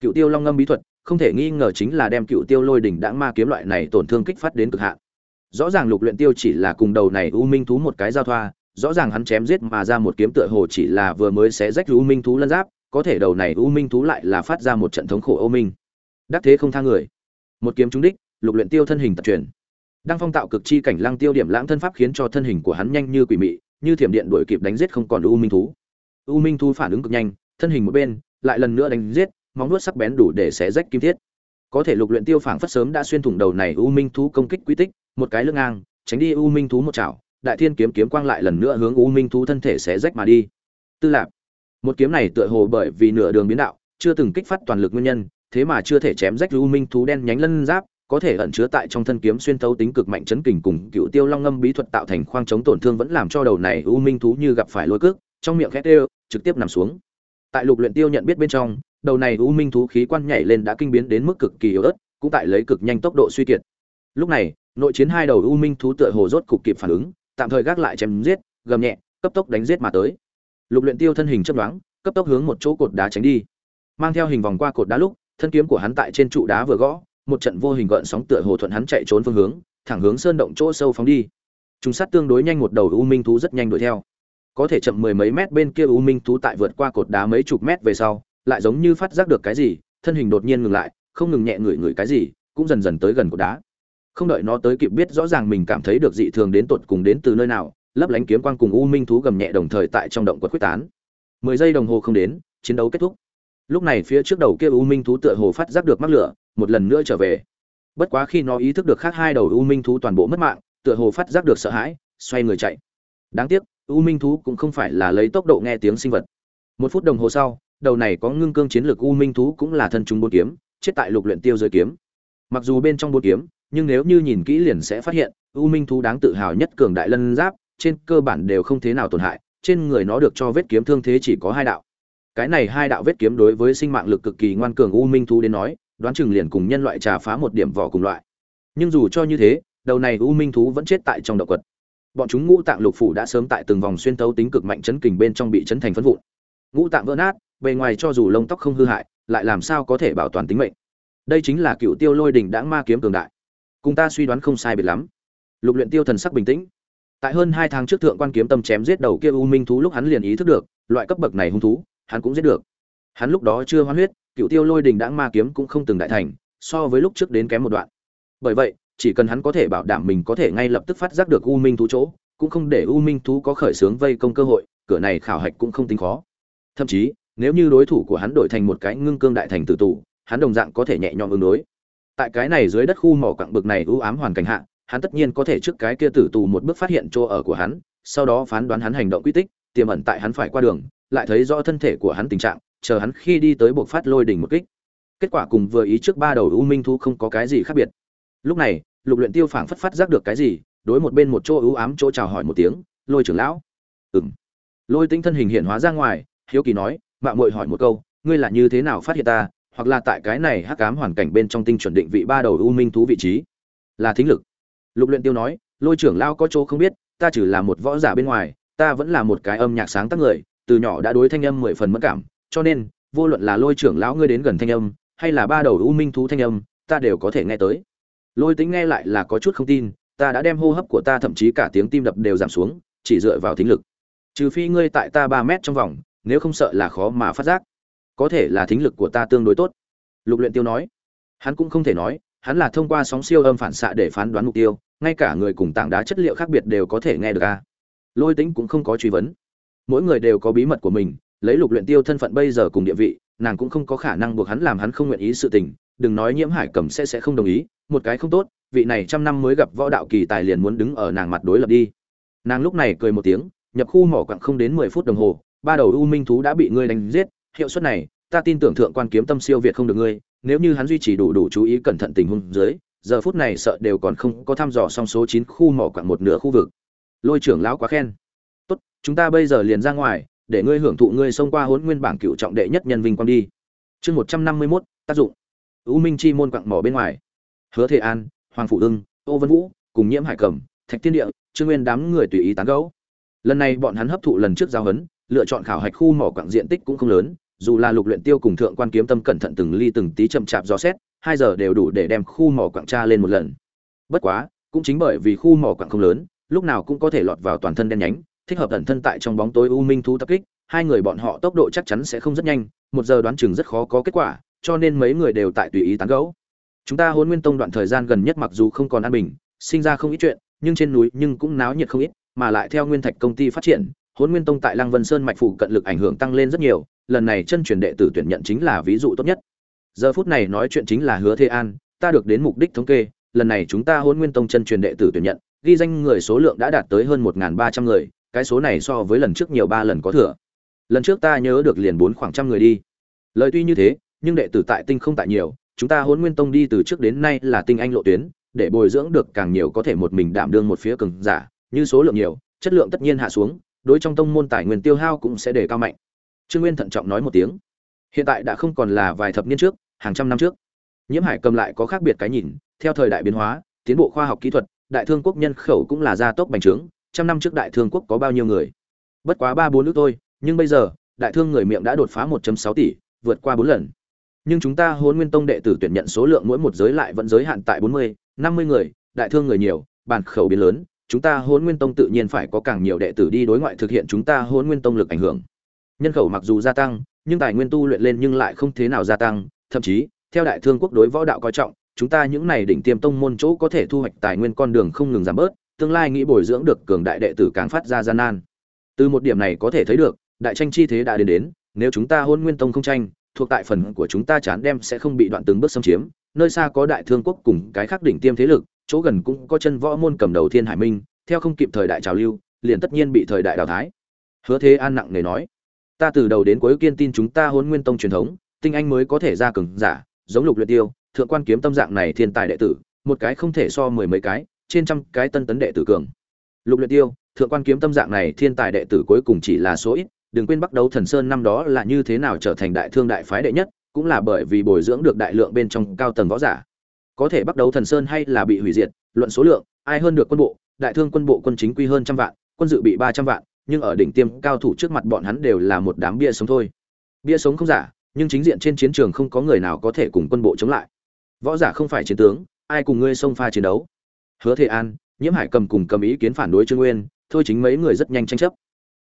Cựu tiêu long ngâm bí thuật không thể nghi ngờ chính là đem cựu tiêu lôi đỉnh đãng ma kiếm loại này tổn thương kích phát đến cực hạn. Rõ ràng lục luyện tiêu chỉ là cùng đầu này u minh thú một cái giao thoa, rõ ràng hắn chém giết mà ra một kiếm tựa hồ chỉ là vừa mới xé rách u minh thú lân giáp, có thể đầu này u minh thú lại là phát ra một trận thống khổ ô minh. Đắc thế không tha người. Một kiếm trúng đích, lục luyện tiêu thân hình tập truyền. Đang phong tạo cực chi cảnh lăng tiêu điểm lãng thân pháp khiến cho thân hình của hắn nhanh như quỷ mị, như thiểm điện đuổi kịp đánh giết không còn u minh thú. U minh thú phản ứng cực nhanh, thân hình một bên, lại lần nữa đánh giết móng vuốt sắc bén đủ để xé rách kim thiết. Có thể lục luyện tiêu phảng phất sớm đã xuyên thủng đầu này u minh thú công kích quy tích, một cái lưng ngang, tránh đi u minh thú một chảo, đại thiên kiếm kiếm quang lại lần nữa hướng u minh thú thân thể xé rách mà đi. Tư lạc một kiếm này tựa hồ bởi vì nửa đường biến đạo, chưa từng kích phát toàn lực nguyên nhân, thế mà chưa thể chém rách u minh thú đen nhánh lân giáp, có thể ẩn chứa tại trong thân kiếm xuyên thấu tính cực mạnh chấn kình cùng cựu tiêu long ngâm bí thuật tạo thành khoang chống tổn thương vẫn làm cho đầu này u minh thú như gặp phải lôi cước, trong miệng khét đều, trực tiếp nằm xuống. Tại lục luyện tiêu nhận biết bên trong đầu này u minh thú khí quan nhảy lên đã kinh biến đến mức cực kỳ yếu ớt, cũng tại lấy cực nhanh tốc độ suy kiệt. Lúc này, nội chiến hai đầu u minh thú tựa hồ rốt cục kịp phản ứng, tạm thời gác lại chém giết, gầm nhẹ, cấp tốc đánh giết mà tới. Lục luyện tiêu thân hình chớp nhoáng, cấp tốc hướng một chỗ cột đá tránh đi. Mang theo hình vòng qua cột đá lúc, thân kiếm của hắn tại trên trụ đá vừa gõ, một trận vô hình gợn sóng tựa hồ thuận hắn chạy trốn phương hướng, thẳng hướng sơn động chỗ sâu phóng đi. Chúng sát tương đối nhanh một đầu u minh thú rất nhanh đuổi theo. Có thể chậm mười mấy mét bên kia u minh thú tại vượt qua cột đá mấy chục mét về sau lại giống như phát giác được cái gì, thân hình đột nhiên ngừng lại, không ngừng nhẹ ngửi ngửi cái gì, cũng dần dần tới gần cột đá. Không đợi nó tới kịp biết rõ ràng mình cảm thấy được dị thường đến tột cùng đến từ nơi nào, lấp lánh kiếm quang cùng u minh thú gầm nhẹ đồng thời tại trong động quật quyết tán. Mười giây đồng hồ không đến, chiến đấu kết thúc. Lúc này phía trước đầu kia u minh thú tựa hồ phát giác được mắc lửa, một lần nữa trở về. Bất quá khi nó ý thức được khác hai đầu u minh thú toàn bộ mất mạng, tựa hồ phát giác được sợ hãi, xoay người chạy. Đáng tiếc, u minh thú cũng không phải là lấy tốc độ nghe tiếng sinh vật. Một phút đồng hồ sau đầu này có ngưng cương chiến lược u minh thú cũng là thân chúng bốn kiếm, chết tại lục luyện tiêu dưới kiếm. Mặc dù bên trong bốn kiếm, nhưng nếu như nhìn kỹ liền sẽ phát hiện, u minh thú đáng tự hào nhất cường đại lân giáp, trên cơ bản đều không thế nào tổn hại, trên người nó được cho vết kiếm thương thế chỉ có hai đạo. Cái này hai đạo vết kiếm đối với sinh mạng lực cực kỳ ngoan cường u minh thú đến nói, đoán chừng liền cùng nhân loại trà phá một điểm vỏ cùng loại. Nhưng dù cho như thế, đầu này u minh thú vẫn chết tại trong động quật. Bọn chúng ngũ tạng lục phủ đã sớm tại từng vòng xuyên thấu tính cực mạnh chấn kình bên trong bị chấn thành phân vụn. Ngũ tạng vỡ nát bề ngoài cho dù lông tóc không hư hại, lại làm sao có thể bảo toàn tính mệnh. Đây chính là cựu tiêu lôi đỉnh đãng ma kiếm cường đại. Cùng ta suy đoán không sai biệt lắm. Lục luyện tiêu thần sắc bình tĩnh. Tại hơn hai tháng trước thượng quan kiếm tâm chém giết đầu kia u minh thú lúc hắn liền ý thức được, loại cấp bậc này hung thú, hắn cũng giết được. Hắn lúc đó chưa hoán huyết, cựu tiêu lôi đình đãng ma kiếm cũng không từng đại thành, so với lúc trước đến kém một đoạn. Bởi vậy, chỉ cần hắn có thể bảo đảm mình có thể ngay lập tức phát giác được u minh thú chỗ, cũng không để u minh thú có khởi sướng vây công cơ hội, cửa này khảo hạch cũng không tính khó. Thậm chí nếu như đối thủ của hắn đổi thành một cái ngưng cương đại thành tử tù, hắn đồng dạng có thể nhẹ nhõm ứng đối. Tại cái này dưới đất khu mỏ quặng bực này ưu ám hoàn cảnh hạ, hắn tất nhiên có thể trước cái kia tử tù một bước phát hiện chỗ ở của hắn, sau đó phán đoán hắn hành động quy tích, tiềm ẩn tại hắn phải qua đường, lại thấy rõ thân thể của hắn tình trạng, chờ hắn khi đi tới buộc phát lôi đỉnh một kích. Kết quả cùng vừa ý trước ba đầu u minh thú không có cái gì khác biệt. Lúc này, lục luyện tiêu phảng phất phát giác được cái gì, đối một bên một chỗ ưu ám chỗ chào hỏi một tiếng, lôi trưởng lão. Ừm. Lôi tinh thân hình hiện hóa ra ngoài, hiếu kỳ nói mạng muội hỏi một câu, ngươi là như thế nào phát hiện ta, hoặc là tại cái này hắc ám hoàn cảnh bên trong tinh chuẩn định vị ba đầu u minh thú vị trí? Là thính lực. Lục luyện tiêu nói, lôi trưởng lão có chỗ không biết, ta chỉ là một võ giả bên ngoài, ta vẫn là một cái âm nhạc sáng tác người, từ nhỏ đã đối thanh âm mười phần mất cảm, cho nên, vô luận là lôi trưởng lão ngươi đến gần thanh âm, hay là ba đầu u minh thú thanh âm, ta đều có thể nghe tới. Lôi tính nghe lại là có chút không tin, ta đã đem hô hấp của ta thậm chí cả tiếng tim đập đều giảm xuống, chỉ dựa vào thính lực. Trừ phi ngươi tại ta ba mét trong vòng nếu không sợ là khó mà phát giác. Có thể là thính lực của ta tương đối tốt. Lục luyện tiêu nói. Hắn cũng không thể nói, hắn là thông qua sóng siêu âm phản xạ để phán đoán mục tiêu, ngay cả người cùng tảng đá chất liệu khác biệt đều có thể nghe được a. Lôi tính cũng không có truy vấn. Mỗi người đều có bí mật của mình, lấy lục luyện tiêu thân phận bây giờ cùng địa vị, nàng cũng không có khả năng buộc hắn làm hắn không nguyện ý sự tình, đừng nói nhiễm hải cẩm sẽ sẽ không đồng ý, một cái không tốt, vị này trăm năm mới gặp võ đạo kỳ tài liền muốn đứng ở nàng mặt đối lập đi. Nàng lúc này cười một tiếng, nhập khu mỏ quặng không đến mười phút đồng hồ ba đầu u minh thú đã bị ngươi đánh giết, hiệu suất này, ta tin tưởng thượng quan kiếm tâm siêu việt không được ngươi, nếu như hắn duy trì đủ đủ chú ý cẩn thận tình huống dưới, giờ phút này sợ đều còn không có thăm dò xong số chín khu mỏ quặng một nửa khu vực. Lôi trưởng lão quá khen. Tốt, chúng ta bây giờ liền ra ngoài, để ngươi hưởng thụ ngươi xông qua hốn nguyên bảng cựu trọng đệ nhất nhân vinh quang đi. Chương một trăm năm mươi mốt, tác dụng. U minh chi môn quặng mỏ bên ngoài. Hứa thế an, hoàng phụ ưng, ô vân vũ, cùng nhiễm hải cẩm, thạch thiên địa, trương nguyên đám người tùy ý tán gẫu. Lần này bọn hắn hấp thụ lần trước giao hấn lựa chọn khảo hạch khu mỏ quặng diện tích cũng không lớn, dù là lục luyện tiêu cùng thượng quan kiếm tâm cẩn thận từng ly từng tí chậm chạp dò xét, hai giờ đều đủ để đem khu mỏ quặng tra lên một lần. Bất quá, cũng chính bởi vì khu mỏ quặng không lớn, lúc nào cũng có thể lọt vào toàn thân đen nhánh, thích hợp ẩn thân tại trong bóng tối u minh thú tập kích, hai người bọn họ tốc độ chắc chắn sẽ không rất nhanh, một giờ đoán chừng rất khó có kết quả, cho nên mấy người đều tại tùy ý tán gẫu. Chúng ta Hỗn nguyên tông đoạn thời gian gần nhất mặc dù không còn an bình, sinh ra không ít chuyện, nhưng trên núi nhưng cũng náo nhiệt không ít, mà lại theo nguyên thạch công ty phát triển hôn nguyên tông tại lăng vân sơn mạch phủ cận lực ảnh hưởng tăng lên rất nhiều, lần này chân truyền đệ tử tuyển nhận chính là ví dụ tốt nhất. Giờ phút này nói chuyện chính là hứa thế an, ta được đến mục đích thống kê, lần này chúng ta hôn nguyên tông chân truyền đệ tử tuyển nhận, ghi danh người số lượng đã đạt tới hơn một ba trăm người, cái số này so với lần trước nhiều ba lần có thừa. Lần trước ta nhớ được liền bốn khoảng trăm người đi. Lời tuy như thế, nhưng đệ tử tại tinh không tại nhiều, chúng ta hôn nguyên tông đi từ trước đến nay là tinh anh lộ tuyến, để bồi dưỡng được càng nhiều có thể một mình đảm đương một phía cường giả, như số lượng nhiều, chất lượng tất nhiên hạ xuống đối trong tông môn tài nguyên tiêu hao cũng sẽ đề cao mạnh. Trương nguyên thận trọng nói một tiếng. Hiện tại đã không còn là vài thập niên trước hàng trăm năm trước. Nhiễm hải cầm lại có khác biệt cái nhìn theo thời đại biến hóa tiến bộ khoa học kỹ thuật đại thương quốc nhân khẩu cũng là gia tốc bành trướng trăm năm trước đại thương quốc có bao nhiêu người? Bất quá ba bốn nước thôi nhưng bây giờ đại thương người miệng đã đột phá 1.6 tỷ vượt qua bốn lần. Nhưng chúng ta hôn nguyên tông đệ tử tuyển nhận số lượng mỗi một giới lại vẫn giới hạn tại 40, 50 người đại thương người nhiều bản khẩu biến lớn chúng ta Hỗn nguyên tông tự nhiên phải có càng nhiều đệ tử đi đối ngoại thực hiện chúng ta Hỗn nguyên tông lực ảnh hưởng. Nhân khẩu mặc dù gia tăng, nhưng tài nguyên tu luyện lên nhưng lại không thế nào gia tăng, thậm chí, theo đại thương quốc đối võ đạo coi trọng, chúng ta những này đỉnh tiêm tông môn chỗ có thể thu hoạch tài nguyên con đường không ngừng giảm bớt, tương lai nghĩ bồi dưỡng được cường đại đệ tử càng phát ra gian nan. Từ một điểm này có thể thấy được, đại tranh chi thế đã đến đến, nếu chúng ta Hỗn nguyên tông không tranh, thuộc tại phần của chúng ta chán đem sẽ không bị đoạn từng bước xâm chiếm, nơi xa có đại thương quốc cùng cái khác đỉnh tiêm thế lực chỗ gần cũng có chân võ môn cầm đầu thiên hải minh, theo không kịp thời đại trào lưu, liền tất nhiên bị thời đại đào thái hứa thế an nặng nề nói, ta từ đầu đến cuối kiên tin chúng ta hôn nguyên tông truyền thống, tinh anh mới có thể ra cường giả, giống lục luyện tiêu, thượng quan kiếm tâm dạng này thiên tài đệ tử, một cái không thể so mười mấy cái, trên trăm cái tân tấn đệ tử cường. Lục luyện tiêu, thượng quan kiếm tâm dạng này thiên tài đệ tử cuối cùng chỉ là số ít, đừng quên bắt đấu thần sơn năm đó là như thế nào trở thành đại thương đại phái đệ nhất, cũng là bởi vì bồi dưỡng được đại lượng bên trong cao tầng võ giả có thể bắt đầu thần sơn hay là bị hủy diệt, luận số lượng, ai hơn được quân bộ, đại thương quân bộ quân chính quy hơn trăm vạn, quân dự bị ba trăm vạn, nhưng ở đỉnh tiêm cao thủ trước mặt bọn hắn đều là một đám bia sống thôi. Bia sống không giả, nhưng chính diện trên chiến trường không có người nào có thể cùng quân bộ chống lại. Võ giả không phải chiến tướng, ai cùng ngươi xông pha chiến đấu? Hứa thế an, nhiễm hải cầm cùng cầm ý kiến phản đối trương nguyên, thôi chính mấy người rất nhanh tranh chấp.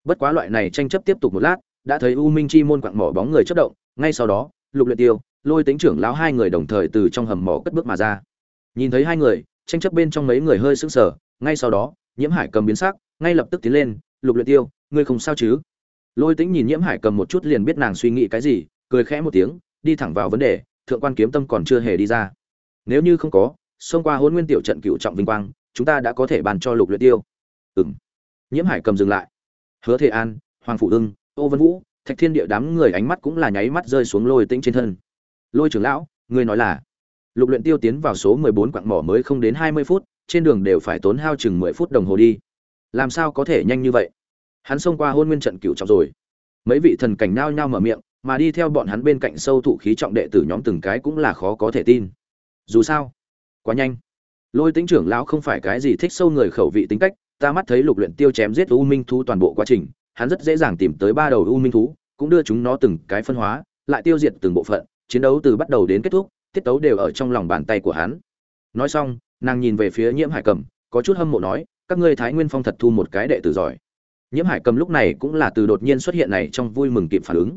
Bất quá loại này tranh chấp tiếp tục một lát, đã thấy u minh chi môn quặng mỏ bóng người chất động, ngay sau đó, lục luyện tiêu lôi tính trưởng lão hai người đồng thời từ trong hầm mỏ cất bước mà ra. Nhìn thấy hai người, tranh chấp bên trong mấy người hơi sững sờ, ngay sau đó, nhiễm hải cầm biến sắc, ngay lập tức tiến lên, lục luyện tiêu, ngươi không sao chứ? Lôi tính nhìn nhiễm hải cầm một chút liền biết nàng suy nghĩ cái gì, cười khẽ một tiếng, đi thẳng vào vấn đề, thượng quan kiếm tâm còn chưa hề đi ra. Nếu như không có, xông qua hôn nguyên tiểu trận cựu trọng vinh quang, chúng ta đã có thể bàn cho lục luyện tiêu. Ừm. Nhiễm hải cầm dừng lại. Hứa thế an, hoàng phụ ưng ô vân vũ, thạch thiên địa đám người ánh mắt cũng là nháy mắt rơi xuống lôi tĩnh trên thân lôi trưởng lão, ngươi nói là. Lục luyện tiêu tiến vào số 14 quặng mỏ mới không đến 20 phút, trên đường đều phải tốn hao chừng 10 phút đồng hồ đi. Làm sao có thể nhanh như vậy? Hắn xông qua hôn nguyên trận cửu trọng rồi. Mấy vị thần cảnh nao nhao mở miệng, mà đi theo bọn hắn bên cạnh sâu thụ khí trọng đệ tử nhóm từng cái cũng là khó có thể tin. Dù sao, quá nhanh. Lôi tính trưởng lão không phải cái gì thích sâu người khẩu vị tính cách, ta mắt thấy lục luyện tiêu chém giết u minh thú toàn bộ quá trình, hắn rất dễ dàng tìm tới ba đầu u minh thú, cũng đưa chúng nó từng cái phân hóa, lại tiêu diệt từng bộ phận chiến đấu từ bắt đầu đến kết thúc, tiết tấu đều ở trong lòng bàn tay của hắn. Nói xong, nàng nhìn về phía nhiễm hải cầm, có chút hâm mộ nói, các ngươi thái nguyên phong thật thu một cái đệ tử giỏi. Nhiễm hải cầm lúc này cũng là từ đột nhiên xuất hiện này trong vui mừng kịp phản ứng.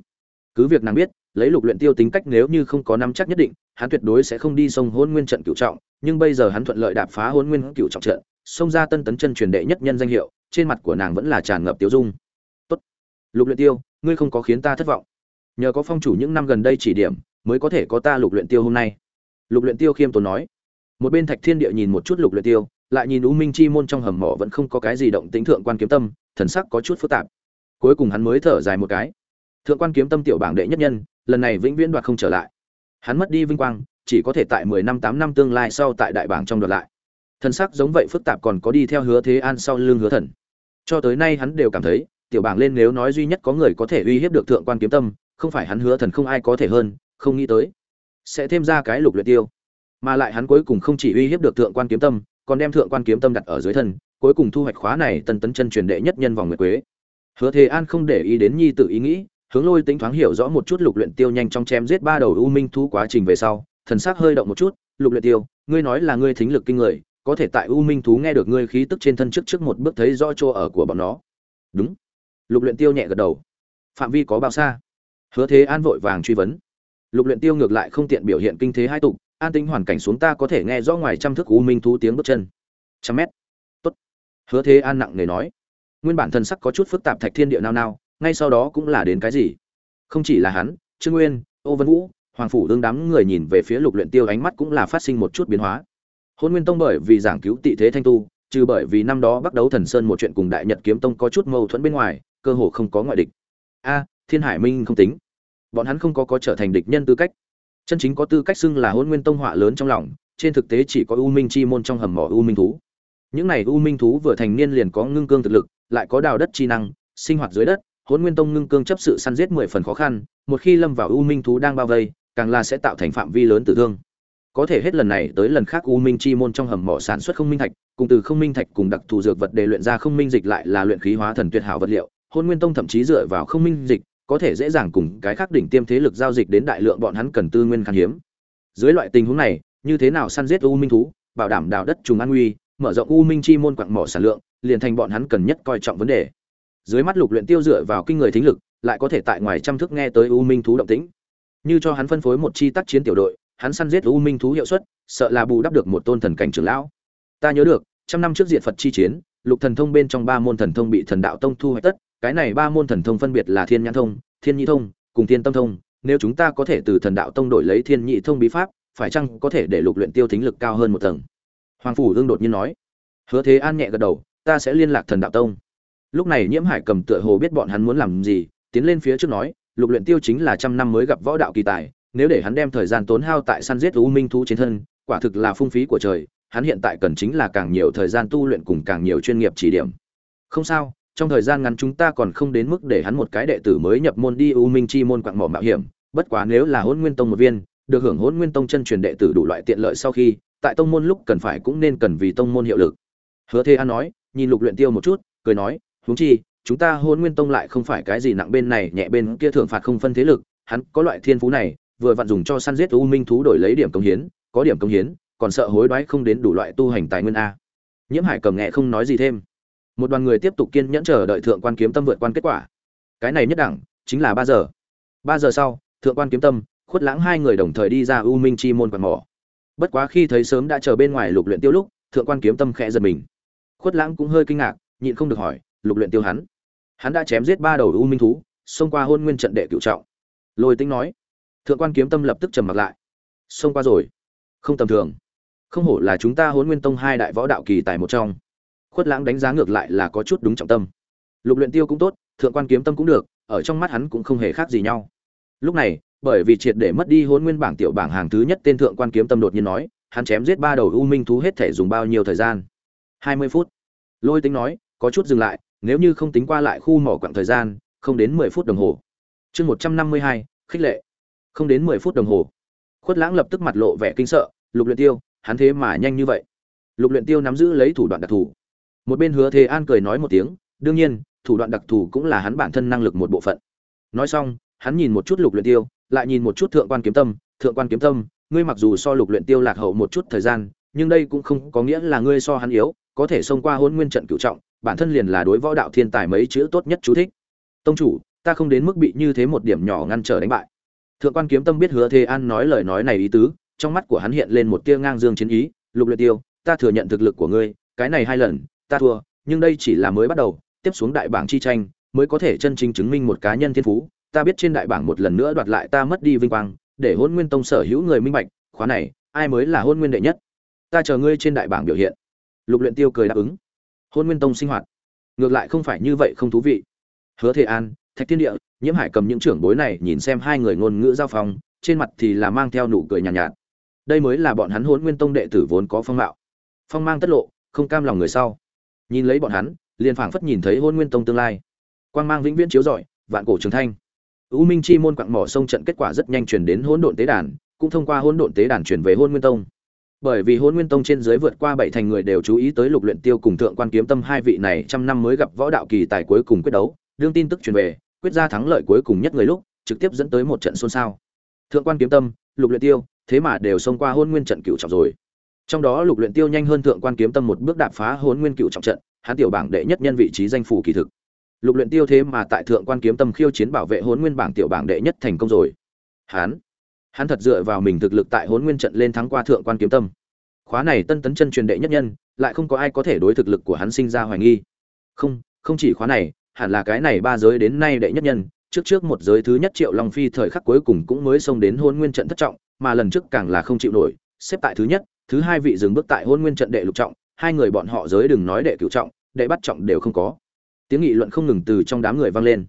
Cứ việc nàng biết, lấy lục luyện tiêu tính cách nếu như không có nắm chắc nhất định, hắn tuyệt đối sẽ không đi sông hôn nguyên trận cửu trọng, nhưng bây giờ hắn thuận lợi đạp phá hôn nguyên cửu trọng trận, xông ra tân tấn chân truyền đệ nhất nhân danh hiệu, trên mặt của nàng vẫn là tràn ngập tiêu dung. Tốt, lục luyện tiêu, ngươi không có khiến ta thất vọng. Nhờ có phong chủ những năm gần đây chỉ điểm mới có thể có ta lục luyện tiêu hôm nay. Lục luyện tiêu khiêm tốn nói. Một bên thạch thiên địa nhìn một chút lục luyện tiêu, lại nhìn u minh chi môn trong hầm mộ vẫn không có cái gì động tĩnh thượng quan kiếm tâm, thần sắc có chút phức tạp. Cuối cùng hắn mới thở dài một cái. Thượng quan kiếm tâm tiểu bảng đệ nhất nhân, lần này vĩnh viễn đoạt không trở lại. Hắn mất đi vinh quang, chỉ có thể tại mười năm, tám năm tương lai sau tại đại bảng trong đoạt lại. Thần sắc giống vậy phức tạp còn có đi theo hứa thế an sau lưng hứa thần. Cho tới nay hắn đều cảm thấy, tiểu bảng lên nếu nói duy nhất có người có thể uy hiếp được thượng quan kiếm tâm, không phải hắn hứa thần không ai có thể hơn không nghĩ tới, sẽ thêm ra cái lục luyện tiêu. Mà lại hắn cuối cùng không chỉ uy hiếp được thượng quan kiếm tâm, còn đem thượng quan kiếm tâm đặt ở dưới thân, cuối cùng thu hoạch khóa này tân tấn chân truyền đệ nhất nhân vòng nguyệt quế. Hứa thế an không để ý đến nhi tự ý nghĩ, hướng lôi tính thoáng hiểu rõ một chút lục luyện tiêu nhanh trong chém giết ba đầu u minh thú quá trình về sau, thần sắc hơi động một chút, lục luyện tiêu, ngươi nói là ngươi thính lực kinh người, có thể tại u minh thú nghe được ngươi khí tức trên thân trước trước một bước thấy rõ chỗ ở của bọn nó. Đúng. Lục luyện tiêu nhẹ gật đầu. Phạm vi có bao xa? Hứa thế an vội vàng truy vấn lục luyện tiêu ngược lại không tiện biểu hiện kinh thế hai tục, an tĩnh hoàn cảnh xuống ta có thể nghe rõ ngoài trăm thước u minh thú tiếng bước chân. Trăm mét. Tốt. Hứa thế an nặng nề nói. Nguyên bản thần sắc có chút phức tạp thạch thiên địa nao nao, ngay sau đó cũng là đến cái gì? Không chỉ là hắn, trương nguyên, ô vân vũ, hoàng phủ đương đám người nhìn về phía lục luyện tiêu ánh mắt cũng là phát sinh một chút biến hóa. Hôn nguyên tông bởi vì giảng cứu tị thế thanh tu, trừ bởi vì năm đó bắt đấu thần sơn một chuyện cùng đại nhật kiếm tông có chút mâu thuẫn bên ngoài, cơ hồ không có ngoại địch. A, thiên hải minh không tính bọn hắn không có có trở thành địch nhân tư cách. Chân chính có tư cách xưng là hôn nguyên tông họa lớn trong lòng, trên thực tế chỉ có u minh chi môn trong hầm mỏ u minh thú. Những này u minh thú vừa thành niên liền có ngưng cương thực lực, lại có đào đất chi năng, sinh hoạt dưới đất hôn nguyên tông ngưng cương chấp sự săn giết mười phần khó khăn, một khi lâm vào u minh thú đang bao vây, càng là sẽ tạo thành phạm vi lớn tử thương. Có thể hết lần này tới lần khác u minh chi môn trong hầm mỏ sản xuất không minh thạch, cùng từ không minh thạch cùng đặc thù dược vật để luyện ra không minh dịch lại là luyện khí hóa thần tuyệt hảo vật liệu. Hôn nguyên tông thậm chí dựa vào không minh dịch có thể dễ dàng cùng cái khác đỉnh tiêm thế lực giao dịch đến đại lượng bọn hắn cần tư nguyên khan hiếm. Dưới loại tình huống này, như thế nào săn giết u minh thú, bảo đảm đào đất trùng an nguy, mở rộng u minh chi môn quặng mỏ sản lượng, liền thành bọn hắn cần nhất coi trọng vấn đề. Dưới mắt lục luyện tiêu dựa vào kinh người thính lực, lại có thể tại ngoài trăm thước nghe tới u minh thú động tĩnh. Như cho hắn phân phối một chi tác chiến tiểu đội, hắn săn giết u minh thú hiệu suất, sợ là bù đắp được một tôn thần cảnh trưởng lão. Ta nhớ được, trăm năm trước diện phật chi chiến, lục thần thông bên trong ba môn thần thông bị thần đạo tông thu hoạch tất cái này ba môn thần thông phân biệt là thiên nhãn thông, thiên nhị thông, cùng thiên tâm thông. Nếu chúng ta có thể từ thần đạo tông đổi lấy thiên nhị thông bí pháp, phải chăng có thể để lục luyện tiêu thính lực cao hơn một tầng? Hoàng phủ hương đột nhiên nói. Hứa thế an nhẹ gật đầu, ta sẽ liên lạc thần đạo tông. Lúc này nhiễm hải cầm tựa hồ biết bọn hắn muốn làm gì, tiến lên phía trước nói, lục luyện tiêu chính là trăm năm mới gặp võ đạo kỳ tài, nếu để hắn đem thời gian tốn hao tại săn giết u minh thú trên thân, quả thực là phung phí của trời, hắn hiện tại cần chính là càng nhiều thời gian tu luyện cùng càng nhiều chuyên nghiệp chỉ điểm. Không sao trong thời gian ngắn chúng ta còn không đến mức để hắn một cái đệ tử mới nhập môn đi u minh chi môn quạng mỏ mạo hiểm. Bất quá nếu là hôn nguyên tông một viên, được hưởng hôn nguyên tông chân truyền đệ tử đủ loại tiện lợi sau khi, tại tông môn lúc cần phải cũng nên cần vì tông môn hiệu lực. Hứa thế an nói, nhìn lục luyện tiêu một chút, cười nói, huống chi, chúng ta hôn nguyên tông lại không phải cái gì nặng bên này, nhẹ bên kia thường phạt không phân thế lực, hắn có loại thiên phú này, vừa vặn dùng cho săn giết u minh thú đổi lấy điểm công hiến, có điểm công hiến, còn sợ hối đoái không đến đủ loại tu hành tài nguyên a. Nhiễm hải cầm nghe không nói gì thêm một đoàn người tiếp tục kiên nhẫn chờ đợi thượng quan kiếm tâm vượt quan kết quả. Cái này nhất đẳng, chính là ba giờ. Ba giờ sau, thượng quan kiếm tâm, khuất lãng hai người đồng thời đi ra u minh chi môn quạt mỏ. Bất quá khi thấy sớm đã chờ bên ngoài lục luyện tiêu lúc, thượng quan kiếm tâm khẽ giật mình. Khuất lãng cũng hơi kinh ngạc, nhịn không được hỏi, lục luyện tiêu hắn? Hắn đã chém giết ba đầu u minh thú, xông qua hôn nguyên trận đệ cựu trọng. Lôi tinh nói. Thượng quan kiếm tâm lập tức trầm mặt lại. Xông qua rồi. Không tầm thường. Không hổ là chúng ta hôn nguyên tông hai đại võ đạo kỳ tài một trong khuất lãng đánh giá ngược lại là có chút đúng trọng tâm. Lục luyện tiêu cũng tốt, thượng quan kiếm tâm cũng được, ở trong mắt hắn cũng không hề khác gì nhau. Lúc này, bởi vì triệt để mất đi hôn nguyên bảng tiểu bảng hàng thứ nhất tên thượng quan kiếm tâm đột nhiên nói, hắn chém giết ba đầu u minh thú hết thể dùng bao nhiêu thời gian? Hai mươi phút. Lôi tính nói, có chút dừng lại, nếu như không tính qua lại khu mỏ quặng thời gian, không đến mười phút đồng hồ. Chương một trăm năm mươi hai, khích lệ. Không đến mười phút đồng hồ. Khuất lãng lập tức mặt lộ vẻ kinh sợ, lục luyện tiêu, hắn thế mà nhanh như vậy? Lục luyện tiêu nắm giữ lấy thủ đoạn đặc thù một bên hứa thế an cười nói một tiếng, đương nhiên, thủ đoạn đặc thù cũng là hắn bản thân năng lực một bộ phận. Nói xong, hắn nhìn một chút lục luyện tiêu, lại nhìn một chút thượng quan kiếm tâm. Thượng quan kiếm tâm, ngươi mặc dù so lục luyện tiêu lạc hậu một chút thời gian, nhưng đây cũng không có nghĩa là ngươi so hắn yếu, có thể xông qua hôn nguyên trận cửu trọng, bản thân liền là đối võ đạo thiên tài mấy chữ tốt nhất chú thích. Tông chủ, ta không đến mức bị như thế một điểm nhỏ ngăn trở đánh bại. Thượng quan kiếm tâm biết hứa thế an nói lời nói này ý tứ, trong mắt của hắn hiện lên một tia ngang dương chiến ý. Lục luyện tiêu, ta thừa nhận thực lực của ngươi, cái này hai lần ta thua nhưng đây chỉ là mới bắt đầu tiếp xuống đại bảng chi tranh mới có thể chân chính chứng minh một cá nhân thiên phú. Ta biết trên đại bảng một lần nữa đoạt lại ta mất đi vinh quang để hôn nguyên tông sở hữu người minh bạch khóa này ai mới là hôn nguyên đệ nhất? Ta chờ ngươi trên đại bảng biểu hiện. Lục luyện tiêu cười đáp ứng. Hôn nguyên tông sinh hoạt ngược lại không phải như vậy không thú vị. Hứa thế an thạch thiên địa nhiễm hải cầm những trưởng bối này nhìn xem hai người ngôn ngữ giao phong trên mặt thì là mang theo nụ cười nhàn nhạt, nhạt. Đây mới là bọn hắn hôn nguyên tông đệ tử vốn có phong mạo. Phong mang tất lộ không cam lòng người sau nhìn lấy bọn hắn liền phảng phất nhìn thấy hôn nguyên tông tương lai quang mang vĩnh viễn chiếu rọi vạn cổ trường thanh U Minh Chi môn quặng mỏ sông trận kết quả rất nhanh truyền đến Hỗn Độn Tế đàn, cũng thông qua Hỗn Độn Tế đàn truyền về Hôn Nguyên Tông. Bởi vì Hôn Nguyên Tông trên dưới vượt qua bảy thành người đều chú ý tới Lục Luyện Tiêu cùng Thượng Quan Kiếm Tâm hai vị này trăm năm mới gặp võ đạo kỳ tài cuối cùng quyết đấu, đương tin tức truyền về, quyết ra thắng lợi cuối cùng nhất người lúc, trực tiếp dẫn tới một trận xôn xao. Thượng Quan Kiếm Tâm, Lục Luyện Tiêu, thế mà đều xông qua Hôn Nguyên trận cựu trọng rồi. Trong đó Lục Luyện Tiêu nhanh hơn Thượng Quan Kiếm Tâm một bước đạp phá hồn Nguyên cựu trọng trận, hắn tiểu bảng đệ nhất nhân vị trí danh phủ kỳ thực. Lục luyện tiêu thế mà tại thượng quan kiếm tâm khiêu chiến bảo vệ hồn nguyên bảng tiểu bảng đệ nhất thành công rồi. Hắn hắn thật dựa vào mình thực lực tại hồn nguyên trận lên thắng qua thượng quan kiếm tâm. Khóa này tân tấn chân truyền đệ nhất nhân lại không có ai có thể đối thực lực của hắn sinh ra hoài nghi. Không không chỉ khóa này hẳn là cái này ba giới đến nay đệ nhất nhân trước trước một giới thứ nhất triệu long phi thời khắc cuối cùng cũng mới xông đến hôn nguyên trận thất trọng mà lần trước càng là không chịu nổi xếp tại thứ nhất thứ hai vị dừng bước tại hôn nguyên trận đệ lục trọng, hai người bọn họ giới đừng nói đệ cửu trọng, đệ bắt trọng đều không có. Tiếng nghị luận không ngừng từ trong đám người vang lên.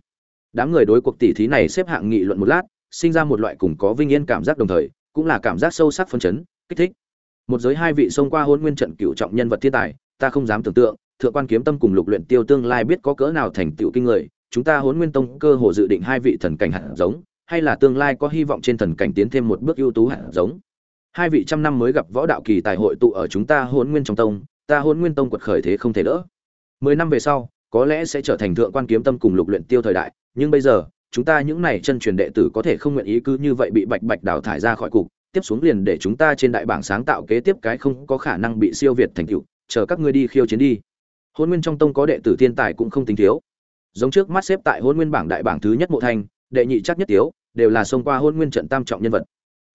Đám người đối cuộc tỉ thí này xếp hạng nghị luận một lát, sinh ra một loại cùng có vinh yên cảm giác đồng thời, cũng là cảm giác sâu sắc phấn chấn, kích thích. Một giới hai vị xông qua hôn nguyên trận cựu trọng nhân vật thiên tài, ta không dám tưởng tượng, thượng quan kiếm tâm cùng lục luyện tiêu tương lai biết có cỡ nào thành tựu kinh người, chúng ta hôn nguyên tông cơ hồ dự định hai vị thần cảnh hạt giống, hay là tương lai có hy vọng trên thần cảnh tiến thêm một bước ưu tú hạt giống hai vị trăm năm mới gặp võ đạo kỳ tài hội tụ ở chúng ta hôn nguyên trong tông ta hôn nguyên tông quật khởi thế không thể đỡ mười năm về sau có lẽ sẽ trở thành thượng quan kiếm tâm cùng lục luyện tiêu thời đại, nhưng bây giờ, chúng ta những này chân truyền đệ tử có thể không nguyện ý cứ như vậy bị bạch bạch đào thải ra khỏi cục, tiếp xuống liền để chúng ta trên đại bảng sáng tạo kế tiếp cái không có khả năng bị siêu việt thành tựu, chờ các ngươi đi khiêu chiến đi. Hôn Nguyên trong tông có đệ tử thiên tài cũng không tính thiếu. Giống trước mắt xếp tại Hôn Nguyên bảng đại bảng thứ nhất Mộ Thanh, đệ nhị chắc nhất Tiếu, đều là xông qua Hôn Nguyên trận tam trọng nhân vật.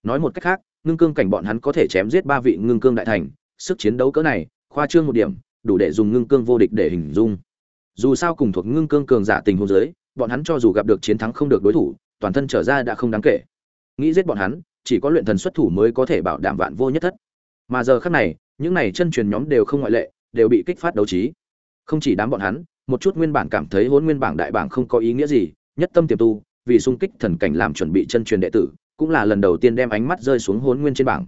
Nói một cách khác, ngưng cương cảnh bọn hắn có thể chém giết ba vị ngưng cương đại thành, sức chiến đấu cỡ này, khoa trương một điểm, đủ để dùng ngưng cương vô địch để hình dung. Dù sao cùng thuộc ngưng cương cường giả tình huống dưới bọn hắn cho dù gặp được chiến thắng không được đối thủ toàn thân trở ra đã không đáng kể. Nghĩ giết bọn hắn chỉ có luyện thần xuất thủ mới có thể bảo đảm vạn vô nhất thất. Mà giờ khác này những này chân truyền nhóm đều không ngoại lệ đều bị kích phát đấu trí. Không chỉ đám bọn hắn một chút nguyên bản cảm thấy hôn nguyên bảng đại bảng không có ý nghĩa gì nhất tâm tiềm tu vì sung kích thần cảnh làm chuẩn bị chân truyền đệ tử cũng là lần đầu tiên đem ánh mắt rơi xuống hôn nguyên trên bảng.